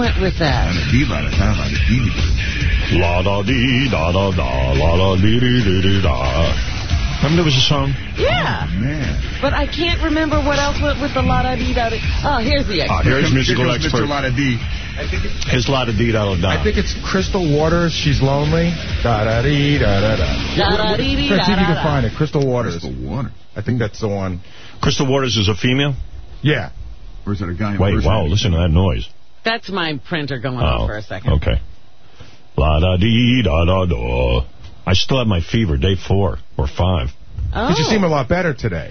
went with that? La da dee da da da la la dee dee dee dee da. Remember there was a song? Yeah. Man. But I can't remember what else went with the la da dee da dee. Oh, here's the Ah, expert. here's musical Here goes expert. Mr. Lotta D. His la da dee da da da. I think it's Crystal Waters. She's lonely. Da da dee da da da. Da da dee dee Let's see if you can find it. Crystal Waters. Crystal Water. I think that's the one. Crystal Waters is a female? Yeah. Or is that a guy Wait, wow, listen to that noise. That's my printer going Oh, off for a second. okay. La da dee da da da. I still have my fever, day four or five. Oh. But you seem a lot better today.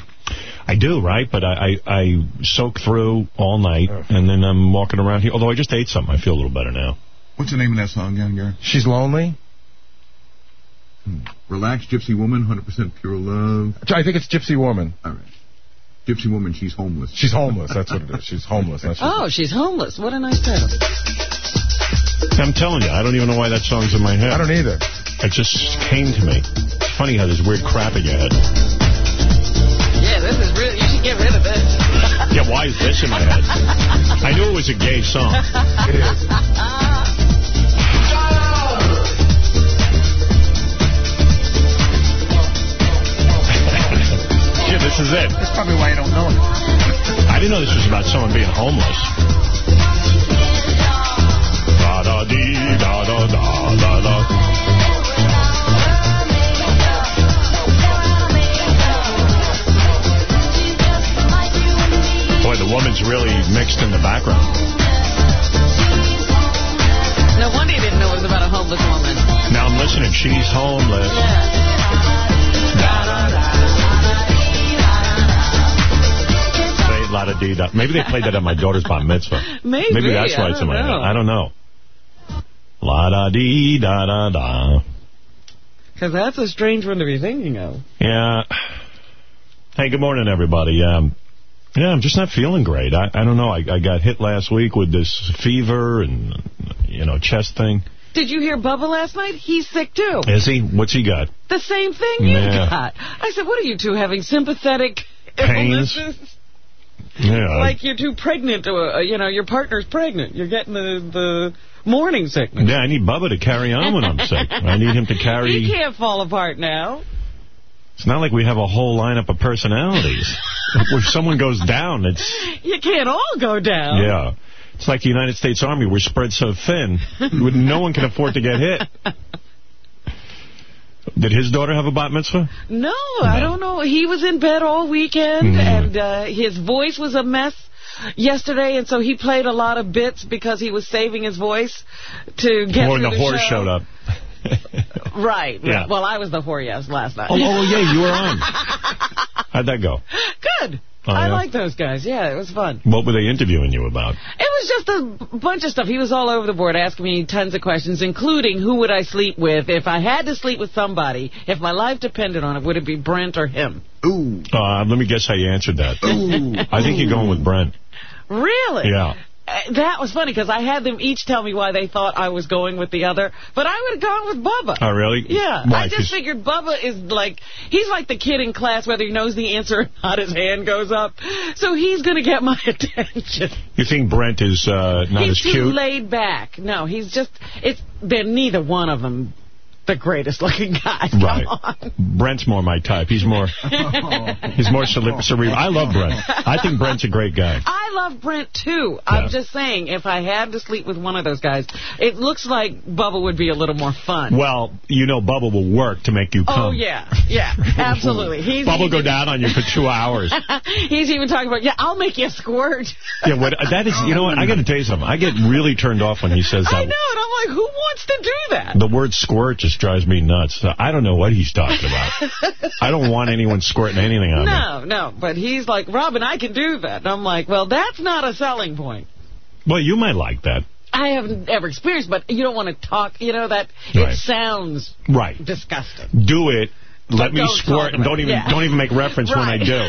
I do, right? But I, I, I soak through all night, Ugh. and then I'm walking around here. Although I just ate something, I feel a little better now. What's the name of that song again, Gary? She's lonely. Hmm. Relax, Gypsy Woman, 100% pure love. I think it's Gypsy Woman. All right. Gypsy Woman, she's homeless. She's homeless. That's what it is. She's homeless. That's what Oh, she's homeless. What a nice title. I'm telling you, I don't even know why that song's in my head. I don't either. It just came to me. It's funny how there's weird crap in your head. Yeah, this is real. You should get rid of this. Yeah, why is this in my head? I knew it was a gay song. It is. Yeah, this is it. That's probably why I don't know it. I didn't know this was about someone being homeless. Da da dee da da da da da. Boy, the woman's really mixed in the background. No wonder you didn't know it was about a homeless woman. Now I'm listening. She's homeless. Say la da dee da. Maybe they played that at my daughter's bar mitzvah. Maybe. Maybe that's why I it's in don't my head. know. I don't know. La da dee da da da. Because that's a strange one to be thinking of. Yeah. Hey, good morning, everybody. Um, yeah, I'm just not feeling great. I, I don't know. I, I got hit last week with this fever and, you know, chest thing. Did you hear Bubba last night? He's sick, too. Is he? What's he got? The same thing you Yeah. got. I said, what are you two having? Sympathetic Pains? illnesses? Yeah. Like you're too pregnant to, uh, you know, your partner's pregnant. You're getting the, the morning sickness. yeah, I need Bubba to carry on when I'm sick. I need him to carry... He can't fall apart now. It's not like we have a whole lineup of personalities. if someone goes down, it's... You can't all go down. Yeah. It's like the United States Army. We're spread so thin, no one can afford to get hit. Did his daughter have a bat mitzvah? No, I don't know. He was in bed all weekend, Mhm. and uh, his voice was a mess yesterday, and so he played a lot of bits because he was saving his voice to get When through the the horse show. showed up. Right. Yeah. Well, I was the whore yes last night. Oh, oh, yeah, you were on. How'd that go? Good. Oh, I yeah? like those guys. Yeah, it was fun. What were they interviewing you about? It was just a bunch of stuff. He was all over the board asking me tons of questions, including who would I sleep with if I had to sleep with somebody, if my life depended on it, would it be Brent or him? Ooh. Uh, let me guess how you answered that. Ooh. I think you're going with Brent. Really? Yeah. Uh, That was funny because I had them each tell me why they thought I was going with the other, but I would have gone with Bubba. Oh, really? Yeah, Why? I just figured Bubba is like, he's like the kid in class, whether he knows the answer or not, his hand goes up. So he's going to get my attention. You think Brent is uh, not he's as too cute? laid back. No, he's just, it's, they're neither one of them the greatest looking guy. Come Right. on. Brent's more my type. He's more he's more cerebral. I love Brent. I think Brent's a great guy. I love Brent too. Yeah. I'm just saying, if I had to sleep with one of those guys, it looks like Bubba would be a little more fun. Well, you know Bubba will work to make you oh, come. Oh yeah, yeah, absolutely. He's Bubba will go down on you for two hours. He's even talking about, yeah, I'll make you squirt. Yeah, what, that is, you know what, I got to tell you something. I get really turned off when he says that. I know, and I'm like, who wants to do that? The word squirt just drives me nuts. I don't know what he's talking about. I don't want anyone squirting anything on me. No, no, but he's like, Robin, I can do that. And I'm like, well, that's not a selling point. Well, you might like that. I haven't ever experienced, but you don't want to talk, you know, that Right. it sounds Right. disgusting. Do it let me squirt and don't even Yeah. don't even make reference when I do.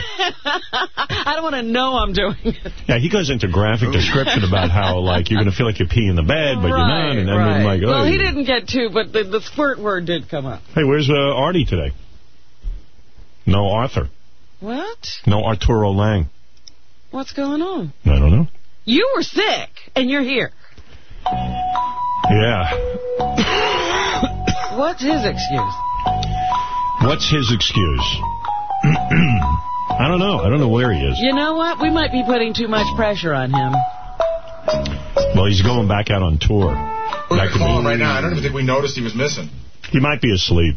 I don't want to know I'm doing it. Yeah, he goes into graphic description about how like you're going to feel like you're peeing in the bed, but you're not, and then right. Like, oh. Well, he didn't get to, but the, the squirt word did come up. Hey, where's uh, Artie today? No Arthur. What? No Arturo Lange. What's going on? I don't know. You were sick, and you're here. Yeah. What's his excuse? What's his excuse? I don't know. I don't know where he is. You know what? We might be putting too much pressure on him. Well, he's going back out on tour. We're That going to call him right now. I don't even think we noticed he was missing. He might be asleep.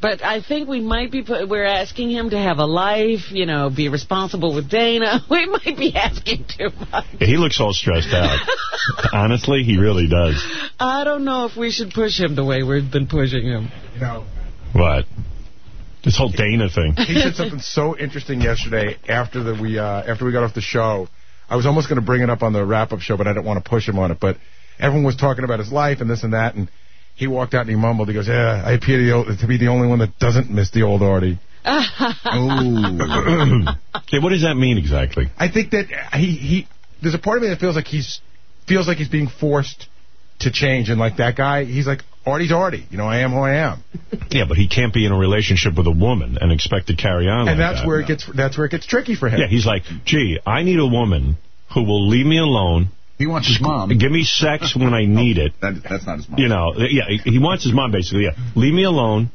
But I think we might be put, we're asking him to have a life, you know, be responsible with Dana. We might be asking too much. Yeah, he looks all stressed out. Honestly, he really does. I don't know if we should push him the way we've been pushing him. You know, What? This whole Dana thing. he said something so interesting yesterday after the we uh, after we got off the show. I was almost going to bring it up on the wrap-up show, but I didn't want to push him on it. But everyone was talking about his life and this and that, and he walked out and he mumbled. He goes, "Yeah, I appear to, the old, to be the only one that doesn't miss the old Artie." Oh. Yeah, what does that mean exactly? I think that he he there's a part of me that feels like he's feels like he's being forced to change, and like that guy, he's like Artie's Artie. You know, I am who I am, Yeah, but he can't be in a relationship with a woman and expect to carry on and like that's that. where it gets that's where it gets tricky for him. Yeah, he's like, gee, I need a woman who will leave me alone, He wants his mom. give me sex when I need it. That, that's not his mom. You know, yeah, he- he wants his mom basically. Yeah, leave me alone.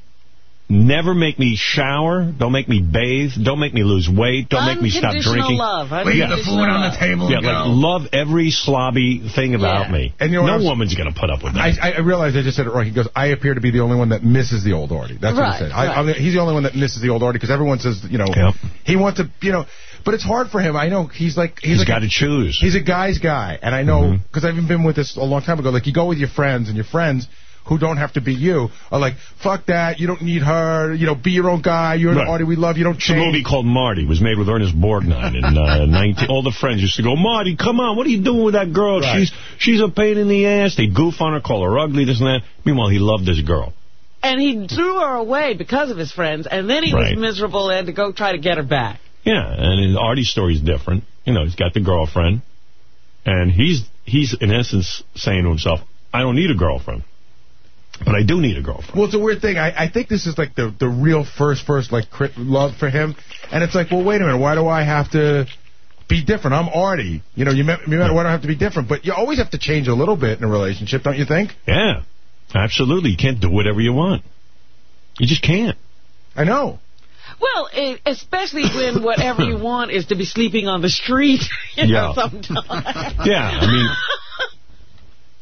Never make me shower. Don't make me bathe. Don't make me lose weight. Don't make me stop drinking. Love. Leave the Unconditional food on the table Yeah, and like love every slobby thing about Yeah. me. And you know what no I'm- woman's going to put up with that. I, I realized I just said it wrong. He goes, I appear to be the only one that misses the old Artie. That's what he said. Right. I'm the, he's the only one that misses the old Artie because everyone says, you know, Yep. he wants to, you know, but it's hard for him. I know he's like, he's, He's like got a, to choose. he's a guy's guy, and I know mm-hmm. because I've been with this a long time ago. Like you go with your friends, and your friends who don't have to be you are like, fuck that. You don't need her. You know, be your own guy. You're Right. the Artie we love. You don't It's a movie called Marty. It was made with Ernest Borgnine in uh, 19. All the friends used to go, Marty, come on, what are you doing with that girl? Right. She's she's a pain in the ass. They goof on her, call her ugly, this and that. Meanwhile, he loved this girl. And he threw her away because of his friends, and then he Right. was miserable and had to go try to get her back. Yeah, and his Artie's story's different. You know, he's got the girlfriend, and he's he's in essence saying to himself, I don't need a girlfriend, but I do need a girlfriend. Well, it's a weird thing. I, I think this is like the the real first first like crit love for him, and it's like, well, wait a minute, why do I have to be different? I'm Artie. You know, you met, you met, why do I have to be different? But you always have to change a little bit in a relationship, don't you think? Yeah, absolutely. You can't do whatever you want. You just can't. I know. Well, especially when whatever you want is to be sleeping on the street, you know, Yeah. sometimes. Yeah, I mean,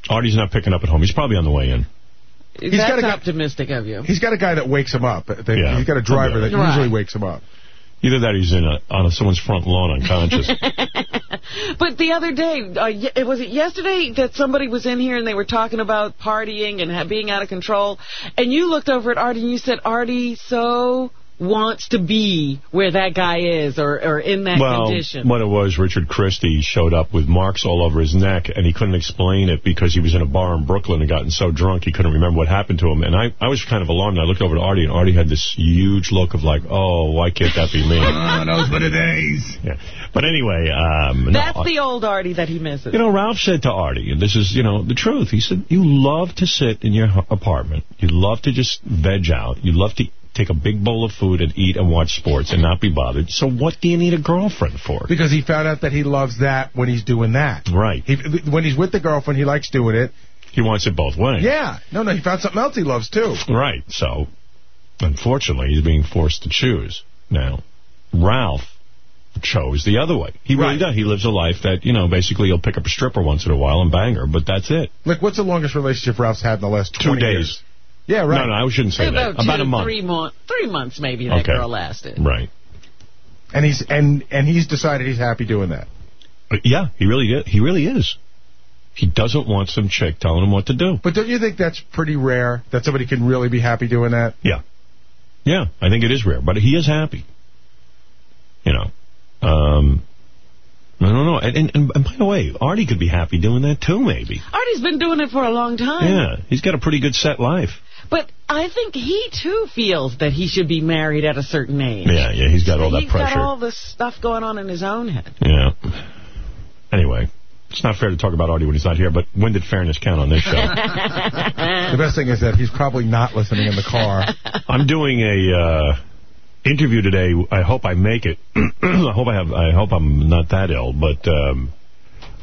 Artie's not picking up at home. He's probably on the way in. Got That's a guy- optimistic of you. He's got a guy that wakes him up. That- Yeah. He's got a driver that Right. usually wakes him up. Either that or he's in a, on someone's front lawn unconscious. But the other day, uh, ye- was it yesterday that somebody was in here and they were talking about partying and ha- being out of control? And you looked over at Artie and you said, Artie so wants to be where that guy is or, or in that well, condition. what it was, Richard Christie showed up with marks all over his neck, and he couldn't explain it because he was in a bar in Brooklyn and gotten so drunk he couldn't remember what happened to him. And I, I was kind of alarmed. I looked over to Artie, and Artie had this huge look of like, oh, why can't that be me? Oh, those were the days. yeah. But anyway, um, That's no, the old Artie that he misses. You know, Ralph said to Artie, and this is, you know, the truth. He said, you love to sit in your apartment. You love to just veg out. You love to take a big bowl of food and eat and watch sports and not be bothered. So what do you need a girlfriend for? Because he found out that he loves that when he's doing that. Right. He, when he's with the girlfriend, he likes doing it. He wants it both ways. Yeah. No, no, he found something else he loves, too. Right. So, unfortunately, he's being forced to choose. Now, Ralph chose the other way. He really Right. does. He lives a life that, you know, basically he'll pick up a stripper once in a while and bang her, but that's it. Like, what's the longest relationship Ralph's had in the last Two days. years? Yeah, right. No, no, I shouldn't say about that. two About a month. three, mo- three months maybe that Okay. girl lasted. Right. And he's and and he's decided he's happy doing that. Yeah, he really is. He really is. He doesn't want some chick telling him what to do. But don't you think that's pretty rare that somebody can really be happy doing that? Yeah. Yeah, I think it is rare, but he is happy. You know. Um, I don't know. And, and, and by the way, Artie could be happy doing that too, maybe. Artie's been doing it for a long time. Yeah, he's got a pretty good set life. But I I think he, too, feels that he should be married at a certain age. Yeah, yeah, he's got all that he's pressure. He's got all this stuff going on in his own head. Yeah. Anyway, it's not fair to talk about Artie when he's not here, but when did fairness count on this show? the best thing is that he's probably not listening in the car. I'm doing a uh, interview today. I hope I make it. I hope I have. I hope I'm not that ill, but um,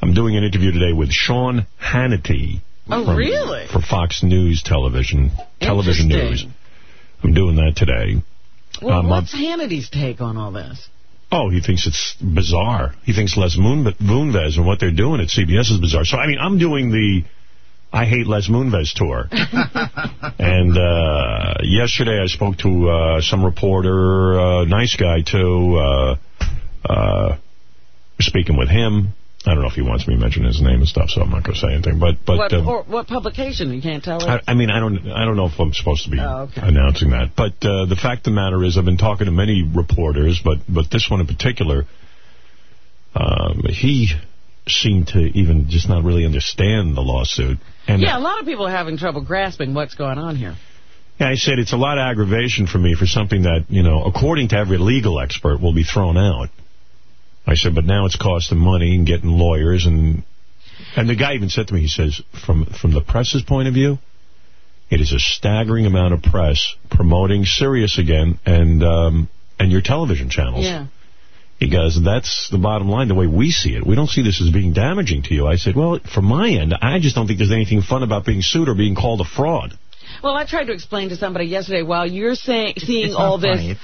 I'm doing an interview today with Sean Hannity. Oh, from, really? For Fox News television, television news. I'm doing that today. Well, Um, what's Hannity's take on all this? Oh, he thinks it's bizarre. He thinks Les Moon Moonves and what they're doing at CBS is bizarre. So, I mean, I'm doing the I Hate Les Moonves tour. and uh, yesterday I spoke to uh, some reporter, uh, nice guy, too. Uh, uh, speaking with him. I don't know if he wants me to mention his name and stuff, so I'm not going to say anything. But but what, um, or, what publication? You can't tell us? I, I mean, I don't I don't know if I'm supposed to be Oh, okay. announcing that. But uh, the fact of the matter is I've been talking to many reporters, but, but this one in particular, um, he seemed to even just not really understand the lawsuit. And yeah, a lot of people are having trouble grasping what's going on here. yeah, I said it's a lot of aggravation for me for something that, you know, according to every legal expert, will be thrown out. I said, but now it's costing money and getting lawyers. And and the guy even said to me, he says, from from the press's point of view, it is a staggering amount of press promoting Sirius again and um, and your television channels. Yeah. He goes, that's the bottom line, the way we see it. We don't see this as being damaging to you. I said, well, from my end, I just don't think there's anything fun about being sued or being called a fraud. Well, I tried to explain to somebody yesterday, while you're saying, seeing all not this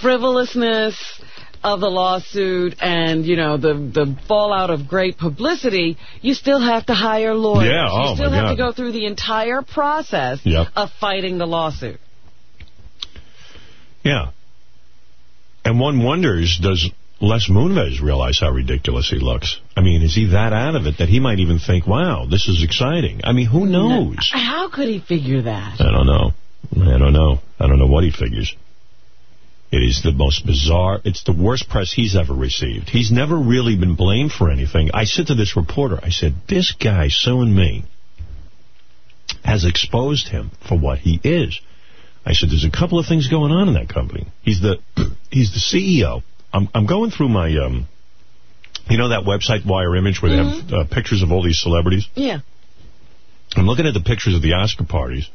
frivolousness of the lawsuit and, you know, the the fallout of great publicity, you still have to hire lawyers. Yeah, oh, you still have to go through the entire process Yep. of fighting the lawsuit. Yeah. And one wonders, does Les Moonves realize how ridiculous he looks? I mean, is he that out of it that he might even think, wow, this is exciting? I mean, who knows? How could he figure that? I don't know. I don't know. I don't know what he figures. It is the most bizarre. It's the worst press he's ever received. He's never really been blamed for anything. I said to this reporter, I said, this guy suing me has exposed him for what he is. I said, there's a couple of things going on in that company. He's the he's the CEO. I'm I'm going through my um, you know that website Wire Image where they have uh, pictures of all these celebrities. Yeah. I'm looking at the pictures of the Oscar parties.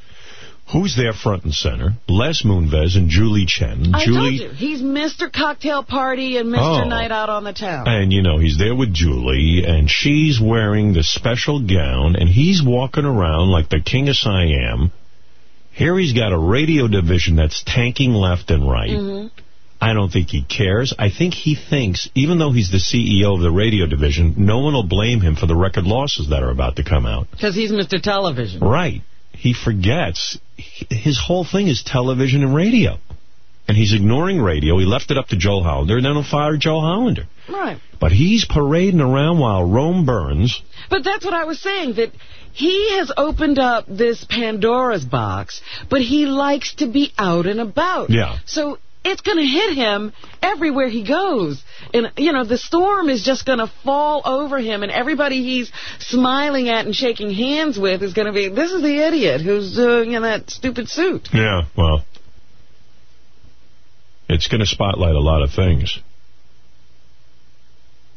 Who's there front and center? Les Moonves and Julie Chen. I Julie, told you, he's Mr. Cocktail Party and Mr. Oh. Night Out on the Town. And, you know, he's there with Julie, and she's wearing the special gown, and he's walking around like the king of Siam. Here he's got a radio division that's tanking left and right. Mm-hmm. I don't think he cares. I think he thinks, even though he's the CEO of the radio division, no one will blame him for the record losses that are about to come out. Because he's Mr. Television. Right. He forgets. His whole thing is television and radio. And he's ignoring radio. He left it up to Joel Hollander, and then he'll fire Joel Hollander. Right. But he's parading around while Rome burns. But that's what I was saying, that he has opened up this Pandora's box, but he likes to be out and about. Yeah. So it's going to hit him everywhere he goes. And, you know, the storm is just going to fall over him, and everybody he's smiling at and shaking hands with is going to be, this is the idiot who's doing in that stupid suit. Yeah, well, it's going to spotlight a lot of things.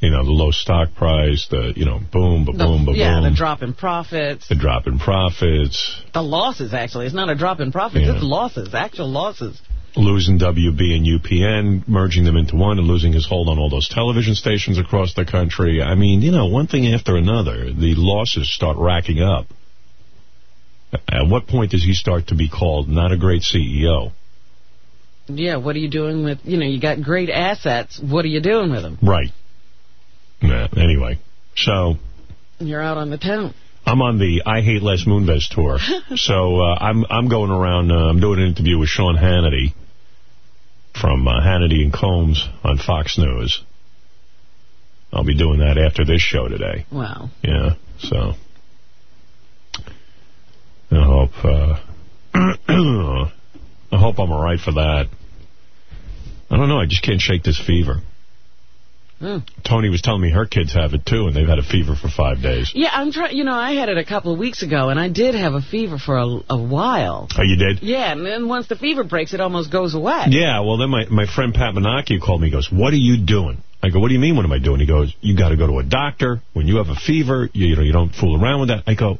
You know, the low stock price, the, you know, boom, ba boom, ba yeah, the drop in profits. The drop in profits, The losses, actually. It's not a drop in profits, Yeah. it's losses, actual losses. Losing WB and UPN, merging them into one and losing his hold on all those television stations across the country. I mean, you know, one thing after another, the losses start racking up. At what point does he start to be called not a great CEO? Yeah, what are you doing with, you know, you got great assets. What are you doing with them? Right. Nah, anyway, so You're out on the town. I'm on the I Hate Les Moonves tour. so uh, I'm I'm going around, uh, I'm doing an interview with Sean Hannity from uh, Hannity and Colmes on Fox News. I'll be doing that after this show today. Wow. Yeah, so I hope uh, I hope I'm all right for that. I don't know. I just can't shake this fever. Mm. Tony was telling me her kids have it, too, and they've had a fever for five days. Yeah, I'm trying. You know, I had it a couple of weeks ago, and I did have a fever for a, a while. Oh, you did? Yeah, and then once the fever breaks, it almost goes away. Yeah, well, then my, my friend Pat Menachie called me. He goes, what are you doing? I go, what do you mean, what am I doing? He goes, you got to go to a doctor. When you have a fever, you, you know, you don't fool around with that. I go,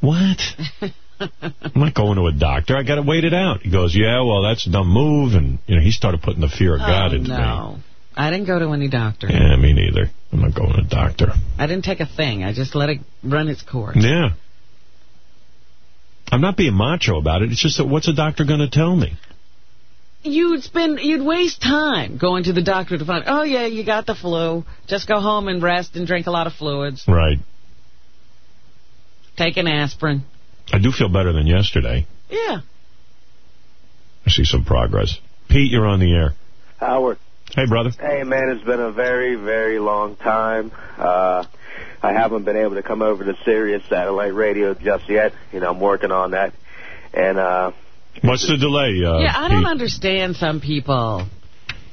what? I'm not going to a doctor. I got to wait it out. He goes, yeah, well, that's a dumb move. And, you know, he started putting the fear of God oh, into no. me. I didn't go to any doctor. Yeah, me neither. I'm not going to a doctor. I didn't take a thing. I just let it run its course. Yeah. I'm not being macho about it. It's just that what's a doctor going to tell me? You'd spend, you'd waste time going to the doctor to find, oh, yeah, you got the flu. Just go home and rest and drink a lot of fluids. Right. Take an aspirin. I do feel better than yesterday. Yeah. I see some progress. Pete, you're on the air. Howard. Hey, brother. Hey, man, it's been a very, very long time. Uh, I haven't been able to come over to Sirius Satellite Radio just yet. You know, I'm working on that. And, uh... What's the delay, uh, Yeah, I don't Pete? understand some people.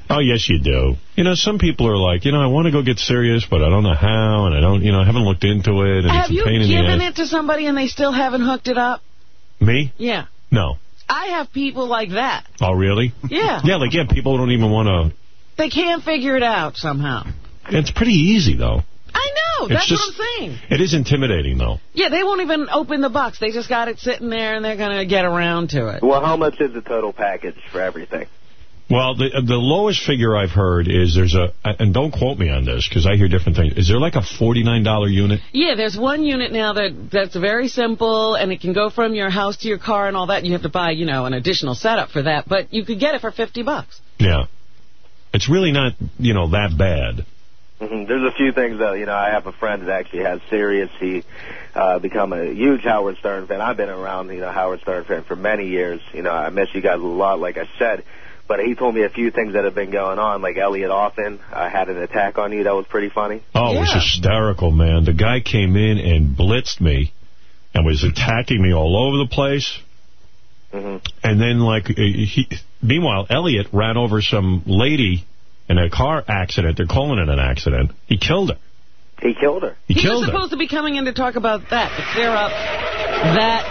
Oh, yes, you do. You know, some people are like, you know, I want to go get Sirius, but I don't know how, and I don't, you know, I haven't looked into it, and Have it's a you pain in the given it to somebody and they still haven't hooked it up? Me? Yeah. No. I have people like that. Oh, really? Yeah. Yeah, like, yeah, people don't even want They can't figure it out somehow. It's pretty easy, though. I know. It's That's just- what I'm saying. It is intimidating, though. Yeah, they won't even open the box. They just got it sitting there, and they're going to get around to it. Well, how much is the total package for everything? Well, the the lowest figure I've heard is there's a, and don't quote me on this, because I hear different things. Is there like a $49 unit? Yeah, there's one unit now that that's very simple, and it can go from your house to your car and all that. You have to buy, you know, an additional setup for that, but you could get it for 50 bucks. Yeah. It's really not, you know, that bad. hmm There's a few things, though. You know, I have a friend that actually has Sirius. He uh, become a huge Howard Stern fan. I've been around, you know, Howard Stern fan for many years. You know, I miss you guys a lot, like I said. But he told me a few things that have been going on, like Elliot Offen uh, had an attack on you. That was pretty funny. Oh, it was hysterical, man. The guy came in and blitzed me and was attacking me all over the place. Hmm And then, like, uh, he, meanwhile, Elliot ran over some lady in a car accident. They're calling it an accident. He killed her. He killed her. He, He killed was her. supposed to be coming in to talk about that, to clear up that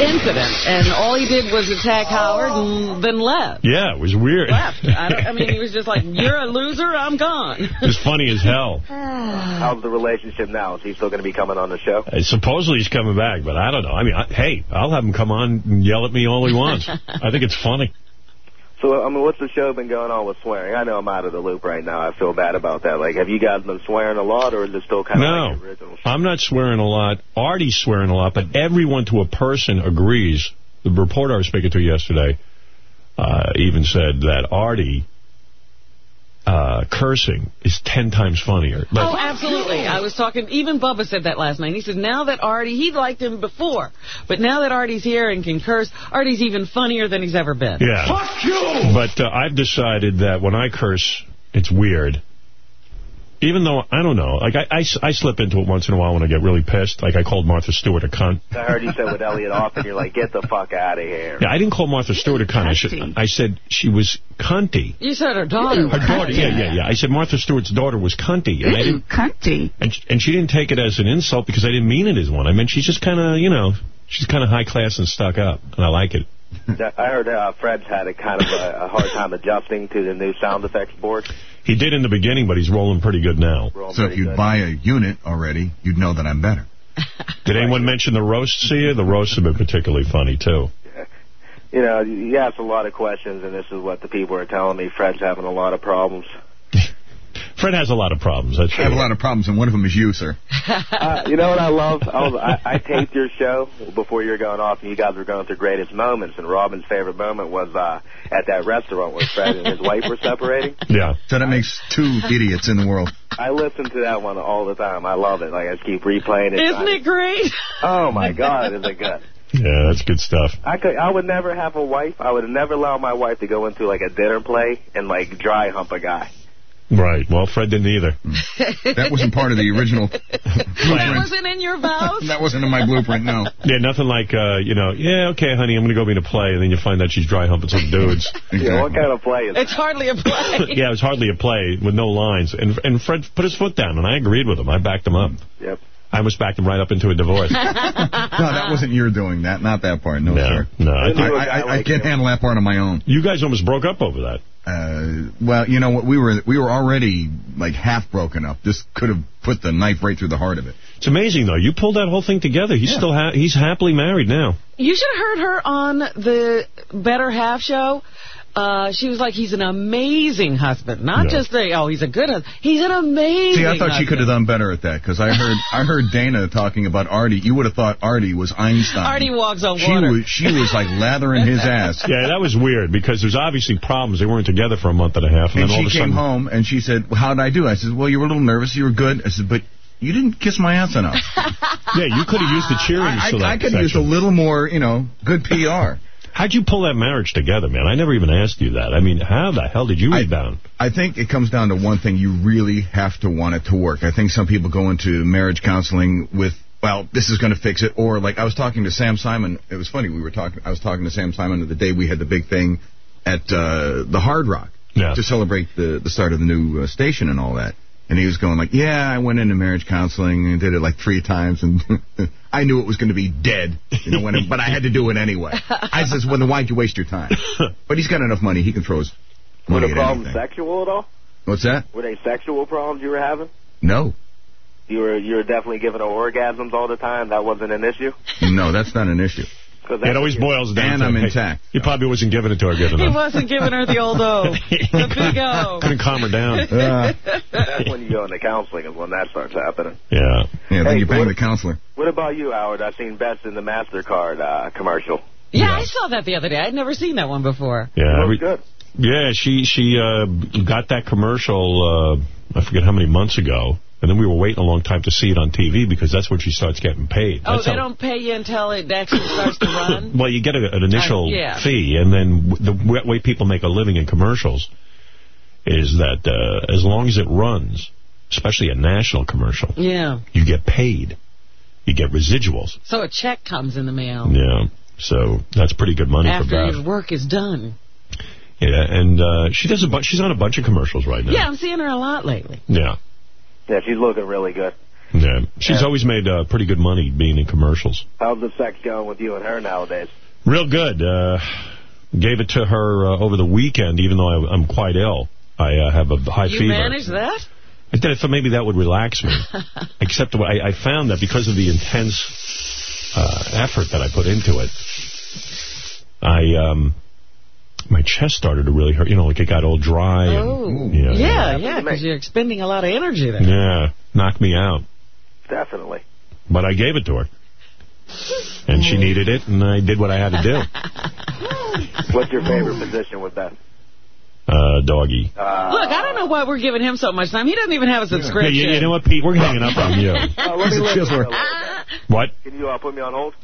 incident, and all he did was attack Howard and then left. Yeah, it was weird. Left. I, I mean, he was just like, "You're a loser. I'm gone." it was funny as hell. How's the relationship now? Is he still going to be coming on the show? Uh, supposedly he's coming back, but I don't know. I mean, I, hey, I'll have him come on and yell at me all he wants. I think it's funny. So, I mean, what's the show been going on with swearing? I know I'm out of the loop right now. I feel bad about that. Like, have you guys been swearing a lot, or is it still kind of No, like the original show? I'm not swearing a lot. Artie's swearing a lot, but everyone to a person agrees. The reporter I was speaking to yesterday uh, even said that Artie uh, cursing is ten times funnier. Like, Oh, absolutely. I was talking, even Bubba said that last night. He said now that Artie, he liked him before, but now that Artie's here and can curse, Artie's even funnier than he's ever been. yeah. Fuck you! But uh, I've decided that when I curse, it's weird. Even though, I don't know, like I, I, I slip into it once in a while when I get really pissed. Like I called Martha Stewart a cunt. I heard you said with Elliot Offen, and you're like, get the fuck out of here. Yeah, I didn't call Martha Stewart a cunt. I, should, I said she was cunty. You said her daughter. Her daughter, yeah, yeah, yeah. I said Martha Stewart's daughter was cunty. And, I didn't, cunty. and, and she didn't take it as an insult because I didn't mean it as one. I meant she's just kind of, you know, she's kind of high class and stuck up. And I like it. I heard uh, Fred's had a kind of a, a hard time adjusting to the new sound effects board. He did in the beginning, but he's rolling pretty good now. Rolling So if pretty you good. buy a unit already, you'd know that I'm better. Did anyone mention the roasts here? The roasts have been particularly funny, too. You know, you asked a lot of questions, and this is what the people are telling me. Fred's having a lot of problems. Fred has a lot of problems. That's I have a lot of problems, and one of them is you, sir. Uh, you know what I love? I, was, I, I taped your show before you were going off, and you guys were going through greatest moments. And Robin's favorite moment was uh, at that restaurant where Fred and his wife were separating. Yeah. So that makes two idiots in the world. I listen to that one all the time. I love it. Like I just keep replaying it. Isn't it great? Oh my God, is it good? Yeah, that's good stuff. I could. I would never have a wife. I would never allow my wife to go into like a dinner play and like dry hump a guy. Right. Well, Fred didn't either. That wasn't part of the original That blueprint. wasn't in your vows? That wasn't in my blueprint, no. Yeah, nothing like, uh, you know, yeah, okay, honey, I'm going to go be in a play, and then you find out she's dry humping some dudes. Yeah, what kind of play is It's hardly a play. yeah, it was hardly a play with no lines. And and Fred put his foot down, and I agreed with him. I backed him up. Yep. I almost backed him right up into a divorce. No, that wasn't your doing. That, not that part. No, no, sir. no. I I, think I, I, I can't handle that part on my own. you guys almost broke up over that. Uh, well, you know what? We were we were already like half broken up. This could have put the knife right through the heart of it. It's amazing, though. You pulled that whole thing together. He's Yeah. still ha he's happily married now. You should have heard her on the Better Half show. Uh, she was like, he's an amazing husband. Not Yeah. just a, oh, he's a good husband. He's an amazing See, I thought she could have done better at that because I heard I heard Dana talking about Artie. You would have thought Artie was Einstein. Artie walks on she water. was she was like lathering his ass. Yeah, that was weird because there's obviously problems. They weren't together for a month and a half, and, And then all she of a came sudden, home and she said, well, "How did I do?" I said, "Well, you were a little nervous. You were good." I said, "But you didn't kiss my ass enough." yeah, you could have used the cheering I, select I, I could use a little more, you know, good PR. How'd you pull that marriage together, man? I never even asked you that. I mean, how the hell did you I- rebound? I think it comes down to one thing. You really have to want it to work. I think some people go into marriage counseling with, well, this is going to fix it. Or like I was talking to Sam Simon. It was funny. We were talking. I was talking to Sam Simon the day we had the big thing at uh, the Hard Rock Yeah. to celebrate the the start of the new uh, station and all that. And he was going like, yeah, I went into marriage counseling and did it like three times, and I knew it was going to be dead, you know, when it, but I had to do it anyway. I says, well, then why'd you waste your time? But he's got enough money; he can throw his Were the at problems anything. sexual at all? What's that? Were they sexual problems you were having? No. You were you were definitely giving her orgasms all the time. That wasn't an issue. No, that's not an issue. 'Cause It always boils down And to I'm hey, intact. He probably wasn't giving it to her good enough. He wasn't giving her the old O. The big O. Couldn't calm her down. Uh, That's when you go into counseling is when that starts happening. Yeah. yeah, then Hey, you bang what- the counselor. What about you, Howard? I seen Beth in the Mastercard uh, commercial. Yeah, Yeah. I saw that the other day. I'd never seen that one before. Yeah. It was good. Yeah, she she uh, got that commercial, uh, I forget how many months ago, and then we were waiting a long time to see it on TV because that's when she starts getting paid. Oh, That's they don't pay you until it actually starts to run? Well, you get a, an initial Uh, yeah. fee, and then the way people make a living in commercials is that uh, as long as it runs, especially a national commercial, Yeah. you get paid. You get residuals. So a check comes in the mail Yeah. So that's pretty good money after for your Beth. work is done. Yeah, and uh, she does a bunch. She's on a bunch of commercials right now. Yeah, I'm seeing her a lot lately. Yeah. Yeah, she's looking really good. Yeah. She's Yeah. always made uh, pretty good money being in commercials. How's the sex going with you and her nowadays? Real good. Uh, gave it to her uh, over the weekend, even though I, I'm quite ill. I uh, have a high fever. You manage that? I did it so maybe that would relax me. Except I, I found that because of the intense uh, effort that I put into it, I um, my chest started to really hurt. You know, like it got all dry. And, Oh. yeah, Yeah, Happened yeah, because you're expending a lot of energy there. Yeah, knocked me out. Definitely. But I gave it to her. And she needed it, and I did what I had to do. What's your favorite position with that? Uh, doggy. Uh, Look, I don't know why we're giving him so much time. He doesn't even have a Yeah, subscription. you, you know what, Pete? We're hanging up on you. uh, let me listen feels for a like- little bit. What? Can you uh, put me on hold?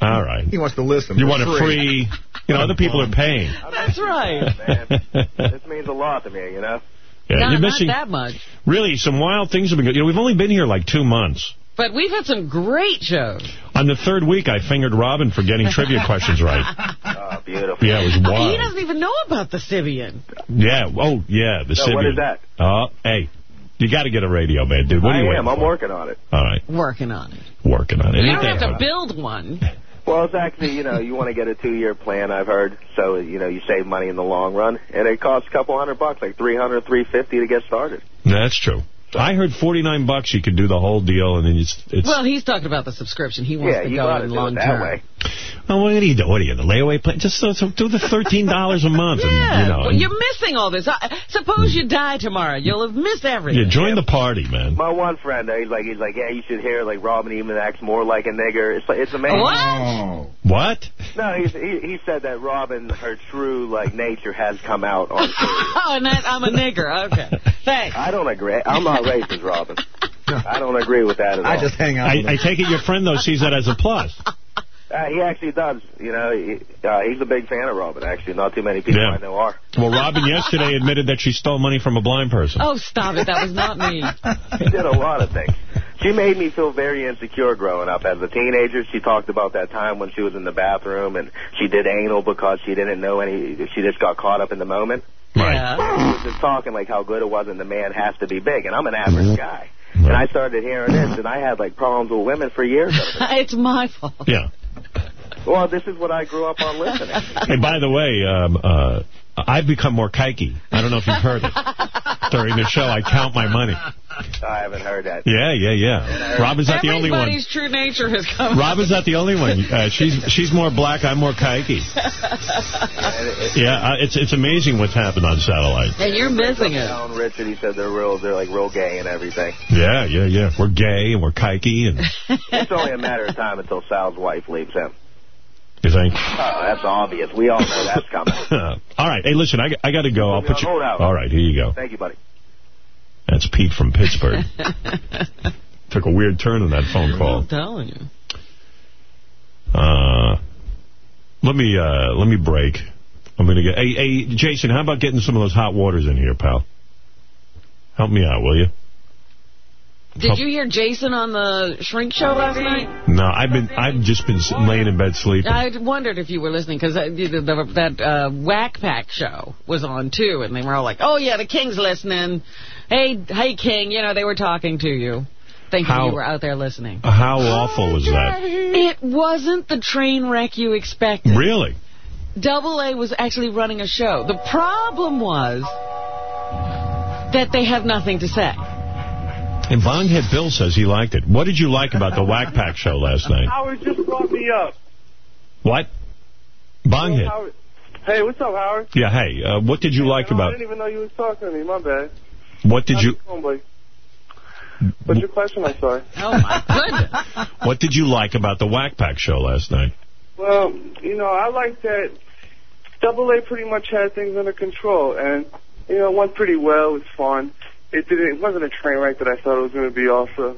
All right. He wants to listen. You for want a free... You know, other people are paying. That's right. Man, this means a lot to me, you know? Yeah, No, you're not missing... that much. Really, some wild things have been... going You know, we've only been here like two months. But we've had some great shows. On the third week, I fingered Robin for getting trivia questions right. Oh, beautiful. Yeah, it was wild. He doesn't even know about the Sybian. Yeah. Oh, yeah. The No, what Sybian. is that? Oh, hey. You got to get a radio, man, dude. What are you I am. I'm for? working on it. All right. Working on it. Working on it. You don't have to build one. Well, it's actually, you know, you want to get a two-year plan, I've heard. So, you know, you save money in the long run. And it costs a couple hundred bucks, like three hundred, three fifty to get started. That's true. I heard 49 bucks you could do the whole deal, and then it's... it's Well, he's talking about the subscription. He wants Yeah, to you go got to in do long it that term. way. Oh, what do you do? What are you, the layaway plan? Just uh, so do the $13 a month. Yeah, and, you know, well, and- you're missing all this. I, suppose you die tomorrow. You'll have missed everything. yeah, join the party, man. My one friend, uh, he's like, he's like, yeah, you should hear like Robin even acts more like a nigger. It's like, it's amazing. What? Oh. What? No, he's, he he said that Robin, her true like nature has come out on. Oh, and that, I'm a nigger. Okay. Thanks. I don't agree. I'm not racist, Robin. I don't agree with that at all. I just hang out. I, I take it your friend, though, sees that as a plus. Uh, he actually does. You know, he, uh, he's a big fan of Robin, actually. Not too many people Yeah. I know are. Well, Robin yesterday admitted that she stole money from a blind person. Oh, stop it. That was not me. She did a lot of things. She made me feel very insecure growing up. As a teenager, she talked about that time when she was in the bathroom and she did anal because she didn't know any, she just got caught up in the moment. Right. Yeah. She was just talking like how good it was and the man has to be big. And I'm an average guy. And I started hearing this, and I had like problems with women for years. It's my fault. Yeah. Well, this is what I grew up on listening. Hey, by the way, um, uh, I've become more kikey. I don't know if you've heard it. During the show, I count my money. I haven't heard that. Yeah, yeah, yeah. Robin's not the only one. Everybody's true nature has come. Robin's not the only one. Uh, she's she's more black. I'm more kikey. And it- it- Yeah, uh, it's it's amazing what's happened on satellite. And you're missing it. Alan Richard, he said they're real, they're like real gay and everything. Yeah, yeah, yeah. We're gay and we're kikey, and It's only a matter of time until Sal's wife leaves him. You think. Oh, that's obvious. We all know that's coming. All right. Hey, listen, I, I got to go. I'll put you. Hold out. All right, here you go. Thank you, buddy. That's Pete from Pittsburgh. Took a weird turn in that phone call. I'm telling you. Uh, let me uh, let me break. I'm gonna get. Hey, hey, Jason, how about getting some of those hot waters in here, pal? Help me out, will you? Did you hear Jason on the Shrink Show last night? No, I've been. I've just been laying in bed sleeping. I wondered if you were listening because that uh, Whack Pack show was on too, and they were all like, "Oh yeah, the King's listening." Hey, hey, King, you know they were talking to you, thinking How- you were out there listening. How awful was that? It wasn't the train wreck you expected. Really? Double A was actually running a show. The problem was that they have nothing to say. And Bonghead Bill says he liked it. What did you like about the Whack Pack show last night? Howard just brought me up. What? Bonghead. Howard. Hey, what's up, Howard? Yeah, hey, uh, what did you like No, I didn't even know you was talking to me. My bad. What did you... How's it going, buddy? What's your question? I'm sorry. Oh my goodness! What did you like about the Whack Pack show last night? Well, you know, I like that Double A pretty much had things under control, and you know, it went pretty well. It was fun. It didn't. It wasn't a train wreck that I thought it was going to be. Also,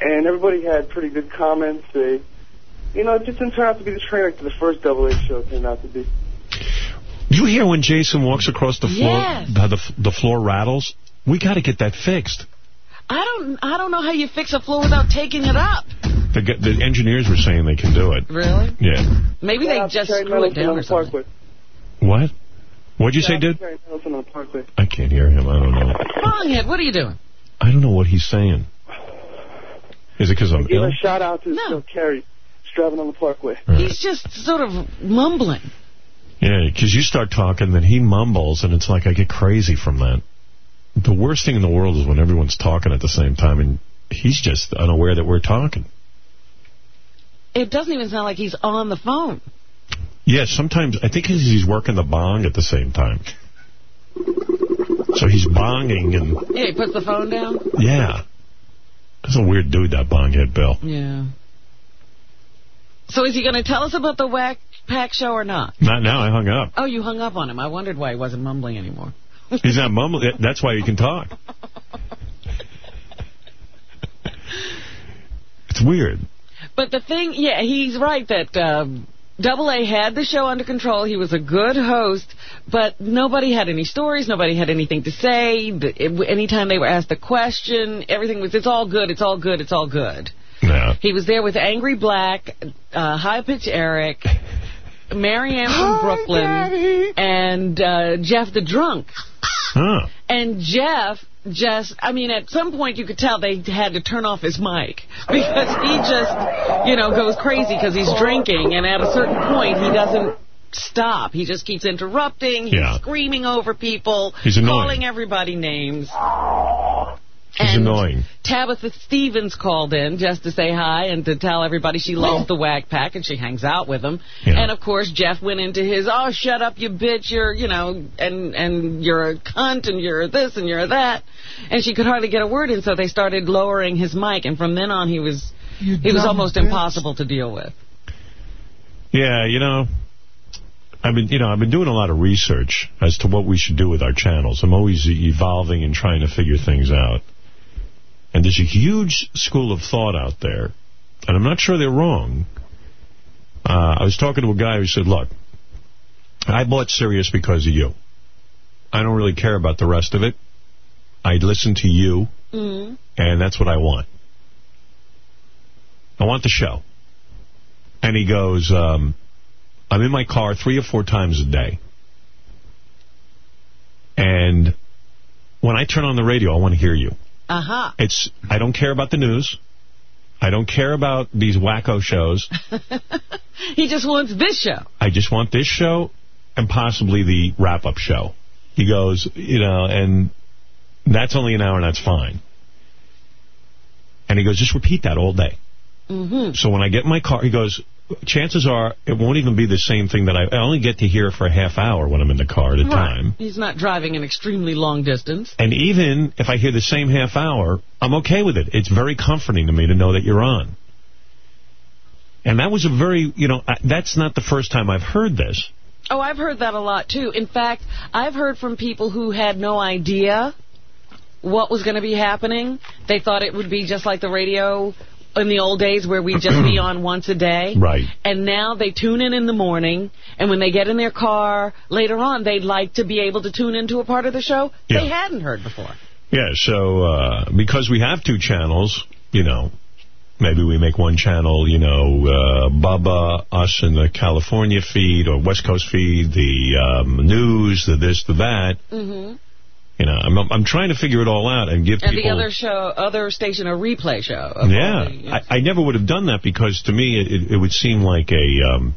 and everybody had pretty good comments. They, you know, it just didn't turn out to be the train wreck that the first Double A show turned out to be. You hear when Jason walks across the floor, Yes. how the, the floor rattles? We got to get that fixed. I don't. I don't know how you fix a floor without taking it up. The, the engineers were saying they can do it. Really? Yeah. Maybe they just screw it Middleton down or something. Parkway. What? What'd you say, dude? Terry Middleton on the Parkway. I can't hear him. I don't know. Bonghead, what are you doing? I don't know what he's saying. Is it because I'm Give ill? a shout out to No. Still Carrie. He's driving on the Parkway. He's just sort of mumbling. Yeah, because you start talking, then he mumbles, and it's like I get crazy from that. The worst thing in the world is when everyone's talking at the same time, and he's just unaware that we're talking. It doesn't even sound like he's on the phone. Yeah, sometimes I think he's working the bong at the same time. So he's bonging, and Yeah, he puts the phone down. yeah. That's a weird dude, that bonghead Bill. Yeah. So is he going to tell us about the Whack Pack show or not? Not now, I hung up. Oh, you hung up on him. I wondered why he wasn't mumbling anymore. He's not mumbling. That's why he can talk. It's weird. But the thing, yeah, he's right that um, Double A had the show under control. He was a good host, but nobody had any stories. Nobody had anything to say. Anytime they were asked a question, everything was, it's all good, it's all good, it's all good. Yeah. He was there with Angry Black, uh, High Pitch Eric, Marianne from Brooklyn, and uh, Jeff the Drunk. Huh. And Jeff just, I mean, at some point you could tell they had to turn off his mic because he just, you know, goes crazy because he's drinking, and at a certain point he doesn't stop. He just keeps interrupting. He's Yeah. screaming over people. He's annoying. Calling everybody names. He's And annoying. Tabitha Stevens called in just to say hi and to tell everybody she loves the Whack Pack and she hangs out with them. Yeah. And of course Jeff went into his, oh shut up you bitch, you're you know, and and you're a cunt and you're this and you're that, and she could hardly get a word in, so they started lowering his mic, and from then on he was he was almost impossible to deal with. Yeah, you know, I've been, you know, I've been doing a lot of research as to what we should do with our channels. I'm always evolving and trying to figure things out. And there's a huge school of thought out there, and I'm not sure they're wrong, Uh, I was talking to a guy who said, look, I bought Sirius because of you. I don't really care about the rest of it. I listen to you, Mm. and that's what I want. I want the show. And he goes, um, I'm in my car three or four times a day. And when I turn on the radio, I want to hear you. Uh-huh. It's I don't care about the news. I don't care about these wacko shows. He just wants this show. I just want this show and possibly the wrap-up show. He goes, you know, and that's only an hour and that's fine. And he goes, just repeat that all day. Mm-hmm. So when I get in my car, he goes, chances are it won't even be the same thing that I, I only get to hear for a half hour when I'm in the car at a time. He's not driving an extremely long distance. And even if I hear the same half hour, I'm okay with it. It's very comforting to me to know that you're on. And that was a very, you know, I- that's not the first time I've heard this. Oh, I've heard that a lot, too. In fact, I've heard from people who had no idea what was going to be happening. They thought it would be just like the radio in the old days where we'd just be on once a day. Right. And now they tune in in the morning, and when they get in their car later on, they'd like to be able to tune into a part of the show Yeah. they hadn't heard before. Yeah, so uh, because we have two channels, you know, maybe we make one channel, you know, uh, Bubba, us in the California feed or West Coast feed, the um, news, the this, the that. Mm-hmm. You know, I'm I'm trying to figure it all out and give And people... the other show, other station, a replay show. Yeah, the- I, I never would have done that because to me it, it, would seem like a um,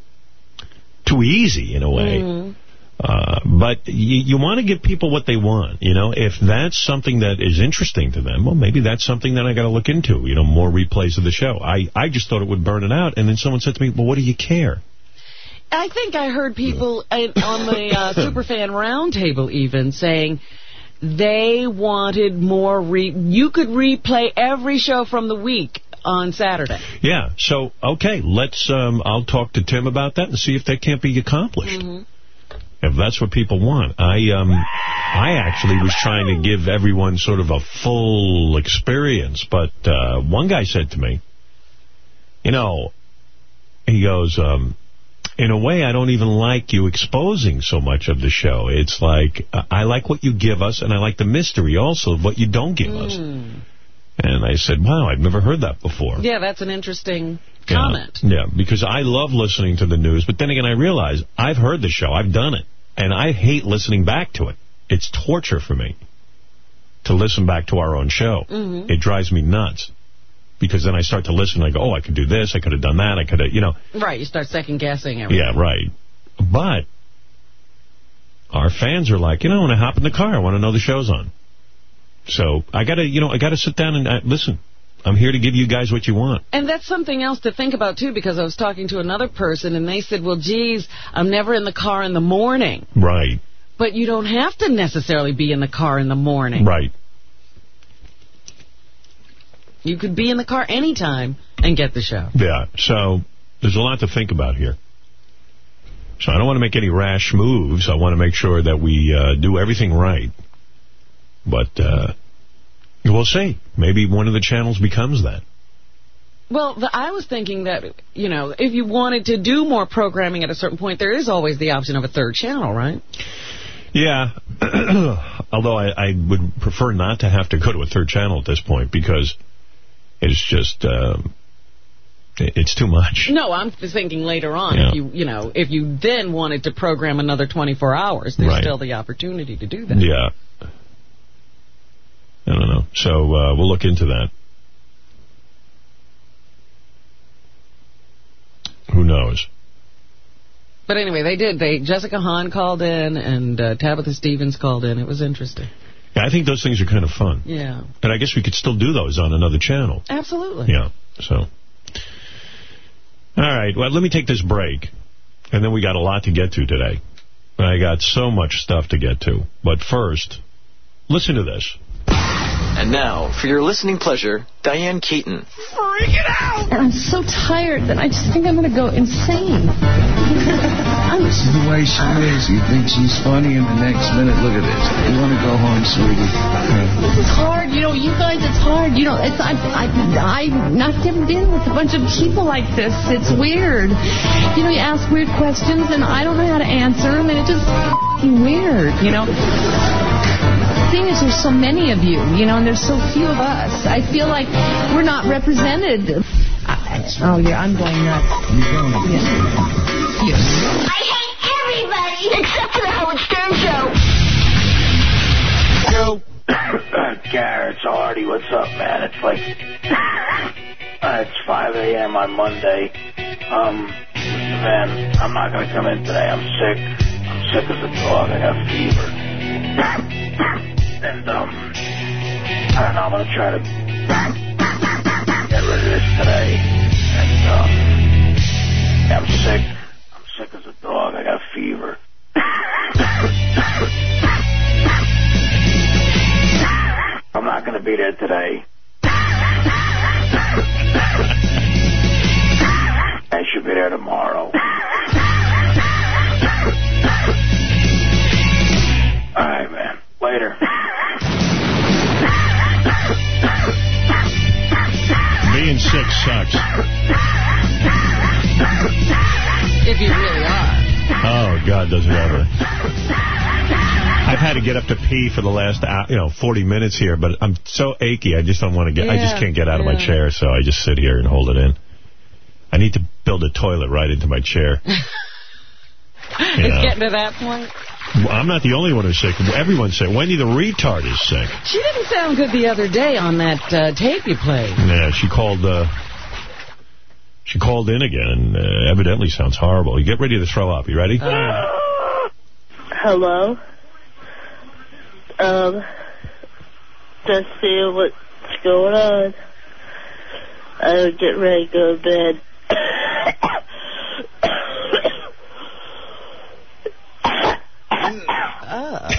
too easy in a way. Mhm. Uh, but you, you want to give people what they want, you know. If that's something that is interesting to them, well, maybe that's something that I got to look into, you know, more replays of the show. I, I just thought it would burn it out, and then someone said to me, well, what do you care? I think I heard people on the uh, Superfan Roundtable even saying they wanted more. Re- you could replay every show from the week on Saturday. Yeah, so, okay, let's, um, I'll talk to Tim about that and see if that can't be accomplished. If that's what people want. I um, I actually was trying to give everyone sort of a full experience, but uh, one guy said to me, you know, he goes, um, in a way, I don't even like you exposing so much of the show. It's like, uh, I like what you give us, and I like the mystery also of what you don't give us. And I said, wow, I've never heard that before. Yeah, that's an interesting comment. Yeah, because I love listening to the news, but then again, I realize I've heard the show, I've done it, and I hate listening back to it. It's torture for me to listen back to our own show. Mhm. It drives me nuts. Because then I start to listen, I go, oh, I could do this, I could have done that, I could have, you know. Right, you start second guessing everything. Yeah, right. But our fans are like, you know, when I hop in the car, I want to know the show's on. So I got to, you know, I got to sit down and uh, listen. I'm here to give you guys what you want. And that's something else to think about, too, because I was talking to another person, and they said, well, geez, I'm never in the car in the morning. Right, But you don't have to necessarily be in the car in the morning. right. You could be in the car anytime and get the show. Yeah, so there's a lot to think about here. So I don't want to make any rash moves. I want to make sure that we uh, do everything right. But uh, we'll see. Maybe one of the channels becomes that. Well, the, I was thinking that, you know, if you wanted to do more programming at a certain point, there is always the option of a third channel, right? Yeah, although I, I would prefer not to have to go to a third channel at this point because it's just, it- it's too much. No, I'm thinking later on, Yeah. if you, you know, if you then wanted to program another 24 hours, there's Right. still the opportunity to do that. Yeah. I don't know. So uh, we'll look into that. Who knows? But anyway, they did. They Jessica Hahn called in and uh, Tabitha Stevens called in. It was interesting. Yeah, I think those things are kind of fun. Yeah, And I guess we could still do those on another channel. absolutely. Yeah, so. All right, well, let me take this break. And then we got a lot to get to today. I got so much stuff to get to. But first, listen to this. And now, for your listening pleasure, Diane Keaton. Freak it out! And I'm so tired that I just think I'm going to go insane. this is the way she is. You think she's funny, and the next minute, look at this. You want to go home, sweetie? This is hard. You know, you guys, it's hard. You know, it's I, I, I've not never been with a bunch of people like this. It's weird. You know, you ask weird questions, and I don't know how to answer them, and it just weird, you know? The thing is, there's so many of you, you know, and there's so few of us. I feel like we're not represented. I, oh, yeah, I'm going nuts. Yes. I hate everybody except for the Howard Stern Show. Yo. Garrett, it's Artie. What's up, man? It's like... uh, it's 5 a.m. on Monday. Um, man, I'm not going to come in today. I'm sick. I'm sick as a dog. I got fever. and, um, I don't know. I'm going to try to get rid of this today. And, um, I'm sick. I'm sick as a dog. I got a fever. I'm not going to be there today. I should be there tomorrow. All right, man. Later. Being sucks. If you really are. Oh, God, does it ever. I've had to get up to pee for the last, hour, you know, 40 minutes here, but I'm so achy, I just don't want to get, I just can't get out of my chair, so I just sit here and hold it in. I need to build a toilet right into my chair. It's getting to that point. I'm not the only one who's sick. Everyone's sick. Wendy the retard is sick. She didn't sound good the other day on that uh, tape you played. Yeah, she called, uh, she called in again, and uh, evidently sounds horrible. You get ready to throw up. You ready? Hello. Um, just see what's going on. I'm getting ready to go to bed.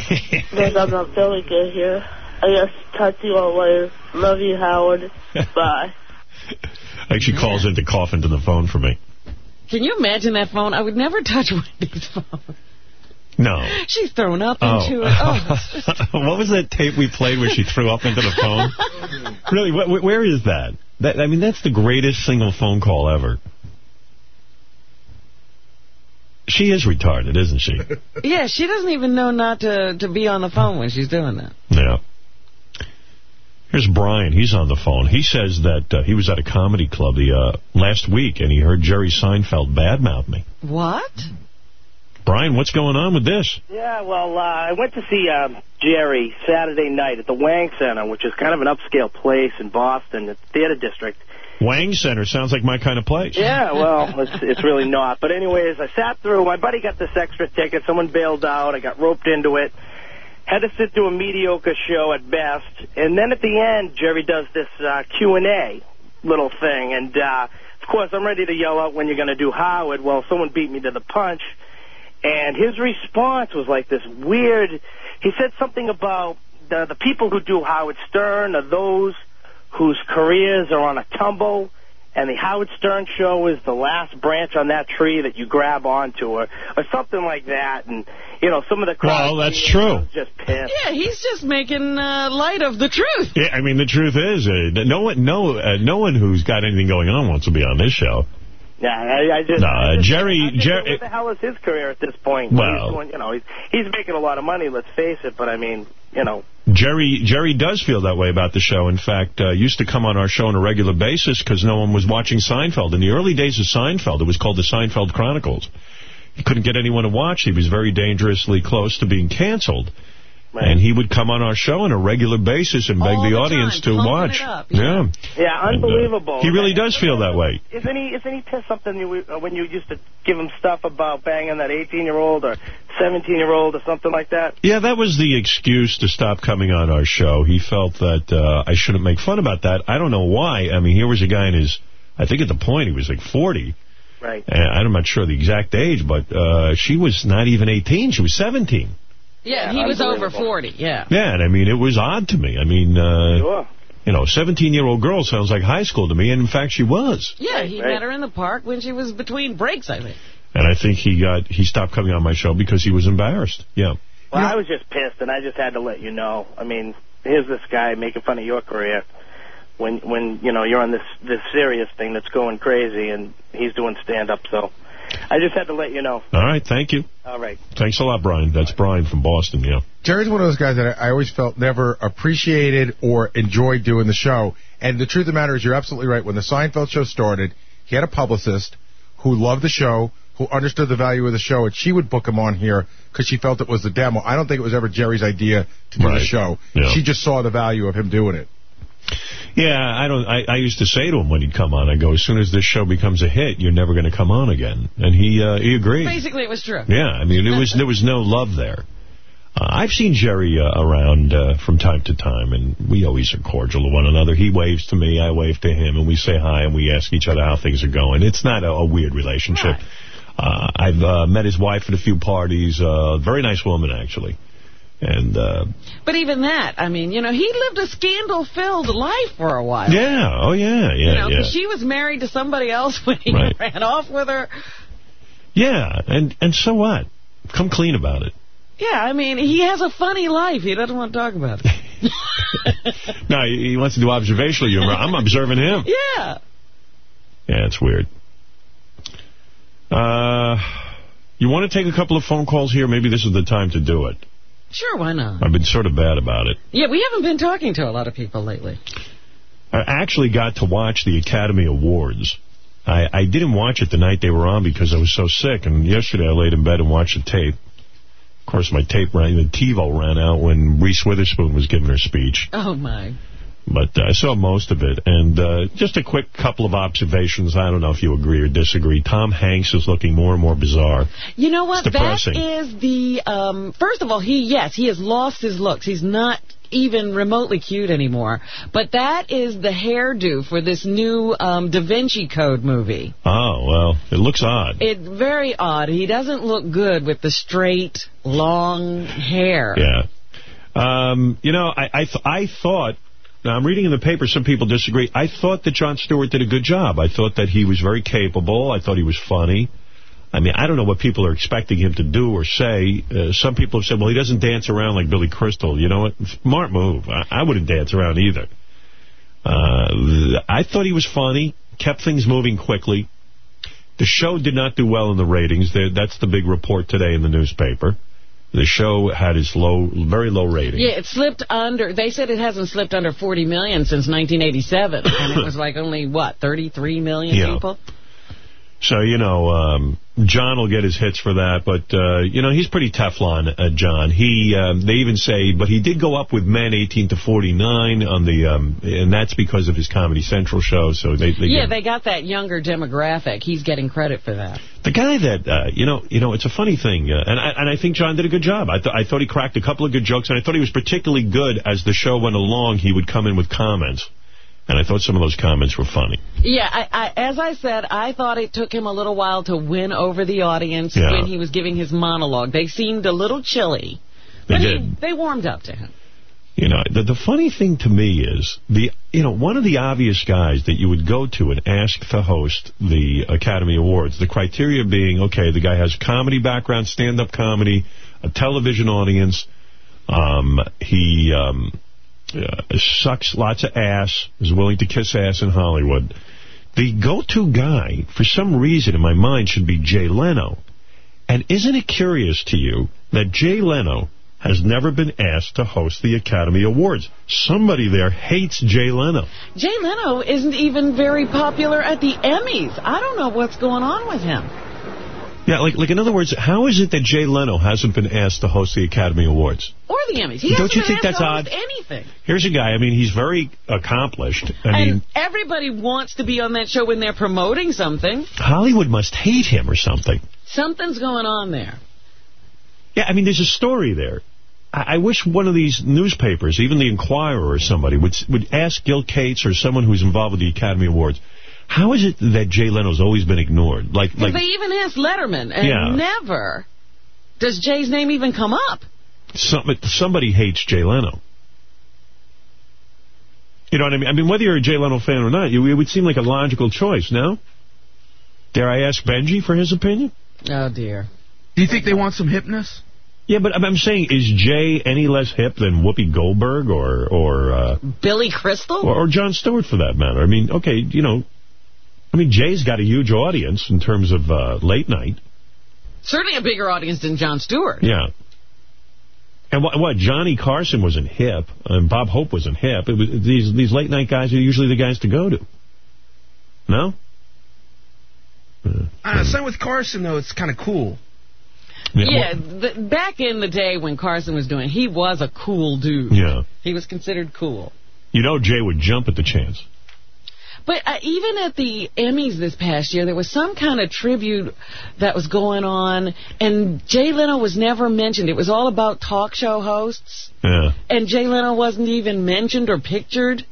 Because I'm not feeling good here. I guess talk to you all later. Love you, Howard. Bye. I think she calls in to cough into the phone for me. Can you imagine that phone? I would never touch Wendy's phone. No. She's thrown up Oh. into it. Oh, what was that tape we played where she threw up into the phone? really, wh wh where is that? that? I mean, that's the greatest single phone call ever. She is retarded, isn't she? yeah, she doesn't even know not to, to be on the phone when she's doing that. Yeah. Here's Brian. He's on the phone. He says that uh, he was at a comedy club the uh, last week, and he heard Jerry Seinfeld badmouth me. What? Brian, what's going on with this? Yeah, well, uh, I went to see uh, Jerry Saturday night at the Wang Center, which is kind of an upscale place in Boston, the Theater District. Wang Center sounds like my kind of place. Yeah, well, it's, it's really not. But anyways, I sat through. My buddy got this extra ticket. Someone bailed out. I got roped into it. Had to sit through a mediocre show at best. And then at the end, Jerry does this uh, Q&A little thing. And, uh, of course, I'm ready to yell out when you're going to do Howard. Well, someone beat me to the punch. And his response was like this weird... He said something about the, the people who do Howard Stern are those whose careers are on a tumble, and the Howard Stern show is the last branch on that tree that you grab onto, or, or something like that. And, you know, some of the crowd... Well, that's true. Just pissed. Yeah, he's just making uh, light of the truth. Yeah, I mean, the truth is, uh, no one, no, uh, no one who's got anything going on wants to be on this show. Yeah, I, I just... No, I just Jerry- think, Jerry- What the hell is his career at this point? Well- He's doing, you know, he's, he's making a lot of money, let's face it, but I mean, you know... Jerry Jerry does feel that way about the show. In fact, uh, used to come on our show on a regular basis because no one was watching Seinfeld. In the early days of Seinfeld, it was called the Seinfeld Chronicles. He couldn't get anyone to watch. He was very dangerously close to being canceled. And he would come on our show on a regular basis and beg All the, the audience time, to watch. up, yeah. Yeah, And, uh, unbelievable. he really does feel that way. Isn't he, isn't he pissed something you, uh, when you used to give him stuff about banging that 18-year-old or 17-year-old or something like that? Yeah, that was the excuse to stop coming on our show. He felt that uh, I shouldn't make fun about that. I don't know why. I mean, here was a guy in his, I think at the point he was like 40. Right. And I'm not sure the exact age, but uh, she was not even 18. She was 17. Yeah, he was over 40, yeah. Yeah, and I mean, it was odd to me. I mean, uh, Sure. you know, 17-year-old girl sounds like high school to me, and in fact, she was. Yeah, he Right. met her in the park when she was between breaks, I think. And I think he got he stopped coming on my show because he was embarrassed. Yeah. Well, I was just pissed, and I just had to let you know. I mean, here's this guy making fun of your career when when you know you're on this this serious thing that's going crazy, and he's doing stand up. So I just had to let you know. All right, thank you. All right. Thanks a lot, Brian. That's Brian from Boston, yeah. Jerry's one of those guys that I I always felt never appreciated or enjoyed doing the show. And the truth of the matter is, you're absolutely right. When the Seinfeld show started, he had a publicist who loved the show, who understood the value of the show, and she would book him on here because she felt it was the demo. I don't think it was ever Jerry's idea to do the show. Yeah. She just saw the value of him doing it. Yeah, I don't. I, I used to say to him when he'd come on, I go, as soon as this show becomes a hit, you're never going to come on again. And he uh, he agreed. Basically, it was true. Yeah, I mean, it was there was no love there. Uh, I've seen Jerry uh, around uh, from time to time, and we always are cordial to one another. He waves to me, I wave to him, and we say hi, and we ask each other how things are going. It's not a, a weird relationship. Uh, I've uh, met his wife at a few parties. Uh, very nice woman, actually. And, uh, But even that, I mean, you know, he lived a scandal-filled life for a while. yeah, oh, yeah, yeah, you know, yeah. she was married to somebody else when he Right. ran off with her. Yeah, and, and so what? Come clean about it. Yeah, I mean, he has a funny life. He doesn't want to talk about it. No, he he wants to do observational humor. I'm observing him. yeah. Yeah, it's weird. Uh, you want to take a couple of phone calls here? Maybe this is the time to do it. Sure, why not? I've been sort of bad about it. Yeah, we haven't been talking to a lot of people lately. I actually got to watch the Academy Awards. I, I didn't watch it the night they were on because I was so sick, and yesterday I laid in bed and watched the tape. Of course, my tape ran, the TiVo ran out when Reese Witherspoon was giving her speech. Oh, my. But I saw most of it. And uh, just a quick couple of observations. I don't know if you agree or disagree. Tom Hanks is looking more and more bizarre. You know what? That is the, um, first of all, he, yes, he has lost his looks. He's not even remotely cute anymore. But that is the hairdo for this new um, Da Vinci Code movie. Oh, well, it looks odd. It's very odd. He doesn't look good with the straight, long hair. Yeah. Um, you know, I I, th I thought, now I'm reading in the paper, some people disagree. I thought that Jon Stewart did a good job. I thought that he was very capable. I thought he was funny. I mean, I don't know what people are expecting him to do or say. Uh, some people have said, well, he doesn't dance around like Billy Crystal. You know what? Smart move. I, I wouldn't dance around either. Uh, I thought he was funny, kept things moving quickly. The show did not do well in the ratings. That's the big report today in the newspaper. The show had its low, very low rating. Yeah, it slipped under. They said it hasn't slipped under 40 million since 1987, and it was like only what 33 million Yeah. people. So, you know, um, John will get his hits for that, but, uh, you know, he's pretty Teflon, uh, John. He, um, they even say, but he did go up with men 18 to 49 on the, um, and that's because of his Comedy Central show, so they, they yeah, they got that younger demographic. He's getting credit for that. The guy that, uh, you know, you know, it's a funny thing, uh, and I and I think John did a good job. I, th I thought he cracked a couple of good jokes, and I thought he was particularly good as the show went along. He would come in with comments, and I thought some of those comments were funny. Yeah, I, I, as I said, I thought it took him a little while to win over the audience Yeah. when he was giving his monologue. They seemed a little chilly, They but did. He, they warmed up to him. You know, the, the funny thing to me is, the you know, one of the obvious guys that you would go to and ask to host the Academy Awards, the criteria being, okay, the guy has comedy background, stand-up comedy, a television audience, um, he um, uh, sucks lots of ass, is willing to kiss ass in Hollywood. The go-to guy, for some reason in my mind, should be Jay Leno. And isn't it curious to you that Jay Leno has never been asked to host the Academy Awards? Somebody there hates Jay Leno. Jay Leno isn't even very popular at the Emmys. I don't know what's going on with him. Yeah, like, like in other words, how is it that Jay Leno hasn't been asked to host the Academy Awards? Or the Emmys. He Don't hasn't you been think asked that's to host odd? anything. Here's a guy, I mean, he's very accomplished. I and mean, everybody wants to be on that show when they're promoting something. Hollywood must hate him or something. Something's going on there. Yeah, I mean, there's a story there. I, I wish one of these newspapers, even the Inquirer or somebody, would would ask Gil Cates or someone who's involved with the Academy Awards, how is it that Jay Leno's always been ignored? Like, 'Cause like they even asked Letterman, and Yeah. never does Jay's name even come up. some, somebody hates Jay Leno. You know what I mean? I mean, whether you're a Jay Leno fan or not, you, it would seem like a logical choice, no? Dare I ask Benji for his opinion? Oh, dear. Do you think they want some hipness? Yeah, but I'm saying, is Jay any less hip than Whoopi Goldberg or or uh, Billy Crystal? or, or Jon Stewart for that matter? I mean, okay, you know, I mean, Jay's got a huge audience in terms of uh, late night. Certainly a bigger audience than Jon Stewart. Yeah. And what, what Johnny Carson wasn't hip, and Bob Hope wasn't hip. It was these these late night guys are usually the guys to go to. No. Uh, same with Carson, though. It's kind of cool. Yeah, the, back in the day when Carson was doing, he was a cool dude. Yeah. He was considered cool. You know Jay would jump at the chance. But uh, even at the Emmys this past year, there was some kind of tribute that was going on, and Jay Leno was never mentioned. It was all about talk show hosts, Yeah. and Jay Leno wasn't even mentioned or pictured.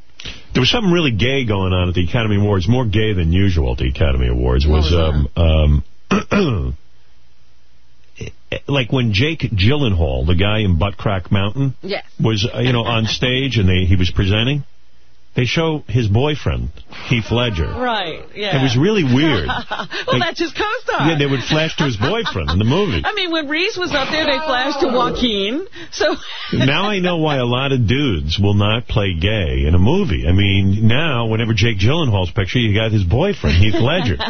There was something really gay going on at the Academy Awards, more gay than usual at the Academy Awards. Was, um, um, like when Jake Gyllenhaal, the guy in Butt Crack Mountain, Yes. was uh, you know on stage and they he was presenting. They show his boyfriend Heath Ledger. Right, yeah. It was really weird. well, Like- that's his co-star. Yeah, they would flash to his boyfriend in the movie. I mean, when Reese was up there, they flashed to Joaquin. So now I know why a lot of dudes will not play gay in a movie. I mean, now, whenever Jake Gyllenhaal's picture, you got his boyfriend, Heath Ledger.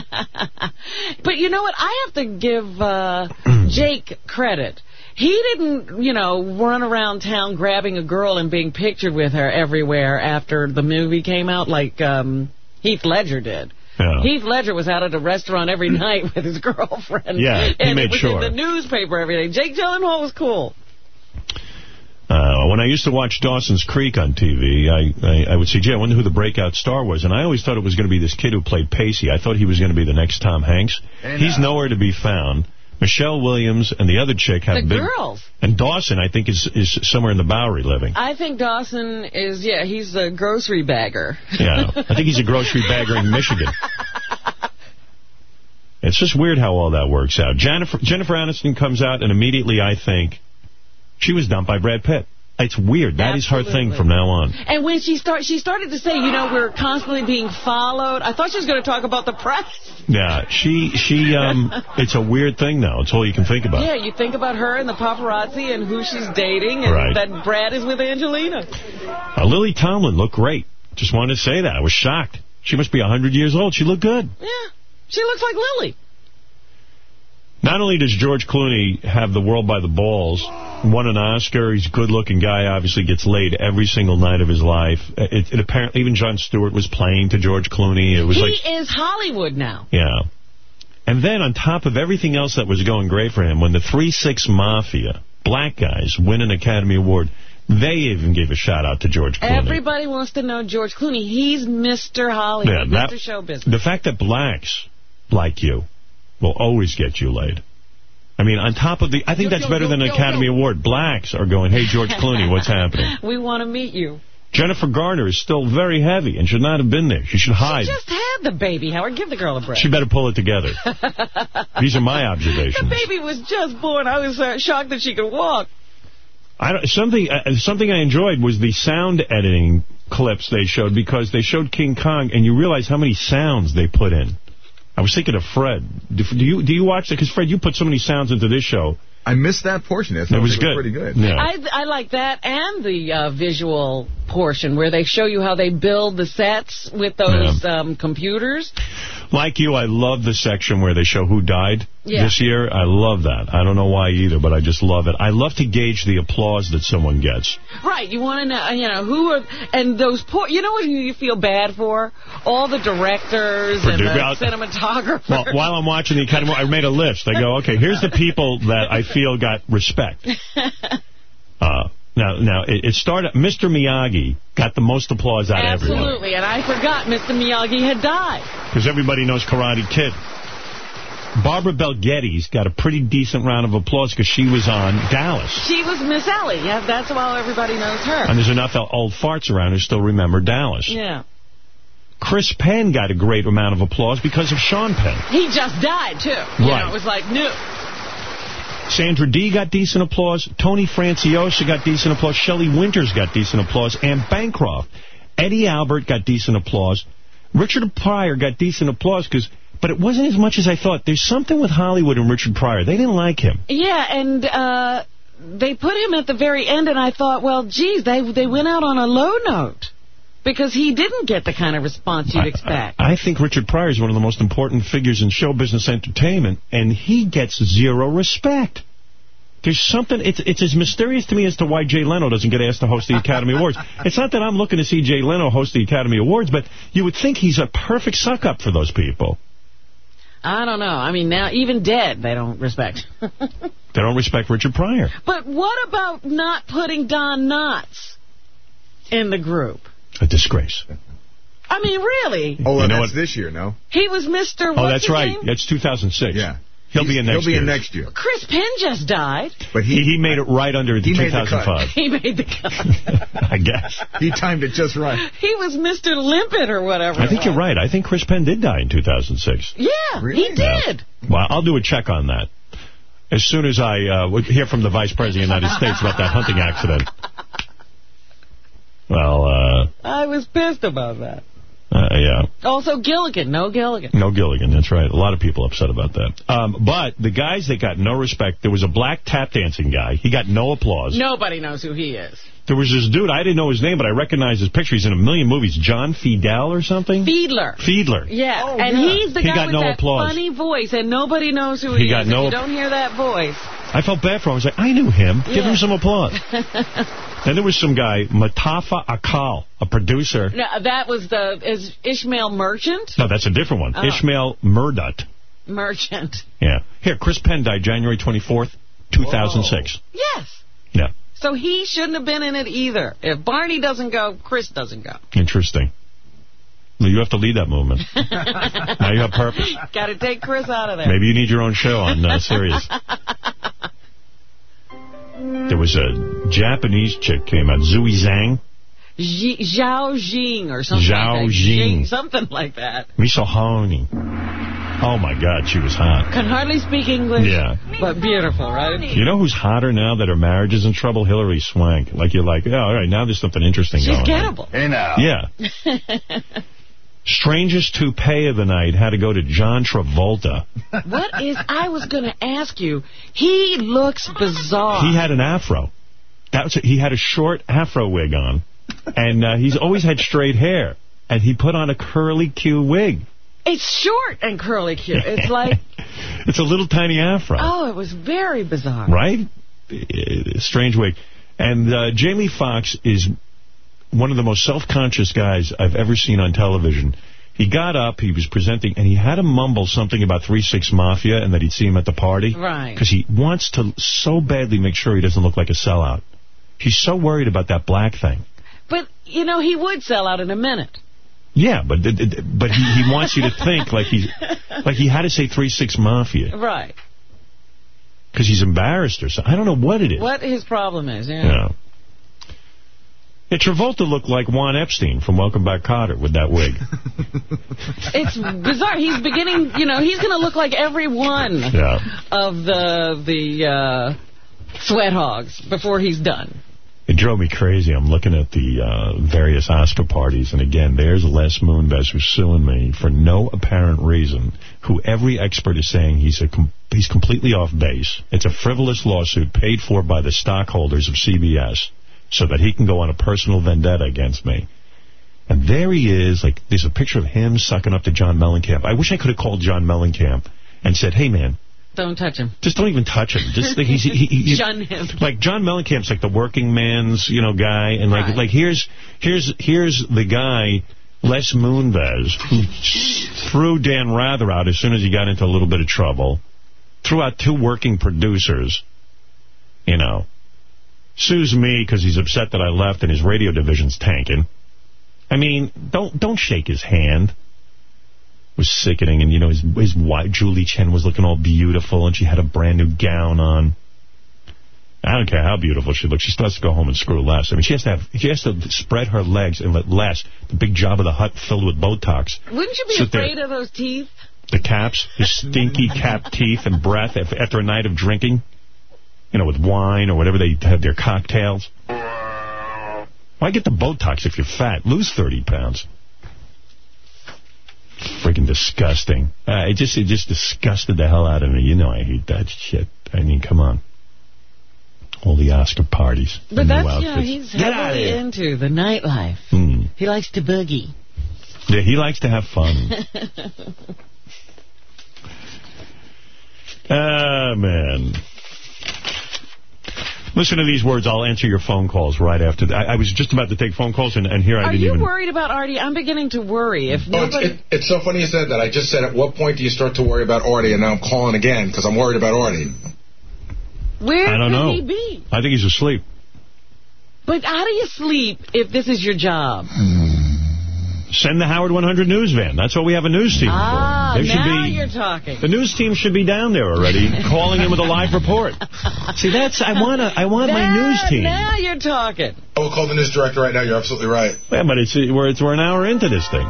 But you know what? I have to give uh, Jake credit. He didn't, you know, run around town grabbing a girl and being pictured with her everywhere after the movie came out like um, Heath Ledger did. Yeah. Heath Ledger was out at a restaurant every night with his girlfriend. Yeah, he and made it was sure. in the newspaper every day. Jake Gyllenhaal was cool. Uh, when I used to watch Dawson's Creek on TV, I, I, I would say, gee, I wonder who the breakout star was. And I always thought it was going to be this kid who played Pacey. I thought he was going to be the next Tom Hanks. And, He's uh, nowhere to be found. Michelle Williams and the other chick have The big... girls. And Dawson, I think, is is somewhere in the Bowery living. I think Dawson is, yeah, he's a grocery bagger. Yeah, I think he's a grocery bagger in Michigan. It's just weird how all that works out. Jennifer Jennifer Aniston comes out, and immediately I think she was dumped by Brad Pitt. It's weird. That is her thing from now on. And when she start, she started to say, you know, we're constantly being followed. I thought she was going to talk about the press. Yeah, she she um, it's a weird thing now. It's all you can think about. Yeah, you think about her and the paparazzi and who she's dating, and Right. that Brad is with Angelina. Uh, Lily Tomlin looked great. Just wanted to say that. I was shocked. She must be 100 years old. She looked good. Yeah, she looks like Lily. Not only does George Clooney have the world by the balls, won an Oscar, he's a good-looking guy, obviously gets laid every single night of his life. It, it apparently Even Jon Stewart was playing to George Clooney. It was he like, is Hollywood now. yeah. And then on top of everything else that was going great for him, when the 3-6 Mafia, black guys, win an Academy Award, they even gave a shout-out to George Clooney. Everybody wants to know George Clooney. He's Mr. Hollywood, Yeah, that- Mr. Show Business. The fact that blacks like you will always get you laid. I mean, on top of the... I think Yo, that's yo, better yo, than an Academy. Award. Blacks are going, hey, George Clooney, what's happening? We want to meet you. Jennifer Garner is still very heavy and should not have been there. She should hide. She just had the baby, Howard. Give the girl a break. She better pull it together. These are my observations. the baby was just born. I was uh, shocked that she could walk. I don't, something uh, something I enjoyed was the sound editing clips they showed because they showed King Kong and you realize how many sounds they put in. I was thinking of Fred. Do, do you do you watch it? Because Fred, you put so many sounds into this show. I missed that portion. I thought It was it good. pretty good. Yeah. I I like that and the uh, visual portion where they show you how they build the sets with those um, computers. Like you, I love the section where they show who died Yeah. this year. I love that. I don't know why either, but I just love it. I love to gauge the applause that someone gets. Right, you want to know, you know, who are, and those poor, you know what you feel bad for? All the directors and the Produ- well, cinematographers. Well, while I'm watching the Academy, I made a list. I go, okay, here's the people that I feel got respect. Uh, now, now it, it started. Mr. Miyagi got the most applause out of everyone Absolutely, and I forgot Mr. Miyagi had died. because everybody knows Karate Kid. Barbara Bel Geddes got a pretty decent round of applause because she was on Dallas. She was Miss Ellie. Yeah, that's how everybody knows her. And there's enough old farts around who still remember Dallas. Yeah. Chris Penn got a great amount of applause because of Sean Penn. He just died, too. You Right. know, it was like new. Sandra Dee got decent applause. Tony Franciosa got decent applause. Shelley Winters got decent applause. And Bancroft. Eddie Albert got decent applause. Richard Pryor got decent applause, because, but it wasn't as much as I thought. There's something with Hollywood and Richard Pryor. They didn't like him. Yeah, and uh, they put him at the very end, and I thought, well, geez, they they went out on a low note. Because he didn't get the kind of response you'd expect. I think Richard Pryor is one of the most important figures in show business entertainment, and he gets zero respect. There's something, it's it's as mysterious to me as to why Jay Leno doesn't get asked to host the Academy Awards. It's not that I'm looking to see Jay Leno host the Academy Awards, but you would think he's a perfect suck-up for those people. I don't know. I mean, now, even dead, they don't respect. They don't respect Richard Pryor. but what about not putting Don Knotts in the group? A disgrace. I mean, really? Oh, You and know that's what? this year, no? He was Mr. Oh, what's that's right. name? That's 2006. Yeah. He'll be in next. He'll next be year. in next year. Chris Penn just died. But He, he he made it right under the He made the 2005, He made the cut. I guess. he timed it just right. he was Mr. Limpet or whatever. I think you're right. I think Chris Penn did die in 2006. Yeah, Really? he did. Well, I'll do a check on that. As soon as I uh, hear from the Vice President of the United States about that hunting accident. Well, uh, I was pissed about that. uh, yeah. Also, Gilligan. No Gilligan. No Gilligan, that's right. A lot of people upset about that. Um, but the guys that got no respect, there was a black tap dancing guy. He got no applause. Nobody knows who he is. There was this dude, I didn't know his name, but I recognized his picture. He's in a million movies. John Fidel or something? Fiedler. Fiedler. Yeah, Oh, and yeah. he's the He guy got with no that applause. funny voice, and nobody knows who He he, got is. no- If you don't hear that voice. I felt bad for him. I was like, I knew him. Give him some applause. then there was some guy, Matafa Akal, a producer. no, that was the is Ishmael Merchant. No, that's a different one. Oh. Ishmael Murdut. Merchant. Yeah. Here, Chris Penn died January 24th, 2006. Yes. Yeah. So he shouldn't have been in it either. If Barney doesn't go, Chris doesn't go. Interesting. Well, you have to lead that movement. now you have purpose. Got to take Chris out of there. Maybe you need your own show on uh, Sirius. There was a Japanese chick came out, Ziyi Zhang. Ji- Zhao Jing or something Zhao like that. Jing. Something like that. Misohoni. Oh, my God, she was hot. Can hardly speak English. Yeah. But beautiful, right? You know who's hotter now that her marriage is in trouble? Hilary Swank. Like, you're like, oh, all right, now there's something interesting She's going on. gettable. Hey, now. Yeah. Strangest toupee of the night had to go to John Travolta. what is, I was going to ask you, he looks bizarre. He had an afro. That was he had a short afro wig on, and uh, he's always had straight hair. And he put on a curly Q wig. It's short and curly cute. It's like, It's a little tiny afro, oh, it was very bizarre. right? Strange wig. And uh, Jamie Foxx is one of the most self-conscious guys I've ever seen on television. He got up, he was presenting, and he had to mumble something about 3-6 Mafia and that he'd see him at the party. Right. Because he wants to so badly make sure he doesn't look like a sellout. He's so worried about that black thing. You know, he would sell out in a minute. Yeah, but but he, he wants you to think like he like he had to say 3-6 Mafia Right. because he's embarrassed or something. I don't know what it is. What his problem is, yeah. Yeah. Yeah, Travolta looked like Juan Epstein from Welcome Back, Kotter with that wig. It's bizarre. He's beginning, you know, he's going to look like every one Yeah. of the the uh, sweat hogs before he's done. It drove me crazy. I'm looking at the uh, various Oscar parties, and again, there's Les Moonves who's suing me for no apparent reason, who every expert is saying he's a com he's completely off base. It's a frivolous lawsuit paid for by the stockholders of CBS so that he can go on a personal vendetta against me. And there he is, like, there's a picture of him sucking up to John Mellencamp. I wish I could have called John Mellencamp and said, hey, man, Don't touch him. just don't even touch him. Just like he's, he, he, Shun him. like John Mellencamp's like the working man's, you know, guy, and like Right. like here's here's here's the guy Les Moonves who threw Dan Rather out as soon as he got into a little bit of trouble, threw out two working producers, you know, sues me because he's upset that I left and his radio division's tanking. I mean, don't don't shake his hand. Was sickening, and you know his his wife Julie Chen was looking all beautiful, and she had a brand new gown on. I don't care how beautiful she looks. She still has to go home and screw Les. I mean, she has to have she has to spread her legs and let Les, the big job of the hut filled with Botox, Wouldn't you be Sit there. afraid of those teeth? the caps, his stinky cap teeth and breath after a night of drinking. you know, with wine or whatever they have their cocktails. Why get the Botox if you're fat? Lose 30 pounds. Freaking disgusting. Uh, it just it just disgusted the hell out of me. You know I hate that shit. I mean, come on. All the Oscar parties. But new that's, yeah, outfits. he's Get heavily into the nightlife. Hmm. He likes to boogie. Yeah, he likes to have fun. Ah, man. Listen to these words. I'll answer your phone calls right after. I, I was just about to take phone calls, and, and here I Are didn't even... Are you worried about Artie? I'm beginning to worry. If Oh, it's, it, it's so funny you said that. I just said, at what point do you start to worry about Artie? And now I'm calling again because I'm worried about Artie. Where I don't could know. he be? I think he's asleep. But how do you sleep if this is your job? Hmm. Send the Howard 100 news van. That's what we have a news team Ah, for. There should now be, you're talking. the news team should be down there already, calling in with a live report. See, that's I want to I want my news team. Now you're talking. I will call the news director right now. You're absolutely right. Yeah, but it's we're it's we're an hour into this thing.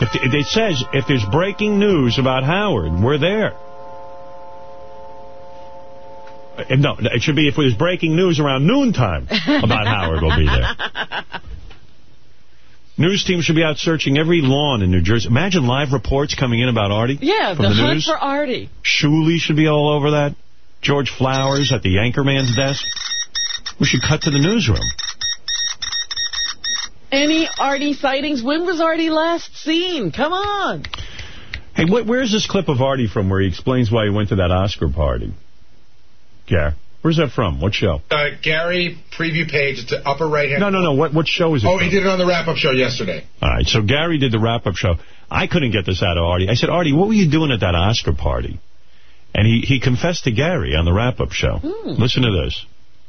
If it it says if there's breaking news about Howard, we're there. Uh, No, it should be if there's breaking news around noontime about Howard, we'll be there. News team should be out searching every lawn in New Jersey. Imagine live reports coming in about Artie. Yeah, the, the, hunt news. for Artie. Shuli should be all over that. George Flowers at the anchorman's desk. We should cut to the newsroom. Any Artie sightings? When was Artie last seen? Come on. Hey, wh where's this clip of Artie from where he explains why he went to that Oscar party? Gar, where's that from? What show? Uh, Gary, preview page. It's the upper right hand. No, no, no. What what show is it Oh, from? he did it on the wrap-up show yesterday. All right, so Gary did the wrap-up show. I couldn't get this out of Artie. I said, Artie, what were you doing at that Oscar party? And he, he confessed to Gary on the wrap-up show. Listen to this.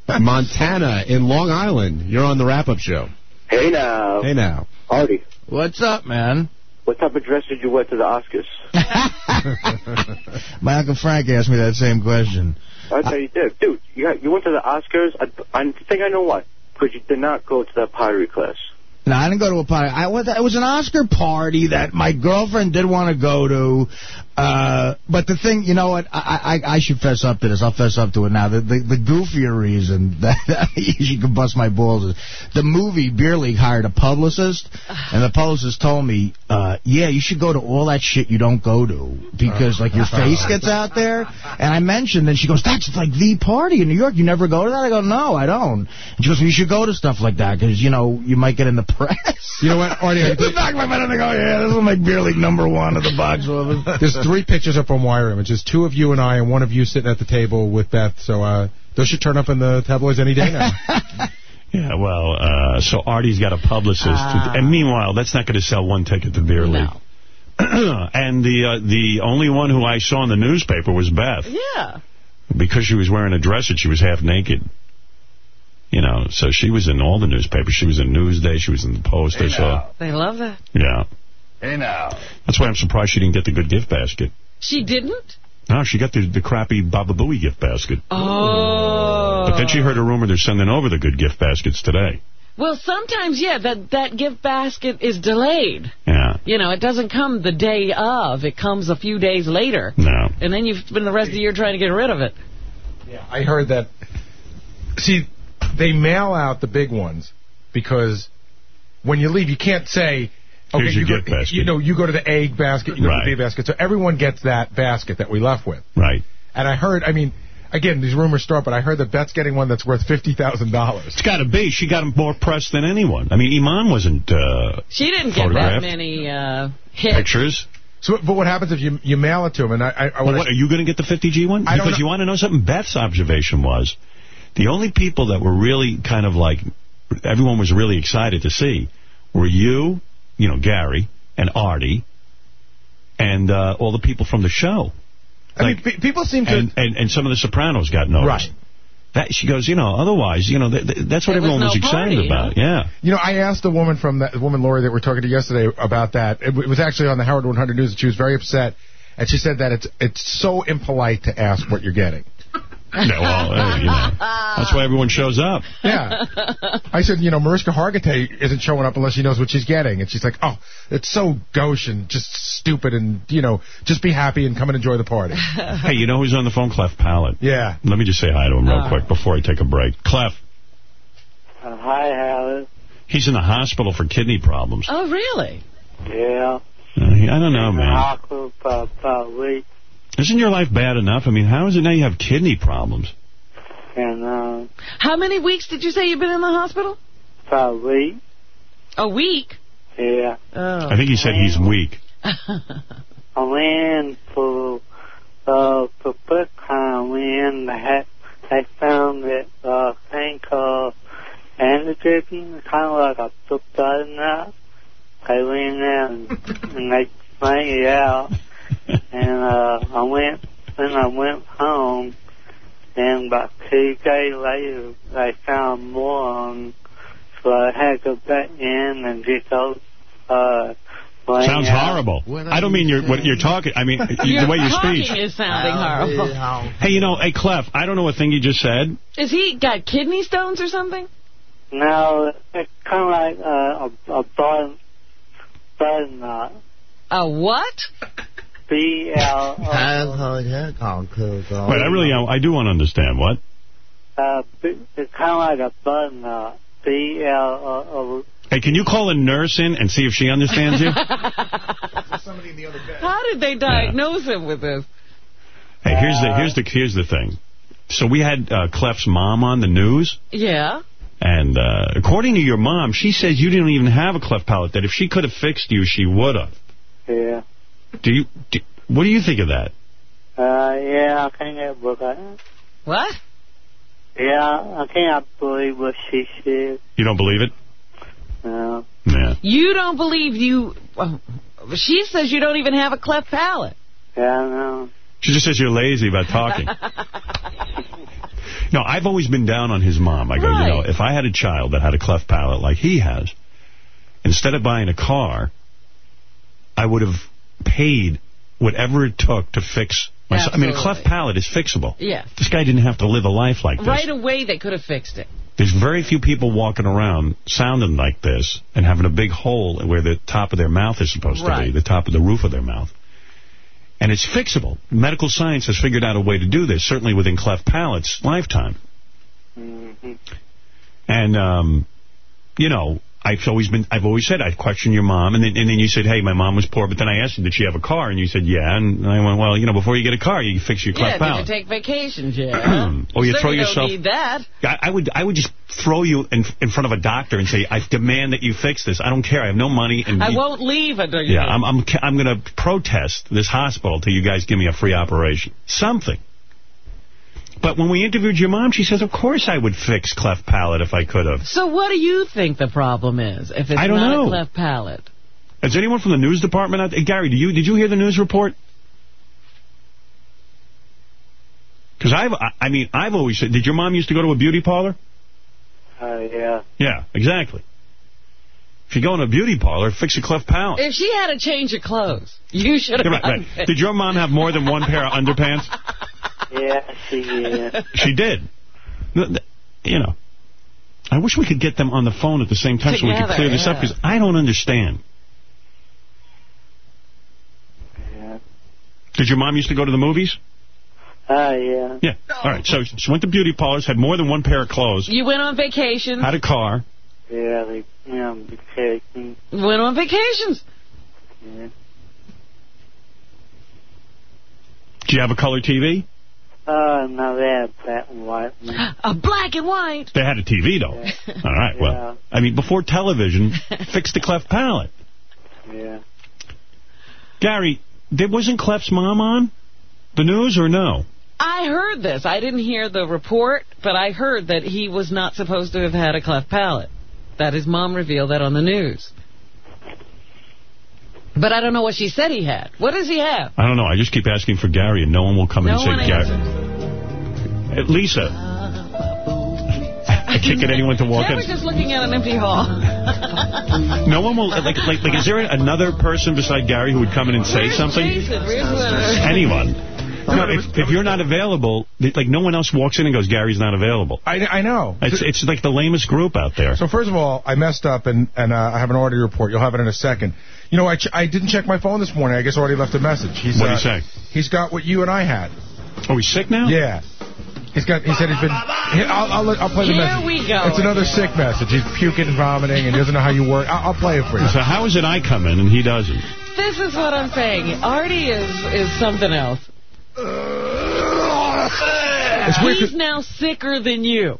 Montana in Long Island. You're on the wrap-up show. Hey now. Hey now. Artie, What's up, man? what type of dress did you wear to the Oscars? My Uncle Frank asked me that same question. I tell you did. Dude, you, got, you went to the Oscars? I, I think I know why. Because you did not go to that pottery class. No, I didn't go to a party. I went. It was an Oscar party that my girlfriend did want to go to. Uh, but the thing, you know what? I, I I should fess up to this. I'll fess up to it now. The the, the goofier reason that you can bust my balls is the movie Beer League hired a publicist, and the publicist told me, uh, yeah, you should go to all that shit you don't go to because like your face gets out there. And I mentioned, and she goes, that's like the party in New York. You never go to that? I go, no, I don't. And she goes, well, you should go to stuff like that because you know you might get in the press. You know what, Artie? I the of my head, and I go, yeah, this will make Beer League number one at the box office. There's three pictures up on Wire Images. Two of you and I, and one of you sitting at the table with Beth. So uh, those should turn up in the tabloids any day now. Yeah, well, uh, so Artie's got a publicist. Ah. and meanwhile, that's not going to sell one ticket to Beer League. and the uh, the only one who I saw in the newspaper was Beth. Yeah. Because she was wearing a dress and she was half naked. You know, so she was in all the newspapers. She was in Newsday. She was in the Post. I saw. They love that. Yeah. Hey now. That's why I'm surprised she didn't get the good gift basket. She didn't? No, she got the, the crappy Baba Booey gift basket. Oh. But then she heard a rumor they're sending over the good gift baskets today. Well, sometimes, yeah, that, that gift basket is delayed. Yeah. You know, it doesn't come the day of. It comes a few days later. No. And then you've spent the rest of the year trying to get rid of it. Yeah, I heard that. See, they mail out the big ones because when you leave, you can't say. Okay, Here's your you go, gift basket. You know, you go to the egg basket, you go Right. to the big basket. So everyone gets that basket that we left with. Right. And I heard, I mean, again, these rumors start, but I heard that Beth's getting one that's worth $50,000. It's got to be. She got more press than anyone. I mean, Iman wasn't uh, She didn't get that many uh, hits. pictures. So, but what happens if you you mail it to him? And I, I, I Well, what, are you going to get the 50G one? I don't Because know. you want to know something? Beth's observation was the only people that were really kind of like, everyone was really excited to see were you, you know, Gary, and Artie, and uh, all the people from the show. I mean, people seem to. And, and, and some of the Sopranos got noticed. Right. That, she goes, you know, otherwise, you know, th th that's what There was everyone no was excited party, about. Yeah. You know, I asked the woman from that the woman Lori that we are talking to yesterday about that. It, it was actually on the Howard 100 News. and She was very upset, and she said that it's it's so impolite to ask what you're getting. Yeah, well, uh, you know, that's why everyone shows up. Yeah. I said, you know, Mariska Hargitay isn't showing up unless she knows what she's getting. And she's like, oh, it's so gauche and just stupid and, you know, just be happy and come and enjoy the party. hey, you know who's on the phone? Clef Pallet. Yeah. Let me just say hi to him real Uh. quick before I take a break. Clef, Uh, hi, Howard. he's in the hospital for kidney problems. Oh, really? Yeah. Uh, he- I don't know, In the man. Hospital for about a week. Isn't your life bad enough? I mean, how is it now you have kidney problems? And, uh, How many weeks did you say you've been in the hospital? about a week. A week? Yeah. Oh. I think he said he's weak. I went for, uh, for book time when they had, they found that, uh, thing called antigen, kind of like a book button up. They went out and, and they sprang it out. and, uh, I went, when I went home, and about two days later, they found more on, so I had to go back in and get those, uh, Sounds out. horrible. I don't mean you're, what you're talking. I mean you, the way you talking speak. is sounding horrible. Hey, you know, hey, Clef, I don't know what thing you just said. Is he got kidney stones or something? No, it's kind of like uh, a, a button, button knot. A what? B L Wait, Wait, I really, I do want to understand. What? Uh, B- it's kind of like a button knot. B L O. Hey, can you call a nurse in and see if she understands you? How did they diagnose him with this? Hey, here's the here's the here's the thing. So we had uh, Clef's mom on the news, Yeah. and uh, according to your mom, she says you didn't even have a cleft palate. That if she could have fixed you, she would have. Yeah. Do you? Do, what do you think of that? Uh, yeah, I can't get book it. What? Yeah, I can't believe what she said. You don't believe it? No. Yeah. You don't believe you... well, she says you don't even have a cleft palate. Yeah, I know. She just says you're lazy about talking. No, I've always been down on his mom. I go, you know, if I had a child that had a cleft palate like he has, instead of buying a car, I would have paid whatever it took to fix my son. I mean, a cleft palate is fixable. Yes. This guy didn't have to live a life like this. Right away they could have fixed it. There's very few people walking around sounding like this and having a big hole where the top of their mouth is supposed to be, the top of the roof of their mouth. And it's fixable. Medical science has figured out a way to do this, certainly within cleft palate's lifetime. Mm-hmm. And, um, you know, I've always been, I've always said, I'd question your mom. And then, and then you said, hey, my mom was poor. But then I asked you, did she have a car? And you said, yeah. And I went, well, you know, before you get a car, you fix your Yeah, cleft did you take vacations, yeah. Or oh, you Certainly throw don't yourself- need that. I, I would I would just throw you in in front of a doctor and say, I demand that you fix this. I don't care. I have no money. And I you- won't leave until you Yeah. I'm I'm I'm going to protest this hospital till you guys give me a free operation. Something. But when we interviewed your mom, she says, of course I would fix cleft palate if I could have. So what do you think the problem is, if it's I don't not know. a cleft palate? Is anyone from the news department out there? Gary, do you, did you hear the news report? Because I've, I, I mean, I've always said, did your mom used to go to a beauty parlor? Uh, yeah. Yeah, exactly. If you go in a beauty parlor, fix a cleft palate. If she had a change of clothes, you should have Yeah, right, right. Did your mom have more than one pair of underpants? Yeah, she did. She did. Th- th- You know, I wish we could get them on the phone at the same time so we could clear this up, because I don't understand. Yeah. Did your mom used to go to the movies? Uh, yeah. Yeah. All right, so she went to beauty parlors, had more than one pair of clothes, You went on vacation. had a car. Yeah, they, you know, vacation. Went on vacations. Yeah. Do you have a color TV? Uh, no, they had black and white. A black and white. They had a TV, though. All right, well, I mean, before television, fix the cleft palate. Yeah. Gary, there wasn't Clef's mom on the news, or no? I heard this. I didn't hear the report, but I heard that he was not supposed to have had a cleft palate. That his mom revealed that on the news. But I don't know what she said he had. What does he have? I don't know. I just keep asking for Gary, and no one will come in and say, Gary. Uh, Lisa. I can't get anyone to walk They in. were just looking at an empty hall. No one will, like, like, like, is there another person beside Gary who would come in and say Where's something? Jason? Anyone. No, if, if you're not available, like no one else walks in and goes, Gary's not available. I, I know. It's it's like the lamest group out there. So first of all, I messed up, and, and uh, I have an Artie report. You'll have it in a second. You know, I ch I didn't check my phone this morning. I guess Artie left a message. He's, What'd uh, he say? He's got what you and I had. Oh, he's sick now? Yeah. He's got. He said he's been. He, I'll, I'll, I'll play the Here message. we go It's another again. sick message. He's puking and vomiting, and he doesn't know how you work. I'll, I'll play it for you. So how is it I come in and he doesn't? This is what I'm saying. Artie is is something else. It's weird He's now sicker than you.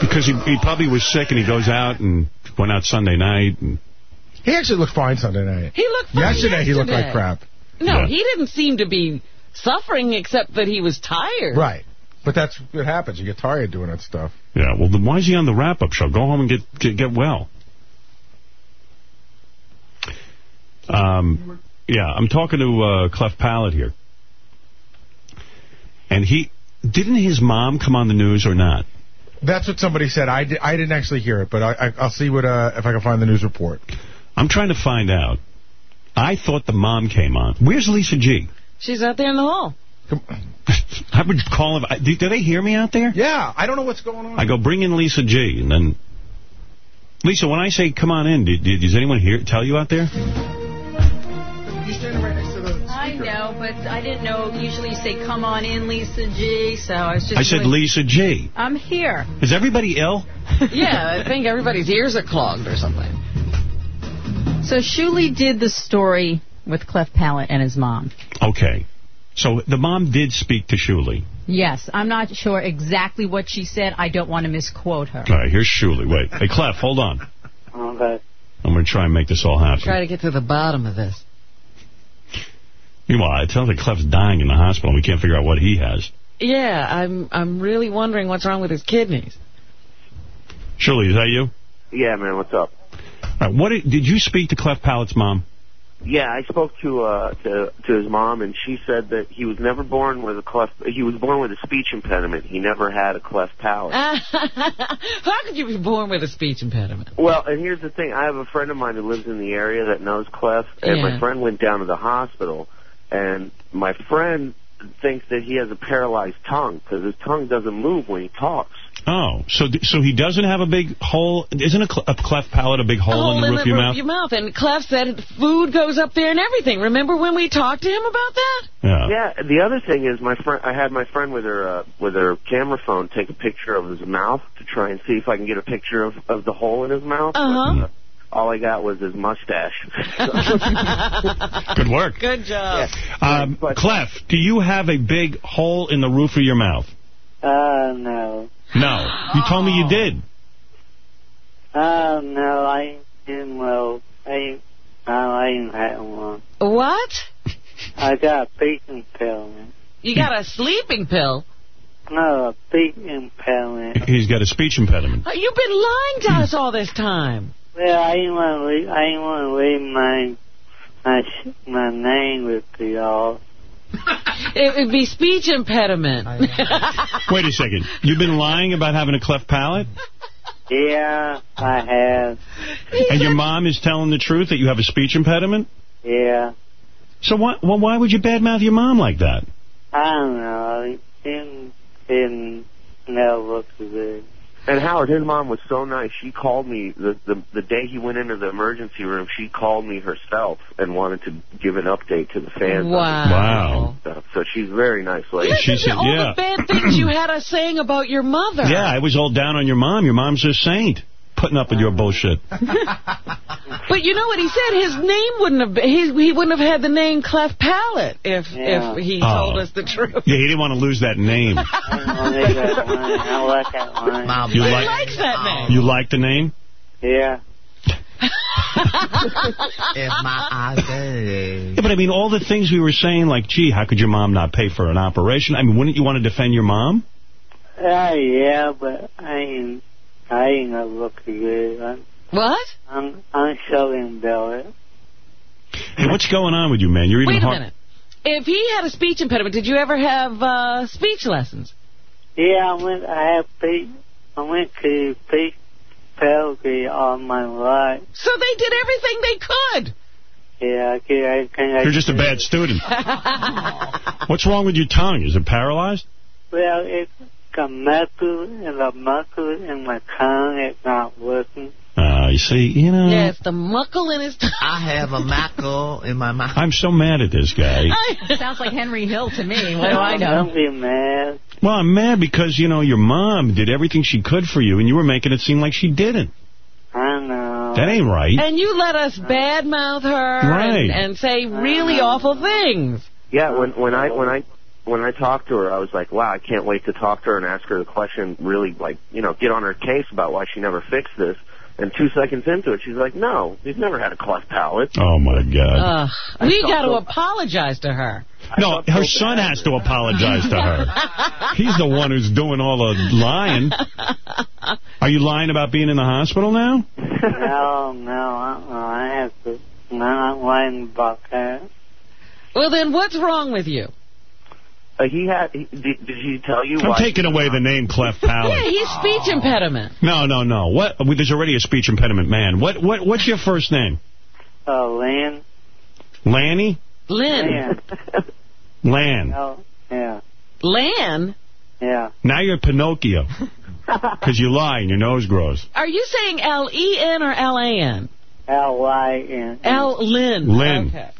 Because he, he probably was sick and he goes out and went out Sunday night. And He actually looked fine Sunday night. He looked fine Yesterday, he looked like crap. No, Yeah. he didn't seem to be suffering except that he was tired. Right. But that's what happens. You get tired doing that stuff. Yeah, well, then why is he on the wrap-up show? Go home and get get, get well. Um, yeah, I'm talking to uh, Clef Palate here. And he... Didn't his mom come on the news or not? That's what somebody said. I, di I didn't actually hear it, but I, I, I'll see what uh, if I can find the news report. I'm trying to find out. I thought the mom came on. Where's Lisa G? She's out there in the hall. I would call him. Do, do they hear me out there? Yeah, I don't know what's going on. I go, bring in Lisa G. And then... Lisa, when I say come on in, did, did, does anyone hear tell you out there? You're standing right next to the I know, but I didn't know. Usually you say, come on in, Lisa G. So I was just... I said really- Lisa G. I'm here. Is everybody ill? yeah, I think everybody's ears are clogged or something. So Shuli did the story with Clef Palate and his mom. Okay. So the mom did speak to Shuli. Yes, I'm not sure exactly what she said. I don't want to misquote her. All right, here's Shuli. Wait. Hey, Clef, hold on. Okay. I'm going to try and make this all happen. Try to get to the bottom of this. Meanwhile, it sounds like Clef's dying in the hospital and we can't figure out what he has. Yeah, I'm I'm really wondering what's wrong with his kidneys. Shuli, is that you? Yeah, man, what's up? All right, what did, did you speak to Clef Palate's mom? Yeah, I spoke to uh to to his mom, and she said that he was never born with a cleft. He was born with a speech impediment. He never had a cleft palate. How could you be born with a speech impediment? Well, and here's the thing. I have a friend of mine who lives in the area that knows Clef, and Yeah. my friend went down to the hospital, and my friend thinks that he has a paralyzed tongue because his tongue doesn't move when he talks. Oh, so so he doesn't have a big hole? Isn't a, cl a cleft palate a big hole, hole in the roof of your mouth? your mouth. And Clef said food goes up there and everything. Remember when we talked to him about that? Yeah. Yeah. The other thing is, my friend. I had my friend with her uh, with her camera phone take a picture of his mouth to try and see if I can get a picture of of the hole in his mouth. Uh-huh. But, uh, all I got was his mustache. Good work. Good job. Um, Clef, do you have a big hole in the roof of your mouth? Uh, no. No. You told me you did. Uh, no, I didn't know. I, no, I didn't have one. What? I got a big impairment. You got a sleeping pill? No, a big impairment. He's got a speech impediment. Uh, You've been lying to us all this time. Well, I didn't want to leave, I didn't want to leave my, my, my name with y'all. It would be speech impediment. Wait a second. You've been lying about having a cleft palate? Yeah, I have. And your mom is telling the truth that you have a speech impediment? Yeah. So why, well, why would you badmouth your mom like that? I don't know. It didn't, didn't never look good. And Howard, his mom was so nice. She called me the, the the day he went into the emergency room. She called me herself and wanted to give an update to the fans. Wow. Wow. So she's a very nice lady. She said, all yeah. the bad things you had us saying about your mother. Yeah, I was all down on your mom. Your mom's a saint. Putting up with your bullshit. But you know what he said? His name wouldn't have been, he, he wouldn't have had the name Clef Palate if Yeah. if he Oh. told us the truth. Yeah, he didn't want to lose that name. I like that one. I like. You he like likes that name. you like the name? Yeah. If my eyes Yeah, but I mean, all the things we were saying, like, gee, how could your mom not pay for an operation? I mean, wouldn't you want to defend your mom? Uh, yeah, but I ain't, I ain't gonna look good. I'm, What? I'm, I'm showing Billy. Hey, what's going on with you, man? You're even Wait a hard- minute. If he had a speech impediment, did you ever have uh, speech lessons? Yeah, I went, I have big, I went to big Belgrade all my life. So they did everything they could. Yeah, okay, I can. I You're just a bad student. What's wrong with your tongue? Is it paralyzed? Well, it's a muscle and the muscle in my tongue is not working. Uh, you see, you know. Yeah, it's the muckle in his tongue. I have a muckle in my mouth. I'm so mad at this guy. Sounds like Henry Hill to me. What do I know? Don't be mad. Well, I'm mad because, you know, your mom did everything she could for you, and you were making it seem like she didn't. I know. That ain't right. And you let us badmouth her Right. and, and say really awful things. Yeah, when when I when I when I talked to her, I was like, wow, I can't wait to talk to her and ask her the question. Really, like, you know, get on her case about why she never fixed this. And two seconds into it, she's like, no, he's never had a cleft palate. Oh, my God. Ugh. I we got to so- apologize to her. No, her son has to apologize to her. He's the one who's doing all the lying. Are you lying about being in the hospital now? no, no, uh-uh, I have to. No, I'm not lying about that. Well, then what's wrong with you? Uh, he had. He, did, did he tell you I'm why? taking away the name cleft Yeah, palate. he's speech impediment. No, no, no. What? There's already a speech impediment man. What? What? What's your first name? Uh, Lynn? Lanny? Lynn. Lan. Oh, yeah, Lan? yeah. Now you're Pinocchio. Because you lie and your nose grows. Are you saying L-E-N or L-A-N? L-Y-N. L-Lynn. Lynn. Okay.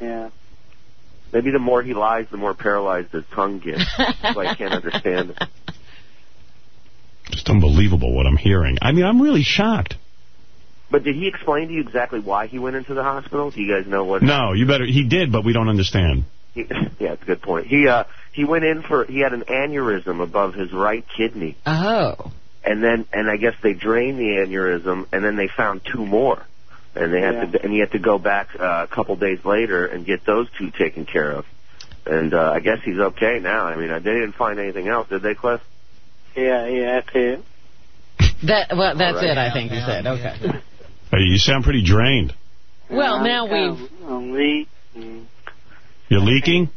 Yeah. Maybe the more he lies, the more paralyzed his tongue gets. so I can't understand. it. Just unbelievable what I'm hearing. I mean, I'm really shocked. But did he explain to you exactly why he went into the hospital? Do you guys know what? No, you better. He did, but we don't understand. He, yeah, it's a good point. He uh he went in for he had an aneurysm above his right kidney, Oh. and then and I guess they drained the aneurysm, and then they found two more, and they had to and he had to go back uh, a couple days later and get those two taken care of. And uh, I guess he's okay now. I mean, uh, they didn't find anything else, did they, Cliff? Yeah, yeah, that's it. That, well, that's All right. it, I think you said. Okay. Hey, you sound pretty drained. Well, I'm now we've... kind of- I'm weak. Mm, You're leaking?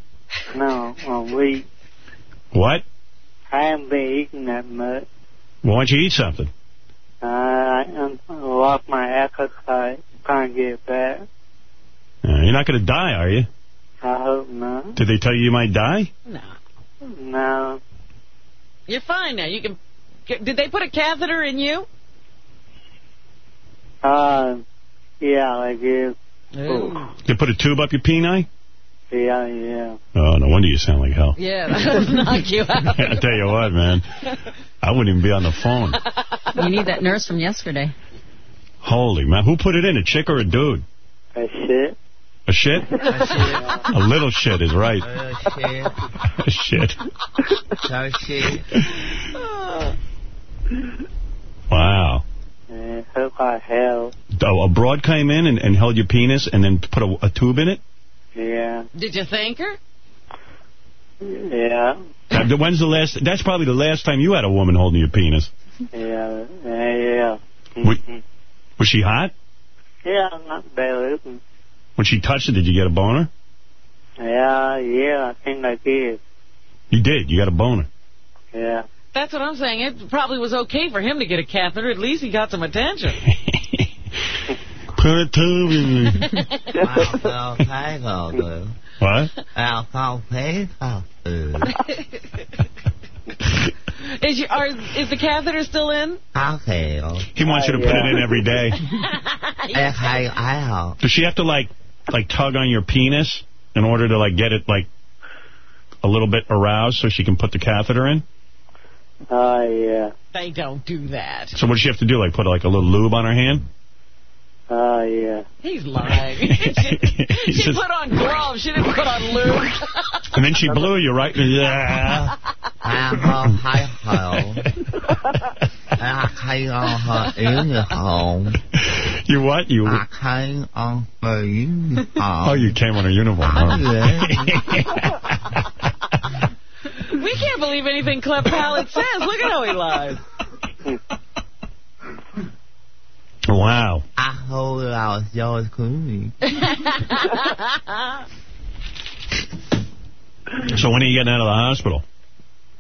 No, I'm weak. What? I haven't been eating that much. Why don't you eat something? Uh, I, I lost my appetite. Trying to get back. Uh, you're not going to die, are you? I hope not. Did they tell you you might die? No. No. You're fine now. You can... Did they put a catheter in you? Uh, yeah, I guess. They put a tube up your peni? Yeah, yeah. Oh, no wonder you sound like hell. Yeah, that would knock you out. I tell you what, man. I wouldn't even be on the phone. You need that nurse from yesterday. Holy man, who put it in? A chick or a dude? A shit. A shit? A little shit is right. A shit. A shit. Wow. Yeah, hope I help. Oh, a broad came in and, and held your penis and then put a, a tube in it? Yeah. Did you thank her? Yeah. Uh, When's the last? That's probably the last time you had a woman holding your penis. Yeah. Yeah. Yeah. Was, was she hot? Yeah, not bad looking. When she touched it, did you get a boner? Yeah, yeah, I think I did. You did. You got a boner. Yeah. That's what I'm saying. It probably was okay for him to get a catheter. At least he got some attention. Put a tube in me. Alcohol hangover. What? Alcohol hangover. Is, you, are, is the catheter still in? Okay. He wants you to put it in every day. Okay, I Does she have to, like, like tug on your penis in order to, like, get it, like, a little bit aroused so she can put the catheter in? Oh, yeah. They don't do that. So what does she have to do? Like, put, like, a little lube on her hand? Oh, yeah. He's lying. she she says- put on gloves. She didn't put on lube. And then she blew you, right? Yeah. Alcohol ah, hangover. I on oh, her uniform. You what? You? I came on her uniform. Oh, you came on her uniform. huh? we can't believe anything Clef Palate says. Look at how he lies. Wow. I told her I was George Clooney. So when are you getting out of the hospital?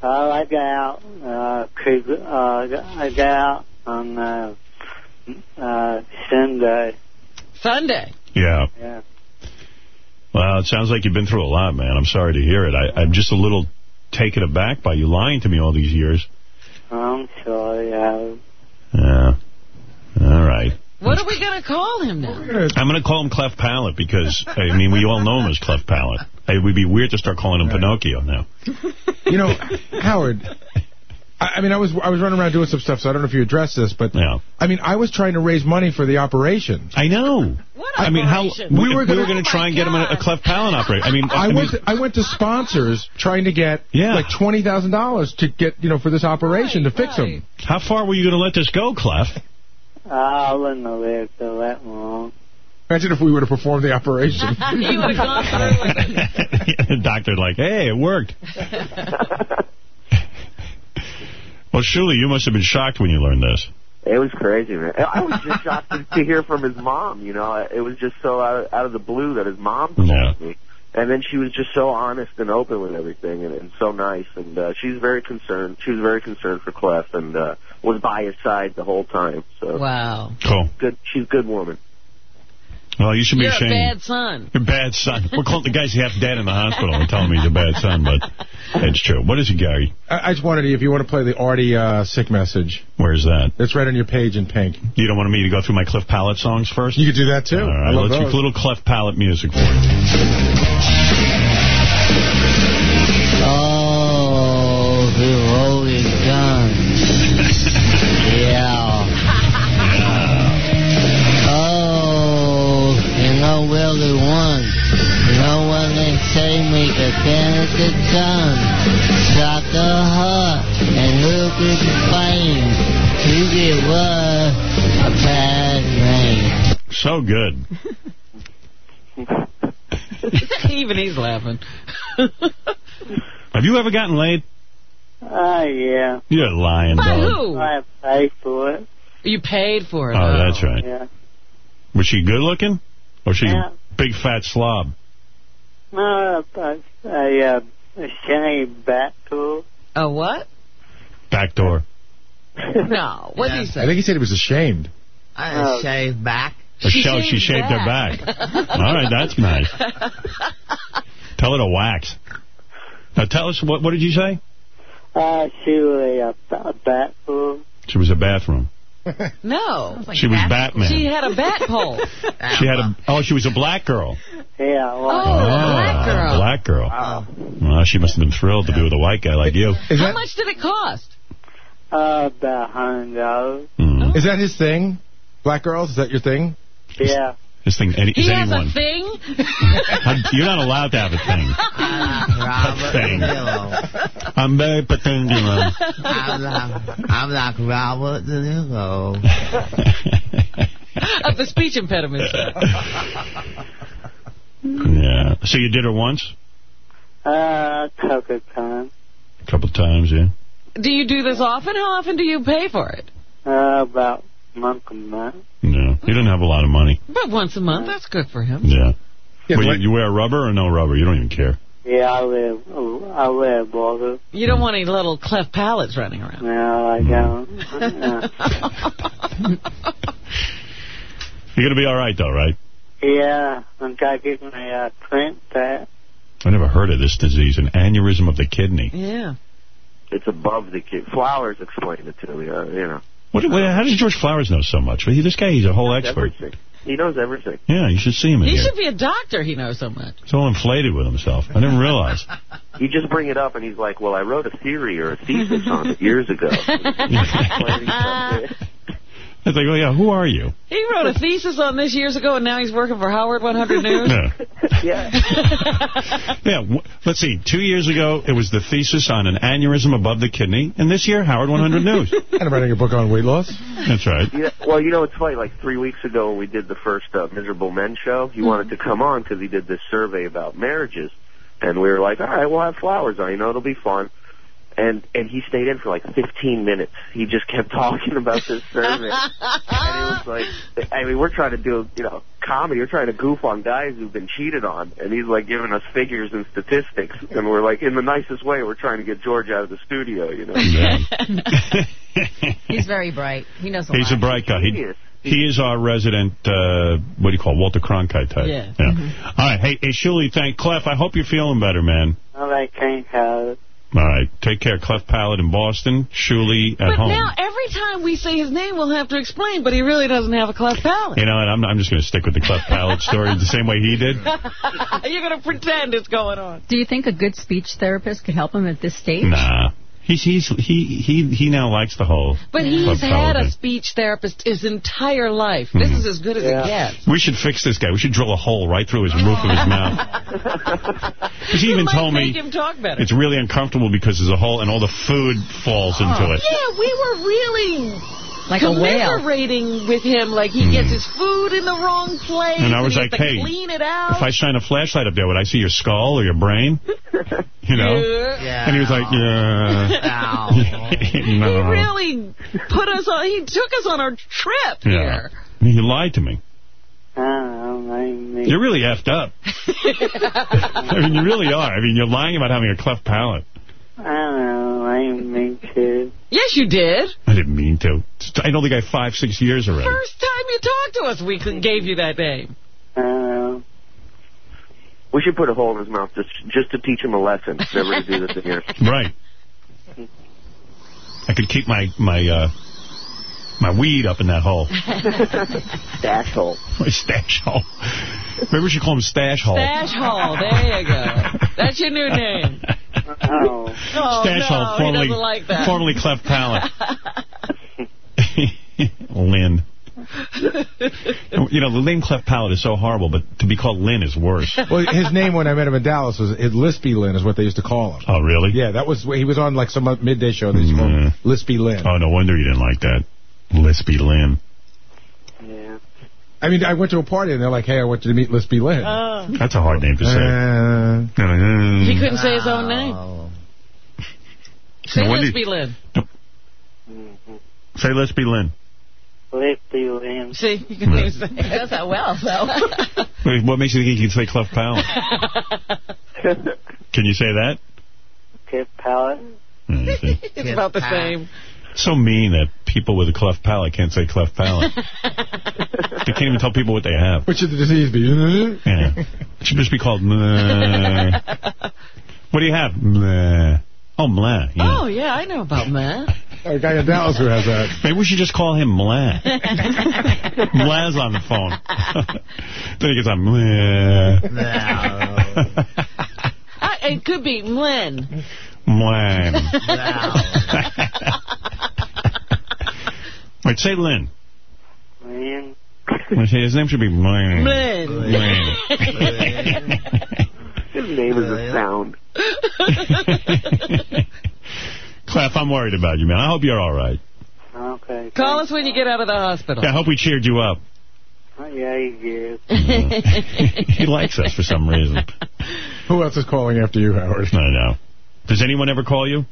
Oh, I got out, uh, cause, uh, I got out on, uh, uh, Sunday. Sunday. Yeah. Yeah. Well, it sounds like you've been through a lot, man. I'm sorry to hear it. I, I'm just a little taken aback by you lying to me all these years. I'm sorry. I, Yeah. All right. What are we going to call him now? I'm going to call him Cleft Palate because, I mean, we all know him as Cleft Palate. It would be weird to start calling him Pinocchio now. You know, Howard, I, I mean, I was I was running around doing some stuff, so I don't know if you addressed this, but I mean, I was trying to raise money for the operation. I know. What I mean, how we were we were going to try and oh get him a, a cleft palate operation. I mean, I, mean, went to, I went to sponsors trying to get Yeah. like twenty thousand dollars to get you know for this operation to fix him. how far were you going to let this go, Cleft? Ah, I wouldn't have lived till that long. Imagine if we were to perform the operation. you would have gone through with it. the doctor like, hey, it worked. well, Shuli, you must have been shocked when you learned this. It was crazy, man. I was just shocked to, to hear from his mom. You know, it was just so out of, out of the blue that his mom told Yeah. me. And then she was just so honest and open with everything, and, and so nice. And uh, she's very concerned. She was very concerned for Clef, and uh, was by his side the whole time. So Wow. Cool. good. She's a good woman. Well, you should be You're a ashamed. bad son. You're a bad son. We're calling the guy's half dead in the hospital and telling me he's a bad son, but it's true. What is it, Gary? I, I just wanted to, if you want to play the Artie uh, sick message, Where's that? it's right on your page in pink. You don't want me to go through my Cliff Palate songs first? You could do that too. All I love let's those. get a little Cliff Palate music for you. When they say make a benefit tongue. Suck a heart and look at the flame. You get what? A bad name. So good. Even he's laughing. Have you ever gotten laid? Ah, yeah. You're lying, By dog. who? I paid for it. You paid for it. Oh, that's right. Yeah. Was she good looking? Or was she Yeah. a big fat slob? No, a, a, uh, a skinny back tool. A what? Back door. No. What did he say? I think he said he was ashamed. I Oh. shave back. A show, she shaved her back. All right, that's nice. Tell her to wax. Now tell us, what, what did you say? Uh, she was a, a bat tool. She was a bathroom. No. She was Batman. She had a bat pole. She had a, oh, she was a black girl. Yeah, Oh, well, black girl. Black girl. Well, she must have been thrilled to be with a white guy like you. Is How that much did it cost? uh, about a hundred dollars. Mm. is that his thing? Black girls, is that your thing? Yeah. This thing, any, He is has anyone. a thing? You're not allowed to have a thing. Robert Thing. De Niro. I'm very particular. I'm like, I'm like Robert De Niro. of the speech impediment. yeah. So you did her once? Uh, a couple of times. A couple times, yeah. Do you do this often? How often do you pay for it? Uh, about a month a month. No. he didn't have a lot of money. But once a month. That's good for him. Yeah. Yeah, Well, but- you, you wear rubber or no rubber? You don't even care. Yeah, I wear, I wear bother. You don't want any little cleft palates running around. No, I don't. You're going to be all right, though, right? yeah, I'm trying to get my uh, print back. I never heard of this disease, an aneurysm of the kidney. Yeah. It's above the kidney. Flowers explained it to me. Uh, you know, What, what, how does George Flowers know so much? Well, he- This guy, he's a whole expert. everything. He knows everything. Yeah, you should see him He here. should be a doctor. He knows so much. He's all inflated with himself. I didn't realize. You just bring it up, and he's like, "Well, I wrote a theory or a thesis on it years ago." Explaining something. It's like, oh, yeah, who are you? He wrote a thesis on this years ago, and now he's working for Howard 100 News. Yeah. yeah. Yeah, let's see. Two years ago, it was the thesis on an aneurysm above the kidney, and this year, Howard 100 News. And I'm writing a book on weight loss. That's right. Yeah, well, you know, it's funny. Like three weeks ago, when we did the first uh, Miserable Men show, he wanted to come on because he did this survey about marriages, and we were like, "All right, we'll have flowers on. You know, it'll be fun." And and he stayed in for like 15 minutes. He just kept talking about this survey, and it was like, I mean, we're trying to do you know comedy. We're trying to goof on guys who've been cheated on, and he's like giving us figures and statistics, and we're like, in the nicest way, we're trying to get George out of the studio. You know. He's very bright. He knows a He's a bright guy. He, Genius. He is our resident, uh, what do you call it, Walter Cronkite type. Yeah. All right. Hey, hey, Shuli, thank Clef. I hope you're feeling better, man. All right, can't have it. All right. Take care. Of Clef Palate in Boston. Shuli at But home. now every time we say his name, we'll have to explain, but he really doesn't have a cleft palate. You know what? I'm, I'm just going to stick with the Clef Palate story the same way he did. You're going to pretend it's going on. Do you think a good speech therapist could help him at this stage? Nah. He's, he's, he, he, he now likes the whole But he's Pallet had a speech therapist his entire life. This mm-hmm. is as good as it gets. We should fix this guy. We should drill a hole right through his roof of his mouth. Because he even might told make me him talk better. it's really uncomfortable because there's a hole and all the food falls into oh. it. Yeah, we were really Like a whale. commiserating with him. Like he gets hmm. his food in the wrong place. And I was he like, hey, clean it out. if I shine a flashlight up there, would I see your skull or your brain? You know? Yeah. And he was like, yeah. He no. really put us on. He took us on our trip Yeah. here. He lied to me. Oh, I don't know, maybe. You're really effed up. I mean, you really are. I mean, you're lying about having a cleft palate. I don't know, I didn't mean to. Yes, you did. I didn't mean to. I know the guy five, six years already. First time you talked to us, we gave you that name. I. We should put a hole in his mouth just just to teach him a lesson. Never to do this again. Right. I could keep my my uh, my weed up in that hole. Stash hole. My stash hole. Maybe we should call him Stash Hole. Stash Hole. There you go. That's your new name. Oh. Oh, no, Hole, formerly, he doesn't like that. formerly Cleft Palate. Lynn. You know, the name Cleft Palate is so horrible, but to be called Lynn is worse. Well, his name when I met him in Dallas was it Lispy Lynn is what they used to call him. Oh, really? Yeah, that was he was on like some midday show. They used to call him mm. Lispy Lynn. Oh, no wonder you didn't like that. Lispy Lynn. Yeah. I mean, I went to a party and they're like, "Hey, I want you to meet Lispy Lynn." Oh. That's a hard name to say. Uh, He couldn't say his own name. Say No wonder- Lispy Lynn. Say Lispy Lynn. Lispy Lynn. See, you can Right. say He does that well, so. What makes you think you can say Cleft Palate? Can you say that? Kid palate. it's about the same. So mean that people with a cleft palate can't say cleft palate. they can't even tell people what they have. What should the disease be? Yeah. It should just be called meh. What do you have? Meh. Oh, meh. Yeah. Oh, yeah, I know about that. A guy in Dallas who has that. Maybe we should just call him Meh. Meh's on the phone. then he gets on Meh. I, it could be Mlin. Meh. Wait, say Lynn. Lynn. Say His name should be Meh. Mlin. His name is a sound. Clef, I'm worried about you, man. I hope you're all right. Okay. Call us when you get out of the hospital. I hope we cheered you up. Oh, yeah, he did. he likes us for some reason. Who else is calling after you, Howard? I know. Does anyone ever call you?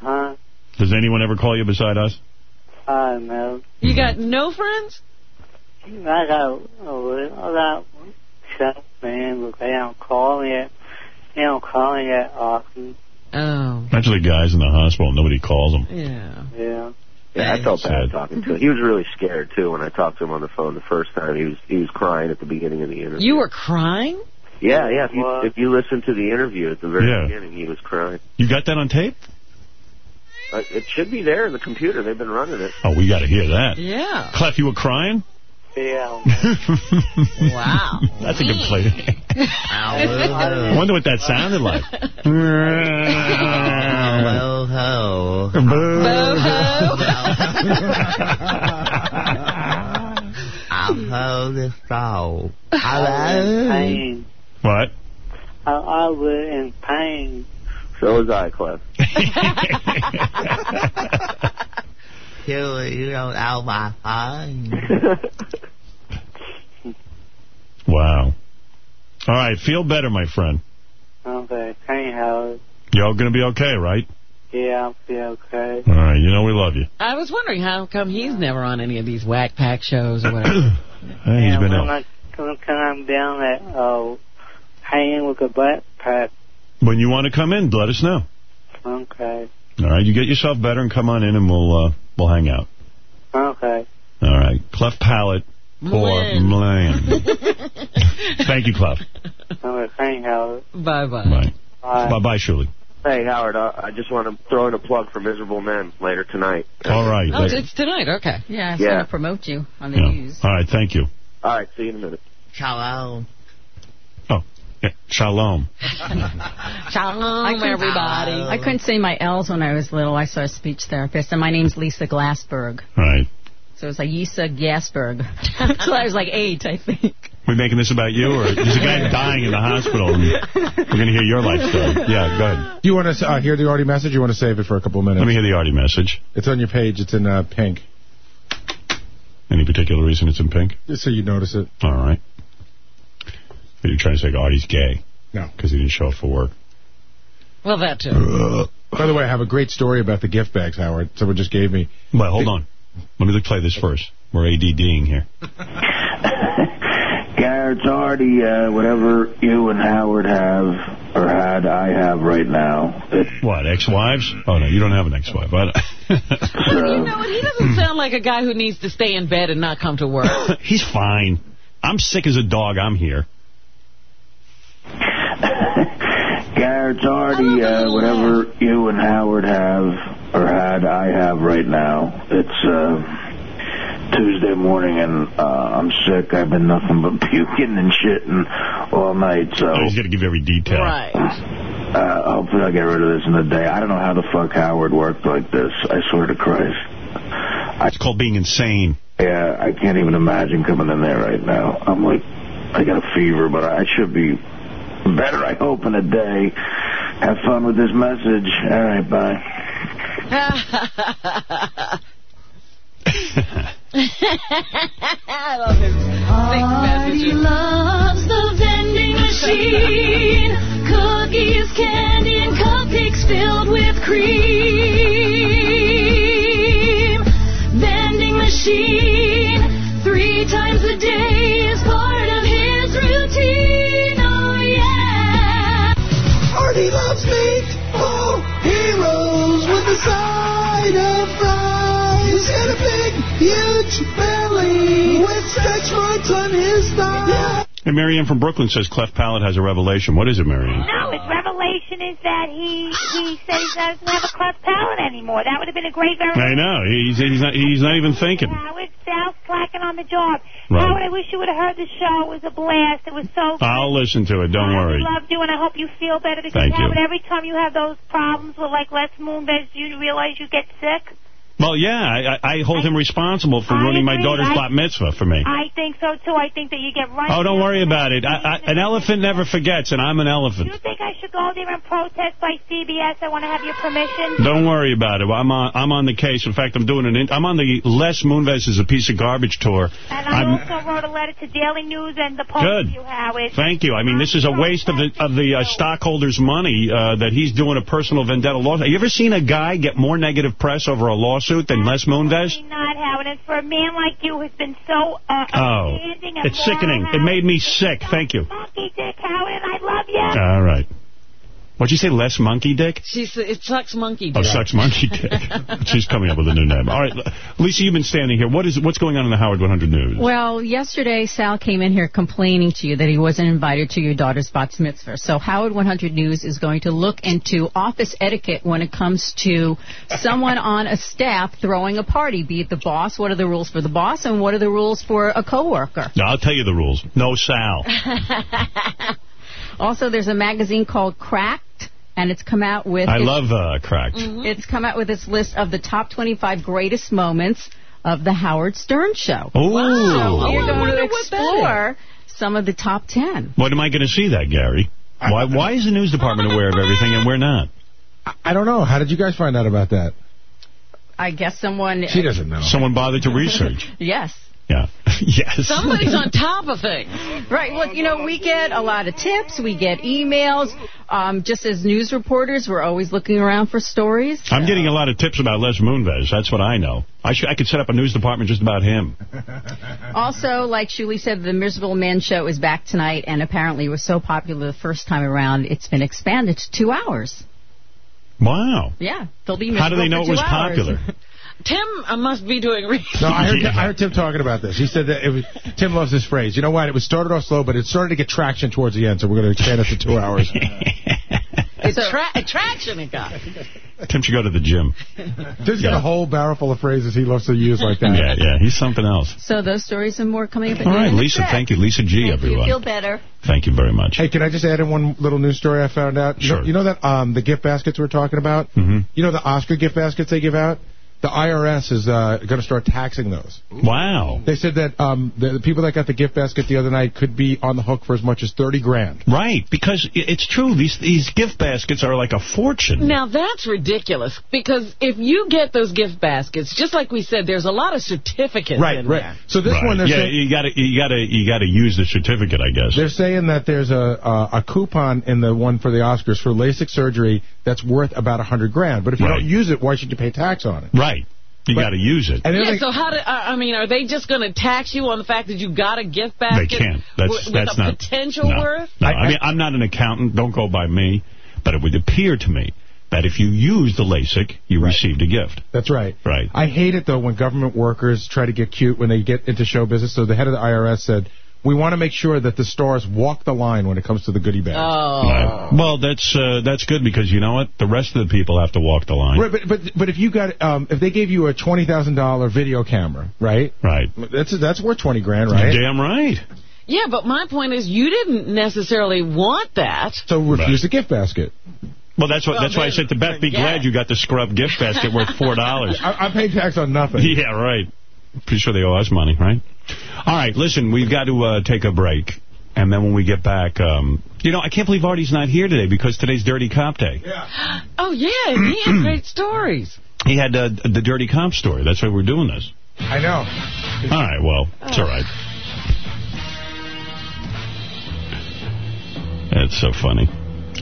Huh? Does anyone ever call you beside us? Uh, I don't know. You got no friends? I got a little, I got some man, but they don't call me it. They don't call me that often. Oh. Actually, guys in the hospital, nobody calls them. Yeah. Yeah. Yeah, I felt bad talking to him. He was really scared too when I talked to him on the phone the first time. He was he was crying at the beginning of the interview. You were crying? Yeah, yeah. If you if you listen to the interview at the very Yeah. beginning, he was crying. You got that on tape? Uh, it should be there in the computer. They've been running it. Oh, we got to hear that. Yeah. Clef, you were crying? Yeah. Wow. That's a good play. I wonder what that sounded like. Well, ho. I'll hold the soul. I was in pain. What? I, I was in pain. So was I, Clef. You, you don't know my pain. Wow. All right, feel better, my friend. Okay, can't help. You're all going to be okay, right? Yeah, I'll be okay. All right, you know we love you. I was wondering how come he's never on any of these whack pack shows or whatever. Hey, he's been out. I, when can I'm down at, uh, hanging with a backpack. When you want to come in, let us know. Okay. All right, you get yourself better and come on in and we'll uh, we'll hang out. Okay. All right. Cleft palate or Mlin. Mlan. Thank you, Clef. All right, thank Howard. Bye-bye. Bye. Bye-bye, Shuli. Hey, Howard, uh, I just want to throw in a plug for Miserable Men later tonight. All right. Oh, it's tonight. Okay. Yeah, I was Yeah. going to promote you on the Yeah. news. All right, thank you. All right, see you in a minute. Shalom. Yeah. Shalom. Shalom, couldn't- everybody. I couldn't say my L's when I was little. I saw a speech therapist, and my name's Lisa Glassberg. Right. So it was like Lisa Gasberg. Until I was like eight, I think. We making this about you, or there's a guy dying in the hospital, and we're going to hear your life story. Yeah, go ahead. Do you want to uh, hear the Artie message? Or you want to save it for a couple of minutes? Let me hear the Artie message. It's on your page. It's in uh, pink. Any particular reason it's in pink? Just so you notice it. All right. Are you trying to say Artie's gay? No. Because he didn't show up for work. Well, that too. By the way, I have a great story about the gift bags, Howard. Someone just gave me. Well, hold on. Let me play this first. We're ADDing here. Garrett's already uh, whatever you and Howard have or had, I have right now. What, ex-wives? Oh, no, you don't have an ex-wife. I don't- You know what? He doesn't sound like a guy who needs to stay in bed and not come to work. He's fine. I'm sick as a dog. I'm here. Garrett's already uh, whatever you and Howard have or had, I have right now. It's uh, Tuesday morning and uh, I'm sick. I've been nothing but puking and shitting all night. So Oh, he's got to give every detail. Right. uh, hopefully I'll get rid of this in a day. I don't know how the fuck Howard worked like this. I swear to Christ. It's called being insane. Yeah, I can't even imagine coming in there right now. I'm like, I got a fever, but I should be better, I hope, in a day. Have fun with this message. All right, bye. I love his Artie six messages. loves the vending machine. Cookies, candy, and cupcakes filled with cream. Vending machine. Three times a day is side of fries and a big, huge belly with stretch marks on his thigh. And Marianne from Brooklyn says Cleft Palate has a revelation. What is it, Marianne? No, his revelation is that he he said he doesn't have a cleft palate anymore. That would have been a great I know. He's, he's, not, he's not even thinking. Howard, Sal's slacking on the job. Right. Howard, I wish you would have heard the show. It was a blast. It was so good. I'll listen to it. Don't I worry. loved you, and I hope you feel better because Thank you. Howard, every time you have those problems with like Les Moonves, you realize you get sick. Well, yeah, I, I I hold him responsible for I ruining my daughter's I- bat mitzvah for me. I think so too. I think that you get right. Oh, don't worry about it. I, I, an elephant never forgets, and I'm an elephant. Do you think I should go there and protest by CBS? I want to have your permission. Don't worry about it. I'm on. I'm on the case. In fact, I'm doing an. In, I'm on the Les Moonves is a piece of garbage tour. And I I'm, also wrote a letter to Daily News and the Post Good. you, Howard. Thank you. I mean, this is a waste of the of the uh, stockholders' money uh, that he's doing a personal vendetta lawsuit. Have you ever seen a guy get more negative press over a lawsuit than Les Moonves? Not Howard, and for a man like you who's been so uh, Oh, it's sickening. It made me sick. Thank you. dick, Howard, I love you. All right. What'd you say, less Monkey Dick? She said, it sucks monkey dick. Oh, dick. sucks monkey dick. She's coming up with a new name. All right, Lisa, you've been standing here. What is what's going on in the Howard 100 News? Well, yesterday Sal came in here complaining to you that he wasn't invited to your daughter's bat mitzvah. So Howard 100 News is going to look into office etiquette when it comes to someone on a staff throwing a party. Be it the boss, what are the rules for the boss, and what are the rules for a coworker? No, I'll tell you the rules. No Sal. Also, there's a magazine called Cracked, and it's come out with I its- love uh, cracked. It's come out with its list of the top 25 greatest moments of the Howard Stern Show. Ooh. So we're going to explore some of the top 10. When am I going to see that, Gary? Why why is the news department aware of everything and we're not? I don't know. How did you guys find out about that? I guess someone... She doesn't know. Someone bothered to research. Yes. Yeah. yes. Somebody's on top of things. Right. Well, you know, we get a lot of tips. We get emails. Um, just as news reporters, we're always looking around for stories. I'm getting a lot of tips about Les Moonves. That's what I know. I should I could set up a news department just about him. Also, like Shuli said, the Miserable Men show is back tonight, and apparently it was so popular the first time around, it's been expanded to two hours. Wow. Yeah, they'll be How do they know it was hours. popular? Tim uh, must be doing research. No, I heard, I heard Tim talking about this. He said that it was, Tim loves this phrase. You know what? It was started off slow, but it started to get traction towards the end, so we're going to expand it to two hours. Attra- attraction it got. Tim should go to the gym. Tim's got a whole barrel full of phrases he loves to use like that. Yeah, yeah, he's something else. So those stories and more coming up at All noon right, in the Lisa, track. thank you. Lisa G, everyone. Feel better. Thank you very much. Hey, can I just add in one little news story I found out? You Sure. Know, you know that um, the gift baskets we're talking about? Mm-hmm. You know the Oscar gift baskets they give out? The IRS is uh, going to start taxing those. Wow. They said that um, the, the people that got the gift basket the other night could be on the hook for as much as 30 grand. Right, because it's true. These these gift baskets are like a fortune. Now that's ridiculous because if you get those gift baskets, just like we said, there's a lot of certificates Right, in right. there. So this Right. one, they're yeah, saying, you got to you got to you got to use the certificate, I guess. they're saying that there's a, a a coupon in the one for the Oscars for LASIK surgery that's worth about 100 grand. But if you Right. don't use it, why should you pay tax on it? Right. You got to use it. And Yeah, they- so how do, uh, I mean, are they just going to tax you on the fact that you got a gift back? They basket can't. That's with, with that's a not potential no, worth? No, I, mean I'm not an accountant. Don't go by me, but it would appear to me that if you use the LASIK, you received a gift. That's right. Right. I hate it, though, when government workers try to get cute when they get into show business. So the head of the IRS said, we want to make sure that the stars walk the line when it comes to the goodie bag. Oh. Right. Well, that's uh, that's good because you know what? The rest of the people have to walk the line. Right, but, but but if you got um, if they gave you a twenty thousand dollar video camera, right? Right. That's that's worth twenty grand, right? You're damn right. Yeah, but my point is you didn't necessarily want that. So refuse the gift basket. Well, that's what Well, that's why I said to Beth, be glad you got the scrub gift basket worth four dollars. I, I paid tax on nothing. Yeah, right. Pretty sure they owe us money, right? All right, listen, we've got to uh, take a break. And then when we get back, um, you know, I can't believe Artie's not here today because today's Dirty Cop Day. Yeah. Oh, yeah, he had great stories. He had uh, the Dirty Cop story. That's why we're doing this. I know. All right, well, it's all right. That's so funny.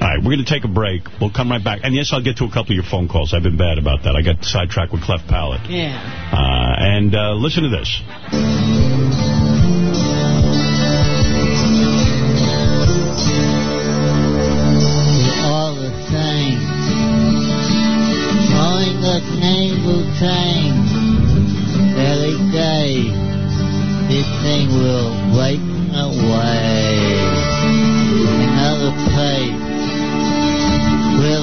All right, we're going to take a break. We'll come right back. And yes, I'll get to a couple of your phone calls. I've been bad about that. I got sidetracked with Cleft Palate. Yeah. Uh, and uh, listen to this. all the same. Only the name will change. Every day, this thing will wake away. Another page.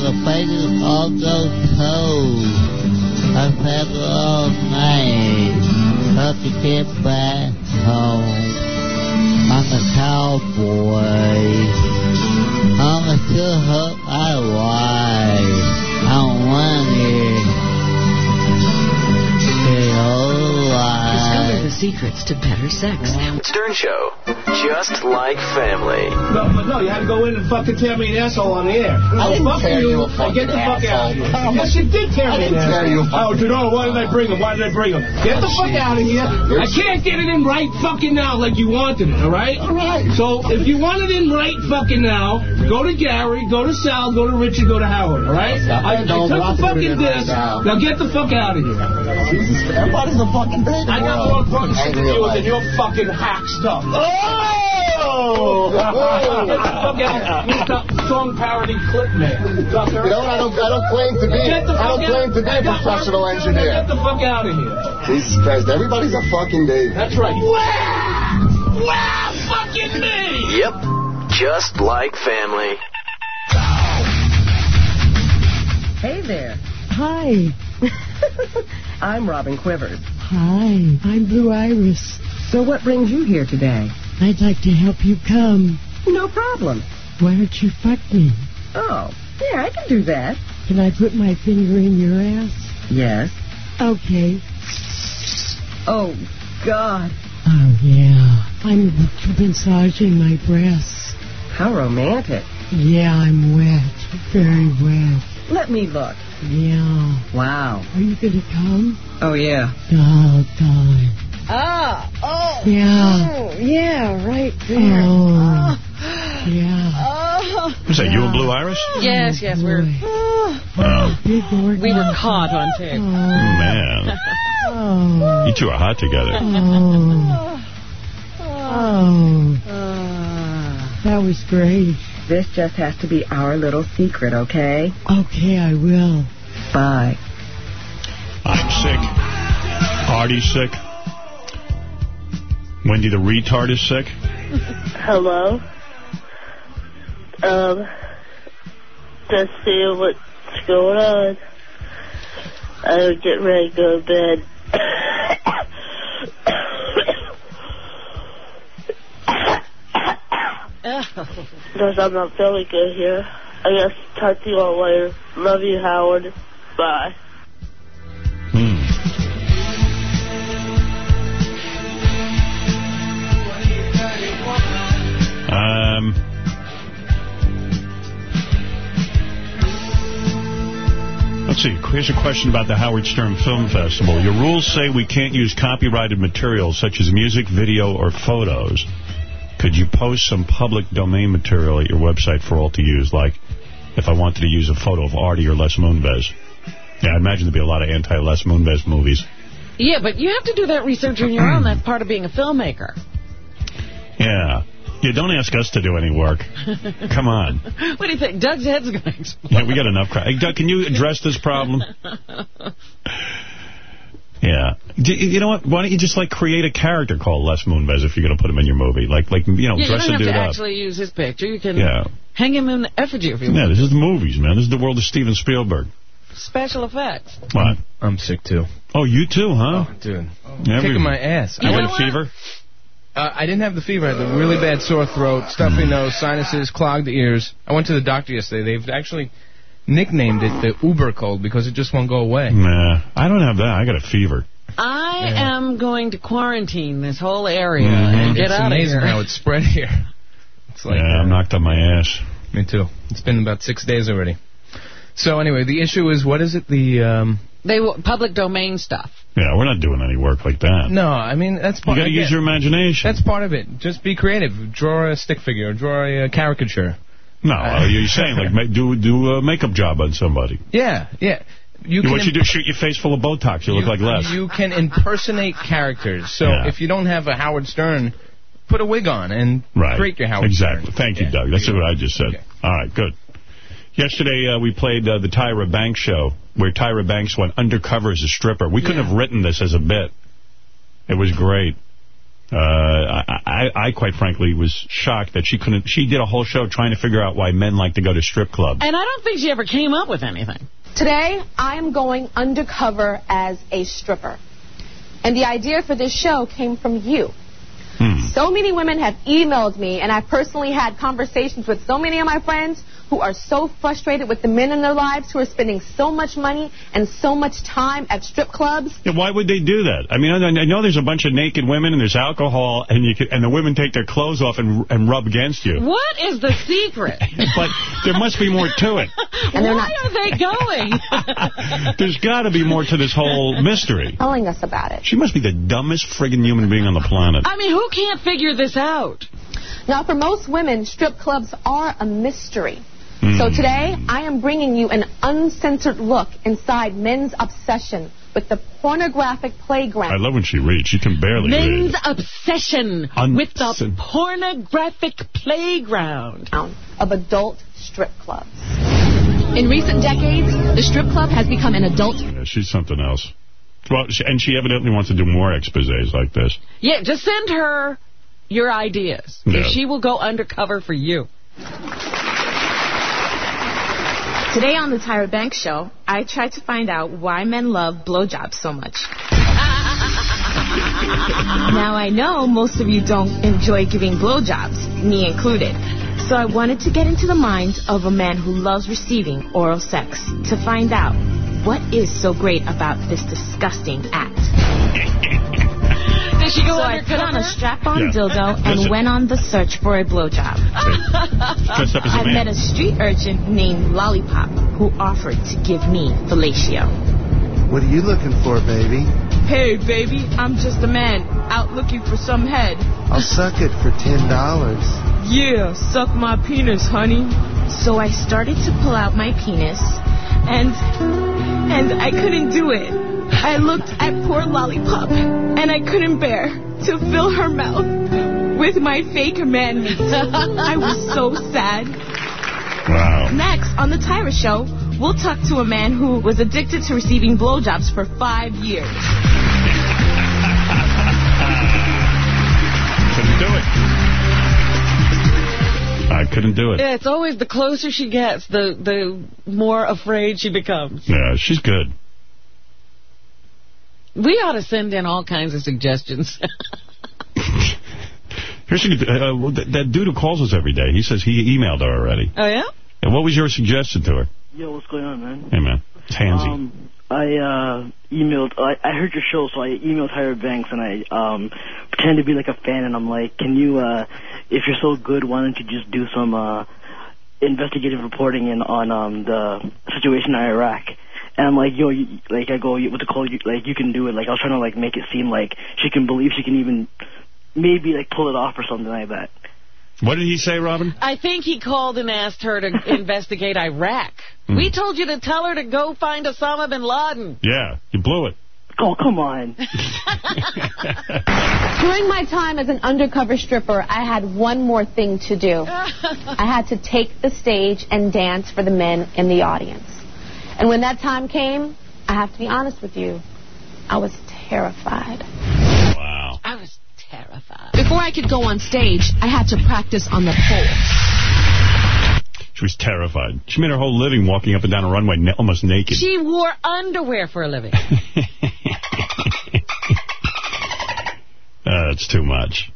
The faces all go cold. I travel all night. Up to get back home. I'm a cowboy. I'm a still hope I wife. I don't want secrets to better sex. Stern Show, just like family. No, but no, you had to go in and fucking tear me an asshole on the air. I oh, didn't fuck tear you a Now fucking Get the fuck out of here. Oh, yes, you did tear I me an didn't tear asshole. you Oh, fucking Janelle, why did I bring him? Why did I bring him? Get the fuck out of here. I can't get it in right fucking now like you wanted it, all right? All right. So if you want it in right fucking now, go to Gary, go to Sal, go to Richard, go to Howard, all right? I, I took the fucking in right disc. now. Now get the fuck out of here. Jesus, everybody's a fucking day I got more important shit to deal with your fucking hack stuff. Oh! Get the fuck out. Mr. Song parody clip man. You know what? I don't, I don't claim to be. I don't claim to be a professional work engineer. Get the fuck out of here. Jesus Christ! Everybody's a fucking Dave. That's right. Wow! Wow! Fucking me! Yep, just like family. Hey there. Hi. I'm Robin Quivers. Hi. I'm Blue Iris. So what brings you here today? I'd like to help you come. No problem. Why don't you fuck me? Oh, yeah, I can do that. Can I put my finger in your ass? Yes. Okay. Oh, God. Oh, yeah. I'm massaging my breasts. How romantic. Yeah, I'm wet. Very wet. Let me look. Yeah. Wow. Are you going to come? Oh, yeah. Oh, God. Ah, oh. Yeah. Oh, yeah, right there. Oh. Yeah. Oh. Was that you and Blue Iris? Yes, yes, we're Oh, Big we were caught on tape. Oh. man. Oh. You two are hot together. Oh. Oh. Ah. That was great. This just has to be our little secret, okay? Okay, I will. Bye. I'm sick. Artie's sick. Wendy the retard is sick. Hello. Um, just seeing what's going on. I'm getting ready to go to bed. Because I'm not feeling good here. I guess talk to you all later. Love you, Howard. Bye. Um, let's see. Here's a question about the Howard Stern Film Festival. Your rules say we can't use copyrighted materials such as music, video, or photos. Could you post some public domain material at your website for all to use? Like, if I wanted to use a photo of Artie or Les Moonves. Yeah, I imagine there'd be a lot of anti-Les Moonves movies. Yeah, but you have to do that research on your own. That's part of being a filmmaker. Yeah. Yeah, don't ask us to do any work. Come on. What do you think? Doug's head's going to explode. Yeah, we got enough crap. Hey, Doug, can you address this problem? Yeah. D you know what? Why don't you just, like, create a character called Les Moonves if you're going to put him in your movie? Like, like you know, yeah, dress you the don't have dude to up. actually use his picture. You can Yeah. hang him in effigy if you Yeah, this is the movies, man. This is the world of Steven Spielberg. Special effects. What? I'm sick, too. Oh, you too, huh? Oh, dude. Yeah, Kicking my ass. You I got went- a fever? Uh, I didn't have the fever. I had a really bad sore throat, stuffy Hmm. nose, sinuses, clogged ears. I went to the doctor yesterday. They've actually nicknamed it the Uber cold because it just won't go away. Nah, I don't have that. I got a fever. I am going to quarantine this whole area Mhm. and get it's out of amazing how it's spread here. It's like, yeah, I'm knocked on my ass. Me too. It's been about six days already. So anyway, the issue is what is it? The um, They public domain stuff. Yeah, we're not doing any work like that. no, I mean that's You part. got to use your imagination. That's part of it. Just be creative. Draw a stick figure. Draw a, uh, caricature. No, uh, you're saying, like, do do a makeup job on somebody. Yeah, yeah. You can what you do, shoot your face full of Botox. You, look like Les. You can impersonate characters. So Yeah. if you don't have a Howard Stern, put a wig on and Right. create your Howard exactly. Stern. Thank you, Doug. That's what I just said. All right, good. Yesterday, uh, we played uh, the Tyra Banks show, where Tyra Banks went undercover as a stripper. We couldn't have written this as a bit. It was great. Uh, I, I, I, quite frankly, was shocked that she couldn't. She did a whole show trying to figure out why men like to go to strip clubs. And I don't think she ever came up with anything. Today, I am going undercover as a stripper. And the idea for this show came from you. So many women have emailed me, and I personally had conversations with so many of my friends who are so frustrated with the men in their lives who are spending so much money and so much time at strip clubs. Yeah, why would they do that? I mean, I, I know there's a bunch of naked women and there's alcohol, and you can, and the women take their clothes off and and rub against you. What is the secret? But there must be more to it. And they're Why not are they going? There's got to be more to this whole mystery. telling us about it. She must be the dumbest friggin' human being on the planet. I mean, who can't figure this out? Now, for most women, strip clubs are a mystery. Hmm. So today, I am bringing you an uncensored look inside men's obsession with the pornographic playground. I love when she reads. She can barely Men's read. obsession Un- with the pornographic playground. of adult strip clubs. In recent decades, the strip club has become an adult Yeah, she's something else. Well, she, and she evidently wants to do more exposés like this. Yeah, just send her your ideas. Yeah. And she will go undercover for you. Today on the Tyra Banks Show, I tried to find out why men love blowjobs so much. now I know most of you don't enjoy giving blowjobs, me included. So I wanted to get into the mind of a man who loves receiving oral sex to find out what is so great about this disgusting act. Did she go so I put on a strap-on Yeah. dildo and Listen. went on the search for a blowjob. Dressed up as a I man. met a street urchin named Lollipop who offered to give me fellatio. What are you looking for, baby? Hey, baby, I'm just a man out looking for some head. I'll suck it for ten dollars. Yeah, suck my penis, honey. So I started to pull out my penis, and and I couldn't do it. I looked at poor Lollipop, and I couldn't bear to fill her mouth with my fake man meat. I was so sad. Wow. Next, on the Tyra Show, we'll talk to a man who was addicted to receiving blowjobs for five years. Couldn't do it. I couldn't do it. Yeah, it's always the closer she gets, the the more afraid she becomes. Yeah, she's good. We ought to send in all kinds of suggestions. Here's a, uh, that, that dude who calls us every day. He says he emailed her already. oh, yeah? And what was your suggestion to her? Yo, what's going on, man? Hey, man. It's Hansy. Um, I uh, emailed. I, I heard your show, so I emailed Tyra Banks, and I um, pretended to be like a fan, and I'm like, "Can you, uh, if you're so good, why don't you just do some uh, investigative reporting in on um, the situation in Iraq?" And I'm like, "Yo, you, like I go, what to call you? Like you can do it." Like I was trying to like make it seem like she can believe she can even maybe like pull it off or something like that. What did he say, Robin? I think he called and asked her to investigate Iraq. Hmm. We told you to tell her to go find Osama bin Laden. Yeah, you blew it. Oh, come on. During my time as an undercover stripper, I had one more thing to do. I had to take the stage and dance for the men in the audience. And when that time came, I have to be honest with you, I was terrified. Wow. I was terrified. Before I could go on stage, I had to practice on the pole. She was terrified. She made her whole living walking up and down a runway na almost naked. She wore underwear for a living. Uh, it's too much.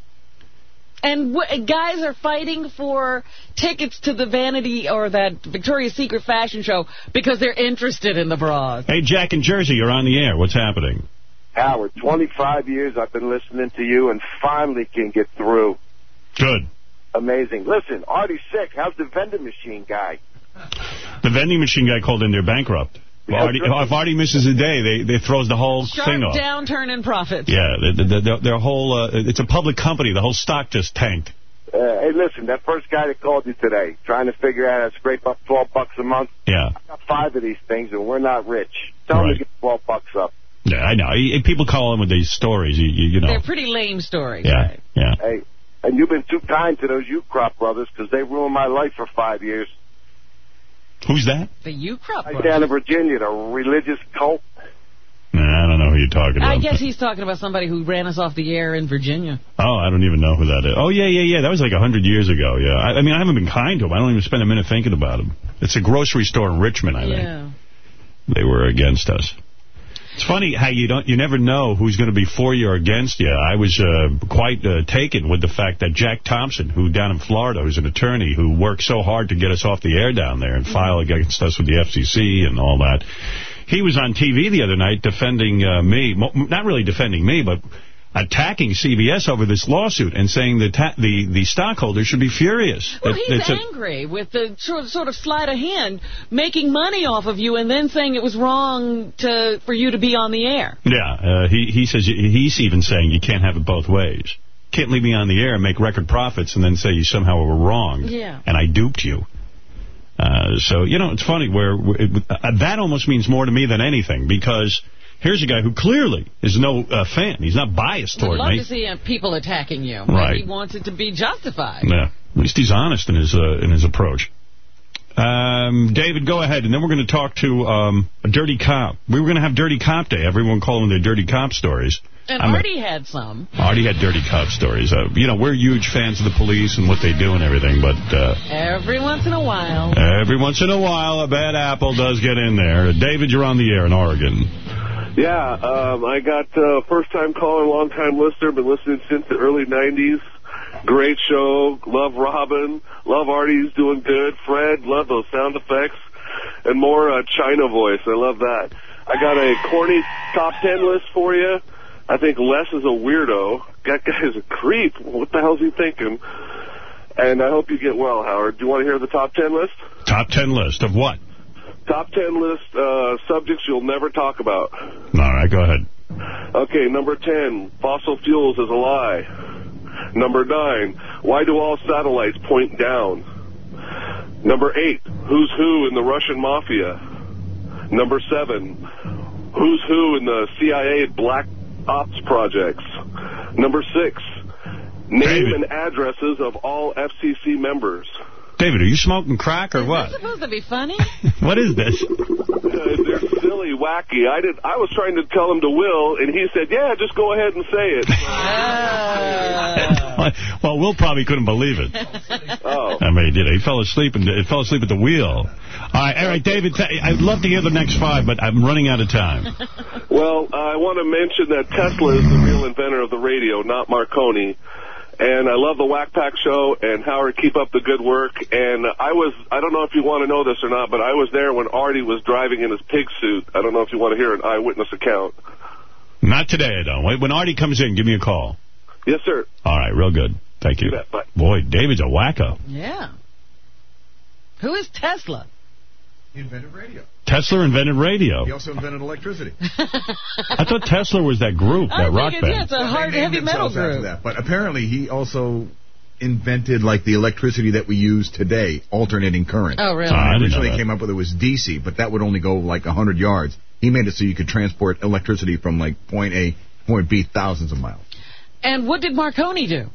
And w guys are fighting for tickets to the Vanity or that Victoria's Secret fashion show because they're interested in the bras. Hey, Jack in Jersey, you're on the air. What's happening? Howard, 25 years I've been listening to you and finally can get through. Good. Amazing. Listen, Artie's sick. How's the vending machine guy? The vending machine guy called in. They're bankrupt. If Artie, if Artie misses a day, they, they throws the whole Sharp thing off. downturn in profits. Yeah, the, the, the, their whole, uh, it's a public company. The whole stock just tanked. Uh, hey, listen, that first guy that called you today, trying to figure out how to scrape up 12 bucks a month. Yeah. I got five of these things, and we're not rich. Tell him Right. to get 12 bucks up. Yeah, I know. Y- People call in with these stories, you, you, you know. They're pretty lame stories. Yeah, yeah. Hey, and you've been too kind to those Ukrop brothers because they ruined my life for five years. Who's that? The Ukrop Right down in Virginia, the religious cult. Nah, I don't know who you're talking about. I guess he's talking about somebody who ran us off the air in Virginia. Oh, I don't even know who that is. Oh, yeah, yeah, yeah. That was like a 100 years ago, yeah. I, I mean, I haven't been kind to him. I don't even spend a minute thinking about him. It's a grocery store in Richmond, I think. Yeah. They were against us. It's funny how you don't you never know who's going to be for you or against you. I was uh, quite uh, taken with the fact that Jack Thompson, who down in Florida, who's an attorney who worked so hard to get us off the air down there and file against us with the FCC and all that, he was on TV the other night defending uh, me. Not really defending me, but attacking CBS over this lawsuit and saying the ta the the stockholders should be furious. Well, That he's angry with the sort of, sort of sleight of hand, making money off of you and then saying it was wrong to for you to be on the air. Yeah, uh, he he says he's even saying you can't have it both ways. Can't leave me on the air and make record profits and then say you somehow were wrong. Yeah. And I duped you. Uh, so, you know, it's funny where, where it, uh, that almost means more to me than anything because here's a guy who clearly is no uh, fan. He's not biased toward me. I'd love me. to see uh, people attacking you. Right. He wants it to be justified. Yeah, at least he's honest in his uh, in his approach. Um, David, go ahead, and then we're going to talk to um, a dirty cop. We were going to have Dirty Cop Day. Everyone calling their dirty cop stories. And I'm a- Artie had some. Artie had dirty cop stories. Uh, you know, we're huge fans of the police and what they do and everything, but uh, Every once in a while. every once in a while, a bad apple does get in there. David, you're on the air in Oregon. Yeah, um, I got uh, first time caller, long time listener, been listening since the early 90s. Great show. Love Robin. Love Artie's doing good. Fred, love those sound effects. And more uh, China voice. I love that. I got a corny top 10 list for you. I think Les is a weirdo. That guy is a creep. What the hell's he thinking? And I hope you get well, Howard. Do you want to hear the top 10 list? Top 10 list of what? Top 10 list uh, subjects you'll never talk about. All right, go ahead. Okay, number 10, fossil fuels is a lie. Number 9, why do all satellites point down? Number 8, who's who in the Russian mafia? Number 7, who's who in the CIA black ops projects? Number 6, name and addresses of all FCC members. David, are you smoking crack or what? Is this supposed to be funny? What is this? Uh, they're silly, wacky. I did. I was trying to tell him to will, and he said, "Yeah, just go ahead and say it." well, Will probably couldn't believe it. Oh. I mean, he did. He fell asleep and he fell asleep at the wheel. All right, all right, David. I'd love to hear the next five, but I'm running out of time. Well, I want to mention that Tesla is the real inventor of the radio, not Marconi. And I love the Whack Pack show, and Howard, keep up the good work. And I was, I don't know if you want to know this or not, but I was there when Artie was driving in his pig suit. I don't know if you want to hear an eyewitness account. Not today, I don't. Wait, When Artie comes in, give me a call. Yes, sir. All right, real good. Thank you. Boy, David's a wacko. Yeah. Who is Tesla? He invented radio. Tesla invented radio. He also invented electricity. I thought Tesla was that group, I that rock figured, yeah, band. it's a They hard, named heavy metal themselves after group. That. But apparently he also invented like the electricity that we use today, alternating current. Oh, really? Oh, I didn't know Originally that. came up with it was DC, but that would only go like 100 yards. He made it so you could transport electricity from like point A, point B, thousands of miles. And what did Marconi do?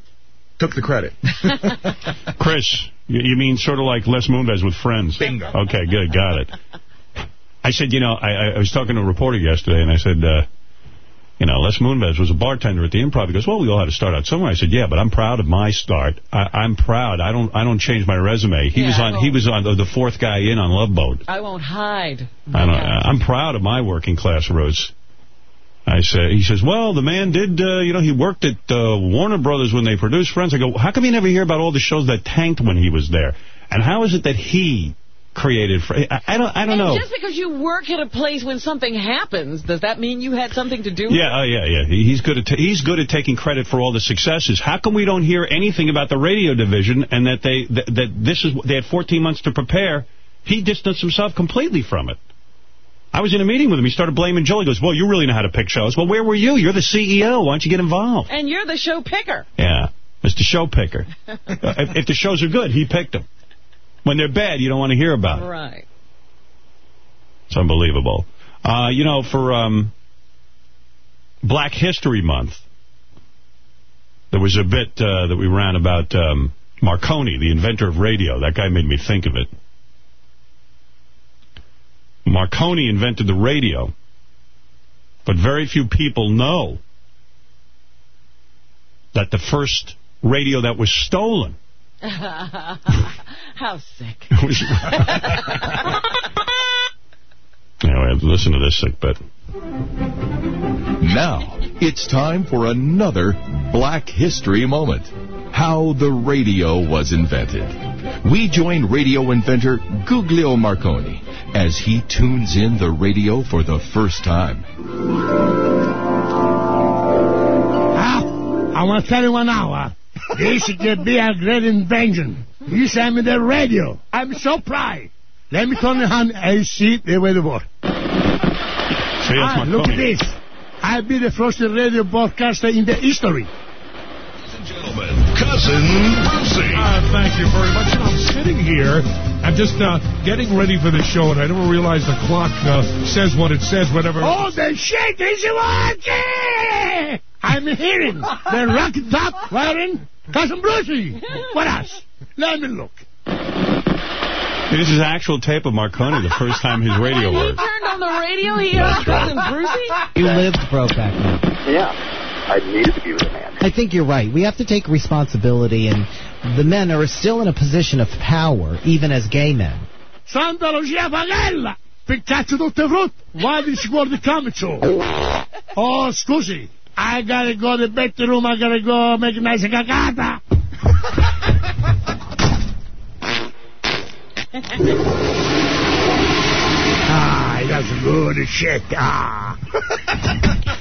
Took the credit. Chris, you, you mean sort of like Les Moonves with friends? Bingo. Okay, good, got it. I said, you know, I, I- I was talking to a reporter yesterday, and I said, uh, you know, Les Moonves was a bartender at the Improv. He goes, well, we all had to start out somewhere. I said, yeah, but I'm proud of my start. I, I'm proud. I don't I don't change my resume. He Yeah, was on he was on the, the fourth guy in on Love Boat. I won't hide. I don't, I'm proud of my working class roots. I say, he says, well, the man did, uh, you know, he worked at uh, Warner Brothers when they produced Friends. I go, how come you never hear about all the shows that tanked when he was there? And how is it that he created, Fr- I, I don't, I don't and know. just because you work at a place when something happens, does that mean you had something to do with Yeah, oh, yeah, yeah. He- He's good at he's good at taking credit for all the successes. How come we don't hear anything about the radio division and that they that, that this is they had 14 months to prepare? He distanced himself completely from it. I was in a meeting with him. He started blaming Joel. He goes, "Well, you really know how to pick shows. Well, where were you? You're the CEO. Why don't you get involved?" And you're the show picker. Yeah, Mr. Show Picker. Uh, if, if the shows are good, he picked them. When they're bad, you don't want to hear about it. Right. It's unbelievable. Uh, you know, for um, Black History Month, there was a bit uh, that we ran about um, Marconi, the inventor of radio. That guy made me think of it. Marconi invented the radio, but very few people know that the first radio that was stolen How sick. was... anyway, listen to this sick bit. Now, it's time for another Black History moment. How the radio was invented. We join radio inventor Guglio Marconi as he tunes in the radio for the first time. Ah, I want to tell you one now. Uh, this could be a great invention. You sent me the radio. I'm so proud. Let me turn it on and see the way it works. See, that's Ah, look at this. I'll be the first radio broadcaster in the history. Cousin Brucey. Uh, thank you very much. I'm sitting here. I'm just uh, getting ready for the show, and I never realized the clock uh, says what it says whenever... Oh, the shit is working! I'm hearing the rocket top wearing Cousin Brucey. What else? Let me look. This is actual tape of Marconi the first time his radio worked. He worked. turned on the radio. He heard Cousin Brucey. You lived Brokeback Mountain. Yeah. I needed to be with a man. I think you're right. We have to take responsibility, and the men are still in a position of power, even as gay men. Santa Lucia Pagella! Piccaccio tutte frutte! Why did you go to the comic show? Oh, scusi. I gotta go to the bedroom. I gotta go make a nice cagata. ah, that's good shit. Ah.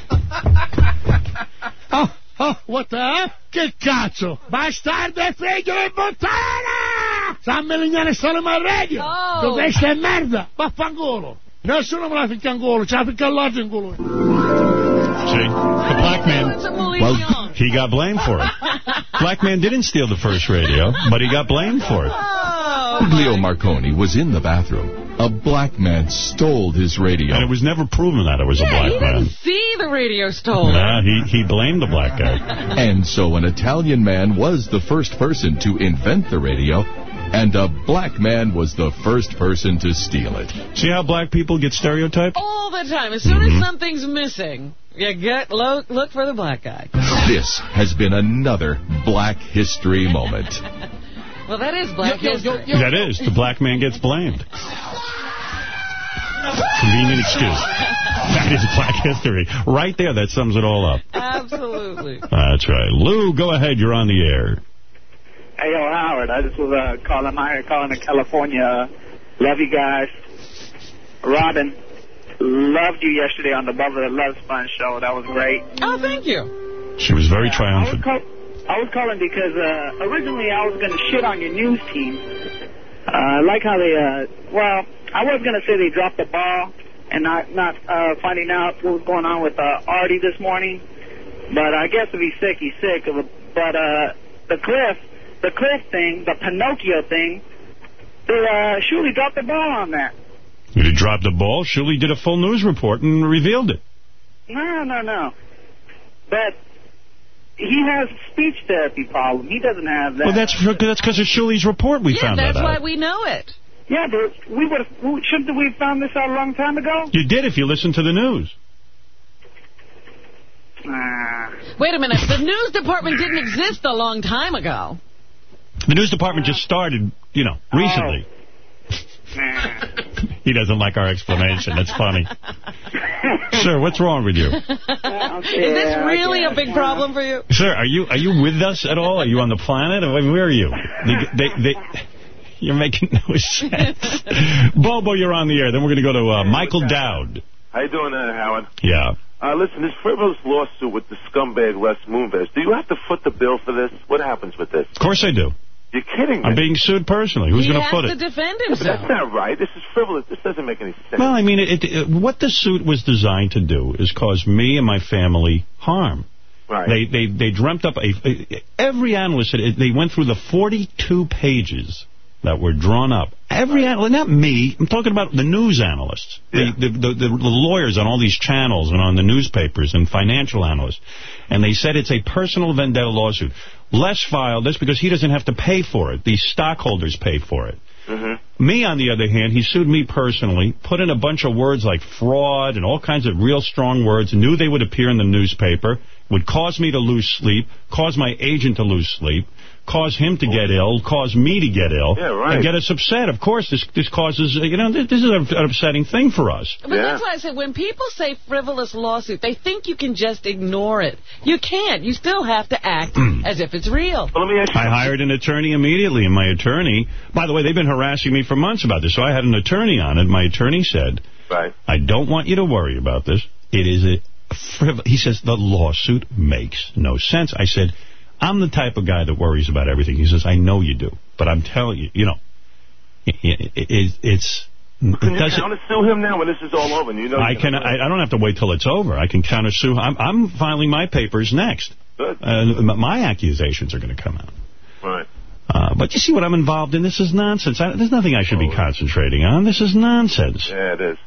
oh, oh, what the? Che cazzo? Bastardo e figlio di puttana! Sta melegnando solo ma radio! Oh. Dove stai merda? Vaffanculo! Nessuno me la ficca in culo, c'ha la ficca all'altro in culo. See? The black man, well, he got blamed for it. Black man didn't steal the first radio, but he got blamed for it. Guglio Marconi was in the bathroom. A black man stole his radio. And it was never proven that it was a Yeah, he black man. didn't see the radio stolen. Nah, he, he blamed the black guy. And so an Italian man was the first person to invent the radio, and a black man was the first person to steal it. See how black people get stereotyped? All the time. As soon Mhm. as something's missing, you get look, look for the black guy. This has been another Black History Moment. Well, that is black history. That is. The black man gets blamed. Convenient excuse. That is black history. Right there, that sums it all up. Absolutely. That's right. Lou, go ahead. You're on the air. Hey, yo, Howard. I just was uh, calling. I'm here calling to California. Love you guys. Robin, loved you yesterday on the Bubba the Love Sponge show. That was great. Oh, thank you. She was very I was, triumphant. call- I was calling because uh, originally I was going to shit on your news team. Uh, I like how they, uh, well, I was going to say they dropped the ball and not not uh, finding out what was going on with uh, Artie this morning. But I guess if he's sick, he's sick. But uh, the Cliff, the Cliff thing, the Pinocchio thing, they uh, surely dropped the ball on that. You dropped the ball. Shuli did a full news report and revealed it. No, no, no. But he has speech therapy problem. He doesn't have that. Well, that's that's because of Shuli's report we yeah, found that's why we know it. Yeah, but we would have. Shouldn't we have found this out a long time ago? You did if you listened to the news. Ah. Wait a minute. The news department didn't exist a long time ago. The news department just started, you know, recently. he doesn't like our explanation. That's funny. Sir, what's wrong with you? Is this really a big problem for you? Sir, are you are you with us at all? Are you on the planet? I mean, where are you? They, they, they, you're making no sense. Bobo, you're on the air. Then we're going to go to uh, Michael Dowd. How you doing there, Howard? Yeah. Uh, listen, this frivolous lawsuit with the scumbag Les Moonves, do you have to foot the bill for this? What happens with this? Of course I do. You're kidding me. I'm being sued personally. Who's going to foot to it? defend Yeah, but himself. that's not right. This is frivolous. This doesn't make any sense. Well, I mean, it, it, what the suit was designed to do is cause me and my family harm. Right. They they they dreamt up a, a every analyst said it, they went through the 42 pages that were drawn up. Every analyst, not me. I'm talking about the news analysts, the, the, the the the lawyers on all these channels and on the newspapers and financial analysts, and they said it's a personal vendetta lawsuit. Les filed this because he doesn't have to pay for it. These stockholders pay for it. Mm-hmm. Me, on the other hand, he sued me personally, put in a bunch of words like fraud and all kinds of real strong words, knew they would appear in the newspaper, would cause me to lose sleep, cause my agent to lose sleep, cause him to get ill, cause me to get ill, Yeah, right. and get us upset. Of course, this this causes, uh, you know, this, this is an upsetting thing for us. But that's why I said when people say frivolous lawsuit, they think you can just ignore it. You can't. You still have to act as if it's real. Well, let me ask you I hired an attorney immediately, and my attorney, by the way, they've been harassing me for months about this, so I had an attorney on it. My attorney said, Right. I don't want you to worry about this. It is a frivol He says, the lawsuit makes no sense. I said, I'm the type of guy that worries about everything. He says, I know you do, but I'm telling you, you know, it, it, it, it's... Can it you doesn't, him now when this is all over? You know I can. I, I don't have to wait till it's over. I can countersue. I'm, I'm filing my papers next. Good. Uh, my accusations are going to come out. Right. Uh, but you see what I'm involved in? This is nonsense. I, there's nothing I should be concentrating on. This is nonsense. Yeah, it is.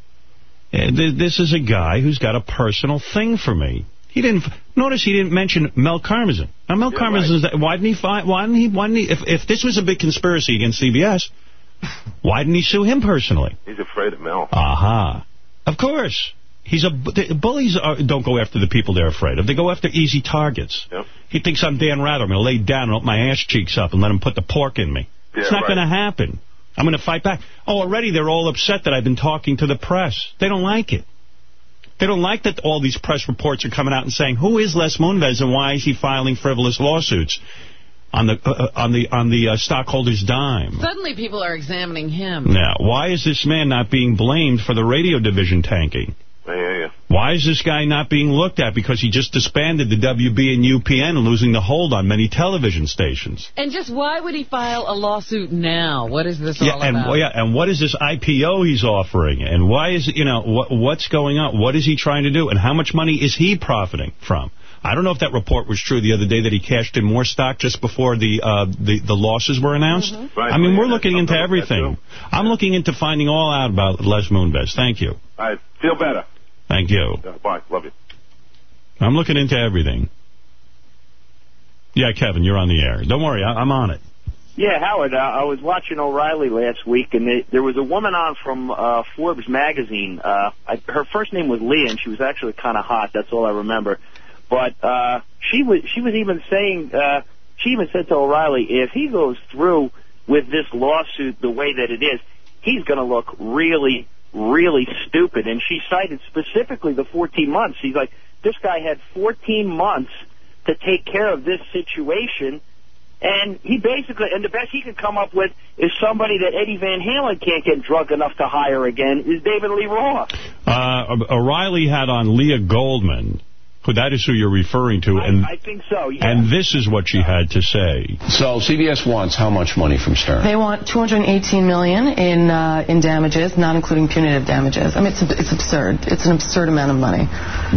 Uh, th- This is a guy who's got a personal thing for me. He didn't. Notice he didn't mention Mel Karmazin. Now Mel Yeah, Karmazin's. Why didn't he find? Why didn't he? Why didn't he? If if this was a big conspiracy against CBS, why didn't he sue him personally? He's afraid of Mel. Aha. Of course. He's a bullies are, don't go after the people they're afraid of. They go after easy targets. Yep. He thinks I'm Dan Rather. I'm going to lay down and open my ass cheeks up and let him put the pork in me. Yeah, it's not right. going to happen. I'm going to fight back. Oh, already they're all upset that I've been talking to the press. They don't like it. They don't like that all these press reports are coming out and saying, who is Les Moonves and why is he filing frivolous lawsuits on the uh, on the on the uh, stockholders' dime? Suddenly people are examining him. Now, why is this man not being blamed for the radio division tanking? I hear you. Why is this guy not being looked at? Because he just disbanded the WB and UPN and losing the hold on many television stations. And just why would he file a lawsuit now? What is this Yeah, all and about? yeah, and what is this IPO he's offering? And why is it you know what what's going on? What is he trying to do? And how much money is he profiting from? I don't know if that report was true the other day that he cashed in more stock just before the uh, the, the losses were announced. Right. I mean, we're looking into something like that, everything. I'm looking into finding all out about Les Moonves. Thank you. All right. Feel better. Thank you. Uh, bye. Love you. I'm looking into everything. Yeah, Kevin, you're on the air. Don't worry, I, I'm on it. Yeah, Howard, uh, I was watching O'Reilly last week, and they, there was a woman on from uh, Forbes magazine. Uh, I, her first name was Lea, and she was actually kind of hot. That's all I remember. But uh, she was she was even saying uh, she even said to O'Reilly, if he goes through with this lawsuit the way that it is, he's going to look really, really stupid. And she cited specifically the 14 months. She's like, this guy had 14 months to take care of this situation. And he basically, and the best he could come up with is somebody that Eddie Van Halen can't get drunk enough to hire again, is David Lee Roth. Uh, O'Reilly had on Leah Goldman, that is who you're referring to, and I think so, yeah. and this is what she had to say. So CBS wants how much money from Stern? They want 218 million in uh, in damages, not including punitive damages. I mean, it's it's absurd. It's an absurd amount of money.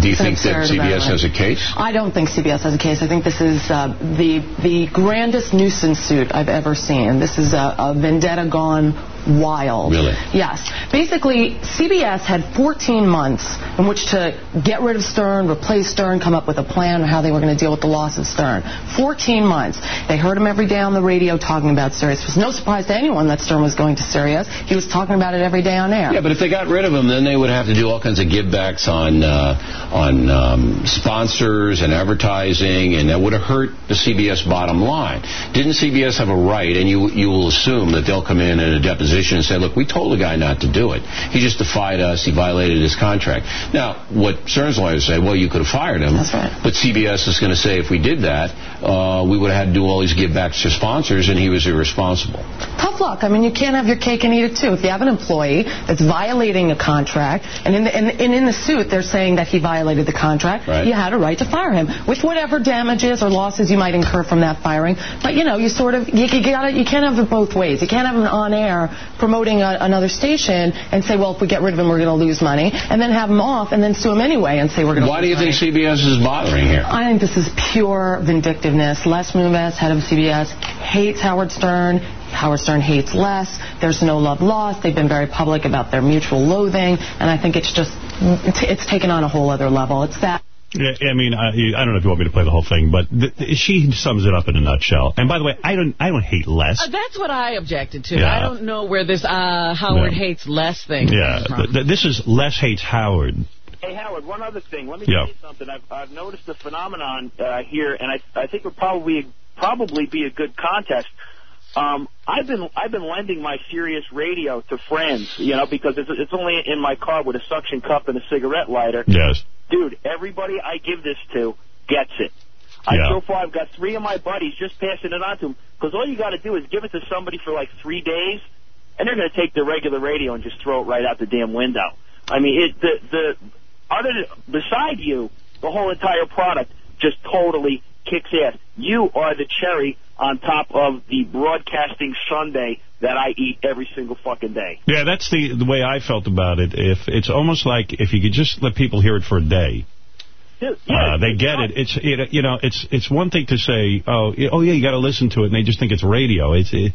Do you It's think that absurd amount of CBS has a case? I don't think CBS has a case. I think this is uh, the the grandest nuisance suit I've ever seen. This is a, a vendetta gone wild. Really? Yes. Basically, CBS had 14 months in which to get rid of Stern, replace Stern, come up with a plan on how they were going to deal with the loss of Stern. 14 months. They heard him every day on the radio talking about Sirius. It was no surprise to anyone that Stern was going to Sirius. He was talking about it every day on air. Yeah, but if they got rid of him, then they would have to do all kinds of givebacks on uh, on um, sponsors and advertising, and that would have hurt the CBS bottom line. Didn't CBS have a right? And you you will assume that they'll come in in a deposition and say, "Look, we told the guy not to do it. He just defied us. He violated his contract." Now, what Stern's lawyers say, "Well, you could have fired him." That's right. But CBS is going to say, if we did that, uh, we would have had to do all these givebacks to sponsors, and he was irresponsible. Tough luck. I mean, you can't have your cake and eat it too. If you have an employee that's violating a contract, and in the, and, and in the suit they're saying that he violated the contract, Right. you had a right to fire him with whatever damages or losses you might incur from that firing. But you know, you sort of you, you gotta you can't have it both ways. You can't have him on air promoting a, another station and say, well, if we get rid of him, we're going to lose money, and then have him off and then sue him anyway and say we're going to. Why do you think CBS is bothering here? I think this is pure vindictiveness. Les Moonves, head of CBS, hates Howard Stern. Howard Stern hates Les. There's no love lost. They've been very public about their mutual loathing, and I think it's just it's, it's taken on a whole other level. It's that. Yeah, I mean, I, I don't know if you want me to play the whole thing, but th th she sums it up in a nutshell. And by the way, I don't I don't hate less. Uh, that's what I objected to. Yeah. I don't know where this uh, Howard Yeah. hates less thing Yeah, comes from. th th this is less hates Howard. Hey, Howard, one other thing. Let me Yeah. tell you something. I've, I've noticed a phenomenon uh, here, and I, I think it would probably probably be a good contest. Um, I've been I've been lending my Sirius radio to friends, you know, because it's, it's only in my car with a suction cup and a cigarette lighter. Yes. Dude, everybody I give this to gets it. I, so far, I've got three of my buddies just passing it on to them because all you got to do is give it to somebody for like three days, and they're going to take the regular radio and just throw it right out the damn window. I mean, it the the other beside you, the whole entire product just totally kicks ass. You are the cherry on top of the broadcasting Sunday that I eat every single fucking day. Yeah, that's the the way I felt about it. If it's almost like if you could just let people hear it for a day. Yeah, Uh, they get it. It's it, you know, it's it's one thing to say, oh, oh yeah, you got to listen to it, and they just think it's radio. It's it,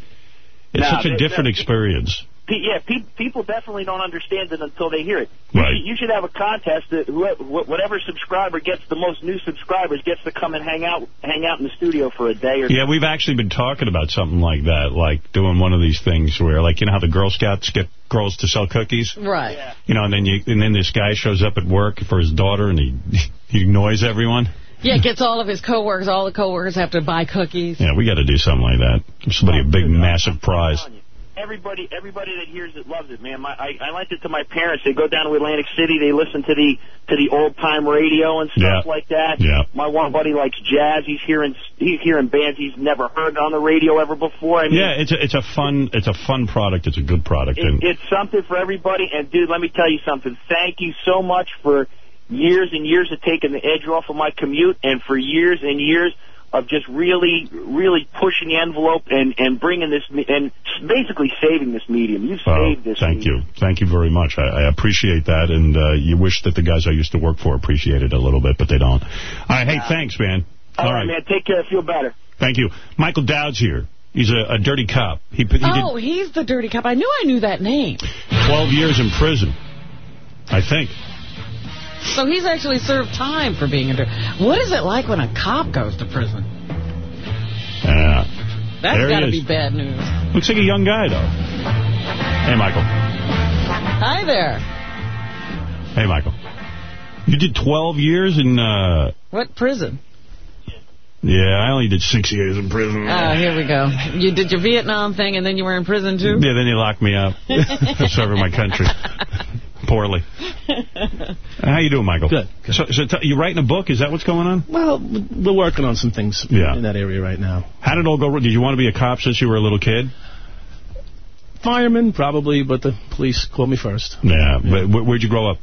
it's No, such a different experience. Pe- Yeah, pe- people definitely don't understand it until they hear it. You, Right. should, you should have a contest that whoever, wh- whatever subscriber gets the most new subscribers gets to come and hang out hang out in the studio for a day or Yeah, we've actually been talking about something like that, like doing one of these things where, like, you know how the Girl Scouts get girls to sell cookies? Right. You know, and then you and then this guy shows up at work for his daughter, and he he annoys everyone. Yeah, gets all of his coworkers. All the coworkers have to buy cookies. Yeah, we got to do something like that. Give somebody a big, massive prize. Everybody everybody that hears it loves it, man. My, I, I lent it to my parents. They go down to Atlantic City. They listen to the to the old time radio and stuff Yeah. like that. Yeah. My one buddy likes jazz. He's hearing he's hearing bands he's never heard on the radio ever before. I mean, Yeah, it's a, it's a fun it's a fun product. It's a good product. it, and it's something for everybody. And dude, let me tell you something. Thank you so much for years and years of taking the edge off of my commute, and for years and years of just really, really pushing the envelope and and bringing this and basically saving this medium. You Oh, saved this. thank you. Thank you very much. I, I appreciate that, and uh, you wish that the guys I used to work for appreciated it a little bit, but they don't. All right, hey, thanks, man. All right, man. Take care. Feel better. Thank you. Michael Dowd's here. He's a, a dirty cop. He, he oh, he's the dirty cop. I knew I knew that name. 12 years in prison, I think. So he's actually served time for being dirty. What is it like when a cop goes to prison? Yeah. That's got to be bad news. Looks like a young guy, though. Hey, Michael. Hi there. Hey, Michael. You did 12 years in, uh, What prison? yeah, I only did six years in prison. Oh, here we go. You did your Vietnam thing, and then you were in prison, too? Yeah, then they locked me up for serving my country. Poorly. How you doing, Michael? Good. So, so t you writing a book? Is that what's going on? Well, we're working on some things Yeah. in that area right now. How did it all go? Did you want to be a cop since you were a little kid? Fireman, probably, but the police called me first. Yeah. But wh- where'd you grow up?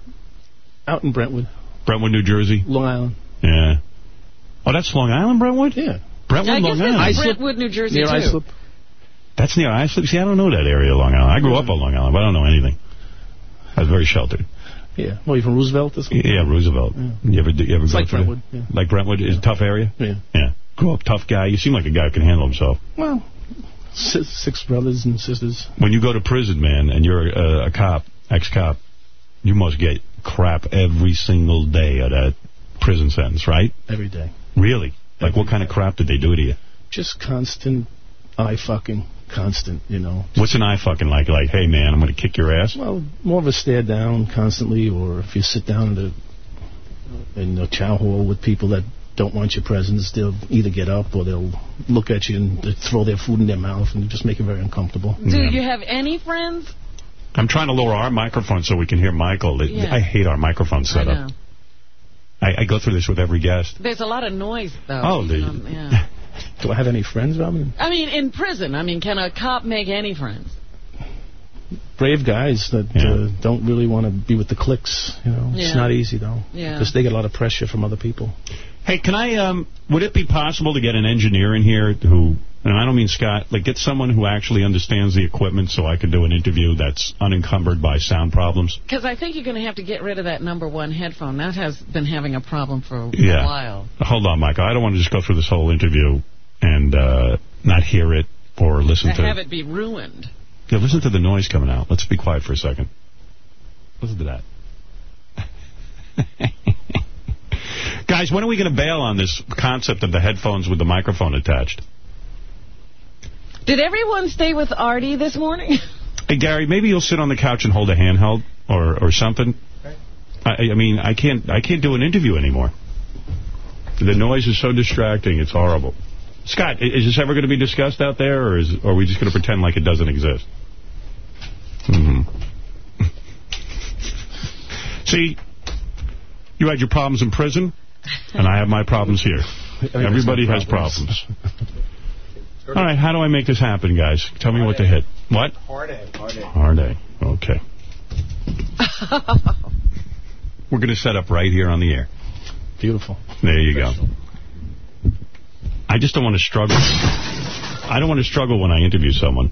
Out in Brentwood, Brentwood, New Jersey? Long Island. Yeah. Oh, that's Long Island, Brentwood? Yeah. Brentwood, I Long it's Island. Brentwood, New Jersey, Near too. Islip. That's near Islip. See, I don't know that area of Long Island. I grew up on Long Island, but I don't know anything. I was very sheltered. Yeah. Well, you from Roosevelt? Yeah, Roosevelt. You ever you ever It's go like Brentwood, yeah. Like Brentwood is a tough area. Yeah. Yeah. Grew up tough guy. You seem like a guy who can handle himself. Well, six, six brothers and sisters. When you go to prison, man, and you're a, a cop, ex-cop, you must get crap every single day of that prison sentence, right? Every day. Really? Like what kind of crap did they do to you? Just constant eye fucking. Constant, you know. What's an eye fucking like? Like, hey man, I'm going to kick your ass. Well, more of a stare down constantly, or if you sit down in a, in the chow hall with people that don't want your presence, they'll either get up or they'll look at you and throw their food in their mouth and just make it very uncomfortable. Do you have any friends? I'm trying to lower our microphone so we can hear Michael. It- Yeah. I hate our microphone setup. know. I, I go through this with every guest. There's a lot of noise, though. Oh, the- Um, yeah. Do I have any friends, Robin? I mean, in prison, I mean, can a cop make any friends? Brave guys that uh, don't really want to be with the cliques. You know, Yeah. it's not easy though, Yeah. because they get a lot of pressure from other people. Hey, can I, um, would it be possible to get an engineer in here who, and I don't mean Scott, like get someone who actually understands the equipment so I can do an interview that's unencumbered by sound problems? Because I think you're going to have to get rid of that number one headphone. That has been having a problem for a while. Hold on, Michael. I don't want to just go through this whole interview and uh, not hear it or listen To to have it be ruined. Yeah, listen to the noise coming out. Let's be quiet for a second. Listen to that. Guys, when are we going to bail on this concept of the headphones with the microphone attached? Did everyone stay with Artie this morning? Hey, Gary, maybe you'll sit on the couch and hold a handheld or, or something. I, I mean, I can't I can't do an interview anymore. The noise is so distracting. It's horrible. Scott, is this ever going to be discussed out there, or, is, or are we just going to pretend like it doesn't exist? hmm See, you had your problems in prison, and I have my problems here. Everybody has problems. All right, how do I make this happen, guys? Tell me what to hit. What? Hard A. Hard A. Hard A. Okay. We're going to set up right here on the air. Beautiful. There you go. I just don't want to struggle. I don't want to struggle when I interview someone.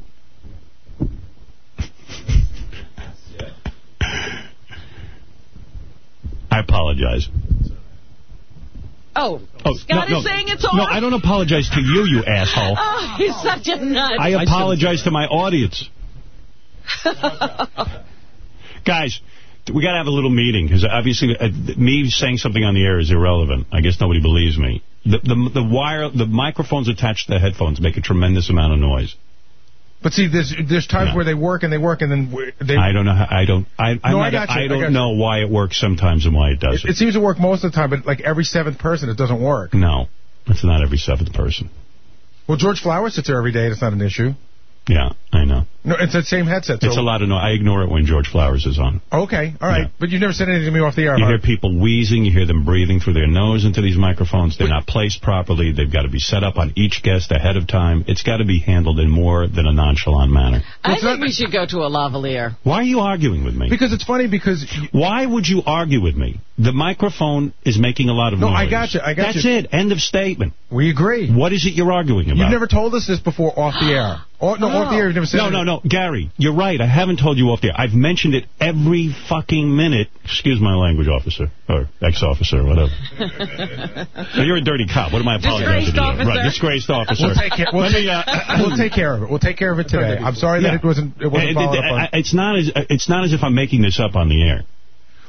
I apologize. Oh, Oh, Scott no, is no. saying it's all No, I don't apologize to you, you asshole. Oh, he's such a nut. I apologize to my audience. Guys, we got to have a little meeting, because obviously uh, me saying something on the air is irrelevant. I guess nobody believes me. The, the, the wire, the microphones attached to the headphones make a tremendous amount of noise. But see, there's there's times where they work and they work and then they. I don't know how, I don't, I, No, I not, I I don't you. know why it works sometimes and why it doesn't. It seems to work most of the time, but like every seventh person, it doesn't work. no, it's not every seventh person. Well, George Flowers sits there every day, and it's not an issue. Yeah, I know. No, it's that same headset. So. It's a lot of noise. I ignore it when George Flowers is on. Okay, all right. But you've never said anything to me off the air. You huh? hear people wheezing. You hear them breathing through their nose into these microphones. They're not placed properly. They've got to be set up on each guest ahead of time. It's got to be handled in more than a nonchalant manner. I think we should go to a lavalier. Why are you arguing with me? Because it's funny because... Why would you argue with me? The microphone is making a lot of No, noise. I got you, I got That's you. it. End of statement. We agree. What is it you're arguing about? You've never told us this before off the air. Oh, no, off the air, you've never said No, it. no, no. Gary, you're right. I haven't told you off there. I've mentioned it every fucking minute. Excuse my language, officer. Or ex-officer, whatever. Now, you're a dirty cop. What am I apologizing Disgraced to you? officer. Right, disgraced officer. We'll take care. We'll, Let me, uh, we'll take care of it. We'll take care of it today. I'm sorry that it wasn't. It wasn't followed up on. It's not as it's not as if I'm making this up on the air.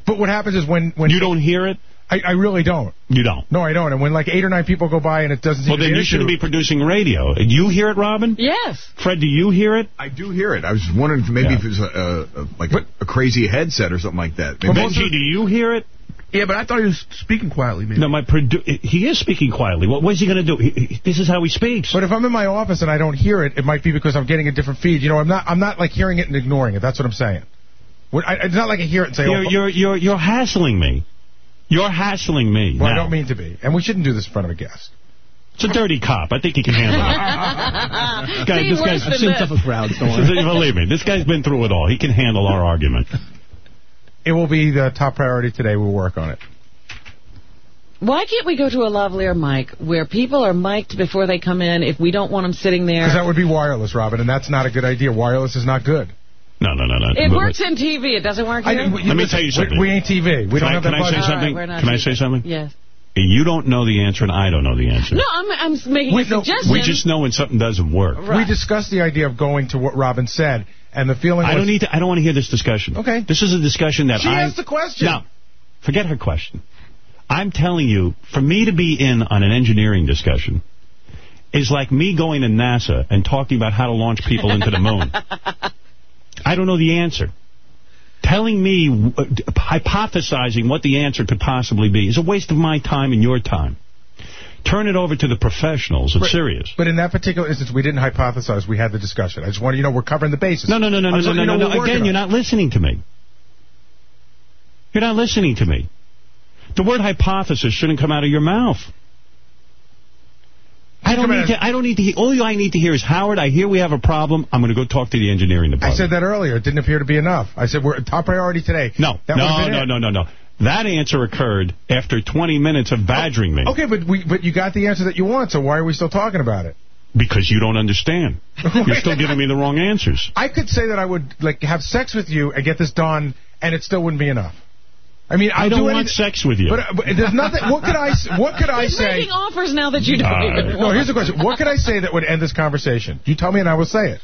But what happens is when when you don't hear it. I, I really don't. You don't? No, I don't. And when like eight or nine people go by and it doesn't seem Well, to then be you issue, shouldn't be producing radio. Do you hear it, Robin? Yes. Fred, do you hear it? I do hear it. I was wondering if maybe Yeah. if it was a, a, a, like a, a crazy headset or something like that. Maybe Benji, do you hear it? Yeah, but I thought he was speaking quietly. Maybe. No, my produ- he is speaking quietly. What, what is he going to do? He, he- this is how he speaks. But if I'm in my office and I don't hear it, it might be because I'm getting a different feed. You know, I'm not I'm not like hearing it and ignoring it. That's what I'm saying. I, it's not like I hear it and say, You're, oh, you're, you're, you're hassling me. You're hassling me. well, I don't mean to be. And we shouldn't do this in front of a guest. It's a dirty cop. I think he can handle it. This guy- See, this worse guy's- than I've seen this. tougher crowds, don't worry. Believe me, this guy's been through it all. He can handle our argument. It will be the top priority today. We'll work on it. Why can't we go to a lavalier mic where people are mic'd before they come in if we don't want them sitting there? Because that would be wireless, Robin, and that's not a good idea. Wireless is not good. No, no, no, no. It But- works in TV. It doesn't work I- here? we- Let me tell you something. We, we ain't TV. We Can don't I- have can that I say budget. something? we're not Can I say something? Yes. You don't know the answer, and I don't know the answer. No, I'm, I'm making We- a no, suggestion. We just know when something doesn't work. We discussed the idea of going to what Robin said, and the feeling I was... don't need to. I don't want to hear this discussion. Okay. This is a discussion that She I. asked the question. No, forget her question. I'm telling you, for me to be in on an engineering discussion is like me going to NASA and talking about how to launch people into the moon. I don't know the answer. Telling me, uh, hypothesizing what the answer could possibly be is a waste of my time and your time. Turn it over to the professionals. It's But- serious. But in that particular instance, we didn't hypothesize. We had the discussion. I just want to, you know, we're covering the bases. No, no, no, no, no, no, no, no. we're Again, you're not listening to me. You're not listening to me. The word hypothesis shouldn't come out of your mouth. I don't need to. I don't need to. Hear, all I need to hear is Howard. I hear we have a problem. I'm going to go talk to the engineering department. I said that earlier. It didn't appear to be enough. I said we're top priority today. no, That no, no, no, no, no. That answer occurred after 20 minutes of badgering me Okay, but we but you got the answer that you want, so why are we still talking about it? because you don't understand. You're still giving me the wrong answers. I could say that I would like have sex with you and get this done, and it still wouldn't be enough. I mean, I I'll don't do want sex with you. But, uh, but there's nothing. What could I? s- What could I He's say? making offers now that you don't All even want. No, here's the question. What could I say that would end this conversation? You tell me, and I will say it.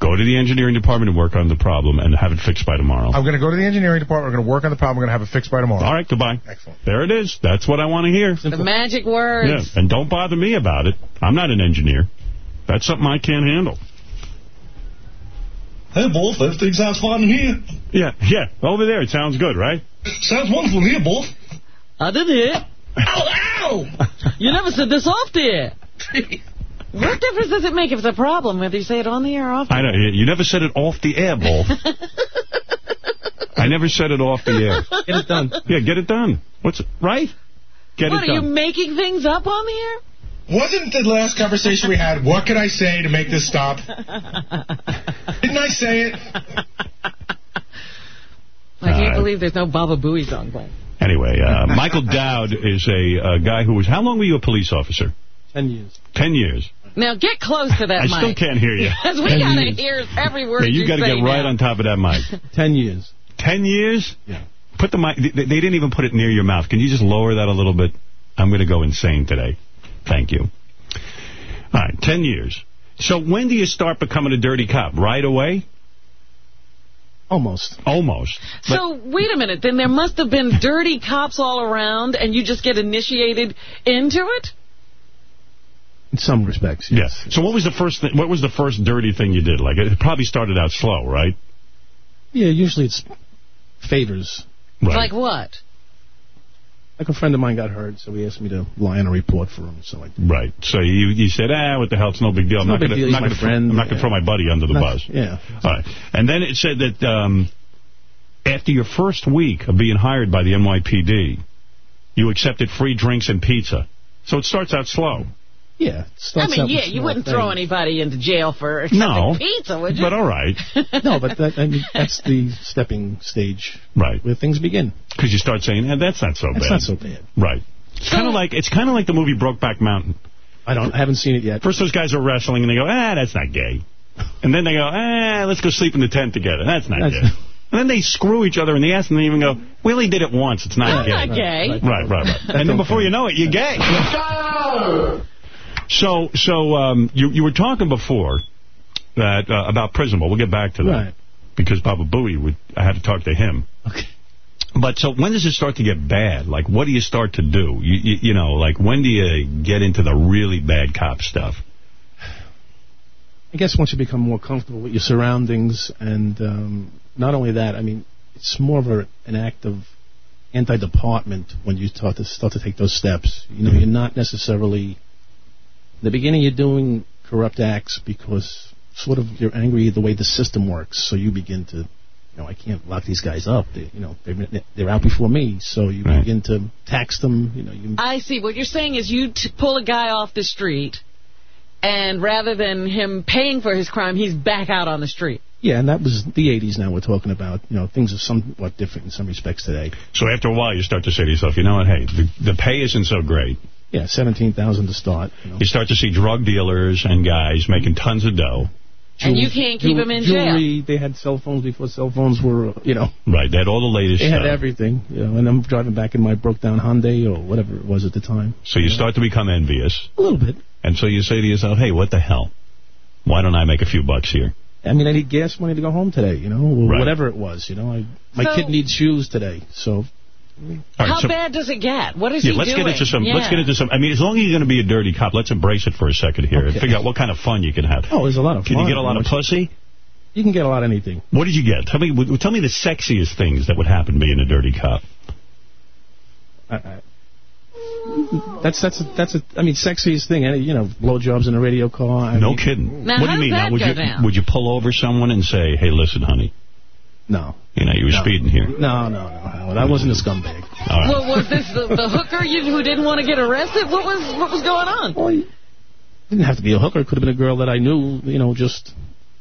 Go to the engineering department and work on the problem and have it fixed by tomorrow. I'm going to go to the engineering department. We're going to work on the problem. We're going to have it fixed by tomorrow. All right, goodbye. Excellent. There it is. That's what I want to hear. The magic words. Yeah, and don't bother me about it. I'm not an engineer. That's something I can't handle. Hey, boss, everything sounds fine in here. Yeah, yeah. Over there, it sounds good, right? Sounds wonderful in here, boss. I did it. Ow, ow! You never said this off there. what difference does it make if it's a problem whether you say it on the air or off the I know. You you never said it off the air, Bull. I never said it off the air. Get it done. Yeah, get it done. What's right? Get What, it are you making things up on the air? Wasn't the last conversation we had, what could I say to make this stop? Didn't I say it? I can't Uh, believe there's no Baba Booey song playing. Anyway, uh, Michael Dowd is a uh, guy who was. How long were you a police officer? Ten years. Ten years. Now get close to that I mic. still can't hear you. Because we gotta years. hear every word Yeah, you got to get right on top of that mic. Ten years. Ten years? Yeah. Put the mic. They, they didn't even put it near your mouth. Can you just lower that a little bit? I'm going to go insane today. Thank you. All right, ten years. So when do you start becoming a dirty cop? Right away? Almost. Almost. But- So wait a minute. Then there must have been dirty cops all around, and you just get initiated into it. In some respects, yeah. yes. So what was the first? Th what was the first dirty thing you did? Like it probably started out slow, right? Yeah, usually it's favors. Right. Like what? Like a friend of mine got hurt, so he asked me to lie on a report for him. So I Right. So you you said, ah, what the hell? It's no big deal. I'm no not big going deal. to He's my throw, friend. I'm not going to throw my buddy under the Not- bus. Yeah. All right. And then it said that um, after your first week of being hired by the NYPD, you accepted free drinks and pizza. So it starts out slow. Yeah. it I mean, yeah, you wouldn't throw anybody into jail for accepting No. pizza, would you? But all right. no, but that, I mean, that's the stepping stage Right. where things begin. Because you start saying, eh, that's not so That's bad. not so bad. Right. It's kind of like it's kind of like the movie Brokeback Mountain. I don't. I haven't seen it yet. First, those guys are wrestling, and they go, ah, that's not gay. And then they go, ah, let's go sleep in the tent together. That's not That's- gay. And then they screw each other in the ass, and they even go, we only did it once. It's not I'm gay. not gay. Right, right, right. And then before you know it, you're gay. So, so um, you you were talking before that uh, about prison, but we'll get back to that Right. because Baba Booey would. I had to talk to him. Okay. But so when does it start to get bad? Like, what do you start to do? You, you, you know, like, when do you get into the really bad cop stuff? I guess once you become more comfortable with your surroundings, and um, not only that, I mean, it's more of a, an act of anti-department when you start to start to take those steps. You know, you're not necessarily the beginning. You're doing corrupt acts because sort of you're angry the way the system works. So you begin to, you know, I can't lock these guys up. They, you know, they're they're out before me. So you Right. begin to tax them. You know, you I see. What you're saying is you t pull a guy off the street, and rather than him paying for his crime, he's back out on the street. yeah, and that was the '80s. Now we're talking about. You know, things are somewhat different in some respects today. So after a while, you start to say to yourself, you know what, hey, the, the pay isn't so great. Yeah, seventeen thousand to start. You know. You start to see drug dealers and guys making tons of dough. And you can't keep them in jail. jewelry, They had cell phones before cell phones were, you know. Right, they had all the latest They had stuff. everything, you know. And I'm driving back in my broke down Hyundai or whatever it was at the time. So you start to become envious. A little bit. And so you say to yourself, hey, what the hell? Why don't I make a few bucks here? I mean, I need gas money to go home today, you know, or Right. whatever it was, you know. I, my So- kid needs shoes today, so. All right, How so- bad does it get? What is yeah, he let's doing? get into some. Let's get into some. I mean, as long as you're going to be a dirty cop, let's embrace it for a second here and figure out what kind of fun you can have. Oh, there's a lot of Can fun. you get a lot of pussy? You can get a lot of anything. What did you get? Tell me. Tell me the sexiest things that would happen being a dirty cop. I, I, that's that's a, that's a I mean sexiest thing you know blowjobs in a radio car I no mean, kidding. Now, what do you mean? Now, would you down? would you pull over someone and say, "Hey, listen, honey, no you know you were No. speeding here"? no no no Howard, I wasn't a scumbag All right. Well, was this the, the hooker you, who didn't want to get arrested? What was what was going on? well, it didn't have to be a hooker it could have been a girl that I knew you know just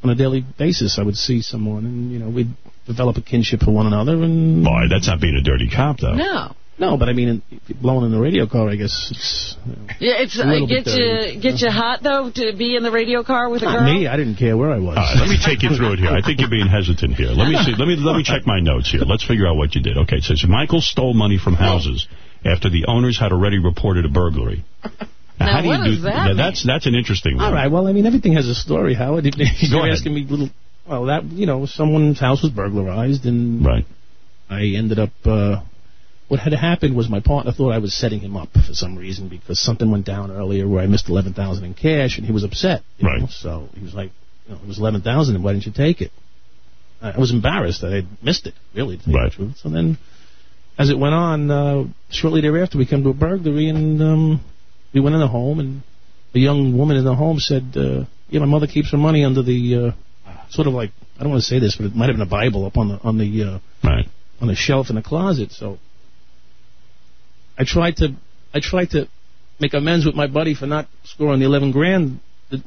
on a daily basis I would see someone and you know we'd develop a kinship for one another and Boy, that's not being a dirty cop, though. No. No but I mean if blowing in the radio car I guess it's Yeah, it's A uh, get bit dirty. you get you hot though to be in the radio car with a not girl. me I didn't care where I was All right, let me take you through it here. I think you're being hesitant here. Let me see. Let me let me check my notes here. Let's figure out what you did. Okay, it says Michael stole money from houses after the owners had already reported a burglary. Now, how do what you does do that mean? That's that's an interesting one. All right. Well, I mean, everything has a story, Howard. If Go You're ahead. asking me little. Well, that you know, someone's house was burglarized, and Right. I ended up. Uh, what had happened was my partner thought I was setting him up for some reason because something went down earlier where I missed eleven thousand in cash, and he was upset. Right. know, So he was like, you know, "It was eleven thousand, and why didn't you take it?" I I was embarrassed that I'd missed it. Really, to tell Right. the truth. So then, as it went on, uh, shortly thereafter, we came to a burglary, and um, we went in the home, and the young woman in the home said, uh, "Yeah, my mother keeps her money under the uh, sort of like I don't want to say this, but it might have been a Bible up on the on the uh, Right. on the shelf in the closet." So I tried to I tried to make amends with my buddy for not scoring the eleven grand,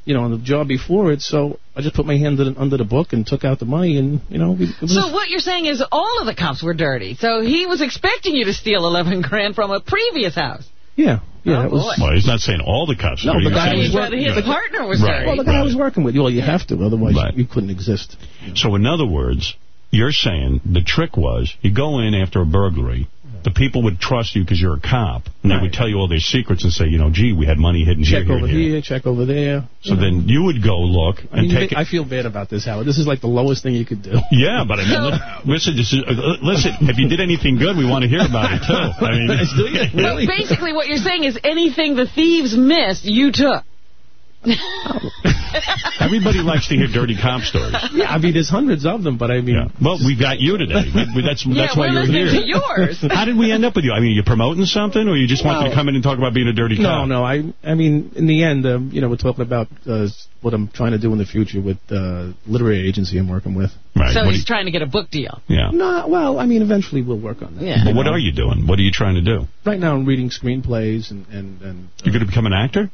you know, on the job before it. So I just put my hand under, under the book and took out the money, and you know, it was So what you're saying is all of the cops were dirty. So he was expecting you to steal 11 grand from a previous house. yeah, yeah. Oh, that was. Well, he's not saying all the cops. No, are. the He's guy saying- was But his Right. partner was Right. dirty. well, the guy I was working with. Well, you have to, otherwise Right. you couldn't exist. So in other words, you're saying the trick was you go in after a burglary. The people would trust you because you're a cop, and they would tell you all their secrets and say, you know, gee, we had money hidden Check here, Check over here, here, here. check over there. So then you would go look I and mean, take it. I feel bad about this, Howard. This is like the lowest thing you could do. Yeah, but I mean, li- listen, this is, uh, listen. If you did anything good, we want to hear about it too. I mean, Do you? So basically what you're saying is anything the thieves missed, you took. everybody likes to hear dirty cop stories. Yeah, I mean, there's hundreds of them, but I mean, Yeah. Well, we've got you today. We- we- That's Yeah, that's why you're here. to yours. How did we end up with you? I mean, are you promoting something, or you just wanted to come in and talk about being a dirty no, cop? no. No. I, I mean, in the end, um, you know, we're talking about uh, what I'm trying to do in the future with uh, literary agency I'm working with. Right. So what he's do trying to get a book deal. yeah. No, well, I mean, eventually we'll work on that. Yeah. Well, what are you doing? What are you trying to do? Right now, I'm reading screenplays and and and. You're going to become an actor?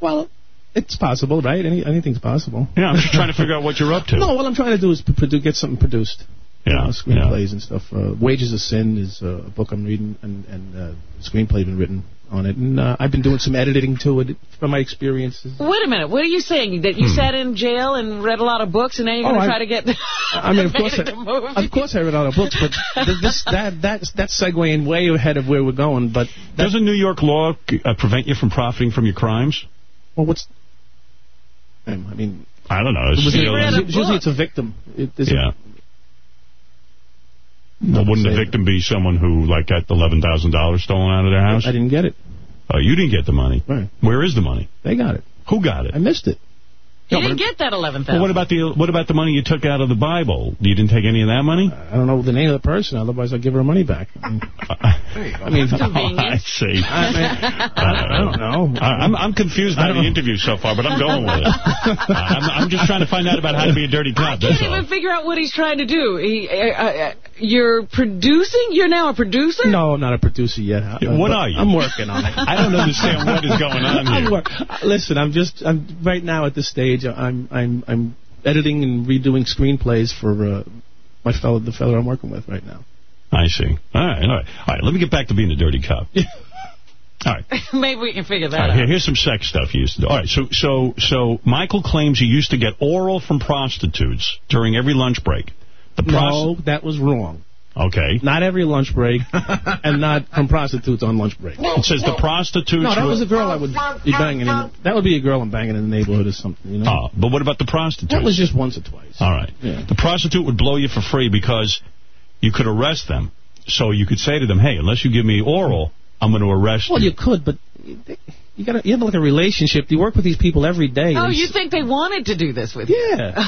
Well, it's possible, right? Any, anything's possible. Yeah, I'm just trying to figure out what you're up to. No, what I'm trying to do is produ- get something produced. You Yeah, know, screenplays and stuff. Uh, Wages of Sin is uh, a book I'm reading, and and uh, screenplay been written on it, and uh, I've been doing some editing to it from my experiences. Wait a minute. What are you saying? That you Hmm. sat in jail and read a lot of books, and now you're Oh, going to try to get I mean, of course, I, movies? of course, I read all the books, but this that that's that's segueing way ahead of where we're going. But Doesn't New York law uh, prevent you from profiting from your crimes? well, what's I mean, I don't know. it was, stealing- usually it's a victim. It, there's a- Yeah. Well, wouldn't the Say- victim be someone who, like, got $11,000 stolen out of their house? I didn't get it. Oh, you didn't get the money. Right. Where is the money? They got it. Who got it? I missed it. You didn't get that 11000 Well, what about the what about the money you took out of the Bible? You didn't take any of that money? I don't know the name of the person, otherwise I'll give her her money back. I mean, I see. I, I don't know. I, I'm I'm confused by the interview so far, but I'm going with it. I'm, I'm just trying to find out about how to be a dirty cop. That's can't all. even figure out what he's trying to do. He, uh, uh, you're producing? You're now a producer? No, I'm not a producer yet. I- Yeah, what are you? I'm working on it. I don't understand what is going on I'm here. uh, Listen, I'm just I'm right now at this stage. I'm I'm I'm editing and redoing screenplays for uh, my fellow the fellow I'm working with right now. I see. All right, all right, all right. Let me get back to being a dirty cop. All right. Maybe we can figure that All right, out. here, here's some sex stuff you used to do. All right, so so so Michael claims he used to get oral from prostitutes during every lunch break. The No, that was wrong. Okay. Not every lunch break, and not from prostitutes on lunch break. It says the prostitutes. No, that was a girl I would be banging. In, that would be a girl I'm banging in the neighborhood or something. You know. Oh, but what about the prostitutes? That was just once or twice. All right. Yeah. The prostitute would blow you for free because you could arrest them. So you could say to them, hey, unless you give me oral, I'm going to arrest Well, you. you could, but you got you have like a relationship. You work with these people every day. Oh, you think they wanted to do this with you? Yeah.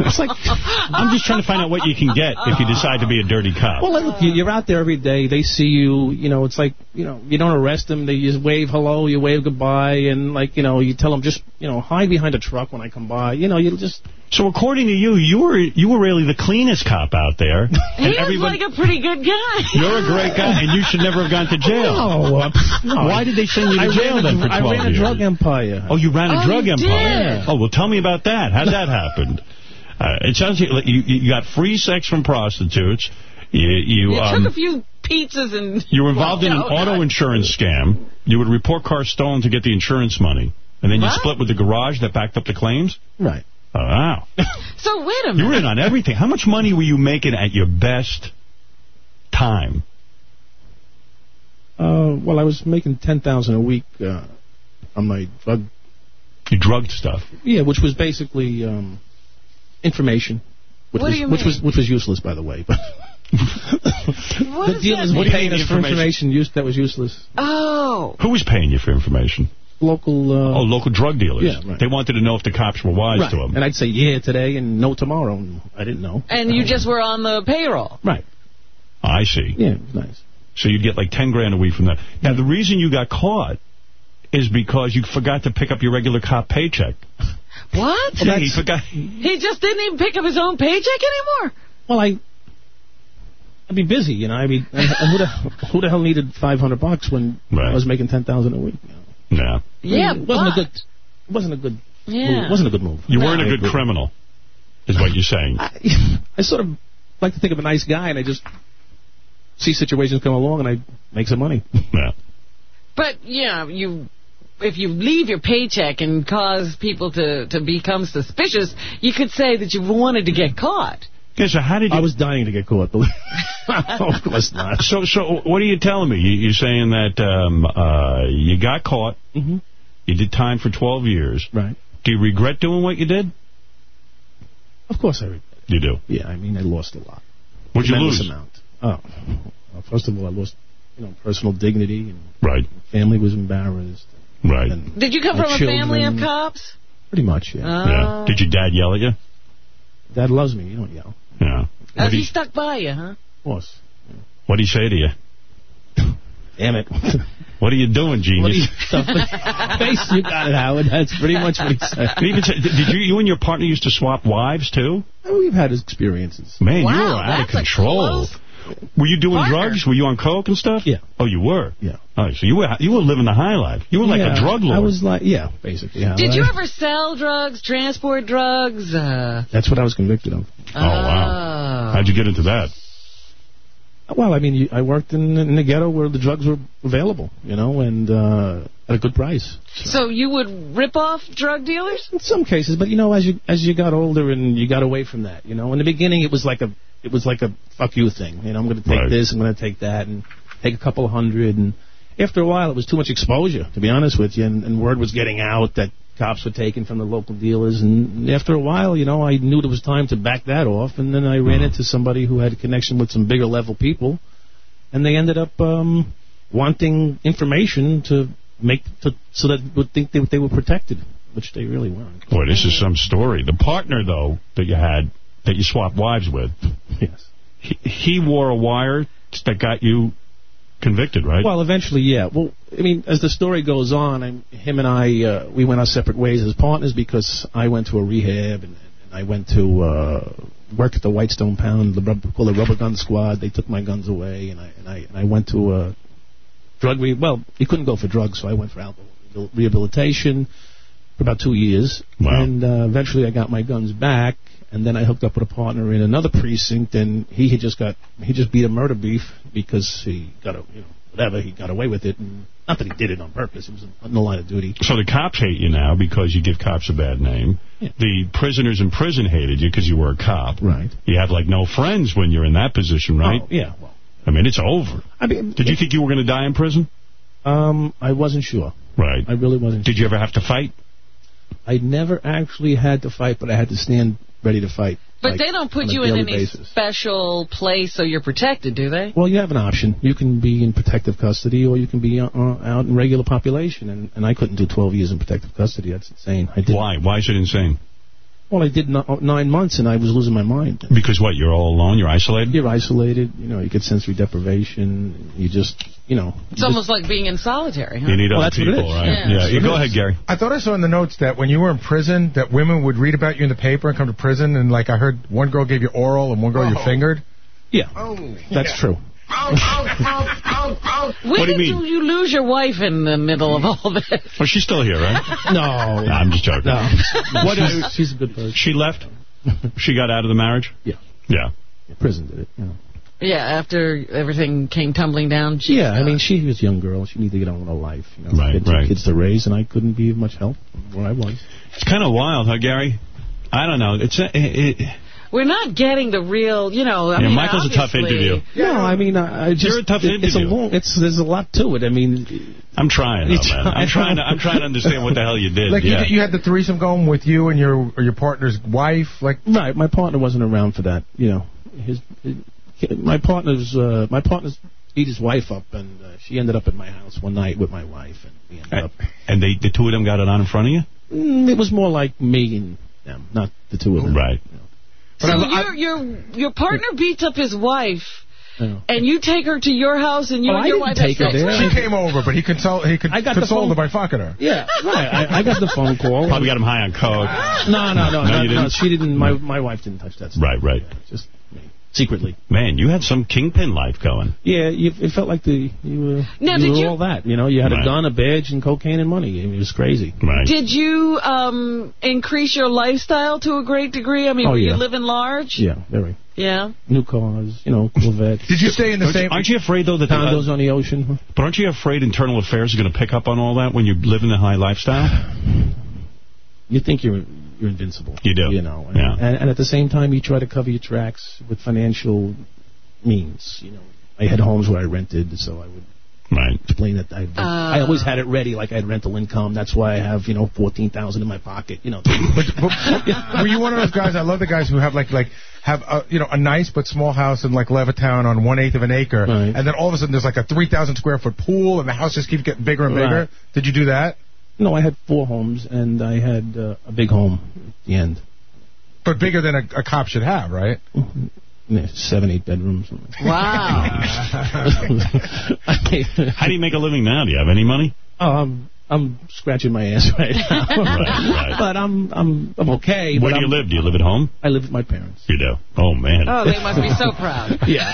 it's like I'm just trying to find out what you can get if you decide to be a dirty cop. Well, look, you- you're out there every day. They see you. You know, it's like you know, you don't arrest them. They just wave hello, you wave goodbye, and like you know, you tell them just you know, hide behind a truck when I come by. You know, you just. So according to you, you were you were really the cleanest cop out there. He and was everybody, like a pretty good guy. you're a great guy, and you should never have gone to jail. No, uh, no. Why did they send you to I jail then for 12 years? I ran a years? drug empire. Oh, you ran a Oh, drug empire. did? Oh, well, tell me about that. How did that happen? Uh, it sounds like you, you got free sex from prostitutes. You, you, You um, took a few pizzas and... you were involved in an Well, no, auto insurance scam. You would report cars stolen to get the insurance money. And then you What? split with the garage that backed up the claims? Right. Oh, wow. So wait a minute. You were in on everything. How much money were you making at your best time? Uh, well, I was making ten thousand a week uh, on my drug. You drugged stuff. Yeah, which was basically um, information. Which What was, do you Which mean? was which was useless, by the way. But What the does dealers that were paying us for Information? information use that was useless. Oh. Who was paying you for information? Local. Uh, Oh, local drug dealers. Yeah, right. They wanted to know if the cops were wise right. to them. And I'd say yeah today and no tomorrow. And I didn't know. And you just were on the payroll. Right. I see. Yeah, it was nice. So you'd get like 10 grand a week from that. Now, the reason you got caught is because you forgot to pick up your regular cop paycheck. What? Yeah, he forgot. He just didn't even pick up his own paycheck anymore? Well, I. I'd be busy, you know. I mean, and who the who the hell needed five hundred bucks when Right. I was making ten thousand a week? You know? Yeah. Yeah, it wasn't a good. It wasn't a good. Yeah. Move. It wasn't a good move. You weren't a good criminal, is what you're saying. I I sort of like to think of a nice guy, and I just see situations come along, and I make some money. Yeah. But, yeah, you... If you leave your paycheck and cause people to, to become suspicious, you could say that you wanted to get caught. Yeah, so how did you... I was dying to get caught. Believe of course not. So, so what are you telling me? You, you're saying that um, uh, you got caught, Mm -hmm. you did time for 12 years. Right. Do you regret doing what you did? Of course I regret. You do. Yeah, I mean, I lost a lot. What'd you lose? amount. Oh, well, first of all, I lost, you know, personal dignity, and Right. family was embarrassed. Right. And Did you come my from a family of cops? Pretty much, yeah. Oh. Yeah. Did your dad yell at you? Dad loves me. You don't yell. Yeah. What did he he, stuck by you, huh? Of course. what did he say to you? Damn it. What are you doing, What you, genius? face, you got it, Howard. That's pretty much what he said. He even said, did you, you and your partner used to swap wives, too? We've had experiences. Man, you Wow, were out of that's a control. Close Were you doing partner. drugs? Were you on coke and stuff? Yeah. Oh, you were? Yeah. Oh, so you were you were living the high life. You were like Yeah, a drug lord. I was like, yeah, basically. Howard. Did you ever sell drugs, transport drugs? Uh, That's what I was convicted of. Oh, wow. How'd you get into that? Well, I mean, you- I worked in, in the ghetto where the drugs were available, you know, and uh, at a good price. So you would rip off drug dealers? In some cases, but you know, as you as you got older and you got away from that, you know, in the beginning it was like a it was like a fuck you thing. You know, I'm going to take Right. this, I'm going to take that, and take a couple of hundred. And after a while, it was too much exposure, to be honest with you. And, and word was getting out that cops were taken from the local dealers. And after a while, you know, I knew it was time to back that off. And then I ran into somebody who had a connection with some bigger level people. And they ended up um, wanting information to make to, so that would think they, they were protected, which they really weren't. Boy, this is some story. The partner, though, that you had, that you swapped wives with, yes, he, he wore a wire that got you convicted, right? Well, eventually, yeah. Well, I mean, as the story goes on, I'm, him and I, uh, we went our separate ways as partners because I went to a rehab and, and I went to uh, work at the Whitestone Pound, the rubber, called the Rubber Gun Squad. They took my guns away, and I and I and I went to a drug re. Well, he couldn't go for drugs, so I went for alcohol rehabilitation for about two years, wow. and uh, eventually I got my guns back. And then I hooked up with a partner in another precinct, and he had just got he just beat a murder beef because he got a you know whatever he got away with it, and not that he did it on purpose. It was in the line of duty. So the cops hate you now because you give cops a bad name. Yeah. The prisoners in prison hated you because you were a cop. Right. You have like no friends when you're in that position, right? Oh, yeah. Well, I mean, it's over. I mean, did you think you were going to die in prison? Um, I wasn't sure. Right. I really wasn't. Did you ever have to fight? I never actually had to fight, but I had to stand ready to fight. But like, they don't put you in any basis. special place so you're protected, do they? Well, you have an option. You can be in protective custody, or you can be uh, out in regular population. And, and I couldn't do 12 years in protective custody. That's insane. I did. Why? Why is it insane? Well, I did nine months, and I was losing my mind. Because what? You're all alone. You're isolated. You're isolated. You know, you get sensory deprivation. You just, you know. It's almost like being in solitary, huh? You need Well, other that's what it people, right? Yeah. Yeah. That's You go ahead. Gary. I thought I saw in the notes that when you were in prison, that women would read about you in the paper and come to prison, and like I heard one girl gave you oral and one girl you Oh. fingered. Yeah, Oh, that's true. When What do you did mean? you lose your wife in the middle of all this? Well, she's still here, right? No. Nah, I'm just joking. No. What she's, is- she's a good person. She left? She got out of the marriage? Yeah. Yeah. Prison did it. You know. Yeah, after everything came tumbling down. She, Yeah, I mean, she was a young girl. She needed to get on with her life. You know, Right, She had two right. kids to raise, and I couldn't be of much help where I was. It's kind of wild, huh, Gary? I don't know. It's a, it, it, we're not getting the real, you know. I Yeah, mean, Michael's a tough interview. No, I mean, I, I just You're a tough it- It's a long. It's there's a lot to it. I mean, I'm trying, though, man. I'm trying to. I'm trying to understand what the hell you did. Like yeah. you, you had the threesome going with you and your or your partner's wife. Like right. My partner wasn't around for that. You know, his, his my partner's uh, my partner's beat his wife up, and uh, she ended up at my house one night with my wife, and we ended up. and they, the two of them got it on in front of you. Mm, it was more like me and them, not the two of them. Right. So your your your partner beats up his wife, Yeah. and you take her to your house, and you Oh, and your wife take her have sex. there. she came over, but he console he could I got the consoled her phone- by fucking her. Yeah, right. I, I got the phone call. Probably got him high on coke. No, no, no, No, no, you no, didn't? She didn't. My my wife didn't touch that stuff. Right, right. Just me, secretly. Man, you had some kingpin life going. Yeah, you, it felt like the you were Now, you did were you- all that. You know, you had Right. a gun, a badge, and cocaine and money. It was crazy. Right. Did you um increase your lifestyle to a great degree? I mean, Oh, were yeah. you living large? Yeah, very. Yeah. New cars, you know, Corvettes. Did you stay in the Aren't you- same? Aren't you afraid though that the, Condos on the ocean. but aren't you afraid internal affairs is going to pick up on all that when you live in the high lifestyle? You think you're you're invincible. You do. You know, and, Yeah. and, and at the same time, you try to cover your tracks with financial means. You know, I had homes where I rented, so I would Right. explain that I Uh. I always had it ready, like I had rental income. That's why I have you know fourteen thousand in my pocket. You know. But, but were you one of those guys? I love the guys who have like like have a, you know a nice but small house in like Levittown on one eighth of an acre, Right. and then all of a sudden there's like a three thousand square foot pool, and the house just keeps getting bigger and bigger. Right. Did you do that? No, I had four homes, and I had uh, a big home at the end. But bigger than a, a cop should have, right? Yeah, seven, eight bedrooms. Wow. How do you make a living now? Do you have any money? Oh, I'm I'm scratching my ass right now. Right, right. But I'm I'm I'm okay. Where do you I'm- live? Do you live at home? I live with my parents. You do. Oh man. Oh, they must be so proud. Yeah.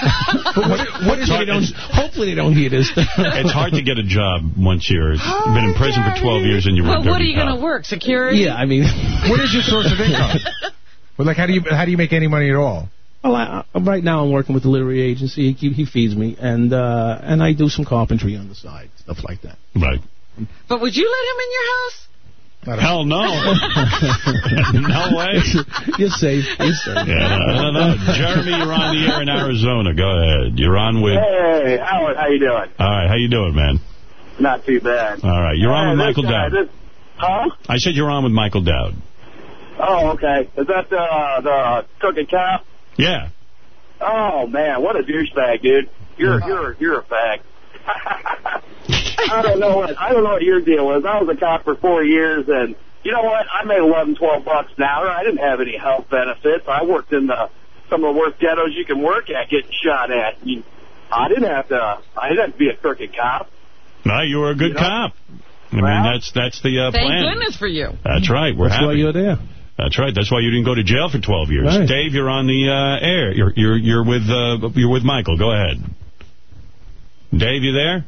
but what, what is It's they don't, hopefully they don't hear this. It's hard to get a job once you're been in prison for 12 years and you're a Well, what are you going to work? Security? yeah, I mean. What is your source of income? Well, like how do you how do you make any money at all? Well, I, I, right now I'm working with the literary agency. He, he feeds me, and uh, and I do some carpentry on the side, stuff like that. Right. But would you let him in your house? Hell no. no way. You're safe. You're safe. Yeah, no, no, no. Jeremy, you're on the air in Arizona. Go ahead. You're on with... Hey, Howard, how you doing? All right, how you doing, man? Not too bad. All right, you're on with Michael guy, Dowd. This, Huh? I said you're on with Michael Dowd. Oh, okay. Is that uh, the the cooking cap? Yeah. Oh man, what a douchebag, dude. You're you're you're a fag. I don't know what I don't know what your deal is. I was a cop for four years, and you know what? I made eleven, twelve bucks an hour. I didn't have any health benefits. I worked in the some of the worst ghettos you can work at, getting shot at. You, I didn't have to. I didn't have to be a crooked cop. No, you were a good You know? cop. I mean, Well, that's that's the uh, Thank plan. goodness for you. That's right. We're That's happy. why you're there. That's right. That's why you didn't go to jail for 12 years. Right. Dave, you're on the uh, air. You're you're you're with uh, you're with Michael. Go ahead. Dave, you there?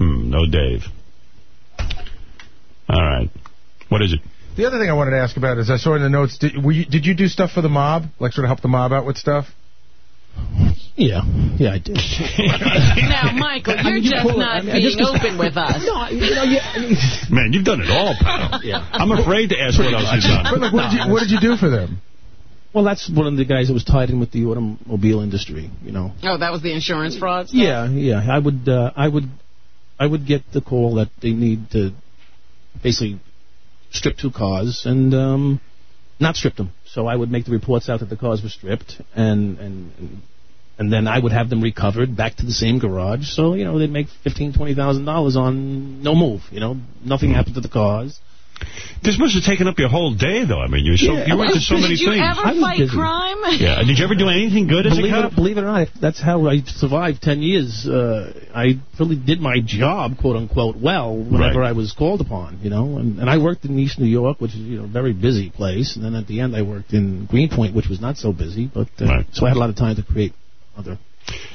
Hmm, no Dave. All right. What is it? The other thing I wanted to ask about is I saw in the notes, did, were you, did you do stuff for the mob? Like sort of help the mob out with stuff? Yeah, yeah, I did. Now, Michael, you're I mean, you just pull it- not I mean, being just open with us. No, you know, yeah, I mean, Man, you've done it all, pal. Yeah. I'm afraid to ask what else you've done. But like, what, did you, what did you do for them? well, that's one of the guys that was tied in with the automobile industry. You know. Oh, that was the insurance fraud stuff? Yeah, yeah. I would, uh, I would, I would get the call that they need to basically strip two cars and um, not strip them. So I would make the reports out that the cars were stripped, and and and, then I would have them recovered back to the same garage. So you know they'd make fifteen, twenty thousand dollars on no move. You know, nothing happened to the cars. This must have taken up your whole day, though. I mean, you're so Yeah, you were into so Did many you things. ever I was fight busy. crime? Yeah. Did you ever do anything good as believe a cop? it, believe it or not, that's how I survived 10 years. Uh, I really did my job, quote unquote, well whenever Right. I was called upon, you know. And, and I worked in East New York, which is you know a very busy place. And then at the end, I worked in Greenpoint, which was not so busy. But uh, Right. so I had a lot of time to create other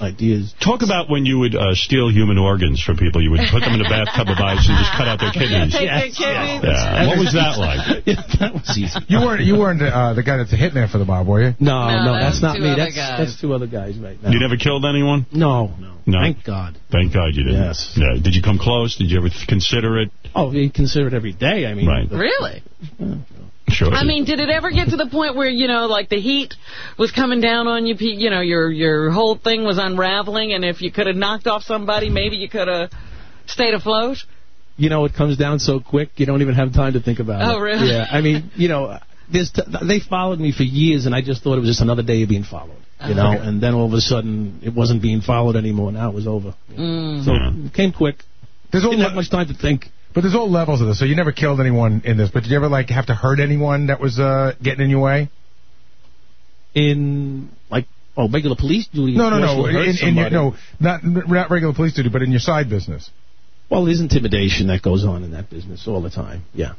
ideas. Talk about when you would uh, steal human organs from people. You would put them in a bathtub of ice and just cut out their kidneys. Take their Yes, kidneys. Yeah. What was that like? yeah, that was easy. You weren't you weren't uh, the guy that's a hitman for the mob, were you? No, No, no, that's that's not me. That's guys. that's two other guys right now. You never killed anyone? No, no, No. Thank God. Thank God you didn't. Yes. Yeah. Did you come close? Did you ever consider it? Oh, you consider it every day. I mean, Right. the- Really? Sure. I mean, did it ever get to the point where, you know, like the heat was coming down on you, pe- you know, your your whole thing was unraveling, and if you could have knocked off somebody, maybe you could have stayed afloat? you know, it comes down so quick, you don't even have time to think about it. Oh, really? Yeah, I mean, you know, there's t- they followed me for years, and I just thought it was just another day of being followed, you know, Okay. and then all of a sudden it wasn't being followed anymore. Now it was over. Mm. So Yeah. it came quick. There's all Didn't have much time to think. But there's all levels of this. So you never killed anyone in this, but did you ever like have to hurt anyone that was uh, getting in your way? In, like, oh, regular police duty. No, no, no. In, in your, no, not not regular police duty, but in your side business. Well, there's intimidation that goes on in that business all the time. Yeah.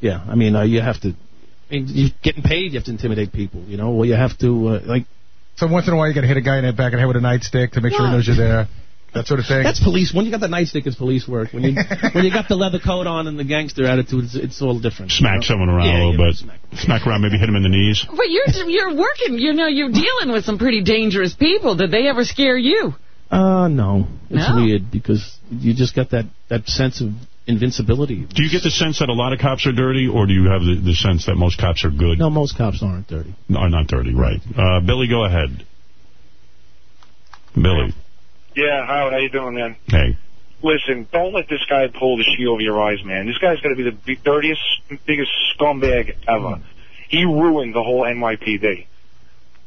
Yeah. I mean, uh, you have to, I mean, you're getting paid, you have to intimidate people, you know, or you have to, uh, like, So once in a while you got to hit a guy in the back of the head with a nightstick to make sure he knows you're there. That sort of thing. That's police. When you got the nightstick, it's police work. When you when you got the leather coat on and the gangster attitude, it's, it's all different. Smack you know? someone around Yeah, a little bit. smack. Smack around, maybe hit him in the knees. But you're you're working, you know, you're dealing with some pretty dangerous people. Did they ever scare you? Uh, no. It's No? weird because you just got that, that sense of invincibility. Do you get the sense that a lot of cops are dirty, or do you have the, the sense that most cops are good? No, most cops aren't dirty. Are not dirty, right. Uh, Billy, go ahead. Billy. Yeah, Howard, how you doing, man? Hey. Listen, don't let this guy pull the sheet over your eyes, man. This guy's going to be the dirtiest, biggest scumbag ever. Mm-hmm. He ruined the whole NYPD.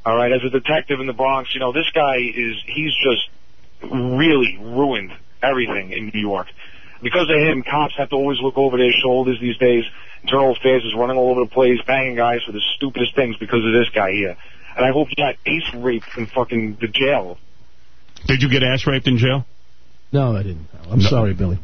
All right, as a detective in the Bronx, you know, this guy is, he's just really ruined everything in New York. Because of him, cops have to always look over their shoulders these days. Internal affairs is running all over the place, banging guys for the stupidest things because of this guy here. And I hope he got ace raped in fucking the jail. Did you get ass raped in jail? No, I didn't. I'm No. sorry, Billy.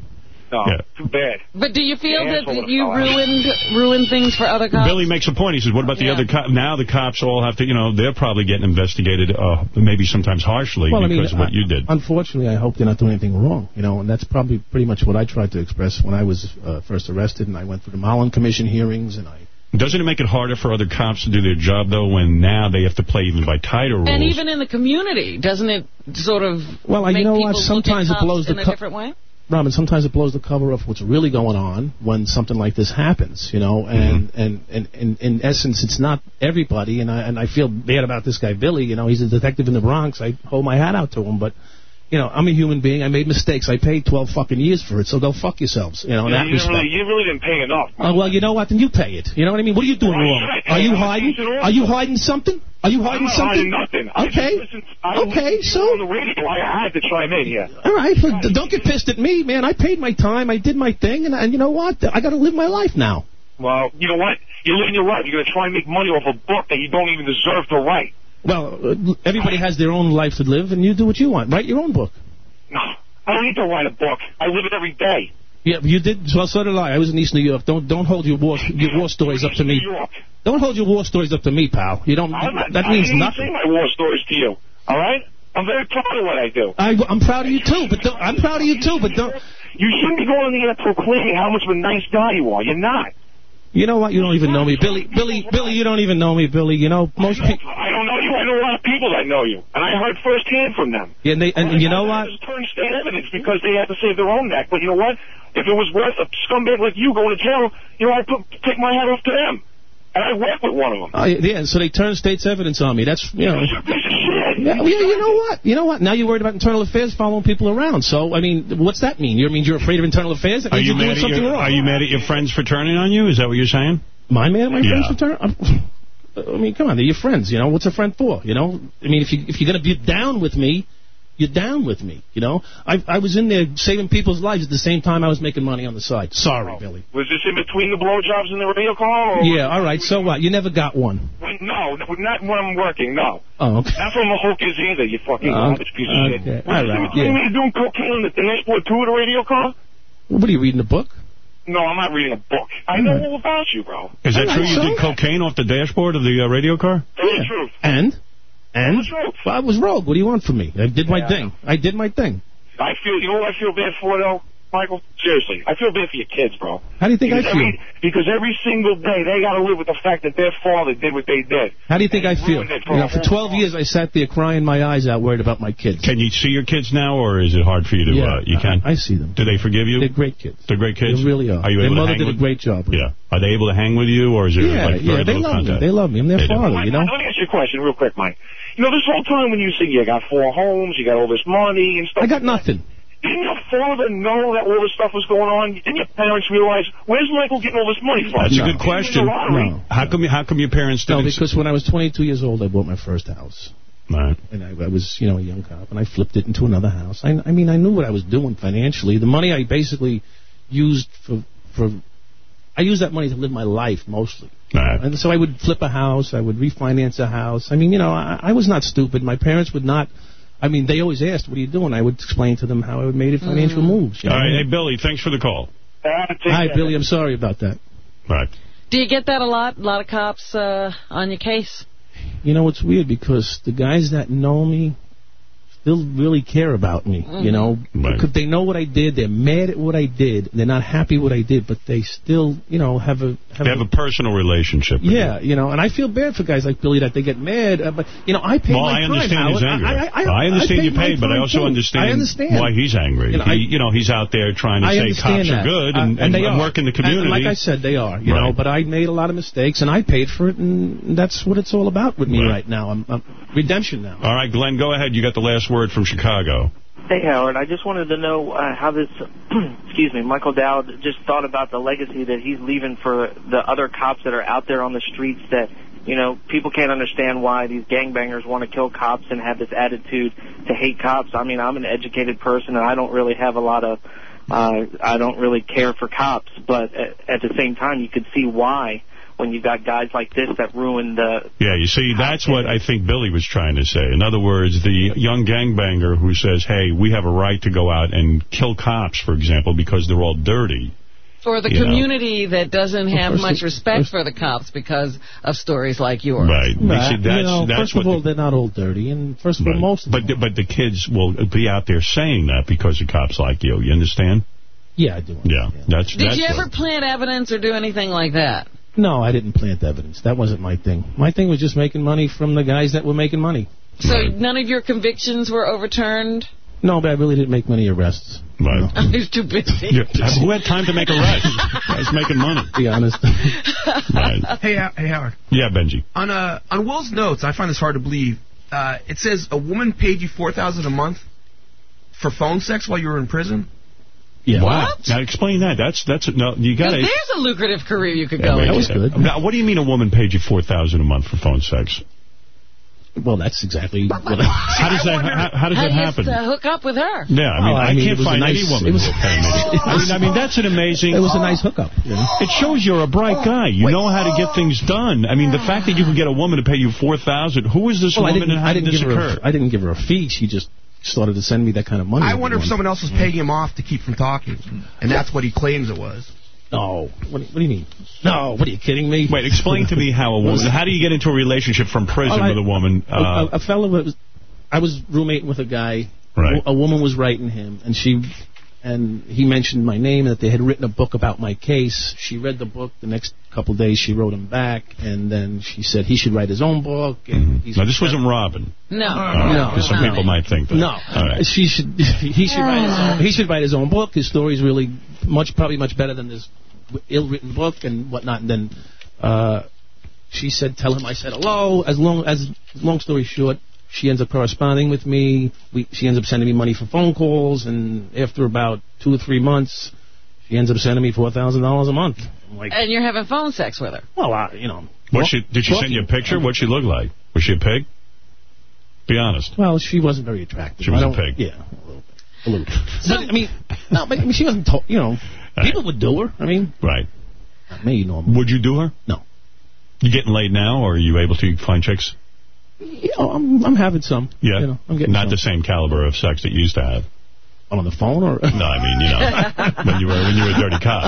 No, Yeah. too bad. But do you feel Yeah, that you fella. ruined ruined things for other cops? Billy makes a point. He says, what about the Yeah. other cops? Now the cops all have to, you know, they're probably getting investigated, uh, maybe sometimes harshly Well, I mean, because of what I- you did. Unfortunately, I hope they're not doing anything wrong, you know, and that's probably pretty much what I tried to express when I was uh, first arrested, and I went through the Mollen Commission hearings, and I Doesn't it make it harder for other cops to do their job, though, when now they have to play even by tighter rules? And even in the community, doesn't it sort of Well, you make know what? people look at Sometimes it cops blows the cover. in a different way? Robin, sometimes it blows the cover of what's really going on when something like this happens, you know. And Mm-hmm. and, and, and in essence, it's not everybody, and I and I feel bad about this guy Billy. You know, he's a detective in the Bronx. I hold my hat out to him, but You know, I'm a human being. I made mistakes. I paid 12 fucking years for it, so go fuck yourselves. You know, in Yeah, that you, respect. really, you really didn't pay enough. Oh, well, you know what? Then you pay it. You know what I mean? What are you doing wrong? Are you hiding? Are you hiding something? Are you hiding something? hiding nothing. Okay. just listened, I Okay, so- on the radio. I had to chime in here. All right, but don't get pissed at me, man. I paid my time. I did my thing, and, and you know what? I got to live my life now. Well, you know what? You're living your life. You're going to try and make money off a book that you don't even deserve to write. Well, uh, everybody has their own life to live, and you do what you want. Write your own book. No, I don't need to write a book. I live it every day. Yeah, you did. Well, so did I. I was in East New York. Don't don't hold your war your war stories up to me. New York. Don't hold your war stories up to me, pal. You don't. Not, That I means didn't nothing. say my war stories to you. All right? I'm very proud of what I do. I, I'm proud of you too, but don't, I'm proud of you too, but don't. You shouldn't be going on the air proclaiming how much of a nice guy you are. You're not. You know what? You don't even know me, Billy. Billy, Billy. You don't even know me, Billy. You know most people. I don't know you. I know a lot of people that know you, and I heard firsthand from them. Yeah, and, they, and you know what? Just turn state evidence because they had to save their own neck. But you know what? If it was worth a scumbag like you going to jail, you know, I'd put, take my hat off to them. And I work with one of them. Oh, yeah, so they turned state's evidence on me. That's you know. Yeah, yeah, you know what? You know what? Now you're worried about internal affairs following people around. So I mean, what's that mean? You mean you're afraid of internal affairs? That Are you, doing mad at something your, wrong. are you mad at your friends for turning on you? Is that what you're saying? My man, at my Yeah. friends for turning... I mean, come on, they're your friends. You know, what's a friend for? You know, I mean, if you if you're gonna be down with me, you're down with me. You know, I I was in there saving people's lives at the same time I was making money on the side. Sorry, Billy. Was this in between the blowjobs and the radio call? Or Yeah, all right. So what? You never got one. No, no, not when I'm working, no. Oh, okay. Not from the hookers either, you fucking Oh, garbage piece of okay. shit. All Was this right, in yeah. me doing cocaine on the dashboard too at a radio call? What are you reading a book? No, I'm not reading a book. I know all about you, bro. Is that All true? You did cocaine off the dashboard of the uh, radio car? Tell the truth. And and? I was rogue. What do you want from me? I did my thing. I did my thing. I feel, you know what I feel bad for, though, Michael? Seriously, I feel bad for your kids, bro. How do you think I feel? Every, because every single day they got to live with the fact that their father did what they did. How do you think I feel? ruined for You know, for 12 years I sat there crying my eyes out, worried about my kids. Can you see your kids now, or is it hard for you to? Yeah, uh, you can. I, I see them. Do they forgive you? They're great kids. They're great kids. They really are. Are you Their able mother to hang did a great job. Yeah. Are they able to hang with you, or is there Yeah, like yeah, very they little love contact? me. They love me. I'm their They do. father, Mike, you know. Let me ask you a question real quick, Mike. You know, this whole time when you say you got four homes, you got all this money and stuff. I got nothing. Didn't your father know that all this stuff was going on? Didn't your parents realize, where's Michael getting all this money from? That's a good question. He won the lottery. No. How come? How come your parents No, didn't? because when I was 22 years old, I bought my first house. Right. And I, I was, you know, a young cop, and I flipped it into another house. I, I mean, I knew what I was doing financially. The money I basically used for, for, I used that money to live my life mostly. Right. And so I would flip a house, I would refinance a house. I mean, you know, I, I was not stupid. My parents would not. I mean, they always asked, "What are you doing?" I would explain to them how I would made it financial moves. you All know? right, hey Billy, thanks for the call. Hi, Billy. I'm sorry about that. Right. Do you get that a lot? A lot of cops uh, on your case? You know, it's weird because the guys that know me still really care about me. You know, Right. because they know what I did. They're mad at what I did. They're not happy what I did, but they still, you know, have a have They have a personal relationship. With yeah, you know, and I feel bad for guys like Billy that they get mad. Uh, but you know, I paid Well, my I time. understand he's Howard. angry. I, I, I, understand you my paid, but I also too. understand, I understand why he's angry. You know, he, you know, he's out there trying to I say understand cops that. are good Uh, and, and they are. work in the And- community. And like I said, they are. You know, but I made a lot of mistakes, and I paid for it, and that's what it's all about with me Right. right, now. I'm, I'm redemption now. All right, Glenn, go ahead. You got the last word from Chicago. Hey, Howard. I just wanted to know uh, how this, excuse me, Michael Dowd just thought about the legacy that he's leaving for the other cops that are out there on the streets that, you know, people can't understand why these gangbangers want to kill cops and have this attitude to hate cops. I mean, I'm an educated person and I don't really have a lot of, uh, I don't really care for cops, but at, at the same time, you could see why when you got guys like this that ruin the Yeah, you see, that's what I think Billy was trying to say. In other words, the young gangbanger who says, hey, we have a right to go out and kill cops, for example, because they're all dirty. For the You know. community that doesn't have first much of- respect for the cops because of stories like yours. Right. You Right. see, that's, you know, that's first what of all, the- they're not all dirty, and first of all, Right. most of but the, but the kids will be out there saying that because of cops like you. You understand? Yeah, I do. Yeah, that's Did that's you what- ever plant evidence or do anything like that? No, I didn't plant evidence. That wasn't my thing. My thing was just making money from the guys that were making money. So none of your convictions were overturned? No, but I really didn't make many arrests. Right. I was too busy. Yeah, Who had time to make arrests? was making money. Be honest. Right. Hey, hey, Howard. Yeah, Benji. On uh, on Will's notes, I find this hard to believe. Uh, it says a woman paid you 4,000 a month. for phone sex while you were in prison? Yeah. Wow. Now explain that. That's that's no. You got to. There's a lucrative career you could Yeah, go wait, good. Now, what do you mean a woman paid you four thousand a month for phone sex? Well, that's exactly what I, How does that how, how does that happen? you hook up with her? Yeah, I mean, Well, I I, mean, can't find nice- any woman it was- who will. I mean, I mean, that's an amazing. It was a nice hookup. You know? It shows you're a bright oh, guy. You know how to get things done. I mean, the fact that you can get a woman to pay you $4,000... Who is this Well, woman and how I did didn't this give her. occur? A, I didn't give her a fee. She just started to send me that kind of money. I every wonder if someone else was paying him off to keep from talking, and that's what he claims it was. No. What, do- what do you mean? No. What are you kidding me? Wait, explain to me how a woman. How do you get into a relationship from prison Well, I- with a woman? A, Uh, a, a fellow was. I was roommating with a guy. Right. A woman was writing him, and she. And he mentioned my name and that they had written a book about my case. She read the book. The next couple of days, she wrote him back, and then she said he should write his own book. And he's now, this wasn't Robin. No. Uh, no. because some no. people might think that. No, All right. she should. He should write his own. He should write his own book. His story's really much, probably much better than this ill-written book and whatnot. And then uh, she said, "Tell him I said hello." As long as, long story short, she ends up corresponding with me. We, she ends up sending me money for phone calls, and after about two or three months, she ends up sending me four thousand dollars a month. Like, And you're having phone sex with her. well, I, you know. What she did she send you a picture? What she looked like? Was she a pig? Be honest. Well, she wasn't very attractive. She was I a don't- pig. Yeah, a little bit. A little bit. But, I mean, no, but I mean, she wasn't, to- you know, people would do her. I mean, Right. not me, normally. Would you do her? No. You getting laid now, or are you able to find chicks? Yeah, I'm, I'm having some. Yeah. You know, I'm getting Not some. the same caliber of sex that you used to have. I'm on the phone, or? No, I mean, you know, when you were when you were a dirty cop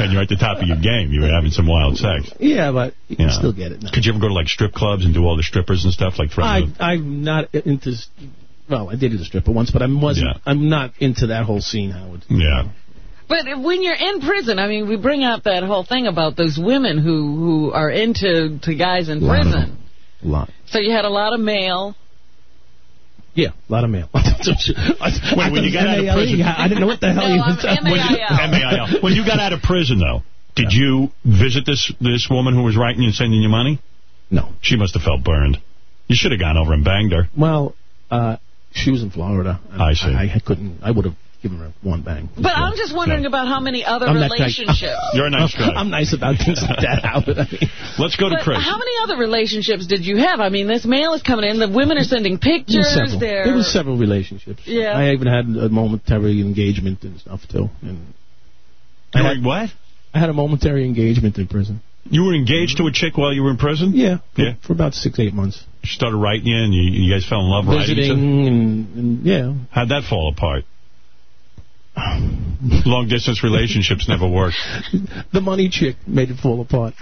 and you're at the top of your game, you were having some wild sex. yeah, but you Yeah. can still get it now. Could you ever go to like strip clubs and do all the strippers and stuff like I, threatening? I'm not into, well, I dated a stripper once, but I wasn't, Yeah. I'm not into that whole scene, Howard. Yeah. But when you're in prison, I mean, we bring out that whole thing about those women who, who are into to guys in Lot of prison. A lot. So you had a lot of mail. Yeah, a lot of mail. Wait, when you got out of prison- I didn't know what the hell No, you was I'm When you, M-A-I-L. When you got out of prison, though, did you visit this this woman who was writing and sending you money? No. She must have felt burned. You should have gone over and banged her. Well, uh, she was in Florida. I see. I, I couldn't, I would have given her one bang. But I'm just wondering about how many other I'm relationships. You're a nice guy. I'm nice about things like that, Howard. I mean, Let's go to But Chris. how many other relationships did you have? I mean, this mail is coming in. The women are sending there pictures. was several. There was several relationships. Yeah. I even had a momentary engagement and stuff too. And I You had, what? I had a momentary engagement in prison. You were engaged to a chick while you were in prison? Yeah. For, Yeah. for about six, eight months. She started writing you, and you, you guys fell in love writing? Visiting and, and yeah. How'd that fall apart? Long distance relationships never work. The money chick made it fall apart.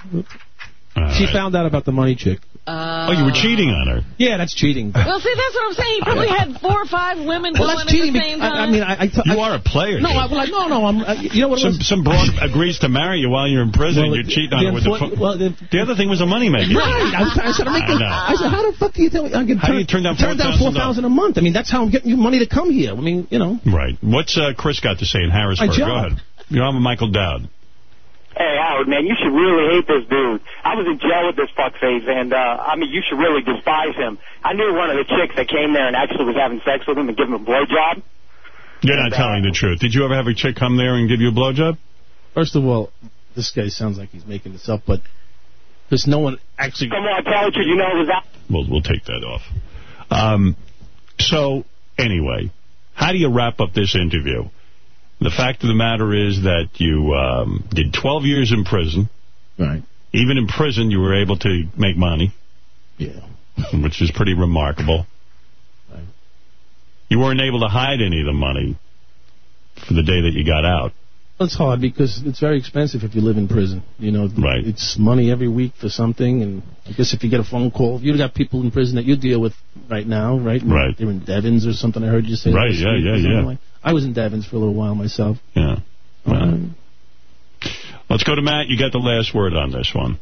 All She right. found out about the money chick. Oh, you were cheating on her. Yeah, that's cheating. Well, see, that's what I'm saying. He probably had four or five women Well, going that's at cheating. the same I, time. I mean, I, I t- You are a player. No. I, well, I, no, no. I'm. Uh, you know what? some some broad agrees to marry you while you're in prison. Well, and you're cheating on her with the phone. well, the- the other thing was a moneymaker. Right. I, was, I said, I'm making, I. I said, how the fuck do you tell me I can How do you turn down turn down $4,000? four thousand a month? I mean, that's how I'm getting you money to come here. I mean, you know. Right. What's uh, Chris got to say in Harrisburg? Go ahead. You're on with Michael Dowd. Hey, Howard, man, you should really hate this dude. I was in jail with this fuckface, and, uh, I mean, you should really despise him. I knew one of the chicks that came there and actually was having sex with him and giving him a blowjob. You're not telling the truth. Did you ever have a chick come there and give you a blowjob? First of all, this guy sounds like he's making this up, but there's no one actually. Come on, tell the truth. You know it was that. We'll we'll take that off. Um, so anyway, how do you wrap up this interview? The fact of the matter is that you um, did 12 years in prison. Right. Even in prison, you were able to make money. Yeah. Which is pretty remarkable. Right. You weren't able to hide any of the money for the day that you got out. It's hard because it's very expensive if you live in prison. You know, Right. it's money every week for something, and I guess if you get a phone call, you got people in prison that you deal with right now, right? Right. They're in Devens or something. I heard you say. Right, yeah, yeah, yeah. like- I was in Devens for a little while myself. Yeah. Um, let's go to Matt. You got the last word on this one.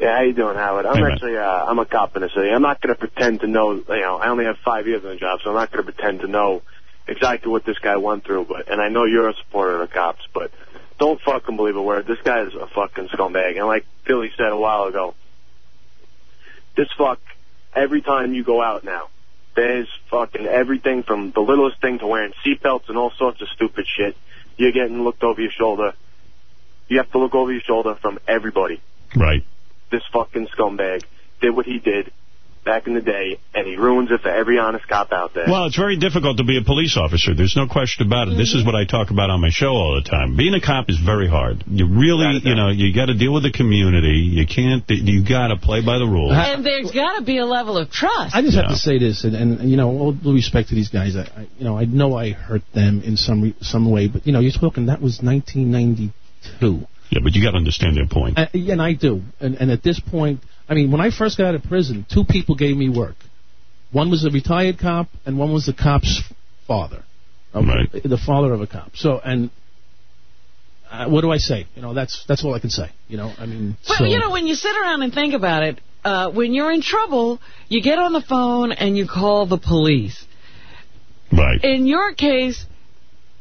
Yeah, how you doing, Howard? I'm Hey, actually, uh, I'm a cop in the city. I'm not going to pretend to know, you know, I only have five years on the job, so I'm not going to pretend to know exactly what this guy went through, but, and I know you're a supporter of the cops, but don't fucking believe a word. This guy is a fucking scumbag. And like Billy said a while ago, this fuck, every time you go out now, There's fucking everything from the littlest thing to wearing seatbelts and all sorts of stupid shit. You're getting looked over your shoulder. You have to look over your shoulder from everybody. Right. This fucking scumbag did what he did back in the day, and he ruins it for every honest cop out there. Well, it's very difficult to be a police officer. There's no question about it. This is what I talk about on my show all the time. Being a cop is very hard. You really, you know, you got to deal with the community. You can't, you got to play by the rules. And there's got to be a level of trust. I just have to say this, and, and you know, all due respect to these guys, I, I, you know, I know I hurt them in some some way, but you know, you're talking that was 1992. Yeah, but you got to understand their point. Uh, yeah, and I do. And, and at this point, I mean, when I first got out of prison, two people gave me work. One was a retired cop, and one was the cop's father. Okay? Right. The father of a cop. So, and uh, what do I say? You know, that's that's all I can say. You know, I mean, But, so, you know, when you sit around and think about it, uh, when you're in trouble, you get on the phone and you call the police. Right. In your case,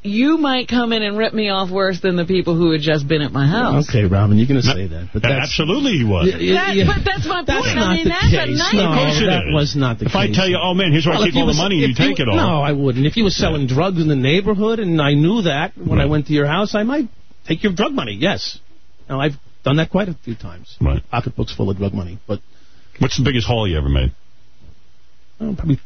you might come in and rip me off worse than the people who had just been at my house. Okay, Robin, you're going to say that, but that's Absolutely he was. Yeah, yeah, That- But that's my That's point. not I mean, the that's a case. nice No, Of course it was not the If case. I tell you, oh, man, here's where I keep if you all the was- money, you if take it all. No, I wouldn't. If you were selling drugs in the neighborhood and I knew that when I went to your house, I might take your drug money, yes. Now, I've done that quite a few times. Right. Pocketbooks full of drug money, but What's the biggest haul you ever made? uh, probably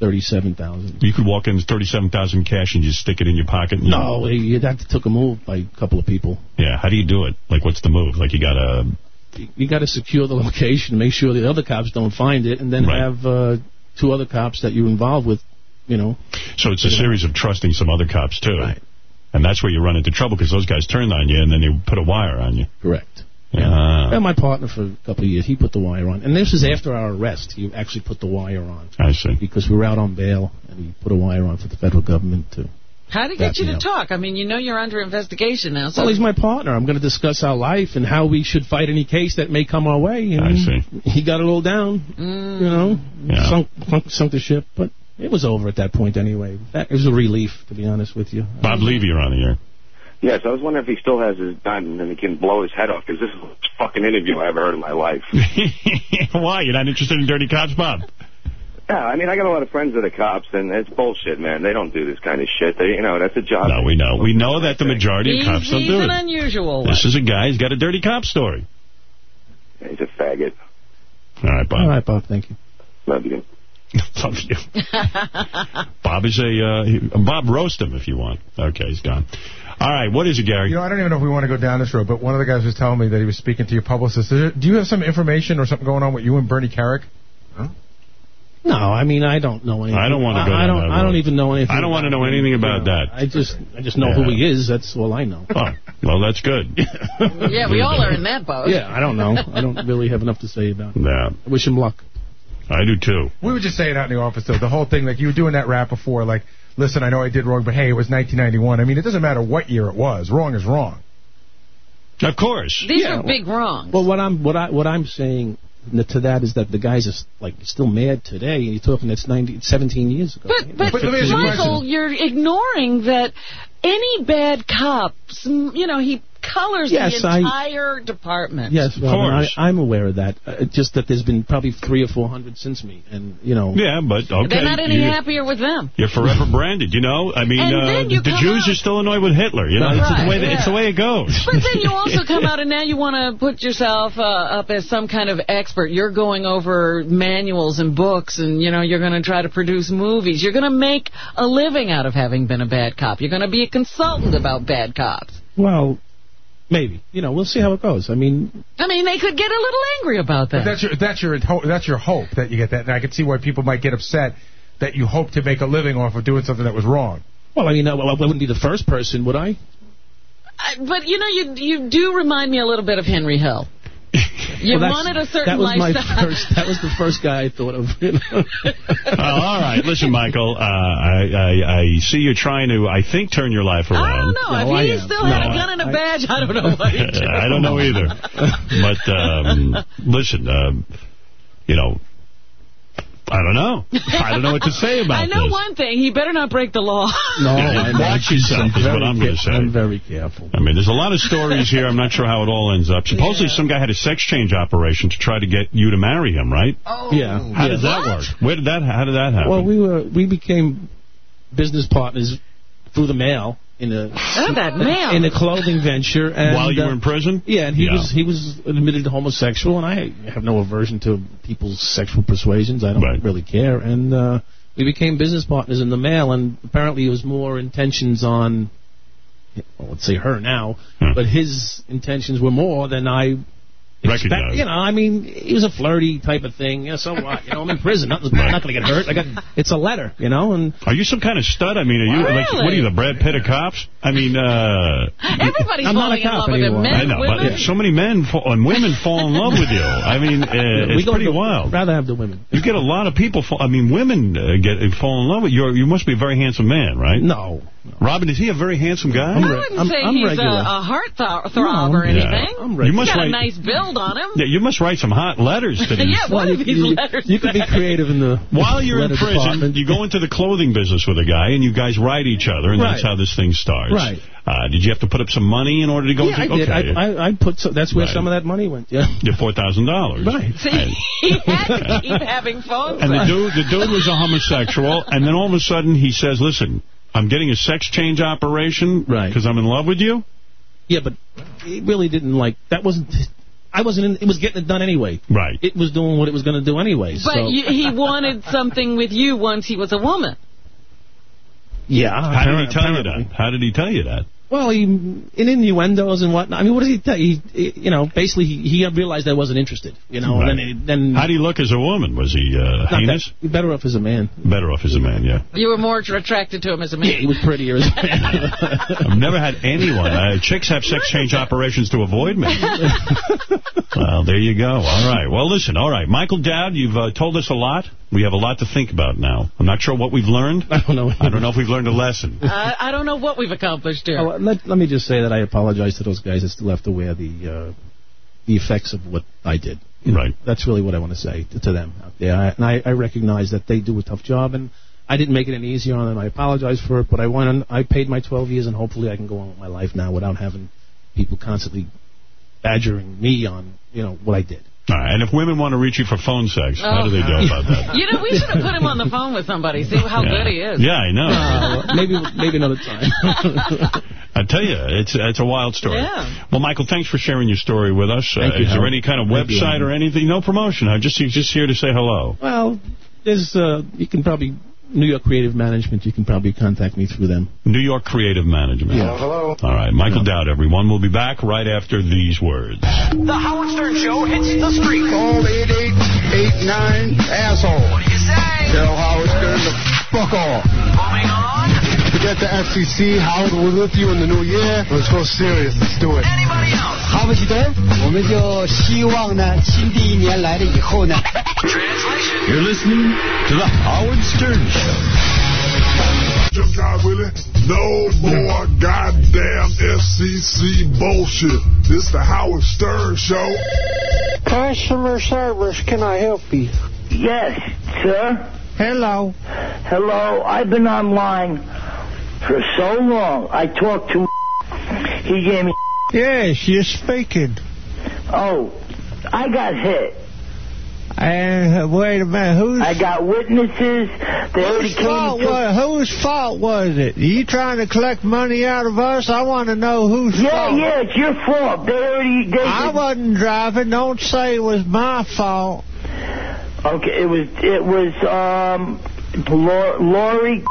37000 You could walk in 37000 cash and just stick it in your pocket. And No, you- that took a move by a couple of people. Yeah, how do you do it? Like, what's the move? Like, you got to... You got to secure the location, make sure the other cops don't find it, and then Right. have uh, two other cops that you're involved with, you know. So it's a series of trusting some other cops, too. Right. And that's where you run into trouble, because those guys turn on you, and then they put a wire on you. Correct. Yeah. And my partner for a couple of years, he put the wire on. And this is after our arrest. He actually put the wire on. I see. Because we were out on bail, and he put a wire on for the federal government to... How did Back get you to up. talk? I mean, you know you're under investigation now. So Well, he's my partner. I'm going to discuss our life and how we should fight any case that may come our way. And I see. He got a little down, Mm. you know, Yeah. sunk, sunk, sunk the ship. But it was over at that point anyway. That, it was a relief, to be honest with you. Bob Levy, you're on the air. Yes, I was wondering if he still has his gun and he can blow his head off, because this is the most fucking interview I ever heard in my life. Why? You're not interested in dirty cops, Bob? Yeah, I mean, I got a lot of friends that are cops, and it's bullshit, man. They don't do this kind of shit. They, you know, that's a job. No, we know. We know that the majority he's, of cops don't he's do an it. unusual. This is a guy, he's got a dirty cop story. He's a faggot. All right, Bob. All right, Bob, thank you. Love you. Love you. Bob is a, uh, Bob roast him if you want. Okay, he's gone. All right, what is it, Gary? You know, I don't even know if we want to go down this road, but one of the guys was telling me that he was speaking to your publicist. There- Do you have some information or something going on with you and Bernie Kerik? No, I mean, I don't know anything. I don't wanna go I, I don't. that I don't even know anything. I don't wanna about know him, anything you about know. that. I just, I just know Yeah. who he is. That's all I know. Oh, well, that's good. yeah, we all are in that boat. Yeah, I don't know. I don't really have enough to say about it. Yeah. I wish him luck. I do, too. We were just saying out in the office, though, the whole thing, like you were doing that rap before, like, listen, I know I did wrong, but hey, it was 1991. I mean, it doesn't matter what year it was. Wrong is wrong. Of course. These Yeah, are big wrongs. Well, what I'm what I what I'm saying to that is that the guys are like still mad today, and you're talking that's 90, 17 years ago. But, but, But let me ask you a Michael, question. you're ignoring that any bad cop, you know, he colors Yes, the I- entire department. Yes, Of Robin, I, course. I'm aware of that. Uh, just that there's been probably three or four hundred since me, and you know. Yeah, but okay. They're not any you, happier with them. You're forever branded, you know? I mean, uh, the Jews out- are still annoyed with Hitler, you know? Right. It's, the way Right, that, it's the way it goes. But then you also come out and now you want to put yourself uh, up as some kind of expert. You're going over manuals and books and, you know, you're going to try to produce movies. You're going to make a living out of having been a bad cop. You're going to be a consultant about bad cops. Well, maybe. You know, we'll see how it goes. I mean, I mean, they could get a little angry about But that. that's your that's your that's your hope that you get that, and I can see why people might get upset that you hope to make a living off of doing something that was wrong. well, I mean, I, I wouldn't be the first person, would I? I- but, you know, you you do remind me a little bit of Henry Hill. You Well, wanted a certain that was lifestyle. My first, that was the first guy I thought of. You know? Oh, all right. Listen, Michael, uh, I, I, I see you're trying to, I think, turn your life around. I don't know. No, I if he am. still had a gun and a badge, I don't know what he'd do. I don't know either. But, um, listen, um, you know, I don't know. I don't know what to say about I know this. one thing. He better not break the law. No, Yeah, I'm watch yourself is what I'm going to say. I'm very careful. I mean, there's a lot of stories here. I'm not sure how it all ends up. Supposedly, some guy had a sex change operation to try to get you to marry him, right? Oh. Yeah. How yeah. did that work? Where did that? How did that happen? Well, we were we became business partners through the mail in a Oh, that mail. in a clothing venture. And, While you uh, were in prison? Yeah, and he Yeah. was he was admitted to homosexual, and I have no aversion to people's sexual persuasions. I don't really care. And uh, we became business partners in the mail, and apparently it was more intentions on, well, let's say her now, but his intentions were more than I. Expect, Recognize. you know, I mean, he was a flirty type of thing. Yeah, so what? You know, I'm in prison. Nothing's, I'm not going to get hurt. I got, it's a letter, you know, and Are you some kind of stud? I mean, are you like what are you, the Brad Pitt of cops? I mean, uh Everybody's I'm not falling a in cop love with him. anymore. Men, I know, women. but so many men fall, and women fall in love with you. I mean, uh, we it's pretty to- wild. rather have the women. You get a lot of people. Fall, I mean, women uh, get fall in love with you. You must be a very handsome man, right? No. Robin, is he a very handsome guy? I wouldn't say he's a, a heart th- throb or Yeah. anything. I'm. You must he's got write- a nice build on him. Yeah, you must write some hot letters to these. yeah, what if these letters You could be creative in the While you're in prison, department. you go into the clothing business with a guy, and you guys write each other, and that's how this thing starts. Right. Uh, did you have to put up some money in order to go yeah, I into did. Okay. I, I, I put so, that's where Right. some of that money went. Yeah. Your $4,000. Right. See, he had to keep having phone And the dude, the dude was a homosexual, and then all of a sudden he says, listen, I'm getting a sex change operation right? because I'm in love with you? Yeah, but it really didn't like that. Wasn't I wasn't in, it was getting it done anyway. Right. It was doing what it was going to do anyway. But so. you, he wanted something with you once he was a woman. yeah. How did he apparently- tell you that? How did he tell you that? Well, he, in innuendos and whatnot. I mean, what did he tell you? He, you know, basically he, he realized I wasn't interested. You know, Right. and then, then How do you look as a woman? Was he uh, not that- heinous? better off as a man. Better off as a man, yeah. You were more attracted to him as a man. Yeah, he was prettier as a man. I've never had anyone. Uh, chicks have sex change operations to avoid me. well, there you go. All right. Well, listen. All right. Michael Dowd, you've uh, told us a lot. We have a lot to think about now. I'm not sure what we've learned. I don't know. I don't know if we've learned a lesson. I, I don't know what we've accomplished here. Oh, let, let me just say that I apologize to those guys that still have to wear the uh, the effects of what I did. You know, Right. That's really what I want to say to, to them out there. I, and I, I recognize that they do a tough job, and I didn't make it any easier on them. I apologize for it, but I went. I paid my 12 years, and hopefully I can go on with my life now without having people constantly badgering me on you know what I did. All right. And if women want to reach you for phone sex, how do they do about that? You know, we should have put him on the phone with somebody, see how Yeah. good he is. Yeah, I know. Uh, maybe maybe another time. I tell you, it's it's a wild story. Yeah. Well, Michael, thanks for sharing your story with us. Uh, Thank you, is there any kind of Thank you, website or anything? No promotion. I'm just just here to say hello. well, there's uh, you can probably New York Creative Management. You can probably contact me through them. New York Creative Management. Yeah. Hello. All right, Michael Dowd, everyone. We'll be back right after these words. The Howard Stern Show hits the street. Call 8889 asshole. What do you say? Tell Howard Stern to fuck off. Moving on forget the FCC. Howard, we're with you in the new year. Let's go Sirius. Let's do it. Anybody else? 好，不许得，我们就希望呢，新的一年来了以后呢。Translation. You're listening to the Howard Stern Show. Jim God Willie, no more goddamn FCC bullshit. This the Howard Stern Show. Customer service, can I help you? Yes, sir. Hello. Hello, I've been online for so long. I talked to he gave me Yes, you're speaking. oh, I got hit. And uh, wait a minute, who's I got witnesses. Whose fault was whose fault was it? Are you trying to collect money out of us? I want to know whose Yeah, fault. yeah, yeah, it's your fault. They already they I wasn't driving. Don't say it was my fault. Okay, it was it was um Lor- Lori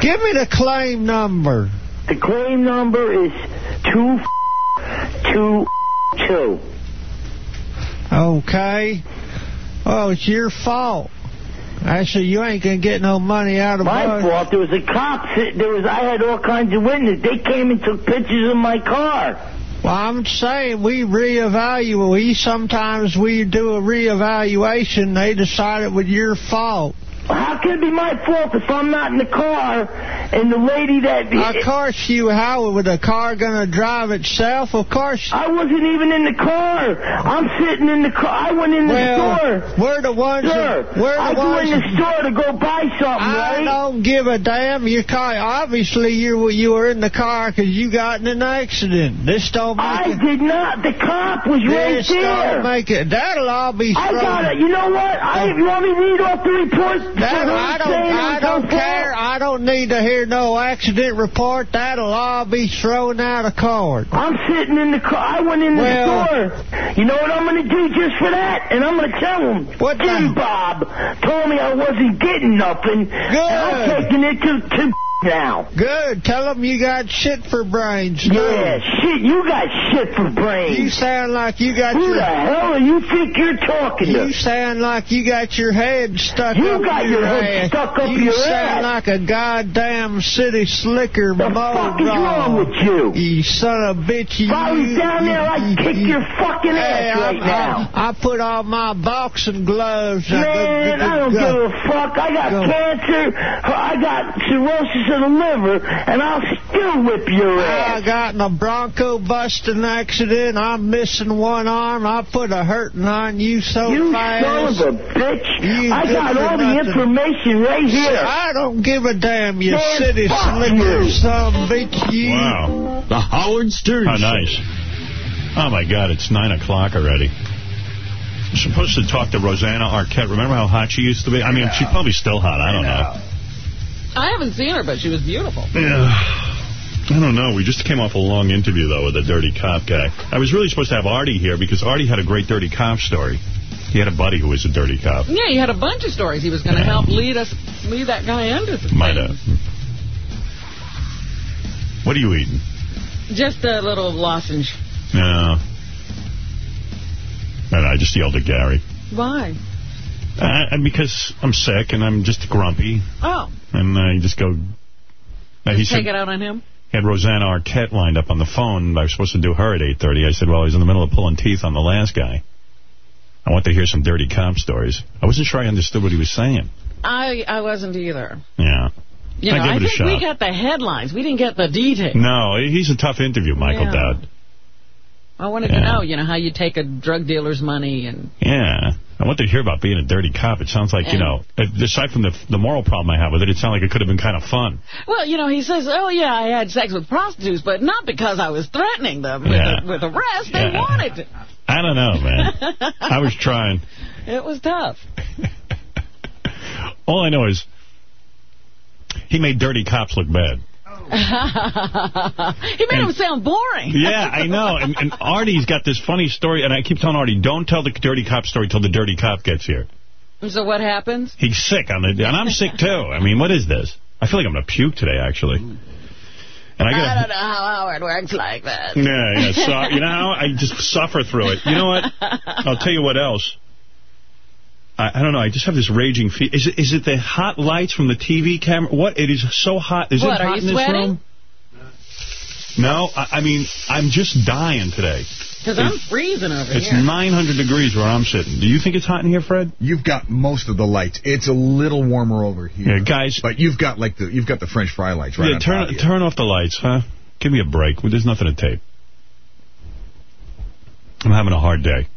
Give me the claim number. the claim number is two two two. Okay. Oh, it's your fault. Actually, you ain't gonna get no money out of My us. fault. There was a cop. There was. I had all kinds of witnesses. They came and took pictures of my car. Well, I'm saying we reevaluate. We sometimes we do a reevaluation. They decide it was your fault. How can it be my fault if I'm not in the car and the lady that... Of course you, how would a car gonna drive itself? Of course. I wasn't even in the car. I'm sitting in the car. I went in the Well, store. We're the ones Sir, that, we're the I go in the store to go buy something, I right? don't give a damn. Your car, obviously you were you were in the car because you got in an accident. This don't make I it. did not. The cop was right this there. don't make it. That'll all be. I got it. You know what? I, oh. you want me to read off the report? That, I don't. I don't care. I don't need to hear no accident report. That'll all be thrown out of court. I'm sitting in the car. I went in the Well- store. You know what I'm going to do just for that? And I'm going to tell him. What Jim Bob told me I wasn't getting nothing. Good. And I'm taking it to, to now. Good. Tell them you got shit for brains. Yeah, shit. You got shit for brains. You sound like you got Who your. the hell do you think you're talking to? You sound like you got your head stuck You up got your your head ass. stuck up you your sound like a goddamn city slicker The fuck is wrong with you? You son of a bitch. If I was down there, I'd kick your fucking Hey, ass right I, now. I, I put on my boxing gloves. I go- Man, go- I don't go- give a fuck. I got Go. cancer. I got cirrhosis of the liver, and I'll still whip your ass. I got in a bronco busting accident. I'm missing one arm. I put a hurting on you so You fast. son of a bitch. You I got for all the information right here. I don't give a damn, you Man, city fuck slicker, you. son bitch. You. Wow. The Howard Stern How nice. Oh, my God, it's 9 o'clock already. I'm supposed to talk to Rosanna Arquette. Remember how hot she used to be? I mean, she's probably still hot. I don't know. I haven't seen her, but she was beautiful. Yeah. I don't know. We just came off a long interview, though, with a dirty cop guy. I was really supposed to have Artie here because Artie had a great dirty cop story. He had a buddy who was a dirty cop. Yeah, he had a bunch of stories. He was going to help lead us, lead that guy into the Might have. What are you eating? Just a little lozenge. No. And I just yelled at Gary. Why? Uh, because I'm sick and I'm just grumpy. Oh, And I just go... Uh, he take said it out on him? he had Rosanna Arquette lined up on the phone. I was supposed to do her at 8.30. I said, well, he's in the middle of pulling teeth on the last guy. I want to hear some dirty cop stories. I wasn't sure I understood what he was saying. I I wasn't either. Yeah. You know, I I, give it a think we got the headlines. We didn't get the details. No, he's a tough interview, Michael Yeah. Dowd. I wanted to know, you know, how you take a drug dealer's money and Yeah. I wanted to hear about being a dirty cop. It sounds like, you know, uh, aside from the the moral problem I have with it, it sounds like it could have been kind of fun. Well, you know, he says, oh, yeah, I had sex with prostitutes, but not because I was threatening them with, Yeah. a, with arrest. They wanted to. I don't know, man. I was trying. It was tough. All I know is he made dirty cops look bad. he made him sound boring. Yeah, I know. And, and Artie's got this funny story, and I keep telling Artie, don't tell the dirty cop story till the dirty cop gets here. So what happens? He's sick, on the, and I'm sick too. I mean, what is this? I feel like I'm going to puke today, actually. And I I don't know how Howard works like that. Yeah, yeah. So, you know how I just suffer through it. You know what? I'll tell you what else. I, I don't know. I just have this raging fever. Is it is it the hot lights from the TV camera? What? It is so hot. Is What, it are hot you in this sweating? room? No, I, I mean I'm just dying today. Because I'm freezing over here. It's 900 degrees where I'm sitting. Do you think it's hot in here, Fred? You've got most of the lights. It's a little warmer over here. Yeah, guys. But you've got like the you've got the French fry lights right yeah, on top turn of turn off the lights, huh? Give me a break. There's nothing to tape. I'm having a hard day.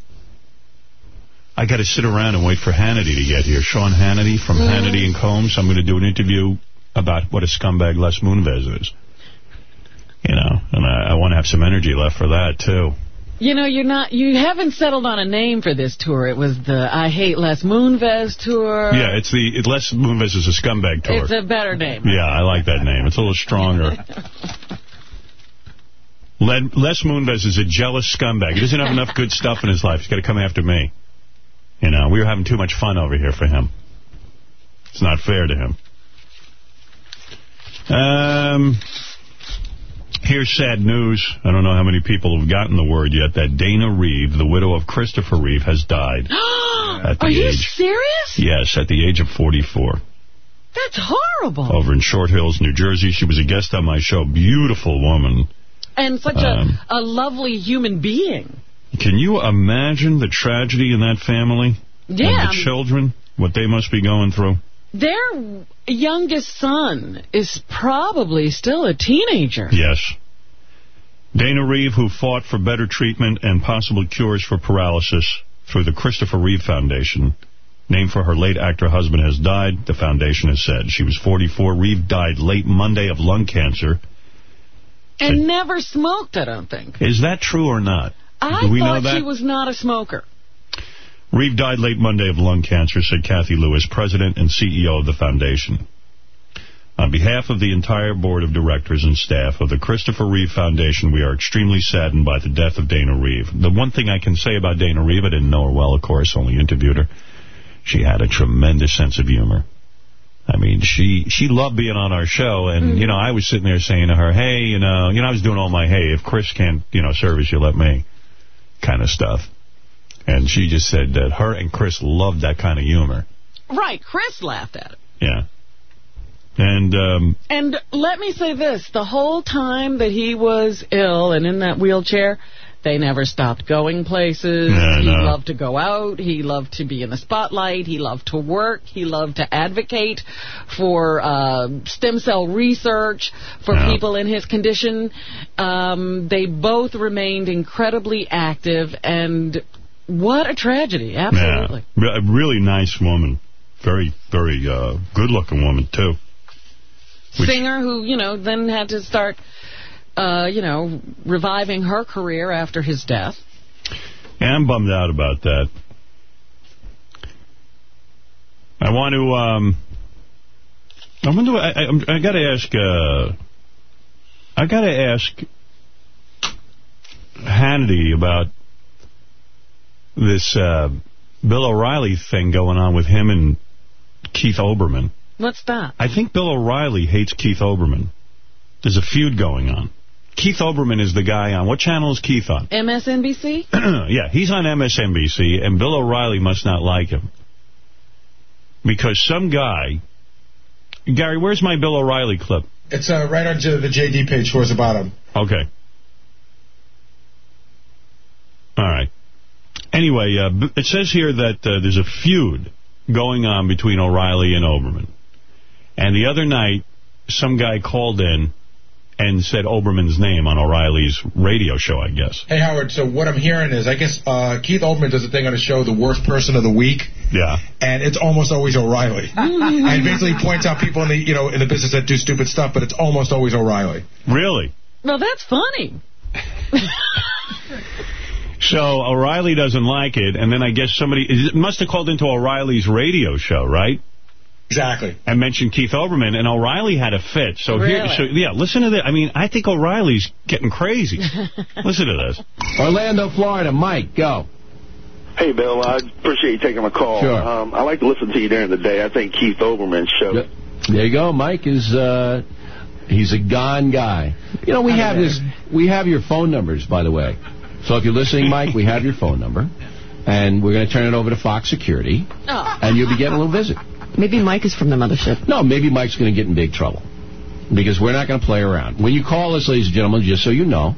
I got to sit around and wait for Hannity to get here. Sean Hannity from Mm. Hannity and Colmes. I'm going to do an interview about what a scumbag Les Moonves is. You know, and I, I want to have some energy left for that, too. You know, you're not, you haven't settled on a name for this tour. It was the I Hate Les Moonves tour. Yeah, it's the it, Les Moonves is a scumbag tour. It's a better name. Yeah, I like that name. It's a little stronger. Les Moonves is a jealous scumbag. He doesn't have enough good stuff in his life. He's got to come after me. You know, we were having too much fun over here for him. It's not fair to him. Um, here's sad news. I don't know how many people have gotten the word yet that Dana Reeve, the widow of Christopher Reeve, has died. at the Are you age, serious? Yes, at the age of 44 That's horrible. over in Short Hills, New Jersey. She was a guest on my show. Beautiful woman. And such Um, a, a lovely human being. Can you imagine the tragedy in that family? Yeah. And the children, what they must be going through? Their youngest son is probably still a teenager. Yes. Dana Reeve, who fought for better treatment and possible cures for paralysis through the Christopher Reeve Foundation, named for her late actor husband, has died, the foundation has said. She was 44. Reeve died late Monday of lung cancer. And never smoked, I don't think. Is that true or not? I Do we know thought that? she was not a smoker. Reeve died late Monday of lung cancer, said Kathy Lewis, president and CEO of the foundation. On behalf of the entire board of directors and staff of the Christopher Reeve Foundation, we are extremely saddened by the death of Dana Reeve. The one thing I can say about Dana Reeve, I didn't know her well, of course, only interviewed her. She had a tremendous sense of humor. I mean, she she loved being on our show, and, mm-hmm. you know, I was sitting there saying to her, hey, you know, you know, I was doing all my, hey, if Chris can't, you know, service you, let me, kind of stuff. And she just said that her and Chris loved that kind of humor. Right, Chris laughed at it. Yeah. And, um, And let me say this, the whole time that he was ill and in that wheelchair, they never stopped going places. He know. loved to go out. He loved to be in the spotlight. He loved to work. He loved to advocate for uh, stem cell research for people in his condition. Um, they both remained incredibly active, and what a tragedy. Absolutely. yeah, a really nice woman. Very, very uh, good-looking woman, too. Which- singer who, you know, then had to start, uh, you know, reviving her career after his death. Yeah, I'm bummed out about that. I want to, um, I wonder, I, I, I gotta ask, uh, I gotta ask Hannity about this, uh, Bill O'Reilly thing going on with him and Keith Olbermann. What's that? I think Bill O'Reilly hates Keith Olbermann. There's a feud going on. Keith Olbermann is the guy on, what channel is Keith on? MSNBC? yeah, he's on MSNBC, and Bill O'Reilly must not like him. Because some guy... Gary, where's my Bill O'Reilly clip? It's uh, right on the JD page towards the bottom. Okay. All right. Anyway, uh, it says here that uh, there's a feud going on between O'Reilly and Olbermann. And the other night, some guy called in and said Olbermann's name on O'Reilly's radio show, I guess. Hey, Howard, so what I'm hearing is, I guess uh, Keith Olbermann does a thing on his show, The Worst Person of the Week, Yeah. and it's almost always O'Reilly. and basically points out people in the, you know, in the business that do stupid stuff, but it's almost always O'Reilly. Really? Well, that's funny. So O'Reilly doesn't like it, and then I guess somebody it must have called into O'Reilly's radio show, right? Exactly. And mentioned Keith Olbermann, and O'Reilly had a fit. So here, so yeah, listen to this. I mean, I think O'Reilly's getting crazy. listen to this. Orlando, Florida. Mike, go. Hey, Bill, I appreciate you taking my call. Sure. Um, I like to listen to you during the day. I think Keith Olbermann's show. There you go. Mike is, uh, he's a gone guy. You know, we have this, we have your phone numbers, by the way. So if you're listening, Mike, we have your phone number. And we're going to turn it over to Fox Security. And you'll be getting a little visit. Maybe Mike is from the mothership. No, maybe Mike's going to get in big trouble. Because we're not going to play around. When you call us, ladies and gentlemen, just so you know,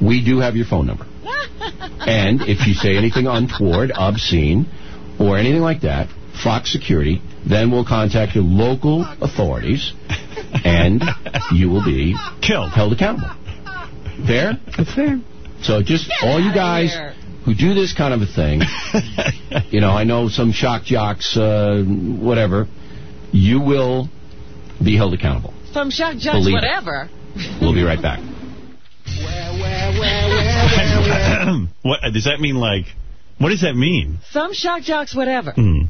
we do have your phone number. and if you say anything untoward, obscene, or anything like that, Fox Security, then we'll contact your local authorities, and you will be killed, held accountable. Fair? That's fair. So just all you guys who do this kind of a thing, you know, I know some shock jocks, uh, whatever, you will be held accountable. Some shock jocks, Believe it. whatever. We'll be right back. what does that mean? Like, what does that mean? Some shock jocks, whatever. Hmm.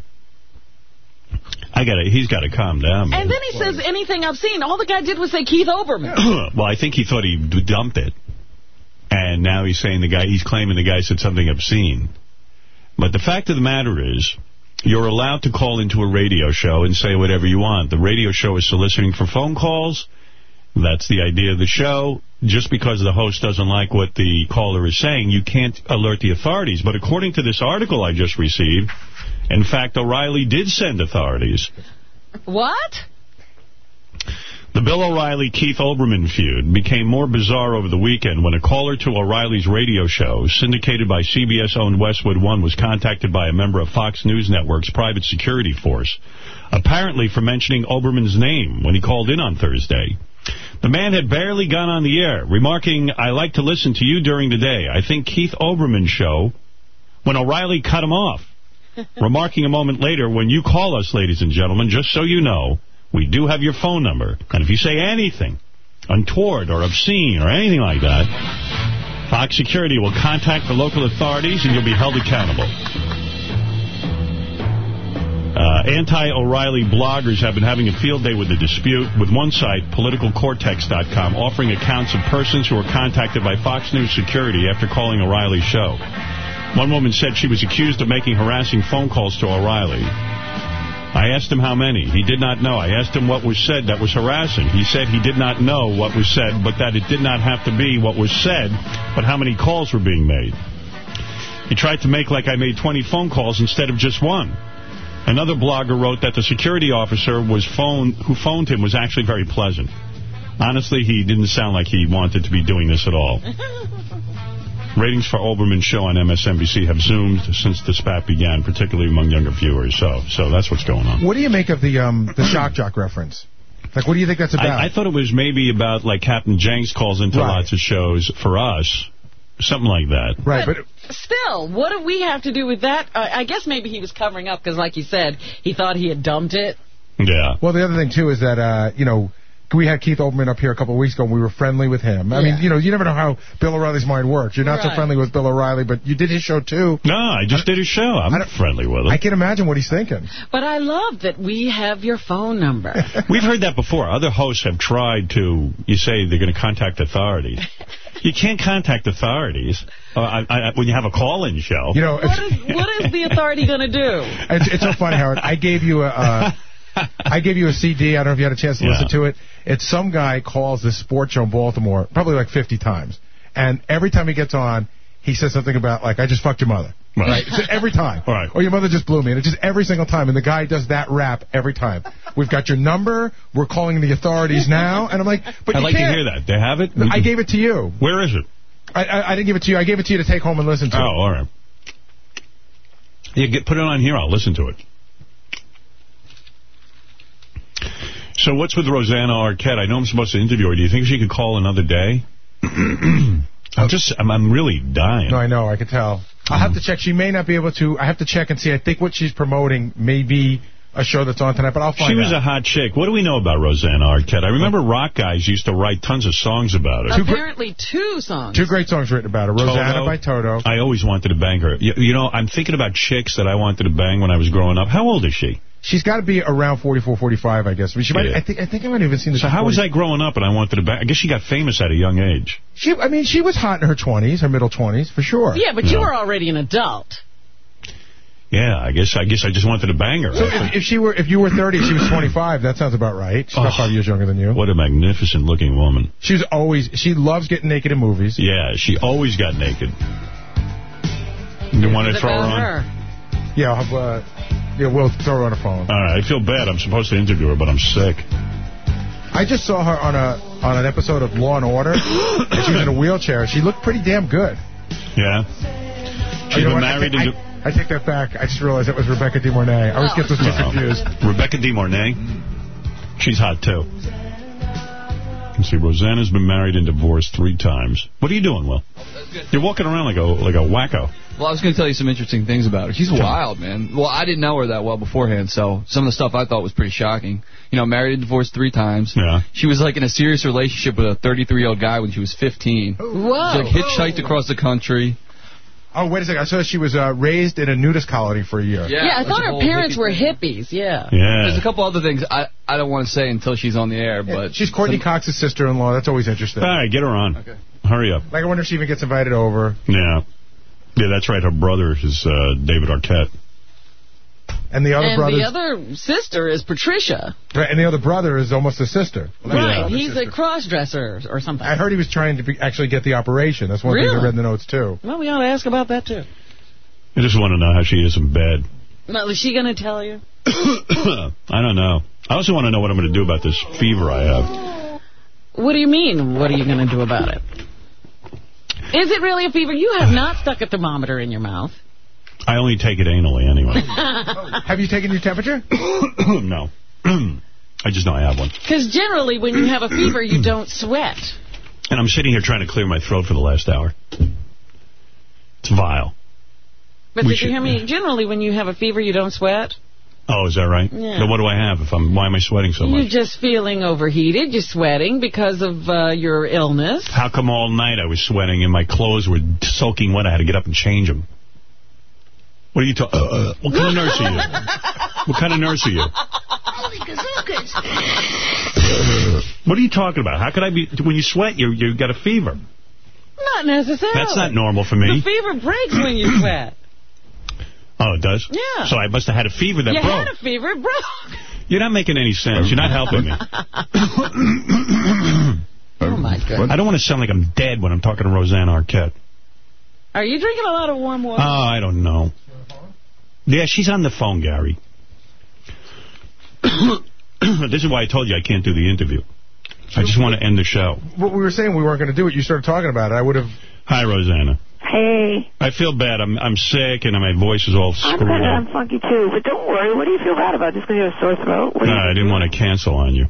I got to. He's got to calm down. man. And then he says anything obscene. All the guy did was say Keith Olbermann. well, I think he thought he'd dump it. And now he's saying the guy, he's claiming the guy said something obscene. But the fact of the matter is, you're allowed to call into a radio show and say whatever you want. The radio show is soliciting for phone calls. That's the idea of the show. Just because the host doesn't like what the caller is saying, you can't alert the authorities. But according to this article I just received, in fact, O'Reilly did send authorities. what? The Bill O'Reilly-Keith Olbermann feud became more bizarre over the weekend when a caller to O'Reilly's radio show, syndicated by CBS-owned Westwood One, was contacted by a member of Fox News Network's private security force, apparently for mentioning Olbermann's name when he called in on Thursday. The man had barely gone on the air, remarking, I like to listen to you during the day. I think Keith Olbermann's show, when O'Reilly cut him off. remarking a moment later, when you call us, ladies and gentlemen, just so you know, we do have your phone number. And if you say anything untoward or obscene or anything like that, Fox Security will contact the local authorities and you'll be held accountable. Uh, Anti-O'Reilly bloggers have been having a field day with the dispute, with one site, politicalcortex.com, offering accounts of persons who were contacted by Fox News security after calling O'Reilly's show. One woman said she was accused of making harassing phone calls to O'Reilly. I asked him how many. He did not know. I asked him what was said that was harassing. He said he did not know what was said, but that it did not have to be what was said, but how many calls were being made. He tried to make like I made 20 phone calls instead of just one. Another blogger wrote that the security officer was phone who phoned him was actually very pleasant. Honestly, he didn't sound like he wanted to be doing this at all. Ratings for Olbermann's show on MSNBC have zoomed since the spat began, particularly among younger viewers. So so that's what's going on. What do you make of the um the shock jock reference? Like, what do you think that's about? I, I thought it was maybe about, like, Captain Janks calls into Right. lots of shows for us. Something like that. Right, but Still, what do we have to do with that? Uh, I guess maybe he was covering up because, like you said, he thought he had dumped it. Yeah. Well, the other thing, too, is that, uh, you know, we had Keith Olbermann up here a couple of weeks ago, and we were friendly with him. I Yeah. mean, you know, you never know how Bill O'Reilly's mind works. You're not so friendly with Bill O'Reilly, but you did his show, too. No, I just did his show. I'm not friendly with him. I can imagine what he's thinking. But I love that we have your phone number. We've heard that before. Other hosts have tried to, you say they're going to contact authorities. You can't contact authorities uh, I, I, when you have a call-in show. You know, what, is, what is the authority going to do? It's, it's so funny, Howard. I gave you a, uh, I gave you a CD. I don't know if you had a chance to Yeah. listen to it. It's some guy calls this sports show in Baltimore probably like 50 times, and every time he gets on, he says something about like I just fucked your mother. Right. So every time. Right. Or your mother just blew me. And it's just every single time. And the guy does that rap every time. We've got your number. We're calling the authorities now. And I'm like, but I'd you like can't. to hear that. They have it? I gave it to you. Where is it? I, I, I didn't give it to you. I gave it to you to take home and listen to. Oh, all right. Yeah, get, put it on here. I'll listen to it. So what's with Rosanna Arquette? I know I'm supposed to interview her. Do you think she could call another day? I'm just, I'm, I'm really dying. No, I know. I can tell. I'll have to check. She may not be able to. I have to check and see. I think what she's promoting may be a show that's on tonight, but I'll find She was out. a hot chick. What do we know about Rosanna Arquette? I remember rock guys used to write tons of songs about her. Apparently two songs. Two great songs written about her. Rosanna Toto. by Toto. I always wanted to bang her. You, you know, I'm thinking about chicks that I wanted to bang when I was growing up. How old is she? She's got to be around 44, 45, I guess. I mean, she might. Yeah. I think. I think I might have even seen this. So how was I growing up and I wanted to bang? I guess she got famous at a young age. She. I mean, she was hot in her 20s, her middle 20s, for sure. Yeah, but you were already an adult. Yeah, I guess I guess I just wanted to bang her. So if, if she were, if you were 30, she was 25. That sounds about right. She's about Oh. five years younger than you. What a magnificent looking woman. She's always. She loves getting naked in movies. Yeah, she always got naked. You want to throw her on? Yeah, I'll have. Uh, yeah, we'll throw her on the phone. All right, I feel bad. I'm supposed to interview her, but I'm sick. I just saw her on a on an episode of Law and Order, and she was in a wheelchair. She looked pretty damn good. Yeah. Oh, She's you know been what? I married take- into... I, I take that back. I just realized that was Rebecca De Mornay. I always get those two confused. Uh, Rebecca De Mornay. She's hot, too. Let's see, Rosanna's been married and divorced three times. What are you doing, Will? You're walking around like a like a wacko. Well, I was going to tell you some interesting things about her. She's wild, man. Well, I didn't know her that well beforehand, so some of the stuff I thought was pretty shocking. You know, married and divorced three times. Yeah. She was like in a serious relationship with a 33-year-old guy when she was 15. Whoa. She like hitchhiked across the country. Oh, wait a second. I saw she was uh, raised in a nudist colony for a year. Yeah, Yeah, I thought her parents hippie were thing. hippies. Yeah. There's a couple other things I, I don't want to say until she's on the air, but She's Courteney Cox's sister-in-law. That's always interesting. All right, get her on. Okay. Hurry up. Like, I wonder if she even gets invited over. Yeah. Yeah, that's right. Her brother is uh, David Arquette. And the other and brother, the other sister is Patricia. right, and the other brother is almost a sister. Right. He's a cross-dresser or something. I heard he was trying to be, actually get the operation. That's one thing I Really? read in the notes too. Well, we ought to ask about that, too. I just want to know how she is in bed. Well, is she going to tell you? I don't know. I also want to know what I'm going to do about this fever I have. What do you mean, what are you going to do about it? Is it really a fever? You have not stuck a thermometer in your mouth. I only take it anally anyway. Have you taken your temperature? no. I just know I have one. Because generally, when you have a fever, you don't sweat. And I'm sitting here trying to clear my throat for the last hour. It's vile. But We did should- you hear me? Generally, when you have a fever, you don't sweat. Oh, is that right? Yeah. Then what do I have? If I'm, why am I sweating so much? You're just feeling overheated. You're sweating because of uh, your illness. How come all night I was sweating and my clothes were soaking wet? I had to get up and change them. What are you talking? Uh, uh, what kind of nurse are you? What kind of nurse are you? What are you talking about? How could I be? When you sweat, you you got a fever. Not necessarily. That's not normal for me. The fever breaks when you sweat. Oh, it does? Yeah. So I must have had a fever that you broke. had a fever, it broke. You're not making any sense. You're not helping me. Oh, my God. I don't want to sound like I'm dead when I'm talking to Rosanna Arquette. Are you drinking a lot of warm water? Oh. I don't know. Yeah, she's on the phone, Gary. this is why I told you I can't do the interview. I just want to end the show. What we were saying we weren't going to do it. You started talking about it. I would have. Hi, Rosanna. Hey, I feel bad. I'm I'm sick and my voice is all I'm screwed up. I'm funky too, but don't worry. What do you feel bad about? Just because you have a sore throat? What No, I didn't want to cancel on you.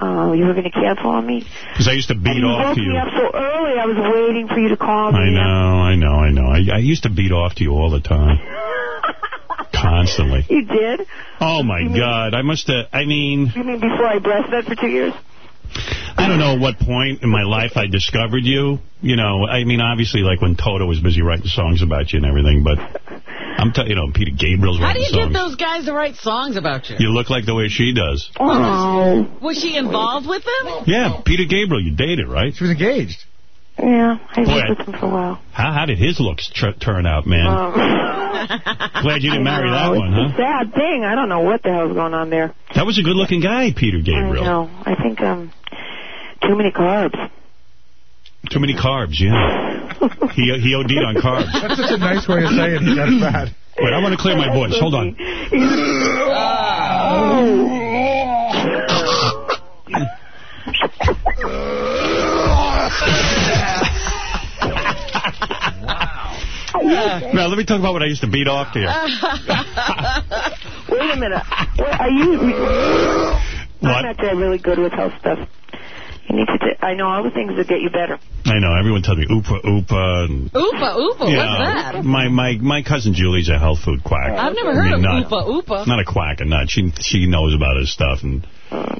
oh, you were going to cancel on me? Because I used to beat you off woke to you. me up so early. I was waiting for you to call me. I know, I know, I know. I, I used to beat off to you all the time. Constantly. You did? Oh, my God. I must have, I mean, You mean before I breastfed for two years? I don't know at what point in my life I discovered you. You know, I mean, obviously, like when Toto was busy writing songs about you and everything, but I'm telling you know, Peter Gabriel's How do writing you get those guys to write songs about you? You look like the way she does. Oh. Was she involved with them? Yeah, Peter Gabriel, you dated, right? She was engaged. Yeah, I Boy, lived with him for a while. How how did his looks tr turn out, man? Um, Glad you didn't marry I that know, one, it's huh? a sad thing. I don't know what the hell hell's going on there. That was a good-looking guy, Peter I Gabriel. know. I think um, too many carbs. Too many carbs, yeah. he he OD'd on carbs. That's such a nice way of saying he got fat. Wait, I want to clear my voice. Hold on. Now, let me talk about what I used to beat off to you. Wait a minute. Wait, are you? What? I'm not that really good with health stuff. You need to. T- I know all the things that get you better. I know, everyone tells me oopa oopa. And, Oopa, oopa, yeah, what's that? My, my, my cousin Julie's a health food quack. I've never I heard mean, of not, oopa, oopa. Not a quack, a nut. She, she knows about his stuff, and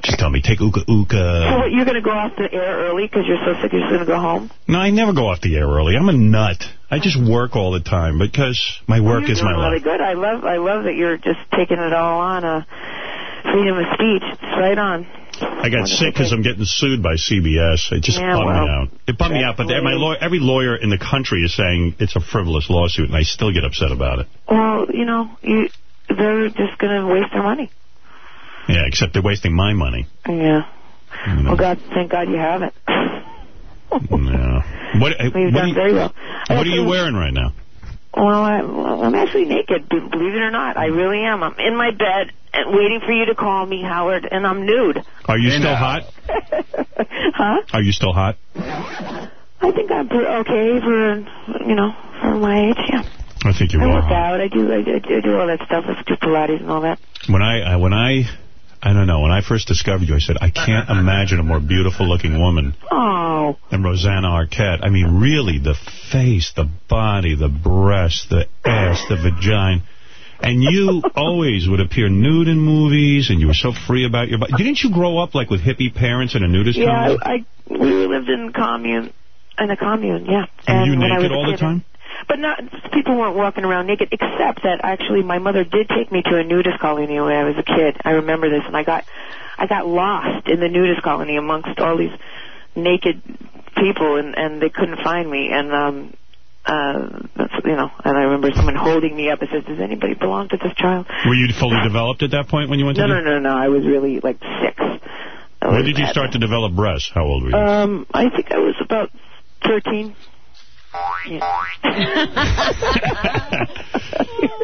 she's telling me, take ooka So what, you're going to go off the air early because you're so sick you're just going to go home? No, I never go off the air early. I'm a nut. I just work all the time because my work you're is doing my really life. good. I love. I love that you're just taking it all on. Uh, freedom of speech. It's right on. I got sick because I'm getting sued by CBS. It just Yeah, bummed well, me out. It bummed me out, but my law every lawyer in the country is saying it's a frivolous lawsuit, and I still get upset about it. Well, you know, you they're just going to waste their money. Yeah, except they're wasting my money. Yeah. Well, God, thank God you haven't. Yeah. What, You've what, done you, very well. what are you wearing right now? Well, I, well, I'm actually naked, believe it or not. I really am. I'm in my bed and waiting for you to call me, Howard, and I'm nude. Are you still hot? huh? Are you still hot? I think I'm pre- okay for, you know, for my age, yeah. I think you I are work hot. out. I do, I do, I do all that stuff. I do Pilates and all that. When I, I when I I don't know, when I first discovered you, I said, I can't imagine a more beautiful looking woman Oh. than Rosanna Arquette. I mean, really, the face, the body, the breast, the ass, the vagina. And you always would appear nude in movies, and you were so free about your body. Didn't you grow up, like, with hippie parents in a nudist Yeah? I, I we lived in commune, in a commune, yeah. And you naked all the time? But not people weren't walking around naked, except that actually my mother did take me to a nudist colony when I was a kid. I remember this, and I got I got lost in the nudist colony amongst all these naked people, and and they couldn't find me, and um uh, that's, you know, and I remember someone holding me up and says, does anybody belong to this child? Were you fully developed at that point when you went to No, no, no, no. I was really like six. When did you start to develop breasts? How old were you? Um, I think I was about 13.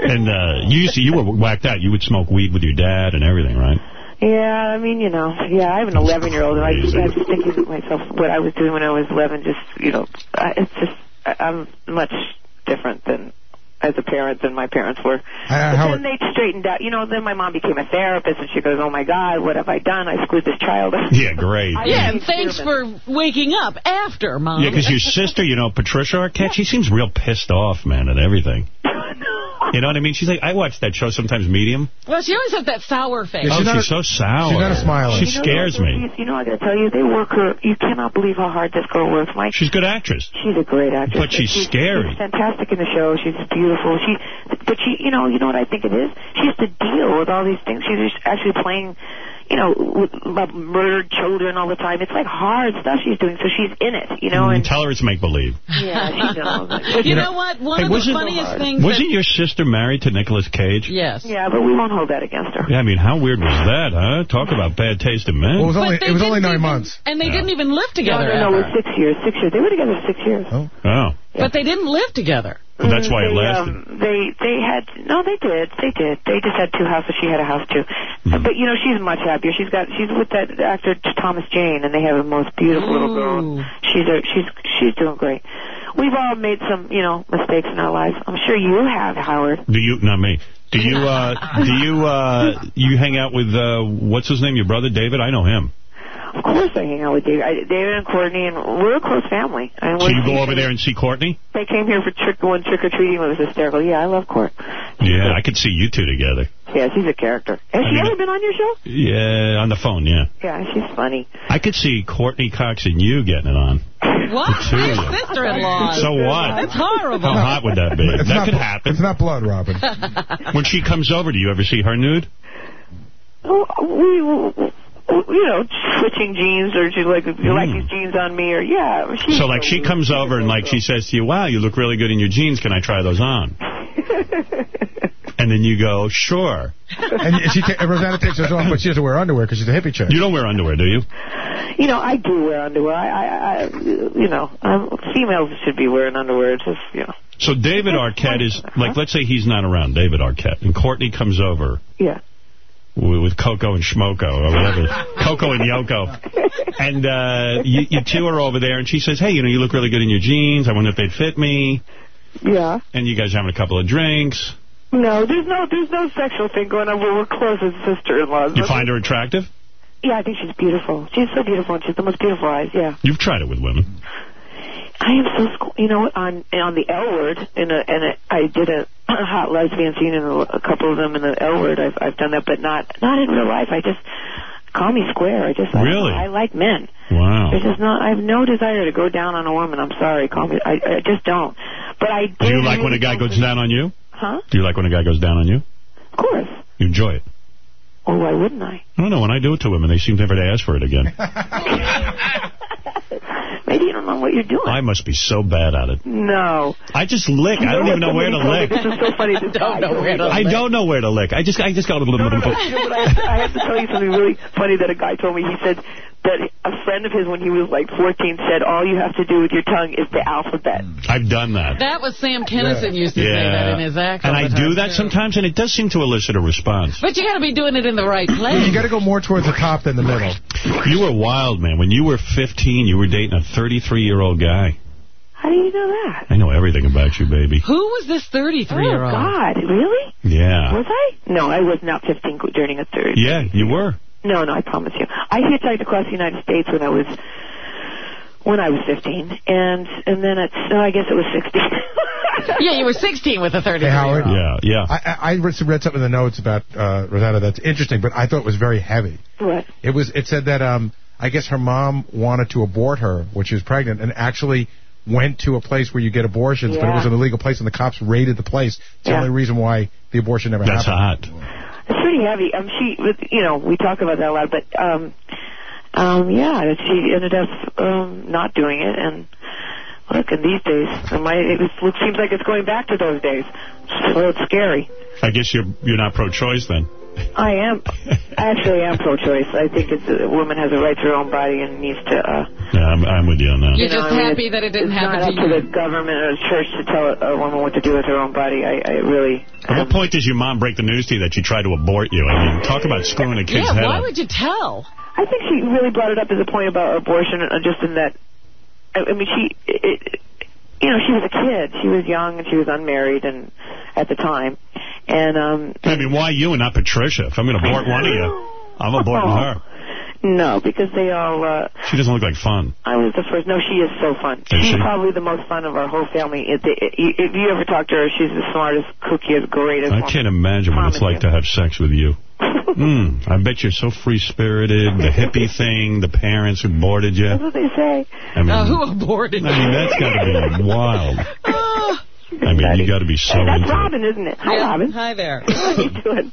And uh, you used to, you were whacked out. You would smoke weed with your dad and everything, right? Yeah, I mean, you know, yeah, I have an 11 year old, and I, I was thinking to myself what I was doing when I was 11. Just, you know, I, it's just I, I'm much different than as a parent than my parents were. Uh, but then they straightened out. You know, then my mom became a therapist, and she goes, "Oh my God, what have I done? I screwed this child." up." Yeah, great. Yeah, and thanks for waking up after, Mom. Yeah, because your sister, you know, Patricia Arquette, she seems real pissed off, man, at everything. You know what I mean? She's like, I watch that show sometimes, Medium. Well, she always has that sour face. oh, she's so sour. she's not a smiler. She You know, scares me. You know, I got to tell you, they work her. You cannot believe how hard this girl works. Mike, She's a good actress. She's a great actress. But she's scary. She's fantastic in the show. She's beautiful. She, but she, you know, you know what I think it is. She has to deal with all these things. She's actually playing, you know, with about murdered children all the time. It's like hard stuff she's doing. So she's in it, you know. Mm, And Tell her it's make-believe. yeah, she knows. you know what? One Hey, of the wasn't- funniest things. Wasn't your sister married to Nicolas Cage? Yes. Yeah, but we won't hold that against her. Yeah, I mean, how weird was that, huh? Talk about bad taste in men. Well, it was only it was only nine even- months. And they didn't even live No, together. no, no, it was six years. Six years. They were together six years. Oh. Oh. But they didn't live together. Well, that's why it lasted. Um, they they had no, they did, they did. They just had two houses. She had a house too. Mm-hmm. But you know, she's much happier. She's got she's with that actor Thomas Jane, and they have the most beautiful little girl. She's a she's she's doing great. We've all made some you know mistakes in our lives. I'm sure you have, Howard. Do you, not me, do you, uh, do you, uh, you hang out with, uh, what's his name, your brother, David? I know him. Of course, I hang out with David, I, David and Courteney, and we're a close family. And So you go over there and see Courteney? They came here for trick one trick or treating. It was hysterical. Yeah, I love Court. Yeah, I could see you two together. Yeah, she's a character. Has she ever been on your show? Yeah, on the phone, yeah. Yeah, she's funny. I could see Courteney Cox and you getting it on. What? The two of you. Sister-in-law. So what? That's horrible. How hot would that be? It's that not, could happen. It's not blood, Robin. When she comes over, do you ever see her nude? Well, we, we- you know, switching jeans, or she's like, if you like Mm. these jeans on me, or yeah. She's So, like, she comes over and, like, she says to you, wow, you look really good in your jeans. Can I try those on? And then you go, sure. and she ta- and Rosanna takes hers off, but she doesn't wear underwear because she's a hippie chick. You don't wear underwear, do you? You know, I do wear underwear. I, I, I you know, um, females should be wearing underwear. It's just, you know, So David Arquette is, like, let's say he's not around, David Arquette, and Courteney comes over yeah. With, with Coco and Schmoko or whatever. Coco and Yoko. And uh, you, you two are over there, and she says, hey, you know, you look really good in your jeans. I wonder if they'd fit me. Yeah. And you guys are having a couple of drinks. No, there's no, there's no sexual thing going on. We're, we're close as sister-in-laws. You find her attractive? Yeah, I think she's beautiful. She's so beautiful, and she's the most beautiful eyes. Yeah. You've tried it with women. I am so, sco- you know, on on the L word, in a, and uh, a, I did a hot lesbian scene in a, a couple of them in the L word. I've I've done that, but not not in real life. I just call me square. I just I, Really? I like men. Wow. There's just not. I have no desire to go down on a woman. I'm sorry. Call me. I, I just don't. But I Do you like when a guy goes down on you? Huh? Do you like when a guy goes down on you? Of course. You enjoy it? Oh, why wouldn't I? I don't know. When I do it to women, they seem never to ask for it again. Maybe you don't know what you're doing. I must be so bad at it. No. I just lick. I don't even know where to lick. This is so funny. This don't know where to I don't know where to lick. I just, I just got a little. bit of no. You know what, I, have to, I have to tell you something really funny that a guy told me. He said that a friend of his, when he was like 14, said all you have to do with your tongue is the alphabet. Mm. I've done that. That was Sam Kinison used to say that in his act. And I do that too. sometimes, and it does seem to elicit a response. But you got to be doing it in the right place. You got to go more towards the top than the middle. You were wild, man. When you were 15, you were dating a 33-year-old guy. How do you know that? I know everything about you, baby. Who was this 33-year-old? Oh, God, really? Yeah. Was I? No, I was not 15 during a third. Yeah, you were. No, no, I promise you. I hitchhiked across the United States when I was when I was 15, and and then it's no, I guess it was 16. yeah, you were 16 with a 33 Hey, Howard. Yeah, yeah. I, I I read some- read something in the notes about uh, Rosanna that's interesting, but I thought it was very heavy. What? It was. It said that um, I guess her mom wanted to abort her when she was pregnant, and actually went to a place where you get abortions, but it was an illegal place, and the cops raided the place. It's the only reason why the abortion never That's happened. hot. It's pretty heavy. Um, she, you know, we talk about that a lot, but um, um, yeah, she ended up um not doing it, and look, in these days, it, might, it, it seems like it's going back to those days, so it's scary. I guess you're you're not pro-choice then. I am. I actually am pro-choice. I think it's a woman has a right to her own body and needs to. Uh, Yeah, I'm, I'm with you on that. You're you know, just I mean, happy that it didn't happen. it's happen not to up to the government or the church to tell a, a woman what to do with her own body. I, I really. At what point does your mom break the news to you that she tried to abort you? I mean, talk about screwing a kid's Yeah, head why up. would you tell? I think she really brought it up as a point about abortion, uh, just in that. I, I mean, she. It, you know, she was a kid. She was young and she was unmarried, and at the time, and um. I mean, why you and not Patricia? If I'm going to abort one of you, I'm aborting her. No, because they all. uh She doesn't look like fun. I was the first. No, she is so fun. Is she's she? probably the most fun of our whole family. If, if you ever talk to her, she's the smartest, cookiest, greatest. I woman. can't imagine what it's like to have sex with you. mm, I bet you're so free-spirited. The hippie thing, the parents who aborted you. That's what they say. I mean, Uh, who aborted I mean, that's got to be wild. I mean, you got to be so Hey, that's. Robin, isn't it? Hi, Yeah, Robin. Hi there. How you doing?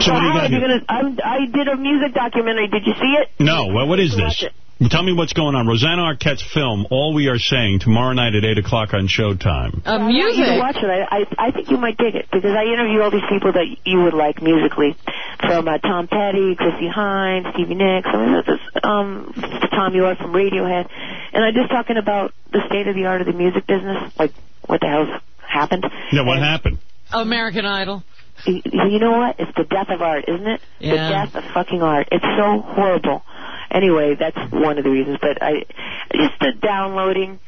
So what do you got Howard, you're gonna, I'm, I did a music documentary. Did you see it? No, well, what is this? Tell me what's going on. Rosanna Arquette's film, All We Are Saying, tomorrow night at 8 o'clock on Showtime. Uh, I want you to music. watch it. I, I I think you might dig it because I interview all these people that you would like musically, from uh, Tom Petty, Chrissie Hynde, Stevie Nicks, I mean, this, um, Thom Yorke from Radiohead, and I'm just talking about the state of the art of the music business, like what the hell's happened. Yeah, what happened? American Idol. You you know what? It's the death of art, isn't it? Yeah. The death of fucking art. It's so horrible. Anyway, that's one of the reasons. But I just the downloading,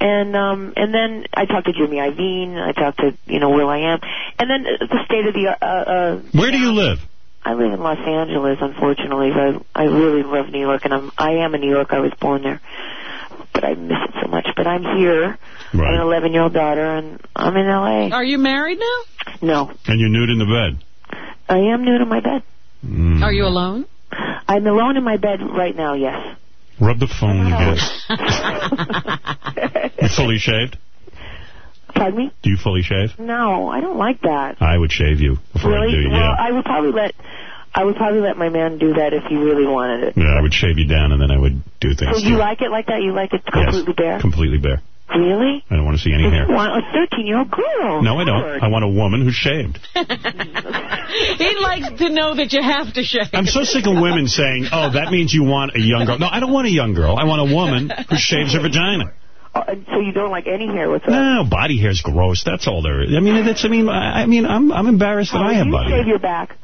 and um, and then I talked to Jimmy Iovine. I talked to you know Will I Am, and then the state of the uh, uh, Where do you live? I live in Los Angeles, unfortunately. But I I really love New York, and I'm I am a New York. I was born there, but I miss it so much. But I'm here. I have an 11 year old daughter, and I'm in L.A. Are you married now? No, And you're nude in the bed. I am nude in my bed. Mm. Are you alone? I'm alone in my bed right now. Yes. Rub the phone again. You fully shaved? Pardon me? Do you fully shave? No, I don't like that. I would shave you before I really? do. Well, Yeah. I would probably let I would probably let my man do that if he really wanted it. Yeah, I would shave you down and then I would do things So you you. like it like that? You like it completely bare? Completely bare. Really? I don't want to see any You hair. want a 13 year old girl? No, I don't. I want a woman who's shaved. he likes to know that you have to shave. I'm so sick of women saying, oh, that means you want a young girl. No, I don't want a young girl. I want a woman who shaves her vagina. Oh, so you don't like any hair whatsoever? No, body hair's gross. That's all there is. I mean, that's. I mean, I, I mean, I'm I'm embarrassed that Oh, I have you shave hair. your back.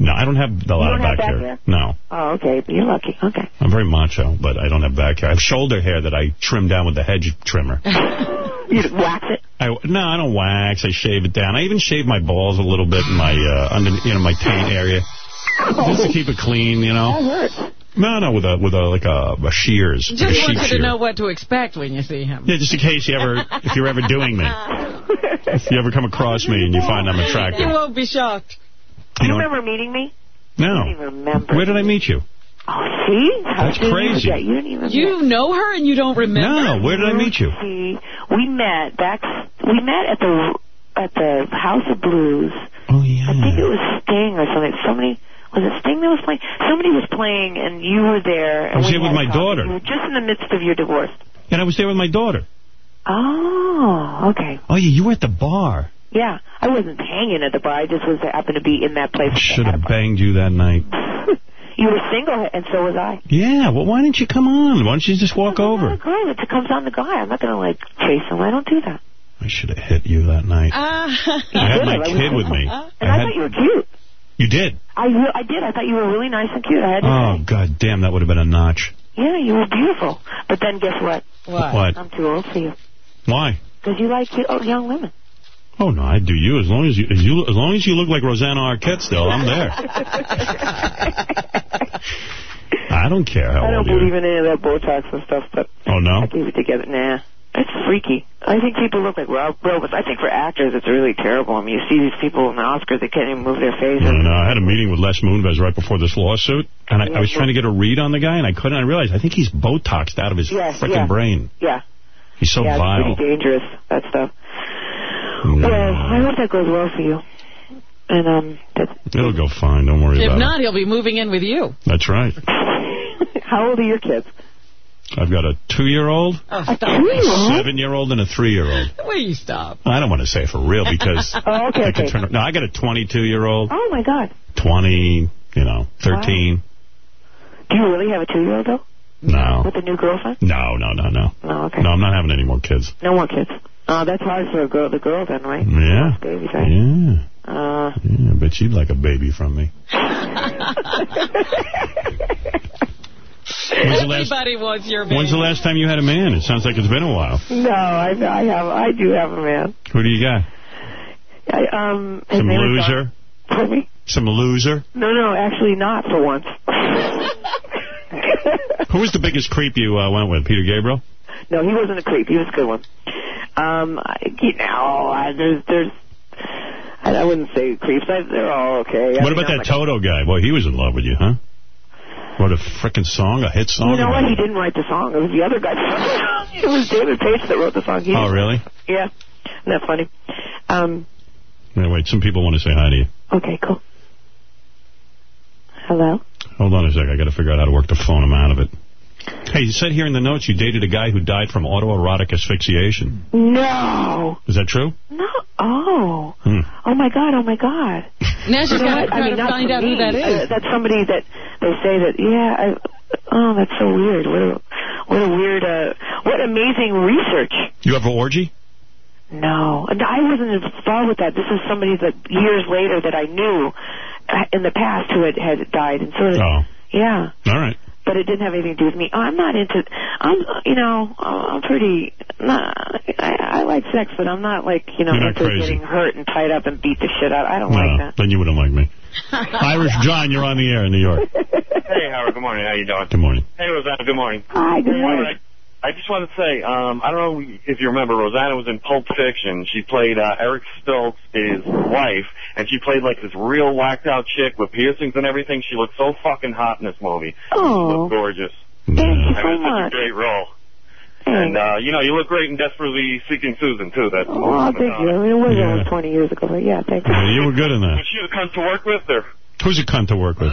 No, I don't have a lot of back back hair. hair? No, Oh, okay. You're lucky. Okay. I'm very macho, but I don't have back hair. I have shoulder hair that I trim down with the hedge trimmer. You wax it? I, no, I don't wax. I shave it down. I even shave my balls a little bit in my uh, under, you know, my taint area, just to keep it clean. You know. That hurts. No, no, with a with a like a, a shears, Just like a want you to shear. know what to expect when you see him. Yeah, just in case you ever, if you're ever doing me, if you ever come across me and you find I'm attractive. You won't be shocked. Do you know- remember meeting me? I don't even No. remember. Where did I meet you? Oh, see? How That's did you crazy. You didn't even You know her and you don't remember? No, where did I meet you? See, we met back. We met at the at the House of Blues. Oh yeah. I think it was Sting or something. Somebody was it Sting that was playing? Somebody was playing, and you were there. And I was we here with my coffee. daughter. You were just in the midst of your divorce. And I was there with my daughter. Oh, okay. Oh yeah, you were at the bar. Yeah, I wasn't hanging at the bar. I just was happened to be in that place. I should have banged you that night. You were single, and so was I. Yeah, well, why didn't you come on? Why don't you just walk I'm over? a girl. It comes on the guy. I'm not gonna like chase him. I don't do that. I should have hit you that night. Ah. I had my I was kid with me. And I I, had- thought you were cute. You did? I re- I did. I thought you were really nice and cute. I had to Oh, god damn, that would have been a notch. Yeah, you were beautiful. But then guess what? What? What? I'm too old for you. Why? Because you like cute, oh, young women. Oh no, I'd do you as long as you as you as long as you look like Rosanna Arquette. Still, I'm there. I don't care how I don't believe in any of that Botox and stuff, but Oh no. I keep it together. Nah. It's freaky. I think people look like ro- robots. I think for actors, it's really terrible. I mean, you see these people in the Oscars, they can't even move their faces. I know. I had a meeting with Les Moonves right before this lawsuit, and I, I was trying to get a read on the guy, and I couldn't. I realized I think he's Botoxed out of his Yes, frickin' yeah. brain. Yeah. He's so yeah, vile. it's pretty dangerous, that stuff. Mm. Well, I hope that goes well for you. And, um, that's, It'll go fine. Don't worry If about not, he'll be moving in with you. That's right. how old are your kids? I've got a two-year-old, Oh, A stop. two-year-old? seven-year-old, and a three-year-old. Will you stop? I don't want to say it for real because Oh, okay, I could okay. turn. No, I got a 22-year-old, Oh, my God. 20, you know, 13. Do you really have a two-year-old, though? No, With a new girlfriend? no, no, no, no. No, okay. No, I'm not having any more kids. No more kids. Oh, that's hard for a girl, the girl then, right? Yeah. Babies, right? Yeah. Uh, Yeah, I bet you'd like a baby from me. When's the last- Everybody wants your baby. When's the last time you had a man? It sounds like it's been a while. no, I, I have, I do have a man. Who do you got? I, um, Some loser? Don- Pardon me? Some loser? No, no, actually not for once. Who was the biggest creep you uh, went with? Peter Gabriel? No, he wasn't a creep. He was a good one. Um, I, you know, I, there's, there's, I, I wouldn't say creeps. I, they're all okay. I what mean, about I'm that like- Toto guy? Boy, he was in love with you, huh? What a frickin' song, a hit song. You know what? He didn't write the song. It was the other guy. it was David Paich that wrote the song. He Oh, really? Yeah. Isn't that funny? Um, Wait, wait, some people want to say hi to you. okay, cool. Hello? Hold on a sec. I got to figure out how to work the phone him out of it. Hey, you said here in the notes you dated a guy who died from autoerotic asphyxiation. No. Is that true? No. Oh. Hmm. Oh, my God. Oh, my God. Now she's You know got to? I try mean, to find for out who that is. Uh, that's somebody that they say that, yeah, I, oh, that's so weird. What a, what a weird, uh, what amazing research. You have an orgy? No, and I wasn't involved with that. This is somebody that years later that I knew uh, in the past who had had died, and so, Oh. yeah. All right. But it didn't have anything to do with me. Oh, I'm not into. I'm, you know, I'm pretty. Not, I, I like sex, but I'm not like, you know, You're not into crazy. getting hurt and tied up and beat the shit out. I don't No, like that. then you wouldn't like me. Irish John, you're on the air in New York. Hey, Howard. Good morning. How you doing? Good morning. Hey, Rosanna. Good morning. Hi. Good morning. Howard, I, I just want to say, um, I don't know if you remember, Rosanna was in Pulp Fiction. She played uh, Eric Stoltz' wife, and she played like this real whacked out chick with piercings and everything. She looked so fucking hot in this movie. She Oh. looked gorgeous. Thank you I mean, so it's such a much. great role. And, uh, you know, you look great in Desperately Seeking Susan, too. That's Oh, thank you. I mean, it was Yeah. almost 20 years ago, but yeah, thank you. Yeah, you were good in that. Was she a cunt to work with, or Who's a cunt to work with?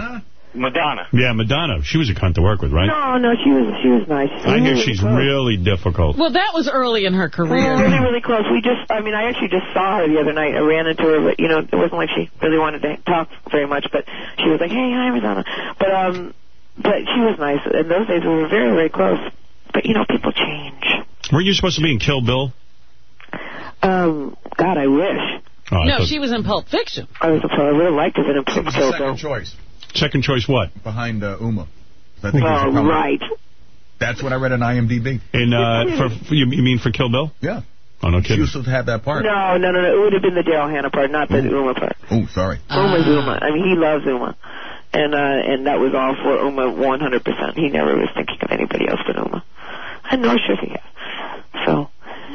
Madonna? Yeah, Madonna. She was a cunt to work with, right? No, no, she was she was nice. I hear she's close. really difficult. Well, that was early in her career. We really, really close. We just, I mean, I actually just saw her the other night. I ran into her, but, you know, it wasn't like she really wanted to talk very much, but she was like, hey, hi, Madonna. But, um, but she was nice. In those days, we were very, very close. But, you know, people change. Weren't you supposed to be in Kill Bill? Um, God, I wish. Oh, no, thought- she was in Pulp Fiction. I was, I would have liked to have been She in was the Kill second choice Second choice what? behind uh, Uma. I think it Oh, probably- right. That's what I read on IMDb. In uh, for, for you, you mean for Kill Bill? Yeah. Oh no kidding. She kidding. used to have that part. No, no, no, no. It would have been the Daryl Hannah part, not the Uma part. Oh, sorry. Uma's Uma. I mean, he loves Uma. And, uh, and that was all for Uma 100%. He never was thinking of anybody else but Uma. And nor should he have. So,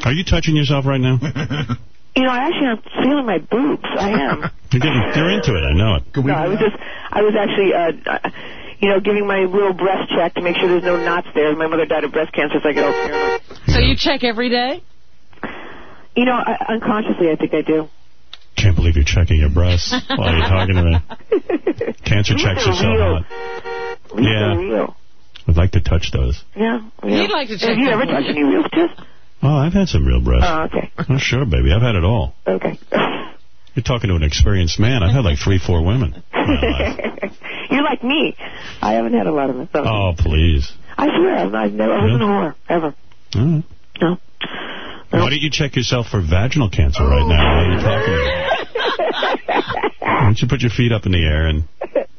Are you touching yourself right now? you know, I actually, I'm feeling my boobs. I am. You're getting, you're into it. I know it. no, I was just, I was actually, uh, uh, you know, giving my little breast check to make sure there's no knots there. My mother died of breast cancer, so I get all paranoid. So you check every day? You know, I, unconsciously, I think I do. Can't believe you're checking your breasts while you're talking to me. Cancer checks are so real. hot. These Yeah. are real. I'd like to touch those. Yeah. yeah. He'd like to check Have you ever touched any real tits? Oh, I've had some real breasts. Oh, okay. Oh, sure, baby. I've had it all. Okay. You're talking to an experienced man. I've had like three, four women. You're like me. I haven't had a lot of them. So. Oh, please. I swear, I've, I've never, I wasn't a whore, ever. Right. No. Why don't you check yourself for vaginal cancer right now while you're talking? Why don't you put your feet up in the air and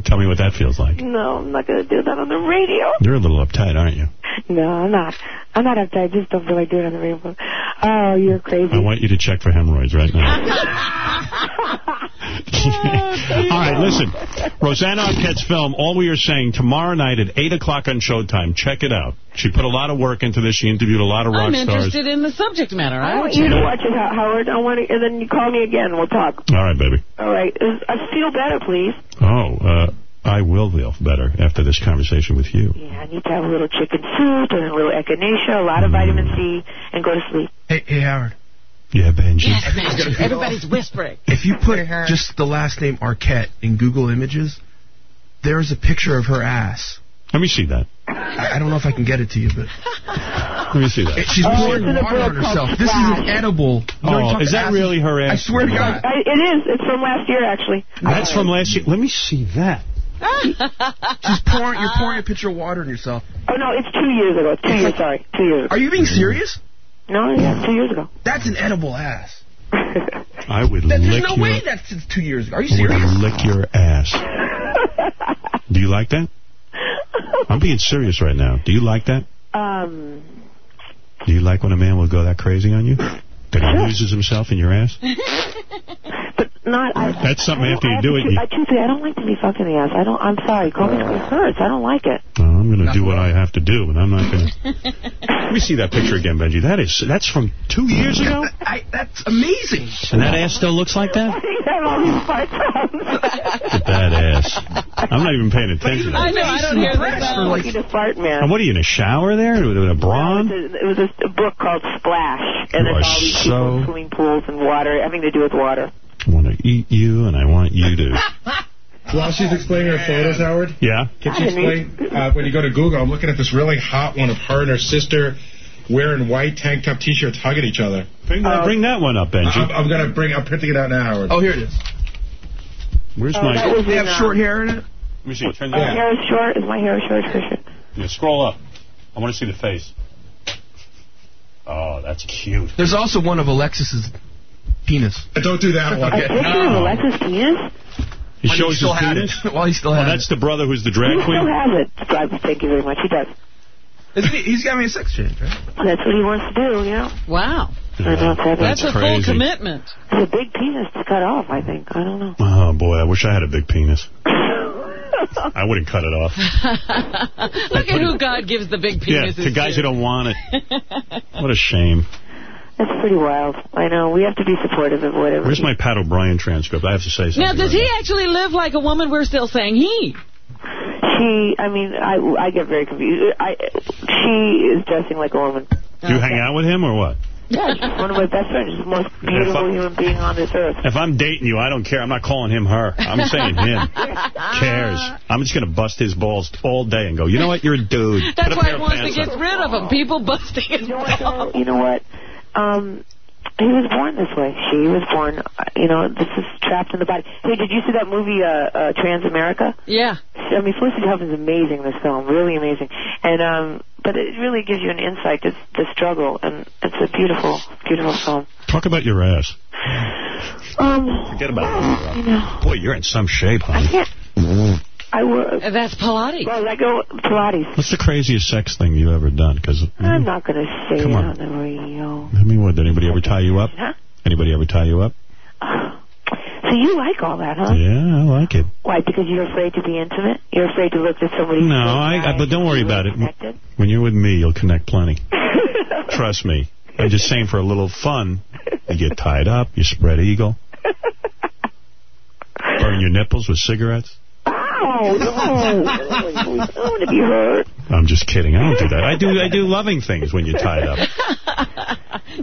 tell me what that feels like? No, I'm not going to do that on the radio. You're a little uptight, aren't you? No, I'm not. I'm not uptight. I just don't feel like doing it on the radio. Oh, you're crazy. I want you to check for hemorrhoids right now. All right, listen. Rosanna Arquette's film, All We Are Saying, tomorrow night at 8 o'clock on Showtime. Check it out. She put a lot of work into this. She interviewed a lot of rock I'm stars. interested in the subject matter. I I want you to it. watch it, Howard. I want to, and then you call me again. We'll talk. All right, baby. All right. I feel better, please. Oh, uh, I will feel better after this conversation with you. Yeah, I need to have a little chicken soup and a little echinacea, a lot of vitamin C, and go to sleep. Hey, hey, Howard. Yeah, Benjy. I think it's gonna pay Everybody's whispering. If you put just the last name Arquette in Google Images, there's a picture of her ass. Let me see that. I I don't know if I can get it to you, but Let me see that. she's Oh, pouring it's water on herself. This is an edible. You Oh, is that acids. really her ass? I swear to God. I, it is. It's from last year, actually. That's from last year. Let me see that. She's pouring. You're pouring a pitcher of water on yourself. Oh no, it's two years ago. Two years. Sorry, two years. ago. Are you being serious? No, yeah, two years ago. That's an edible ass. I would That, lick there's no your, way that's since two years ago. Are you serious? I serious? would lick your ass. Do you like that? I'm being serious right now. Do you like that? Um, Do you like when a man will go that crazy on you? That he loses himself in your ass? But not. I, That's something I after you do it, to- you- I truthfully, I don't like to be fucking the ass. I don't. I'm sorry. Call me it hurts. I don't like it. I'm going to do what I have to do, and I'm not going to... Let me see that picture again, Benjy. That is, that's from two years ago? I, that's amazing. And that ass still looks like that? You have all these parts Look at that ass. I'm not even paying attention. I know. I don't hear Press that. for I'm like- looking to fart, man. And what are you, in a shower there? With a bra? It was, a, it was a, a book called Splash, and You it's all these so- in swimming pools and water, having to do with water. I want to eat you, and I want you to... While she's explaining her photos, Howard, Yeah? can she explain, uh, when you go to Google, I'm looking at this really hot one of her and her sister wearing white tank top t-shirts hugging each other. Bring that, bring that one up, Benjy. I'm, I'm going to bring, I'm printing it out now, Howard. Oh, here it is. Where's Oh, my... that was They have in, uh, short hair in it. Let me see. Turn My hair is short. Is my hair short? Short, short. Yeah, scroll up. I want to see the face. Oh, that's cute. There's also one of Alexis's penis. Uh, don't do that one. A picture of Alexis penis? He When he shows his still had penis? it. While he still Oh, had that's the brother who's the drag He drag still queen? has it. So, Thank you very much. He does. Isn't he, he's got me a sex change, right? That's what he wants to do, you know. Wow. I know, it's heavy. That's, a full commitment. It's a big penis to cut off, I think. I don't know. Oh, boy, I wish I had a big penis. I wouldn't cut it off. Look at who God gives the big Yeah, penises to guys who don't want it. What a shame. That's pretty wild. I know. We have to be supportive of whatever. Where's my Pat O'Brien transcript? I have to say something. Now, does right he actually live like a woman? We're still saying he. She, I mean, I, I get very confused. I, she is dressing like a woman. Do you hang out with him or what? Yeah, she's one of my best friends. She's the most beautiful human being on this earth. If I'm dating you, I don't care. I'm not calling him her. I'm saying him. Cares. I'm just going to bust his balls all day and go, you know what? You're a dude. That's Put why pair he wants to get on. rid of him. People busting his You know what? You know what? Um, he was born this way. She was born. uh, You know, this is trapped in the body. Hey, did you see that movie, uh, uh Transamerica? Yeah. I mean, Felicity Huffman's amazing in this film, really amazing. And um, but it really gives you an insight to the struggle, and it's a beautiful, beautiful film. Talk about your ass. Um, Forget about you it. know, Boy, you're in some shape, I honey. can't. I work. Uh, that's Pilates. Well, I go Pilates. What's the craziest sex thing you've ever done? Because I'm not going to say Come it on. on the radio. I mean, what? Did anybody ever tie you up? Huh? Anybody ever tie you up? So you like all that, huh? Yeah, I like it. Why? Because you're afraid to be intimate? You're afraid to look at somebody? No, I, I, but don't worry about it. When you're with me, you'll connect plenty. Trust me. I'm just saying for a little fun, you get tied up, you spread eagle, burn your nipples with cigarettes. Ow! No! I don't want to be hurt. I'm just kidding. I don't do that. I do I do loving things when you're tied up.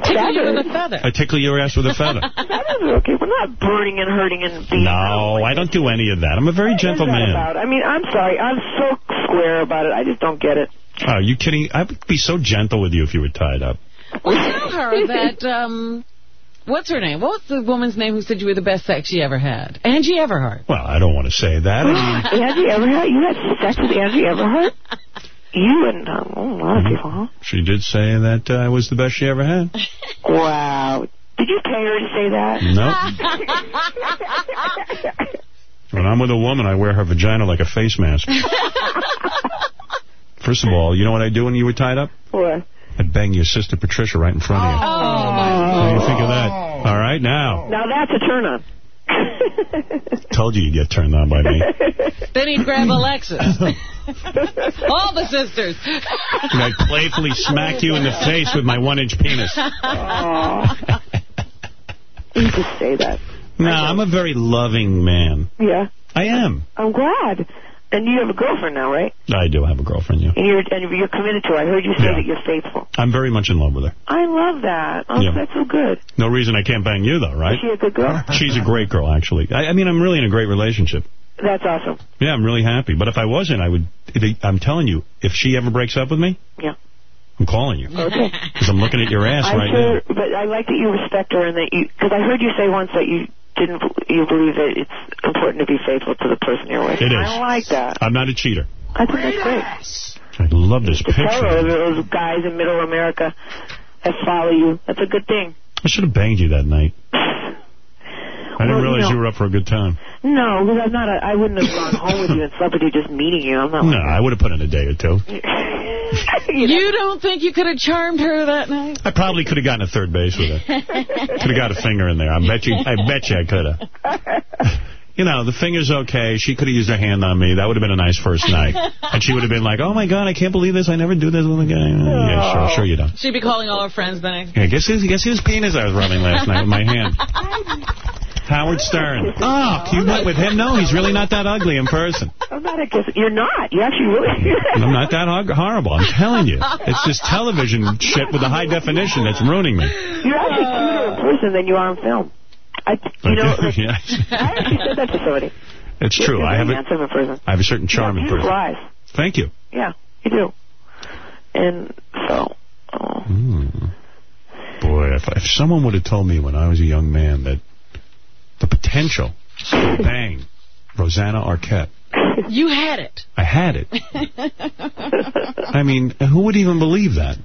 Tickle you with a feather. I tickle your ass with a feather. That is okay. We're not burning and hurting and being. No, I don't do any of that. I'm a very gentle What is that man. about? I mean, I'm sorry. I'm so square about it. I just don't get it. Oh, are you kidding? I would be so gentle with you if you were tied up. Well, tell her that, um, what's her name? What's the woman's name who said you were the best sex she ever had? Angie Everhart. Well, I don't want to say that. I mean, Angie Everhart? You had sex with Angie Everhart? You and um, a lot of people, huh? she did say that uh, I was the best she ever had. Wow. Did you pay her to say that? Nope. When I'm with a woman, I wear her vagina like a face mask. First of all, you know what I do when you were tied up? What? I'd bang your sister Patricia right in front of you. Oh, What do you think of that? Oh. All right, now. Now that's a turn on. Told you you'd get turned on by me. Then he'd grab Alexis. All the sisters. And I'd playfully smack you in the face with my one-inch penis. Aw. you just say that. No, I'm a very loving man. Yeah. I am. I'm glad. And you have a girlfriend now, right? I do have a girlfriend, yeah. And you're and you're committed to her. I heard you say Yeah. that you're faithful. I'm very much in love with her. I love that. Oh, Yeah. that's so good. No reason I can't bang you, though, right? Is she a good girl? She's a great girl, actually. I, I mean, I'm really in a great relationship. That's awesome. Yeah, I'm really happy. But if I wasn't, I would. I'm telling you, if she ever breaks up with me, Yeah. I'm calling you. Okay. Because I'm looking at your ass I'm right sure, now. but I like that you respect her and that you, because I heard you say once that you didn't, you believe that it's important to be faithful to the person you're with. It is. I like that. I'm not a cheater. I think that's great. I love this To tell picture. those those guys in Middle America that follow you, that's a good thing. I should have banged you that night. I didn't Well, you realize know- you were up for a good time. No, because I'm not. A, I wouldn't have gone home with you and slept with you just meeting you. I'm not. No, I would have put in a day or two. You don't think you could have charmed her that night? I probably could have gotten a third base with her. Could have got a finger in there. I bet you. I bet you I could have. You know, the finger's okay. She could have used her hand on me. That would have been a nice first night. And she would have been like, oh, my God, I can't believe this. I never do this with a guy. Yeah, sure, sure you don't. She'd be calling all her friends the next Yeah, guess whose, guess whose penis I was rubbing last night with my hand? Howard Stern. Oh, you went with him? No, he's really not that ugly in person. I'm not a kiss. You're not. You actually really. I'm not that horrible. I'm telling you. It's this television shit with the high definition that's ruining me. You're actually cuter in person than you are in film. I, you know, like, Yeah. I actually said that to somebody. It's true. You're I have a. I have a certain charm you in person. eyes. Thank you. Yeah, you do. And so, oh, Mm. Boy, if, if someone would have told me when I was a young man that the potential bang Rosanna Arquette, You had it. I had it. I mean, who would even believe that?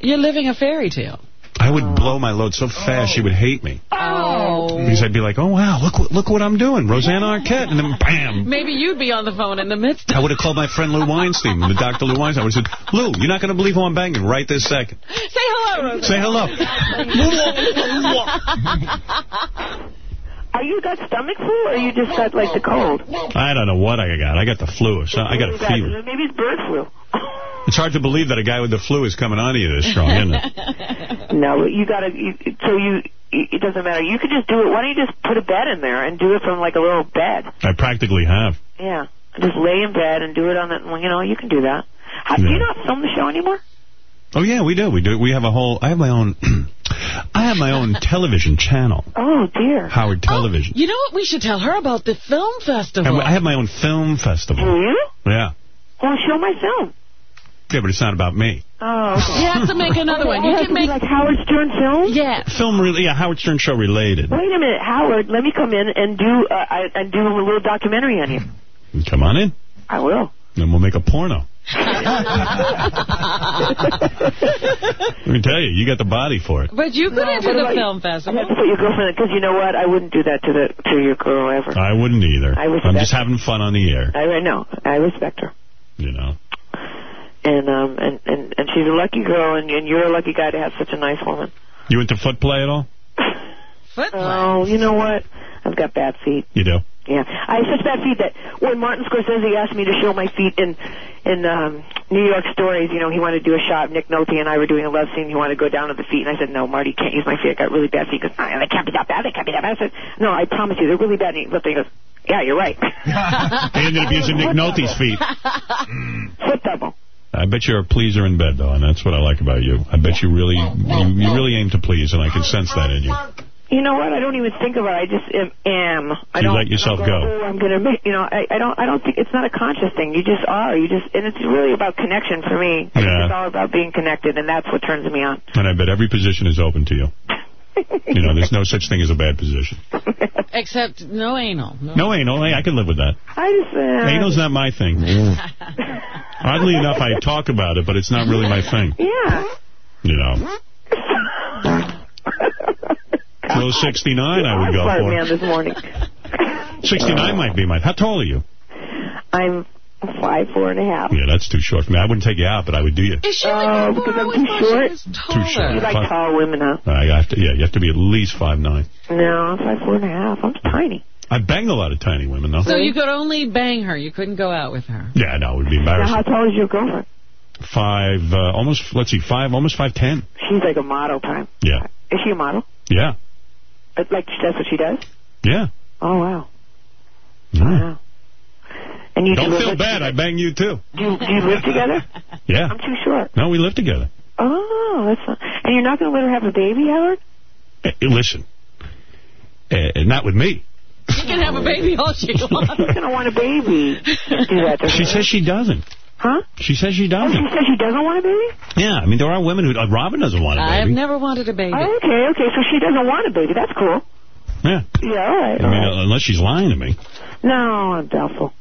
You're living a fairy tale. I would blow my load so fast she would hate me. Oh. Because I'd be like, oh, wow, look what, look what I'm doing. Rosanna Arquette. And then, bam, Maybe you'd be on the phone in the midst I would have called my friend Lou Weinstein, the Dr. Lou Weinstein. I would have said, Lou, you're not going to believe who I'm banging right this second. Say hello, Rosanna. Say hello. are you got stomach flu or you just got like the cold? I don't know what I got. I got the flu. So I got a What do you got? fever. Maybe it's bird flu. It's hard to believe that a guy with the flu is coming on to you this strong, isn't it? No, you gotta. So you, it doesn't matter. You could just do it. Why don't you just put a bed in there and do it from like a little bed? I practically have. Yeah, just lay in bed and do it on the. well, You know, you can do that. How, Do you not film the show anymore? Oh, yeah, we do. We do. We have a whole, I have my own, I have my own television channel, Oh dear. Howard Television. You know what? We should tell her about the film festival. And I have my own film festival. Do you? Yeah. Well, show my film. Yeah, but it's not about me. Oh. Okay. You have to make another one. You can make like Howard Stern film. Yeah. Film, really, yeah, Howard Stern Show related. Wait a minute, Howard. Let me come in and do uh, I, and do a little documentary on you. Come on in. I will. Then we'll make a porno. Let me tell you, you got the body for it. But you could No, enter the film I festival. have to put your girlfriend because you know what? I wouldn't do that to the to your girl ever. I wouldn't either. I I'm just having fun on the air, I I know. I respect her. you know. And um and and and she's a lucky girl, and, and you're a lucky guy to have such a nice woman. You into foot play at all? Foot Oh, you know what? I've got bad feet. You do? Yeah, I have such bad feet that when Martin Scorsese asked me to show my feet in in um New York Stories, you know, he wanted to do a shot. Nick Nolte and I were doing a love scene. He wanted to go down to the feet, and I said, "No, Marty, can't use my feet. I got really bad feet." He goes, "No, "They can't be that bad. They can't be that bad." I said, "No, I promise you, they're really bad." And he looked at me and goes, "Yeah, you're right." They ended up using Nick Nolte's feet. Foot double. I bet you're a pleaser in bed, though, and that's what I like about you. I bet you really, you, you really aim to please, and I can sense that in you. You know what? I don't even think about it. I just am. am. I You don't let yourself I go. don't Oh, I'm gonna make. You know, I, I don't. I don't think it's not a conscious thing. You just are. You just, and it's really about connection for me. I think Yeah. It's all about being connected, and that's what turns me on. And I bet every position is open to you. You know, there's no such thing as a bad position. Except no anal. No. No anal, hey, I can live with that. I just. Uh, Anal's not my thing. Oddly enough, I talk about it, but it's not really my thing. Yeah. You know. Well, 69 I would go Smart for. man this morning. 69 might be my... How tall are you? I'm five, four and a half. Yeah, that's too short for me. I wouldn't take you out, but I would do you. Is she Oh, because I'm too short. Too short. You like Five- tall women, huh? I have to, yeah, you have to be at least five nine. No, I'm five, four and a half. I'm tiny. I banged a lot of tiny women, though. So you could only bang her. You couldn't go out with her. Yeah, no, it would be Now, embarrassing. how tall is your girlfriend? Five, uh, almost, let's see, five, almost five ten. She's like a model time. Yeah, Is she a model? yeah, Uh, Like that's what she does? yeah. Oh wow. Mm. Wow. And you Don't two feel live bad. I bang you too. Do you, do you live together? Yeah. I'm too short. No, we live together. Oh, that's not, and you're not going to let her have a baby, Howard? Eh, listen, uh, not with me. She can have a baby all she wants. She's going to want a baby. Do that to She her. says she doesn't. Huh? She says she Oh, doesn't. She says she doesn't want a baby? Yeah, I mean, there are women who... Uh, Robin doesn't want a baby. I've never wanted a baby. Oh, okay, okay. So she doesn't want a baby. That's cool. Yeah. Yeah, all right. I all mean, right. unless she's lying to me. No, I'm doubtful.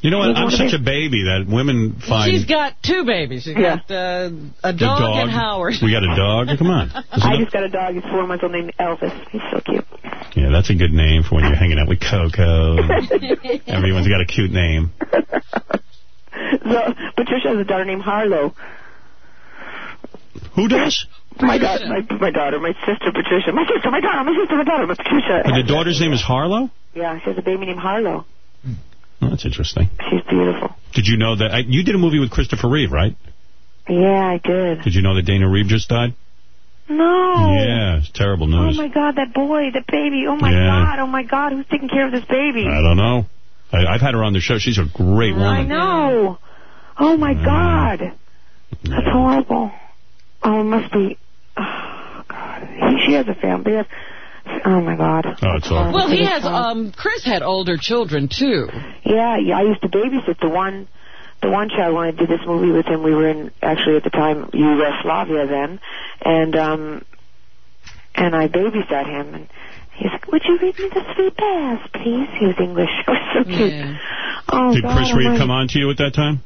You know what? I'm such a baby? baby that women find... She's got two babies. She's Yeah. got uh, a a dog, dog. and Howard. We got a dog. Come on. I just got a dog. He's four months old named Elvis. He's so cute. Yeah, that's a good name for when you're hanging out with Coco. Everyone's got a cute name. So, Patricia has a daughter named Harlow. Who does? My, da- my, my daughter, my sister Patricia. My sister, my daughter, my sister, my daughter, my Patricia. And the daughter's name is Harlow? Yeah, she has a baby named Harlow. Oh, that's interesting. She's beautiful. Did you know that... I, you did a movie with Christopher Reeve, right? Yeah, I did. Did you know that Dana Reeve just died? No. Yeah, it's terrible news. Oh my God, that boy, the baby. Oh my Yeah. God, oh my God, who's taking care of this baby? I don't know. I, I've had her on the show. She's a great woman. I know. Oh my God, that's horrible. Oh, it must be. Oh God, he, she has a family. They Oh my God. Oh, it's awful. Well, he has, um, Chris had older children, too. Yeah, yeah. I used to babysit the one, the one child when I did this movie with him. We were in actually at the time Yugoslavia then, and um, and I babysat him. And he's like, "Would you read me the Sweet Bass, please?" He was English. It was so cute. Oh Did God, Chris Reeve almighty. come on to you at that time?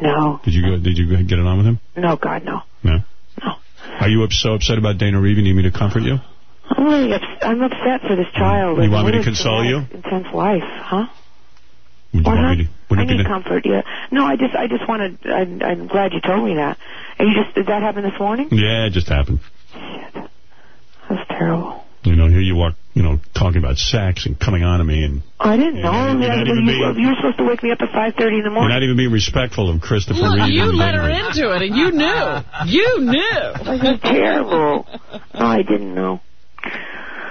No, Did you go, Did you get it on with him? no, God, no. No. Are you up, so upset about Dana Reeve? You need me to comfort you? I'm really ups- I'm upset for this mm-hmm. child. You Like, want me to console you? Intense life, huh? Would you Why want me to? Would I it be need comfort. Yeah. No, I just I just wanted. I'm, I'm glad you told me that. And you just did that happen this morning? Yeah, it just happened. That's terrible. You know, here you are, you know, talking about sex and coming on to me, and I didn't know. you're not Yeah, even you, being- you were supposed to wake me up at 5:30 in the you're morning. not even being respectful of Christopher Look, Reeve. you let her Reeve. into it, and you knew. You knew. This is terrible. No, I didn't know.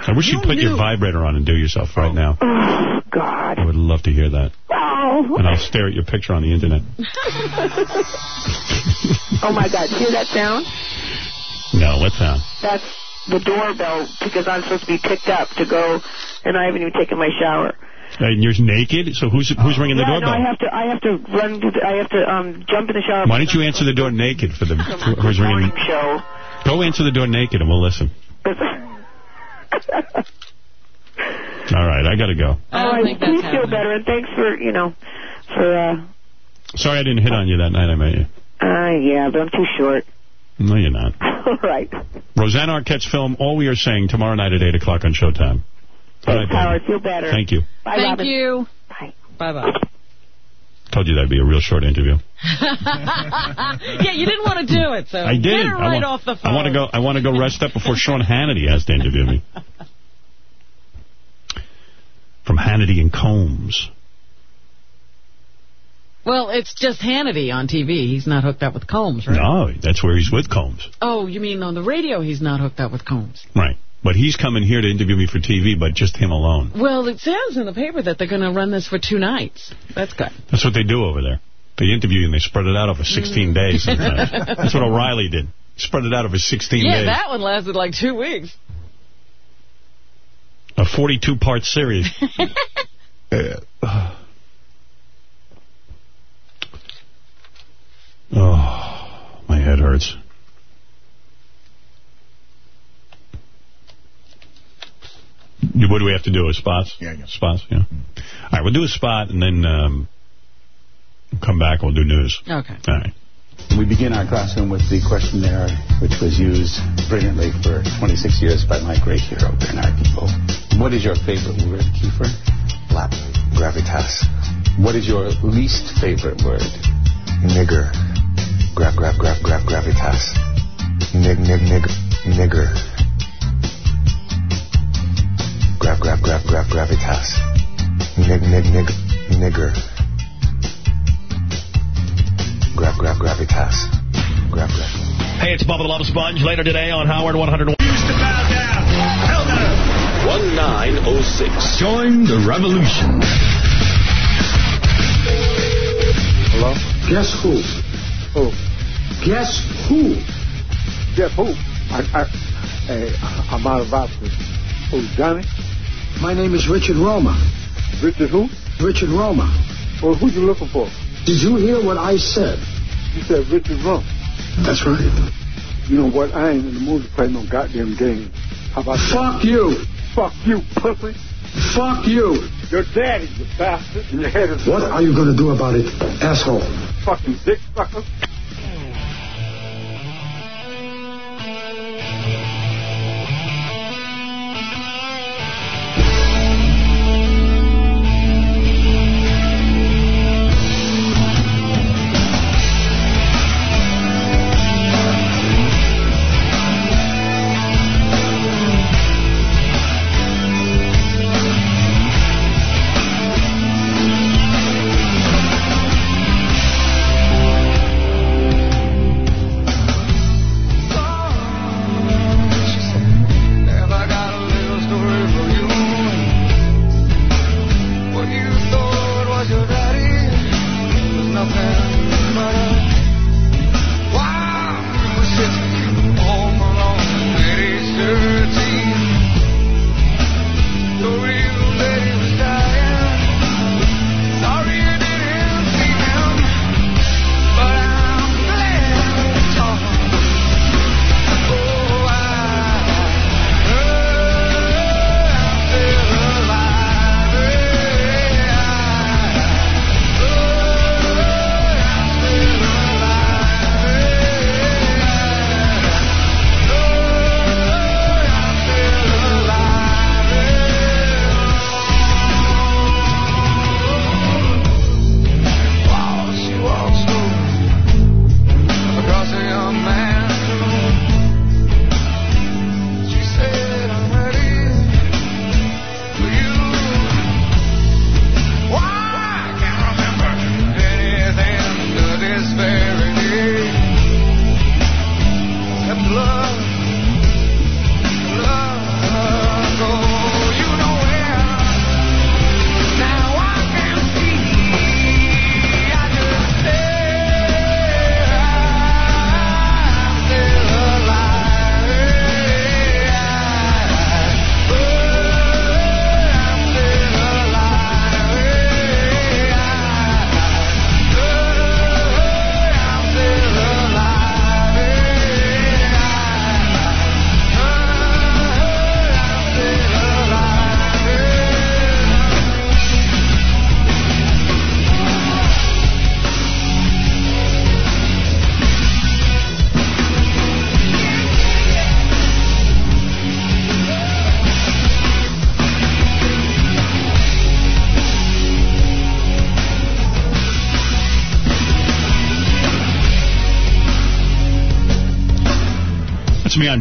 I wish you'd put your vibrator on and do yourself right now. Oh God. I would love to hear that. Oh. And I'll stare at your picture on the internet. oh my God. Hear that sound? No, what sound? That's the doorbell because I'm supposed to be picked up to go, and I haven't even taken my shower. And you're naked? So who's who's ringing the yeah, doorbell? no, I have to. I have to run. To the, I have to um jump in the shower. Why don't you answer the door naked for the for who's ringing? morning show? Go answer the door naked and we'll listen. All right, I gotta go. All right, please feel better, and thanks for you know for uh Sorry I didn't hit on you that night I met you. uh yeah, but I'm too short. No, you're not. All right. Rosanna Arquette's film All We Are Saying tomorrow night at 8 o'clock on Showtime. All right, Thanks, Howard. baby. Feel better. Thank you. Bye, Thank Robin. you. Bye. Bye-bye. Told you that'd be a real short interview. yeah, you didn't want to do it, so I did. get it I right want, off the phone. I want to go. I want to go rest up before Sean Hannity has to interview me. From Hannity and Colmes. Well, it's just Hannity on TV. He's not hooked up with Colmes, right? No, that's where he's with Colmes. Oh, you mean on the radio he's not hooked up with Colmes? Right. But he's coming here to interview me for TV, but just him alone. Well, it says in the paper that they're going to run this for two nights. That's good. That's what they do over there. They interview you and they spread it out over 16 mm. days sometimes. That's what O'Reilly did. Spread it out over 16 yeah, days. that one lasted like two weeks. A 42-part series. oh, my head hurts. What do we have to do? A spots? Yeah, yeah. Spots, yeah. All right, we'll do a spot and then um, we'll come back. We'll do news. Okay. All right. We begin our classroom with the questionnaire, which was used brilliantly for 26 years by my great hero, Bernard Pivot. What is your favorite word, Kiefer? Lap. Gravitas. What is your least favorite word? Nigger. Grab, grab, grab, grab, gravitas. Nig, nig, nig, nigger. Grab, grab, grab, grab, gravitas. Nig, nig, nig, nigger. Grab, grab, gravitas. Grab, grab. Hey, it's Bubba the Love Sponge. Later today on Howard 101. 1906. Join the revolution. Hello? Guess who? Who? Guess who? Guess who? I, I, I'm out of options. Who, Johnny? My name is Richard Roma. Richard who? Richard Roma. Well, who you looking for? Did you hear what I said? You said Richard Roma. That's right. You know what? I ain't in the mood to play no goddamn game. How about Fuck that? you. Fuck you, pussy. Fuck you. Your daddy, you bastard. And your head is... What are you going to do about it, asshole? Fucking dick sucker.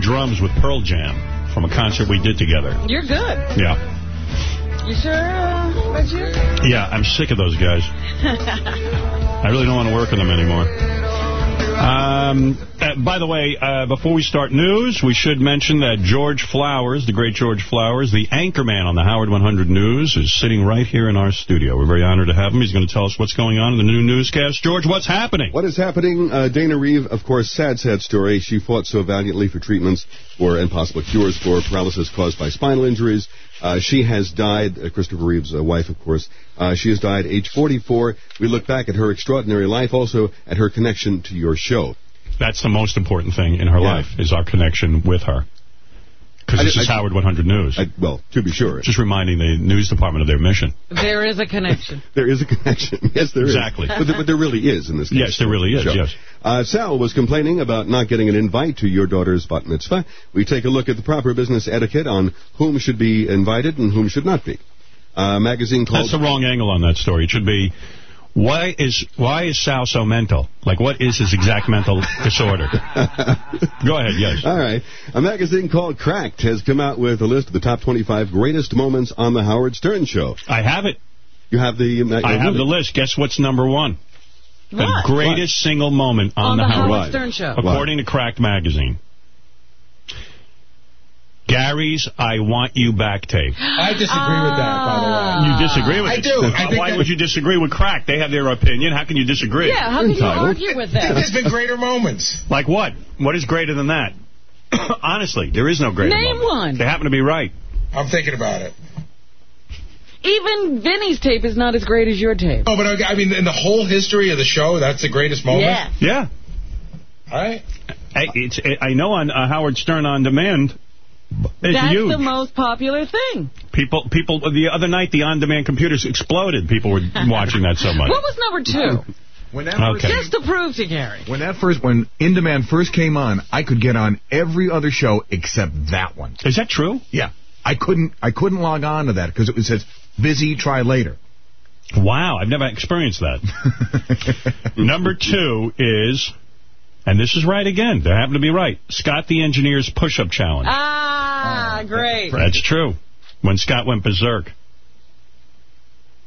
On drums with Pearl Jam from a concert we did together. You're good. Yeah. You sure uh, you? Yeah, I'm sick of those guys. I really don't want to work with them anymore. Um, uh, by the way, uh, before we start news, we should mention that George Flowers, the great George Flowers, the anchor man on the Howard 100 News, is sitting right here in our studio. We're very honored to have him. He's going to tell us what's going on in the new newscast. George, what's happening? What is happening? Uh, Dana Reeve, of course, sad, sad story. She fought so valiantly for treatments for and possible cures for paralysis caused by spinal injuries. Uh, she has died, uh, Christopher Reeve's uh, wife, of course. Uh, she has died age 44. We look back at her extraordinary life, also at her connection to your show. That's the most important thing in her Yeah. life, is our connection with her. Because this did- is I- Howard 100 News. well, to be sure. Just reminding the news department of their mission. There is a connection. There is a connection. Yes, there is. Exactly. But, there- but there really is in this case. Yes, there really is, Sure. yes. Uh, Sal was complaining about not getting an invite to your daughter's bat mitzvah. We take a look at the proper business etiquette on whom should be invited and whom should not be. A magazine called... That's the wrong angle on that story. It should be, why is why is Sal so mental? Like, what is his exact mental disorder? Go ahead, yes. All right. A magazine called Cracked has come out with a list of the top 25 greatest moments on the Howard Stern Show. I have it. You have the... Uh, I have the list. Guess what's number one? What? The greatest single moment on, On the Howard, Howard Stern Show. According to Cracked Magazine. Gary's I Want You Back tape. I disagree with that, by the way. You disagree with I it? do. I think Why would you disagree with Crack? They have their opinion. How can you disagree? Yeah, how can you argue with that? There's been greater moments. Like what? What is greater than that? Honestly, there is no greater Name moment. one. They happen to be right. I'm thinking about it. Even Vinny's tape is not as great as your tape. Oh, but I I mean, in the whole history of the show, that's the greatest moment? Yes. Yeah. All right. Hey, it's, I know on uh, Howard Stern On Demand, it's That's huge. the most popular thing. People, people. The other night, the on-demand computers exploded. People were watching that so much. What was number two? When that Okay. Just to prove to Gary. When that first, when In Demand first came on, I could get on every other show except that one. Is that true? Yeah, I couldn't. I couldn't log on to that because it was says busy. Try later. Wow, I've never experienced that. Number two is, and this is right again. They happen to be right. Scott the Engineer's push-up challenge. Ah, great. That's true. When Scott went berserk,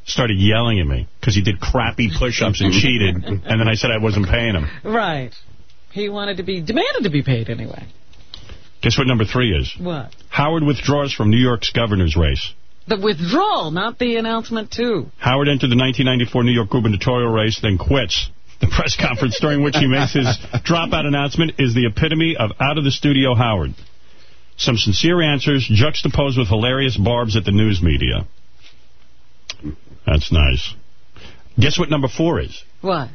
started yelling at me because he did crappy push-ups and cheated, and then I said I wasn't paying him. Right. He wanted to be, demanded to be paid anyway. Guess what number three is? What? Howard withdraws from New York's governor's race. The withdrawal, not the announcement, too. Howard entered the 1994 New York gubernatorial race, then quits. The press conference during which he makes his dropout announcement is the epitome of out-of-the-studio Howard. Some sincere answers juxtaposed with hilarious barbs at the news media. That's nice. Guess what number four is? What?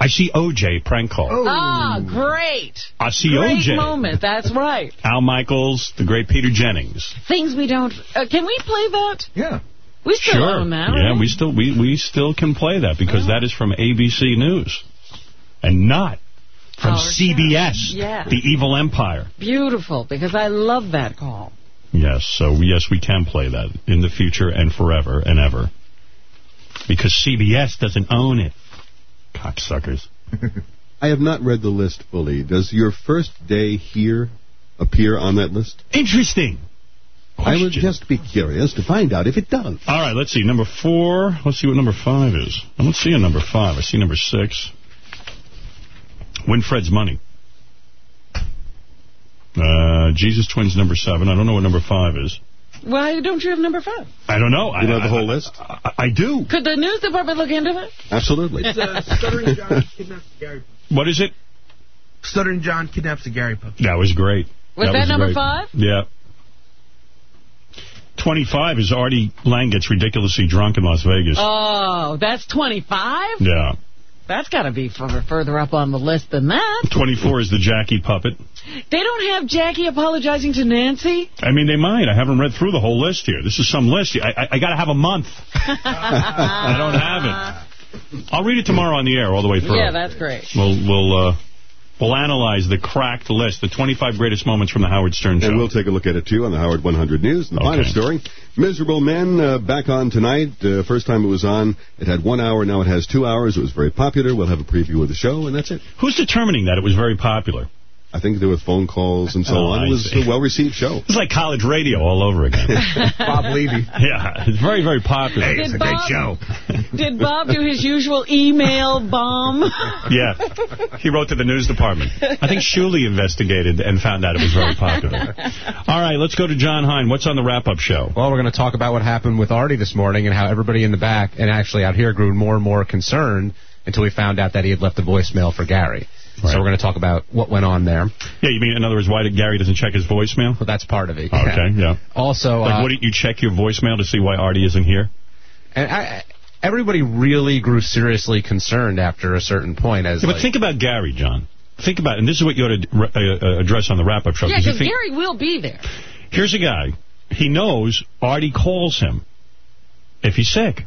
I see OJ prank call. Ah, great. I see Great OJ. moment, that's right. Al Michaels, the great Peter Jennings. Things we don't... Uh, can we play that? Yeah. We still sure. own that, Yeah, right? we still we, we still can play that because that is from ABC News. And not from oh, Our CBS, Yeah. the evil empire. Beautiful, because I love that call. Yes, so yes, we can play that in the future and forever and ever. Because CBS doesn't own it. Cocksuckers. I have not read the list fully. Does your first day here appear on that list? Interesting. I would just be curious to find out if it does. All right, let's see. Number four. Let's see what number five is. I don't see a number five. I see number six. Winfred's money. Uh, Jesus Twins number seven. I don't know what number five is. Why don't you have number five? I don't know. You I, know the I- whole list? I, I do. Could the news department look into it? Absolutely. It's uh, Stuttering John kidnaps Gary. What is it? Stuttering John kidnaps the Gary puppy. That was great. Was that number great. five? Yeah. 25 is Artie Lange gets ridiculously drunk in Las Vegas. Oh, that's 25? Yeah. That's got to be further, further up on the list than that. 24 is the Jackie puppet. They don't have Jackie apologizing to Nancy? I mean, they might. I haven't read through the whole list here. This is some list. I, I, I got to have a month. I don't have it. I'll read it tomorrow on the air all the way through. Yeah, that's great. We'll we'll uh, we'll analyze the cracked list, the 25 greatest moments from the Howard Stern show. And we'll take a look at it, too, on the Howard 100 News. And the final story, Miserable Men, uh, back on tonight. Uh, first time it was on, it had one hour, now it has two hours. It was very popular. We'll have a preview of the show, and that's it. Who's determining that it was very popular? I think there were phone calls and so Oh, on. I It was see. a well-received show. It's like college radio all over again. Bob Levy. Yeah, it's very, very popular. Hey, it's Did a great show. Did Bob do his usual email bomb? Yeah. He wrote to the news department. I think Shuli investigated and found out it was very popular. All right, let's go to John Hein. What's on the wrap-up show? Well, we're going to talk about what happened with Artie this morning and how everybody in the back and actually out here grew more and more concerned until we found out that he had left a voicemail for Gary. Right. So we're going to talk about what went on there. Yeah, you mean, in other words, why did Gary doesn't check his voicemail? Well, that's part of it. Okay, yeah. Also, Like, uh, wouldn't you check your voicemail to see why Artie isn't here? and I, everybody really grew seriously concerned after a certain point. As Yeah, but like- think about Gary, John. Think about, and this is what you ought to uh, uh, address on the wrap-up show. yeah, 'cause you because Gary will be there. Here's a guy. He knows Artie calls him if he's sick.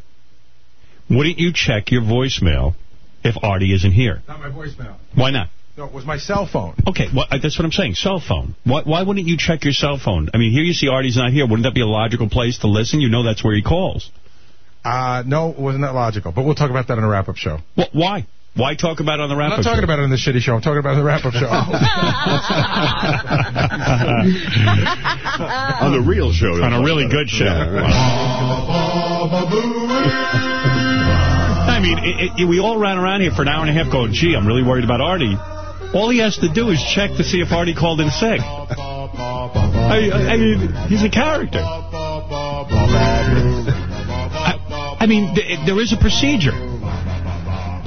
Wouldn't you check your voicemail if Artie isn't here? Not my voicemail. Why not? No, it was my cell phone. Okay, well, uh, that's what I'm saying. Cell phone. Why, why wouldn't you check your cell phone? I mean, here you see Artie's not here. Wouldn't that be a logical place to listen? You know that's where he calls. Uh, no, it wasn't that logical. But we'll talk about that on a wrap-up show. Well, why? Why talk about it on the wrap? I'm wrap-up not talking show? about it on the shitty show. I'm talking about the wrap-up show. on the real show. on a really good show. I mean, it, it, we all ran around here for an hour and a half going, gee, I'm really worried about Artie. All he has to do is check to see if Artie called in sick. I, I mean, he's a character. I, I mean, th there is a procedure.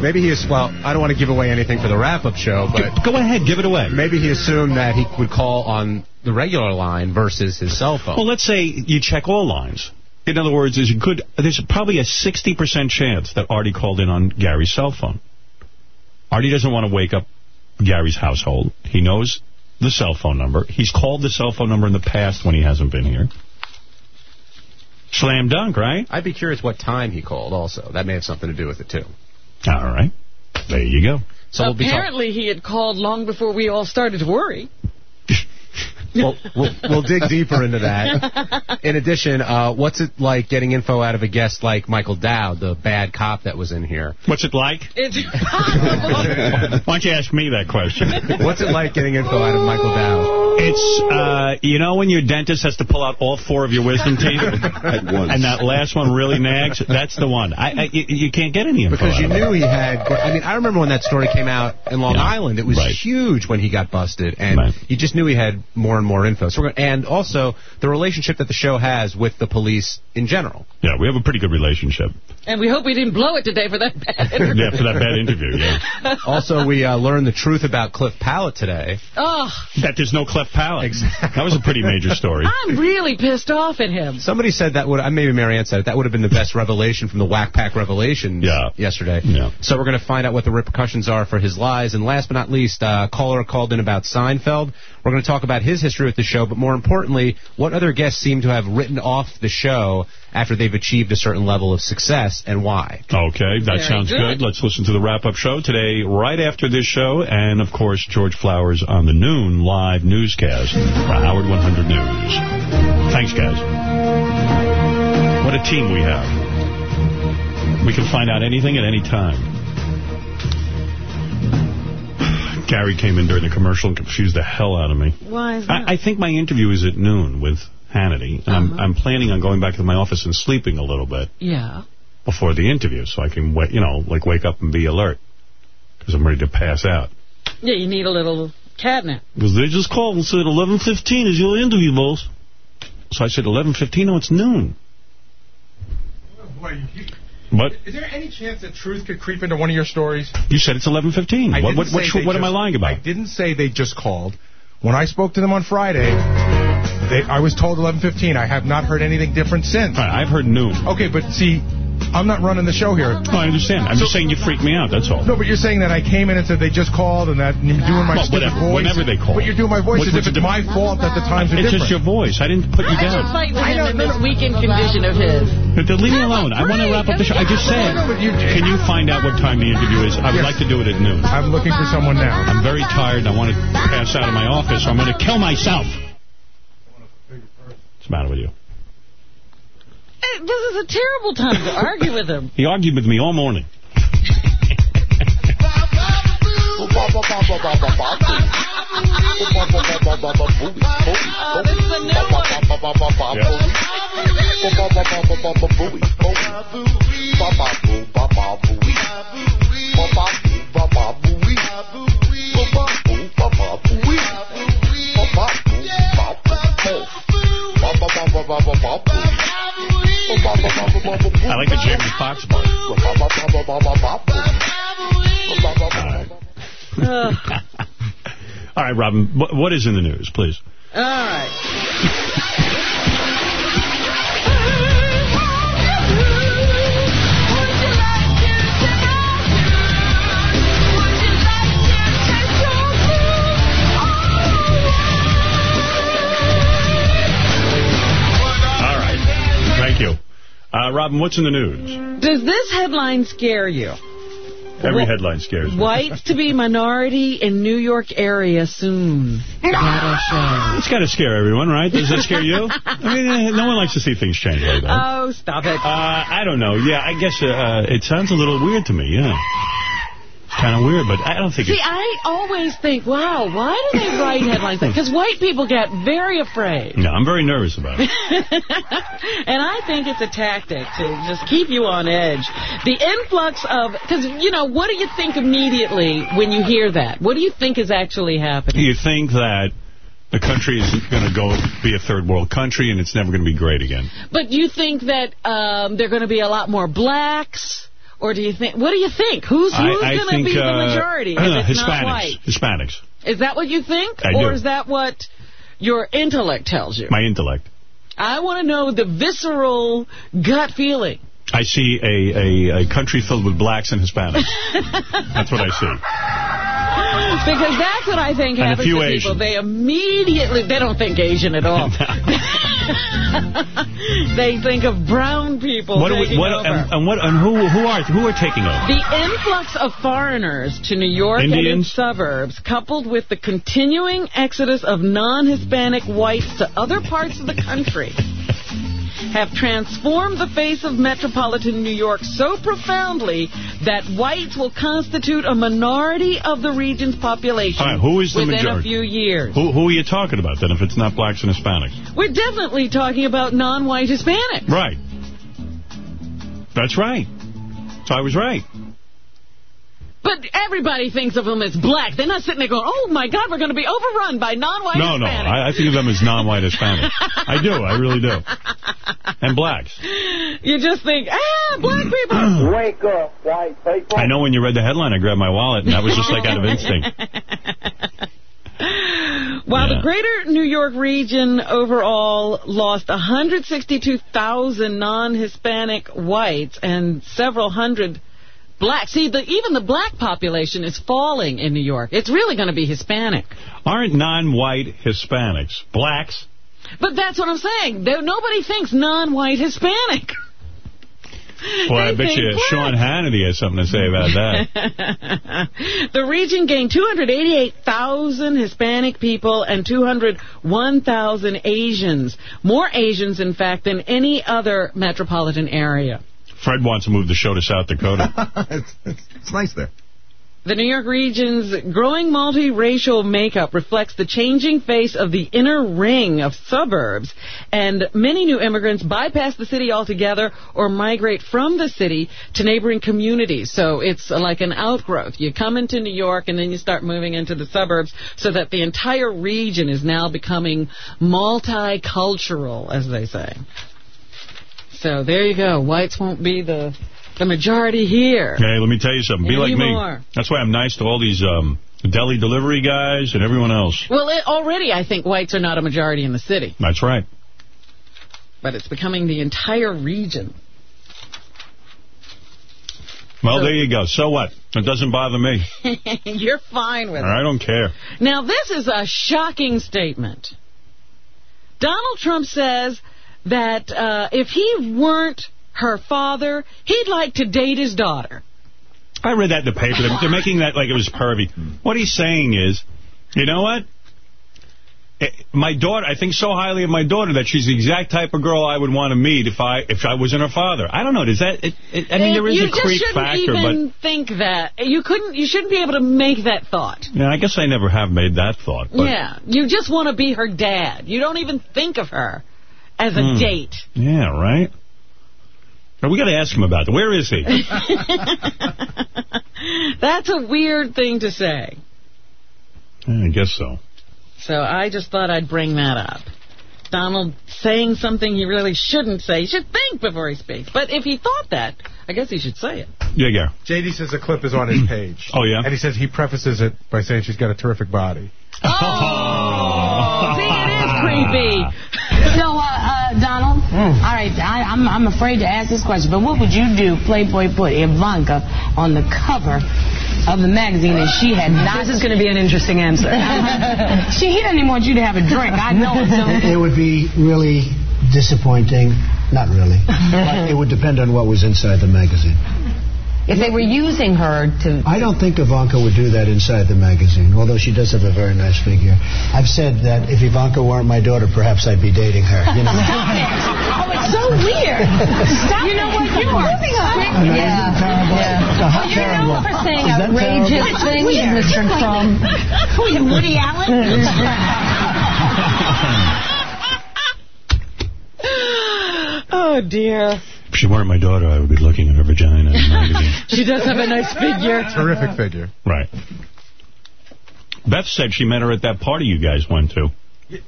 Maybe he is, well, I don't want to give away anything for the wrap-up show, but... Go ahead, give it away. Maybe he assumed that he would call on the regular line versus his cell phone. Well, let's say you check all lines. In other words, there's a good, there's probably a 60% chance that Artie called in on Gary's cell phone. Artie doesn't want to wake up Gary's household. He knows the cell phone number. He's called the cell phone number in the past when he hasn't been here. Slam dunk, right? I'd be curious what time he called also. That may have something to do with it, too. All right. There you go. So we'll be Apparently he had called long before we all started to worry. we'll, we'll, we'll dig deeper into that. In addition, uh, what's it like getting info out of a guest like Michael Dowd, the bad cop that was in here? What's it like? It's Why don't you ask me that question? What's it like getting info out of Michael Dowd? It's, uh, you know when your dentist has to pull out all four of your wisdom teeth? At once. And that last one really nags? That's the one. I, I, you, you can't get any info Because you knew he had. I mean, I remember when that story came out in Long Yeah. Island. It was Right. huge when he got busted, and Right. you just knew he had more and more info. So we're gonna, and also the relationship that the show has with the police in general. Yeah, we have a pretty good relationship. And we hope we didn't blow it today for that bad interview. Yeah, for that bad interview, yeah. also, we uh, learned the truth about Cliff Palate today. Oh, That there's no cleft palate. That was a pretty major story. I'm really pissed off at him. Somebody said that would. uh, Maybe Marianne said it. That would have been the best revelation from the Whack Pack revelations Yeah. yesterday. Yeah. So we're going to find out what the repercussions are for his lies. And last but not least, uh, caller called in about Seinfeld. We're going to talk about his history with the show, but more importantly, what other guests seem to have written off the show after they've achieved a certain level of success and why. Okay, that Very sounds good. good. Let's listen to the wrap-up show today, right after this show, and, of course, George Flowers on the noon live newscast for Howard 100 News. Thanks, guys. What a team we have. We can find out anything at any time. Gary came in during the commercial and confused the hell out of me. Why is that? I, I think my interview is at noon with Hannity, and I'm, uh-huh. I'm planning on going back to my office and sleeping a little bit yeah. before the interview so I can, wait, you know, like wake up and be alert because I'm ready to pass out. Yeah, you need a little catnip. Because they just called and said 11.15 is your interview, boss. So I said 11.15, no, it's noon. What? Is there any chance that truth could creep into one of your stories? You said it's 11.15. I What, what, what, what am I lying about? I didn't say they just called. When I spoke to them on Friday, they, I was told 11:15. I have not heard anything different since. Right, I've heard noon. Okay, but see, I'm not running the show here. Oh, I understand. I'm just saying you freaked me out, that's all. No, but you're saying that I came in and said they just called and that you're doing my Well, stupid whatever, voice. whenever they call. But you're doing my voice What- as if it's the my fault that the times are It's different. just your voice. I didn't put you I should down. fight with I him know, in this weakened condition of his. But leave me alone. I want to wrap up the show. I just said, No, but can you find out what time the interview is? I would Yes. like to do it at noon. I'm looking for someone now. I'm very tired I want to pass out of my office or I'm going to kill myself. What's the matter with you? Hey, This is a terrible time to argue with him. He argued with me all morning. Oh, this is a new one. I like the Jamie Foxx part. Ugh. All right, Robin, what, what is in the news, please? All right. Uh, Robin, what's in the news? Does this headline scare you? Every Wha- headline scares me. Whites to be minority in New York area soon. It's got to scare everyone, right? Does that scare you? I mean, uh, no one likes to see things change like that. Oh, stop it. Uh, I don't know. Yeah, I guess uh, uh, it sounds a little weird to me, yeah. Kind of weird, but I don't think See. I always think, wow, why do they write headlines like Because white people get very afraid. No, I'm very nervous about it. and I think it's a tactic to just keep you on edge. The influx of, because, you know, what do you think immediately when you hear that? What do you think is actually happening? You think that the country is going to go be a third world country and it's never going to be great again. But you think that um, there are going to be a lot more blacks? Or do you think, what do you think? Who's, who's going to be the uh, majority if uh, it's Hispanics. not white? Hispanics. Is that what you think? I or do. is that what your intellect tells you? My intellect. I want to know the visceral gut feeling. I see a, a, a country filled with blacks and Hispanics. That's what I see. Because that's what I think And happens to people. Asians. They immediately, they don't think Asian at all. they think of brown people What, are we, taking what, over. and, and what, and who, who are, who are taking over? The influx of foreigners to New York and Indians? its suburbs, coupled with the continuing exodus of non-Hispanic whites to other parts of the country, have transformed the face of metropolitan New York so profoundly that whites will constitute a minority of the region's population right, who is the within majority? a few years. Who, who are you talking about, then, if it's not blacks and Hispanics? We're definitely talking about non-white Hispanics. Right. That's right. So I was right. But everybody thinks of them as black. They're not sitting there going, oh, my God, we're going to be overrun by non-white No, no, Hispanics. I, I think of them as non-white Hispanics. I do, I really do. And blacks. You just think, ah, black people. Wake up, white people. I know when you read the headline, I grabbed my wallet, and that was just like out of instinct. While Yeah. the greater New York region overall lost 162,000 non-Hispanic whites and several hundred blacks. See, the, even the black population is falling in New York. It's really going to be Hispanic. Aren't non-white Hispanics blacks? But that's what I'm saying. There, nobody thinks non-white Hispanic. Well, I bet you black. Sean Hannity has something to say about that. the region gained 288,000 Hispanic people and 201,000 Asians. More Asians, in fact, than any other metropolitan area. Fred wants to move the show to South Dakota. it's, it's, it's nice there. The New York region's growing multiracial makeup reflects the changing face of the inner ring of suburbs, and many new immigrants bypass the city altogether or migrate from the city to neighboring communities. So it's like an outgrowth. You come into New York and then you start moving into the suburbs so that the entire region is now becoming multicultural, as they say. So there you go. Whites won't be the the majority here. Hey, let me tell you something. Be like me. That's why I'm nice to all these um, deli delivery guys and everyone else. Well, it, already I think whites are not a majority in the city, That's right. but it's becoming the entire region. Well, there you go. So what? It doesn't bother me. You're fine with it. I don't care. Now, this is a shocking statement. Donald Trump says that uh, if he weren't her father, he'd like to date his daughter. I read that in the paper. They're, they're making that like it was pervy. What he's saying is, you know what? Eh, My daughter, I think so highly of my daughter that she's the exact type of girl I would want to meet if I if I wasn't her father. I don't know. Does that? It, it, I mean, there is you a creep just shouldn't factor, even but think that. You couldn't. You shouldn't be able to make that thought. yeah, I guess I never have made that thought. But, yeah, you just want to be her dad. You don't even think of her as a Hmm. date. Yeah, right. Now, we got to ask him about that. Where is he? That's a weird thing to say. I guess so. So I just thought I'd bring that up. Donald saying something he really shouldn't say. He should think before he speaks. But if he thought that, I guess he should say it. Yeah, yeah. JD says the clip is on his page. Oh, yeah? And he says he prefaces it by saying she's got a terrific body. Oh, see, it is creepy. So, Donald, mm. all right, I, I'm, I'm afraid to ask this question, but what would you do, Playboy put Ivanka on the cover of the magazine and she had not... This is going to be an interesting answer. she, he doesn't even want you to have a drink. I know it. So It would be really disappointing. Not really. but it would depend on what was inside the magazine. If they were using her to... I don't think Ivanka would do that inside the magazine, although she does have a very nice figure. I've said that if Ivanka weren't my daughter, perhaps I'd be dating her. You know? Stop it. Oh, it's so weird. Stop You know what? You are moving on. I mean, isn't it terrible? It's a hot terrible. for saying Is that outrageous terrible? things, Mr. Trump. Who are you, Woody Allen? Oh, dear. If she weren't my daughter, I would be looking at her vagina in the magazine. She does have a nice figure. Terrific figure. Right. Beth said she met her at that party you guys went to.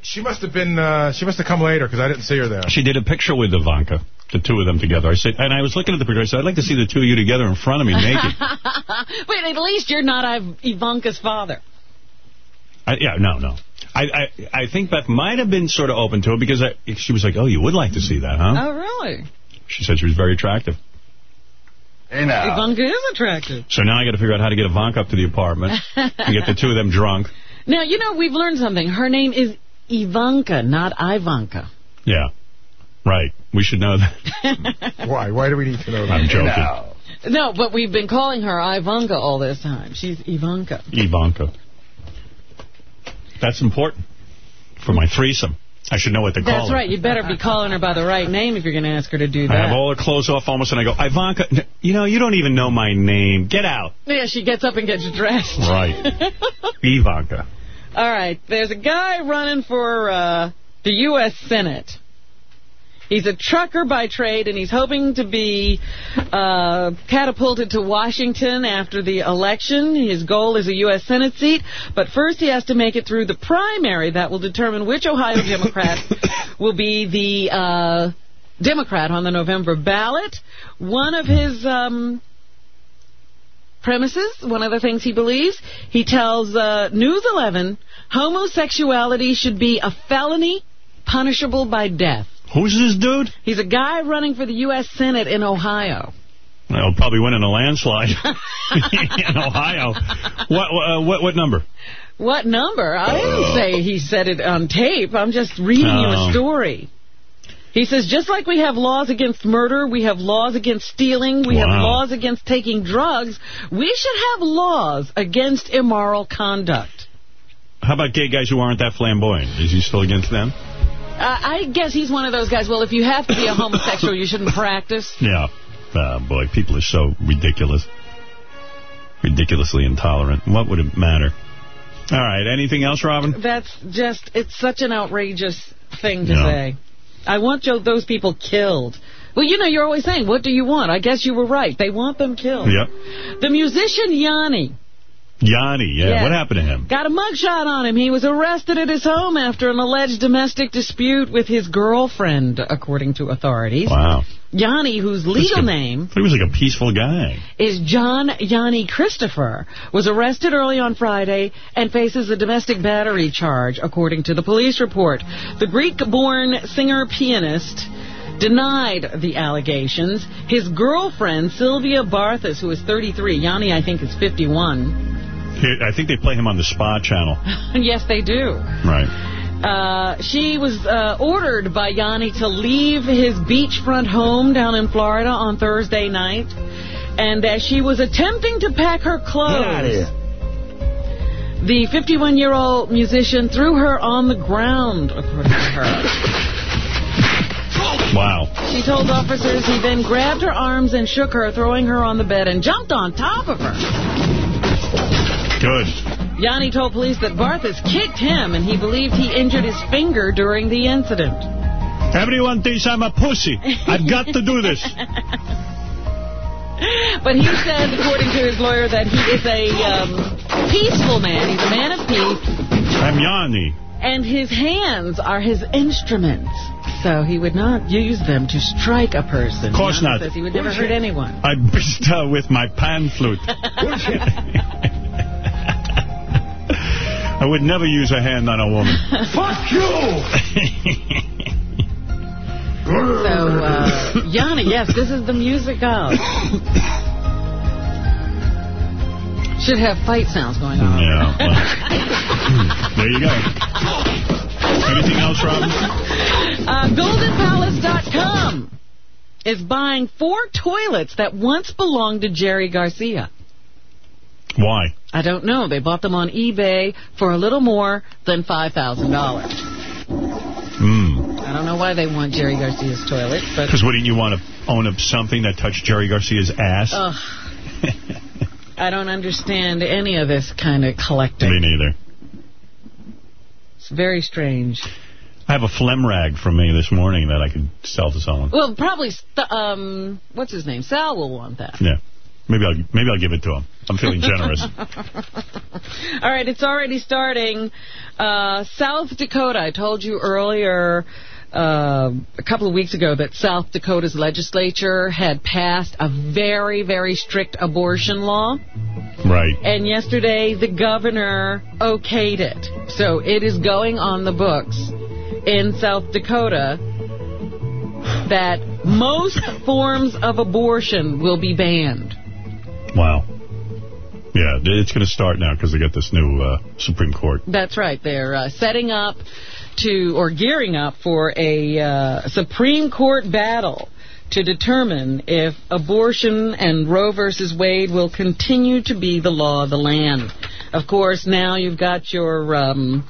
She must have been. Uh, she must have come later because I didn't see her there. She did a picture with Ivanka, the two of them together. I said, and I was looking at the picture. I said, I'd like to see the two of you together in front of me naked. Wait, at least you're not Ivanka's father. I, yeah, no, no. I, I I think Beth might have been sort of open to it because I, she was like, oh, you would like to see that, huh? Oh, really? She said she was very attractive. Hey now. Ivanka is attractive. So now I got to figure out how to get Ivanka up to the apartment and get the two of them drunk. Now, you know, we've learned something. Her name is Ivanka, not Ivanka. Yeah. Right. We should know that. Why? Why do we need to know that? I'm joking. No, but we've been calling her Ivanka all this time. She's Ivanka. Ivanka. That's important for my threesome. I should know what to call That's her. right. You better be calling her by the right name if you're going to ask her to do that. I have all her clothes off almost, and I go, Ivanka, you know, you don't even know my name. Get out. Yeah, she gets up and gets dressed. Right. Ivanka. All right, there's a guy running for uh, the U.S. Senate. He's a trucker by trade, and he's hoping to be uh, catapulted to Washington after the election. His goal is a U.S. Senate seat, but first he has to make it through the primary that will determine which Ohio Democrat will be the uh, Democrat on the November ballot. One of his um, premises, one of the things he believes, he tells uh, News 11 homosexuality should be a felony punishable by death. Who's this dude? He's a guy running for the U.S. Senate in Ohio. I'll probably win in a landslide in Ohio. What, uh, what what number? What number? I didn't say he said it on tape. I'm just reading you Oh. a story. He says, just like we have laws against murder, we have laws against stealing, we have laws against taking drugs, we should have laws against immoral conduct. How about gay guys who aren't that flamboyant? Is he still against them? Uh, I guess he's one of those guys, well, if you have to be a homosexual, you shouldn't practice. Yeah. Uh, boy, people are so ridiculous. Ridiculously intolerant. What would it matter? All right, anything else, Robin? That's just, it's such an outrageous thing to Yeah. say. I want Joe, those people killed. Well, you know, you're always saying, what do you want? I guess you were right. They want them killed. Yep. The musician Yanni Yanni, yeah. Yeah. What happened to him? got a mugshot on him. He was arrested at his home after an alleged domestic dispute with his girlfriend, according to authorities. Wow. Yanni, whose legal name He was like a peaceful guy. is John Yanni Christopher, was arrested early on Friday and faces a domestic battery charge, according to the police report. The Greek-born singer-pianist denied the allegations. His girlfriend, Sylvia Barthas, who is 33, Yanni, I think, is 51. I think they play him on the Spa Channel. yes, they do. Right. Uh, she was uh, ordered by Yanni to leave his beachfront home down in Florida on Thursday night. And as she was attempting to pack her clothes, the 51-year-old musician threw her on the ground, according to her. Wow. She told officers he then grabbed her arms and shook her, throwing her on the bed and jumped on top of her. Good. Yanni told police that Barthas kicked him and he believed he injured his finger during the incident. Everyone thinks I'm a pussy. I've got to do this. But he said, according to his lawyer, that he is a um, peaceful man. He's a man of peace. I'm Yanni. And his hands are his instruments. So he would not use them to strike a person. Of course not. Says he would never hurt anyone. I beat her with my pan flute. I would never use a hand on a woman. Fuck you! So, uh, Yanni, yes, this is the music of. Should have fight sounds going on. Yeah. There you go. Anything else, Robin? Uh, GoldenPalace.com is buying four toilets that once belonged to Jerry Garcia. Why? I don't know. They bought them on eBay for a little more than $5,000. Hmm. I don't know why they want Jerry Garcia's toilet. Because wouldn't you want to own up something that touched Jerry Garcia's ass? Ugh. I don't understand any of this kind of collecting. Me neither. It's very strange. I have a phlegm rag from me this morning that I could sell to someone. Well, probably, st- um, what's his name? Sal will want that. Yeah. Maybe I'll maybe I'll give it to him. I'm feeling generous. All right, it's already starting. Uh, South Dakota, I told you earlier uh, a couple of weeks ago that South Dakota's legislature had passed a very, very strict abortion law. Right. And yesterday, the governor okayed it. So it is going on the books in South Dakota that most forms of abortion will be banned. Wow. Yeah, it's going to start now because they got this new uh, Supreme Court. That's right. They're uh, setting up to, or gearing up for a uh, Supreme Court battle to determine if abortion and Roe versus Wade will continue to be the law of the land. Of course, now you've got your um,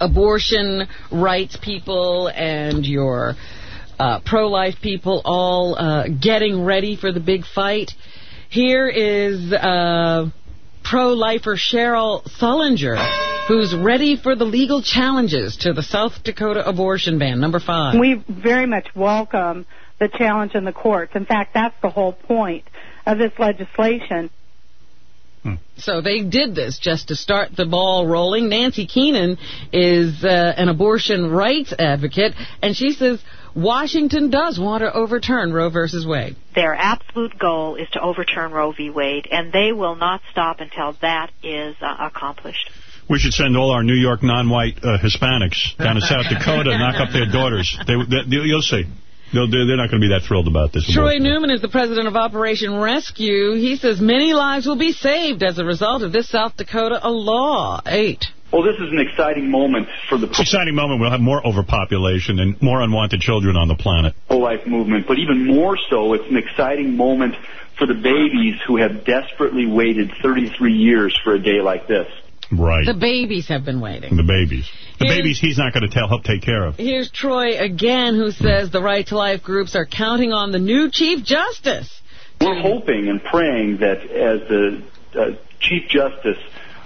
abortion rights people and your uh, pro-life people all uh, getting ready for the big fight. Here is uh, pro-lifer Cheryl Sullenger, who's ready for the legal challenges to the South Dakota abortion ban. Number five. We very much welcome the challenge in the courts. In fact, that's the whole point of this legislation. So they did this just to start the ball rolling. Nancy Keenan is uh, an abortion rights advocate, and she says Washington does want to overturn Roe versus Wade. Their absolute goal is to overturn Roe v. Wade, and they will not stop until that is uh, accomplished. We should send all our New York non-white uh, Hispanics down to South Dakota and knock up their daughters. They, they, you'll see. They'll, they're not going to be that thrilled about this. Troy Newman is the president of Operation Rescue. He says many lives will be saved as a result of this South Dakota law. Eight. Well, this is an exciting moment for the... It's an exciting moment. We'll have more overpopulation and more unwanted children on the planet. Pro-life movement, but even more so, it's an exciting moment for the babies who have desperately waited 33 years for a day like this. Right. The babies have been waiting. The babies. The Here's, babies he's not going to tell, help take care of. Here's Troy again, who says the Right to Life groups are counting on the new Chief Justice. We're hoping and praying that as the uh, Chief Justice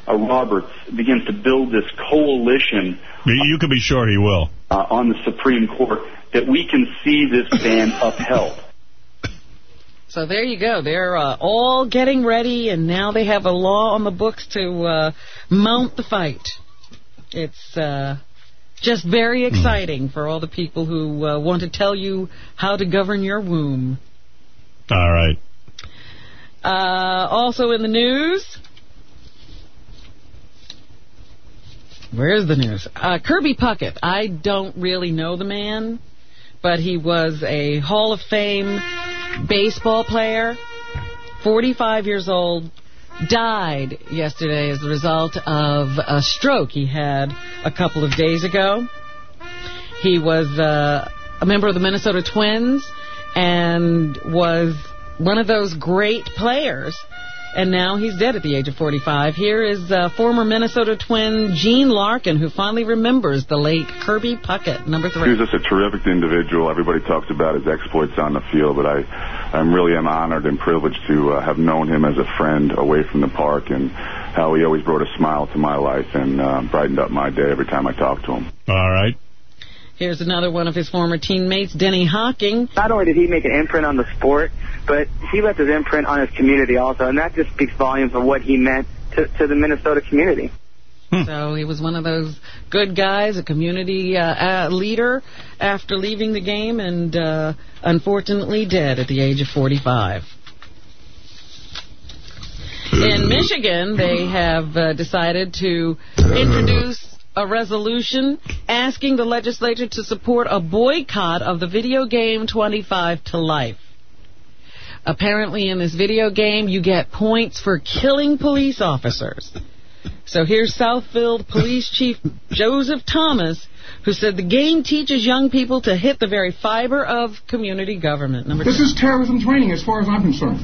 uh, Roberts begins to build this coalition... You can be sure he will. Uh, on the Supreme Court, that we can see this ban upheld. So there you go. They're uh, all getting ready, and now they have a law on the books to uh, mount the fight. It's uh, just very Hmm. exciting mm. for all the people who uh, want to tell you how to govern your womb. All right. Uh, also in the news... Where's the news? Uh, Kirby Puckett. I don't really know the man, but he was a Hall of Fame baseball player, 45 years old, died yesterday as a result of a stroke he had a couple of days ago. He was uh, a member of the Minnesota Twins and was one of those great players. And now he's dead at the age of 45. Here is uh, former Minnesota Twin Gene Larkin, who fondly remembers the late Kirby Puckett, number three. He was just a terrific individual. Everybody talks about his exploits on the field, but I, I really am honored and privileged to uh, have known him as a friend away from the park and how he always brought a smile to my life and uh, brightened up my day every time I talked to him. All right. Here's another one of his former teammates, Denny Hocking. Not only did he make an imprint on the sport, but he left his imprint on his community also, and that just speaks volumes of what he meant to, to the Minnesota community. So he was one of those good guys, a community uh, uh, leader after leaving the game and uh, unfortunately dead at the age of 45. In Michigan, they have uh, decided to introduce a resolution asking the legislature to support a boycott of the video game 25 to Life. Apparently in this video game, you get points for killing police officers. So here's Southfield Police Chief Joseph Thomas, who said the game teaches young people to hit the very fiber of community government. Number This 10. is terrorism training as far as I'm concerned.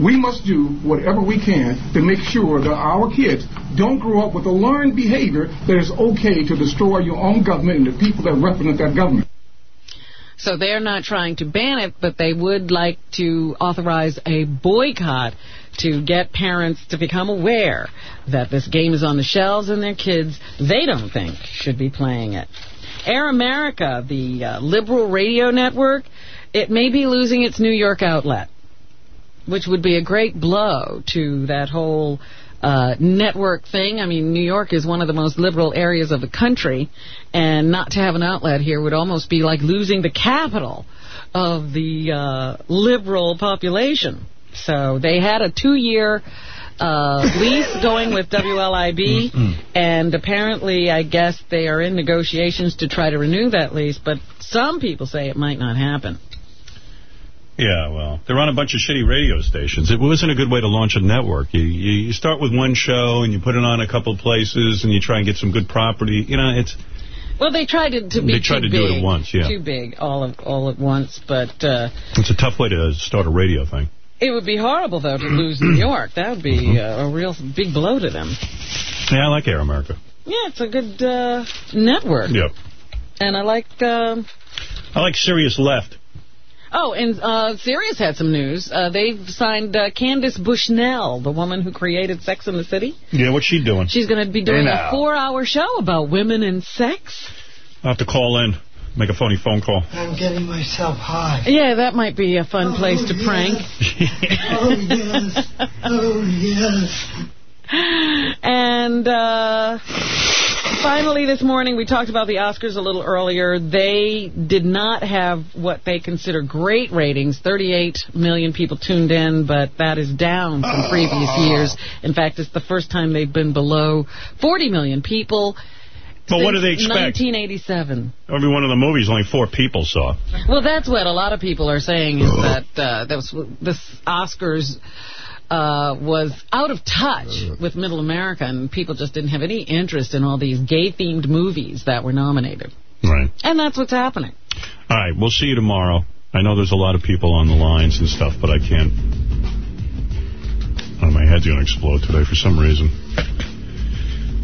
We must do whatever we can to make sure that our kids don't grow up with a learned behavior that it's okay to destroy your own government and the people that represent that government. So they're not trying to ban it, but they would like to authorize a boycott to get parents to become aware that this game is on the shelves and their kids, they don't think, should be playing it. Air America, the uh, liberal radio network, it may be losing its New York outlet, which would be a great blow to that whole uh, network thing. I mean, New York is one of the most liberal areas of the country, and not to have an outlet here would almost be like losing the capital of the uh, liberal population. So they had a two-year uh, lease going with WLIB, and apparently, I guess they are in negotiations to try to renew that lease, but some people say it might not happen. Yeah, well, they're on a bunch of shitty radio stations. It wasn't a good way to launch a network. You, you you start with one show and you put it on a couple of places and you try and get some good property. You know, it's Well, they tried to, to be They tried too to do it at once, yeah. Too big, all of, all at once, but uh, it's a tough way to start a radio thing. it would be horrible, though, to lose New York. That would be Mm-hmm. uh, a real big blow to them. Yeah, I like Air America. Yeah, it's a good uh, network. Yep. And I like... Um, I like Sirius Left. Oh, and uh, Sirius had some news. Uh, they've signed uh, Candace Bushnell, the woman who created Sex in the City. Yeah, what's she doing? She's going to be doing a four-hour show about women and sex. I'll have to call in, make a phony phone call. I'm getting myself high. Yeah, that might be a fun place to prank. Oh, yes. Oh, yes. And uh, finally, this morning, we talked about the Oscars a little earlier. They did not have what they consider great ratings. 38 million people tuned in, but that is down from previous years. In fact, it's the first time they've been below 40 million people. But what do they expect? 1987. Every one of the movies only four people saw. Well, that's what a lot of people are saying is that uh, this Oscars uh, was out of touch with Middle America, and people just didn't have any interest in all these gay-themed movies that were nominated. Right. And that's what's happening. All right, we'll see you tomorrow. I know there's a lot of people on the lines and stuff, but I can't. Oh, my head's going to explode today for some reason.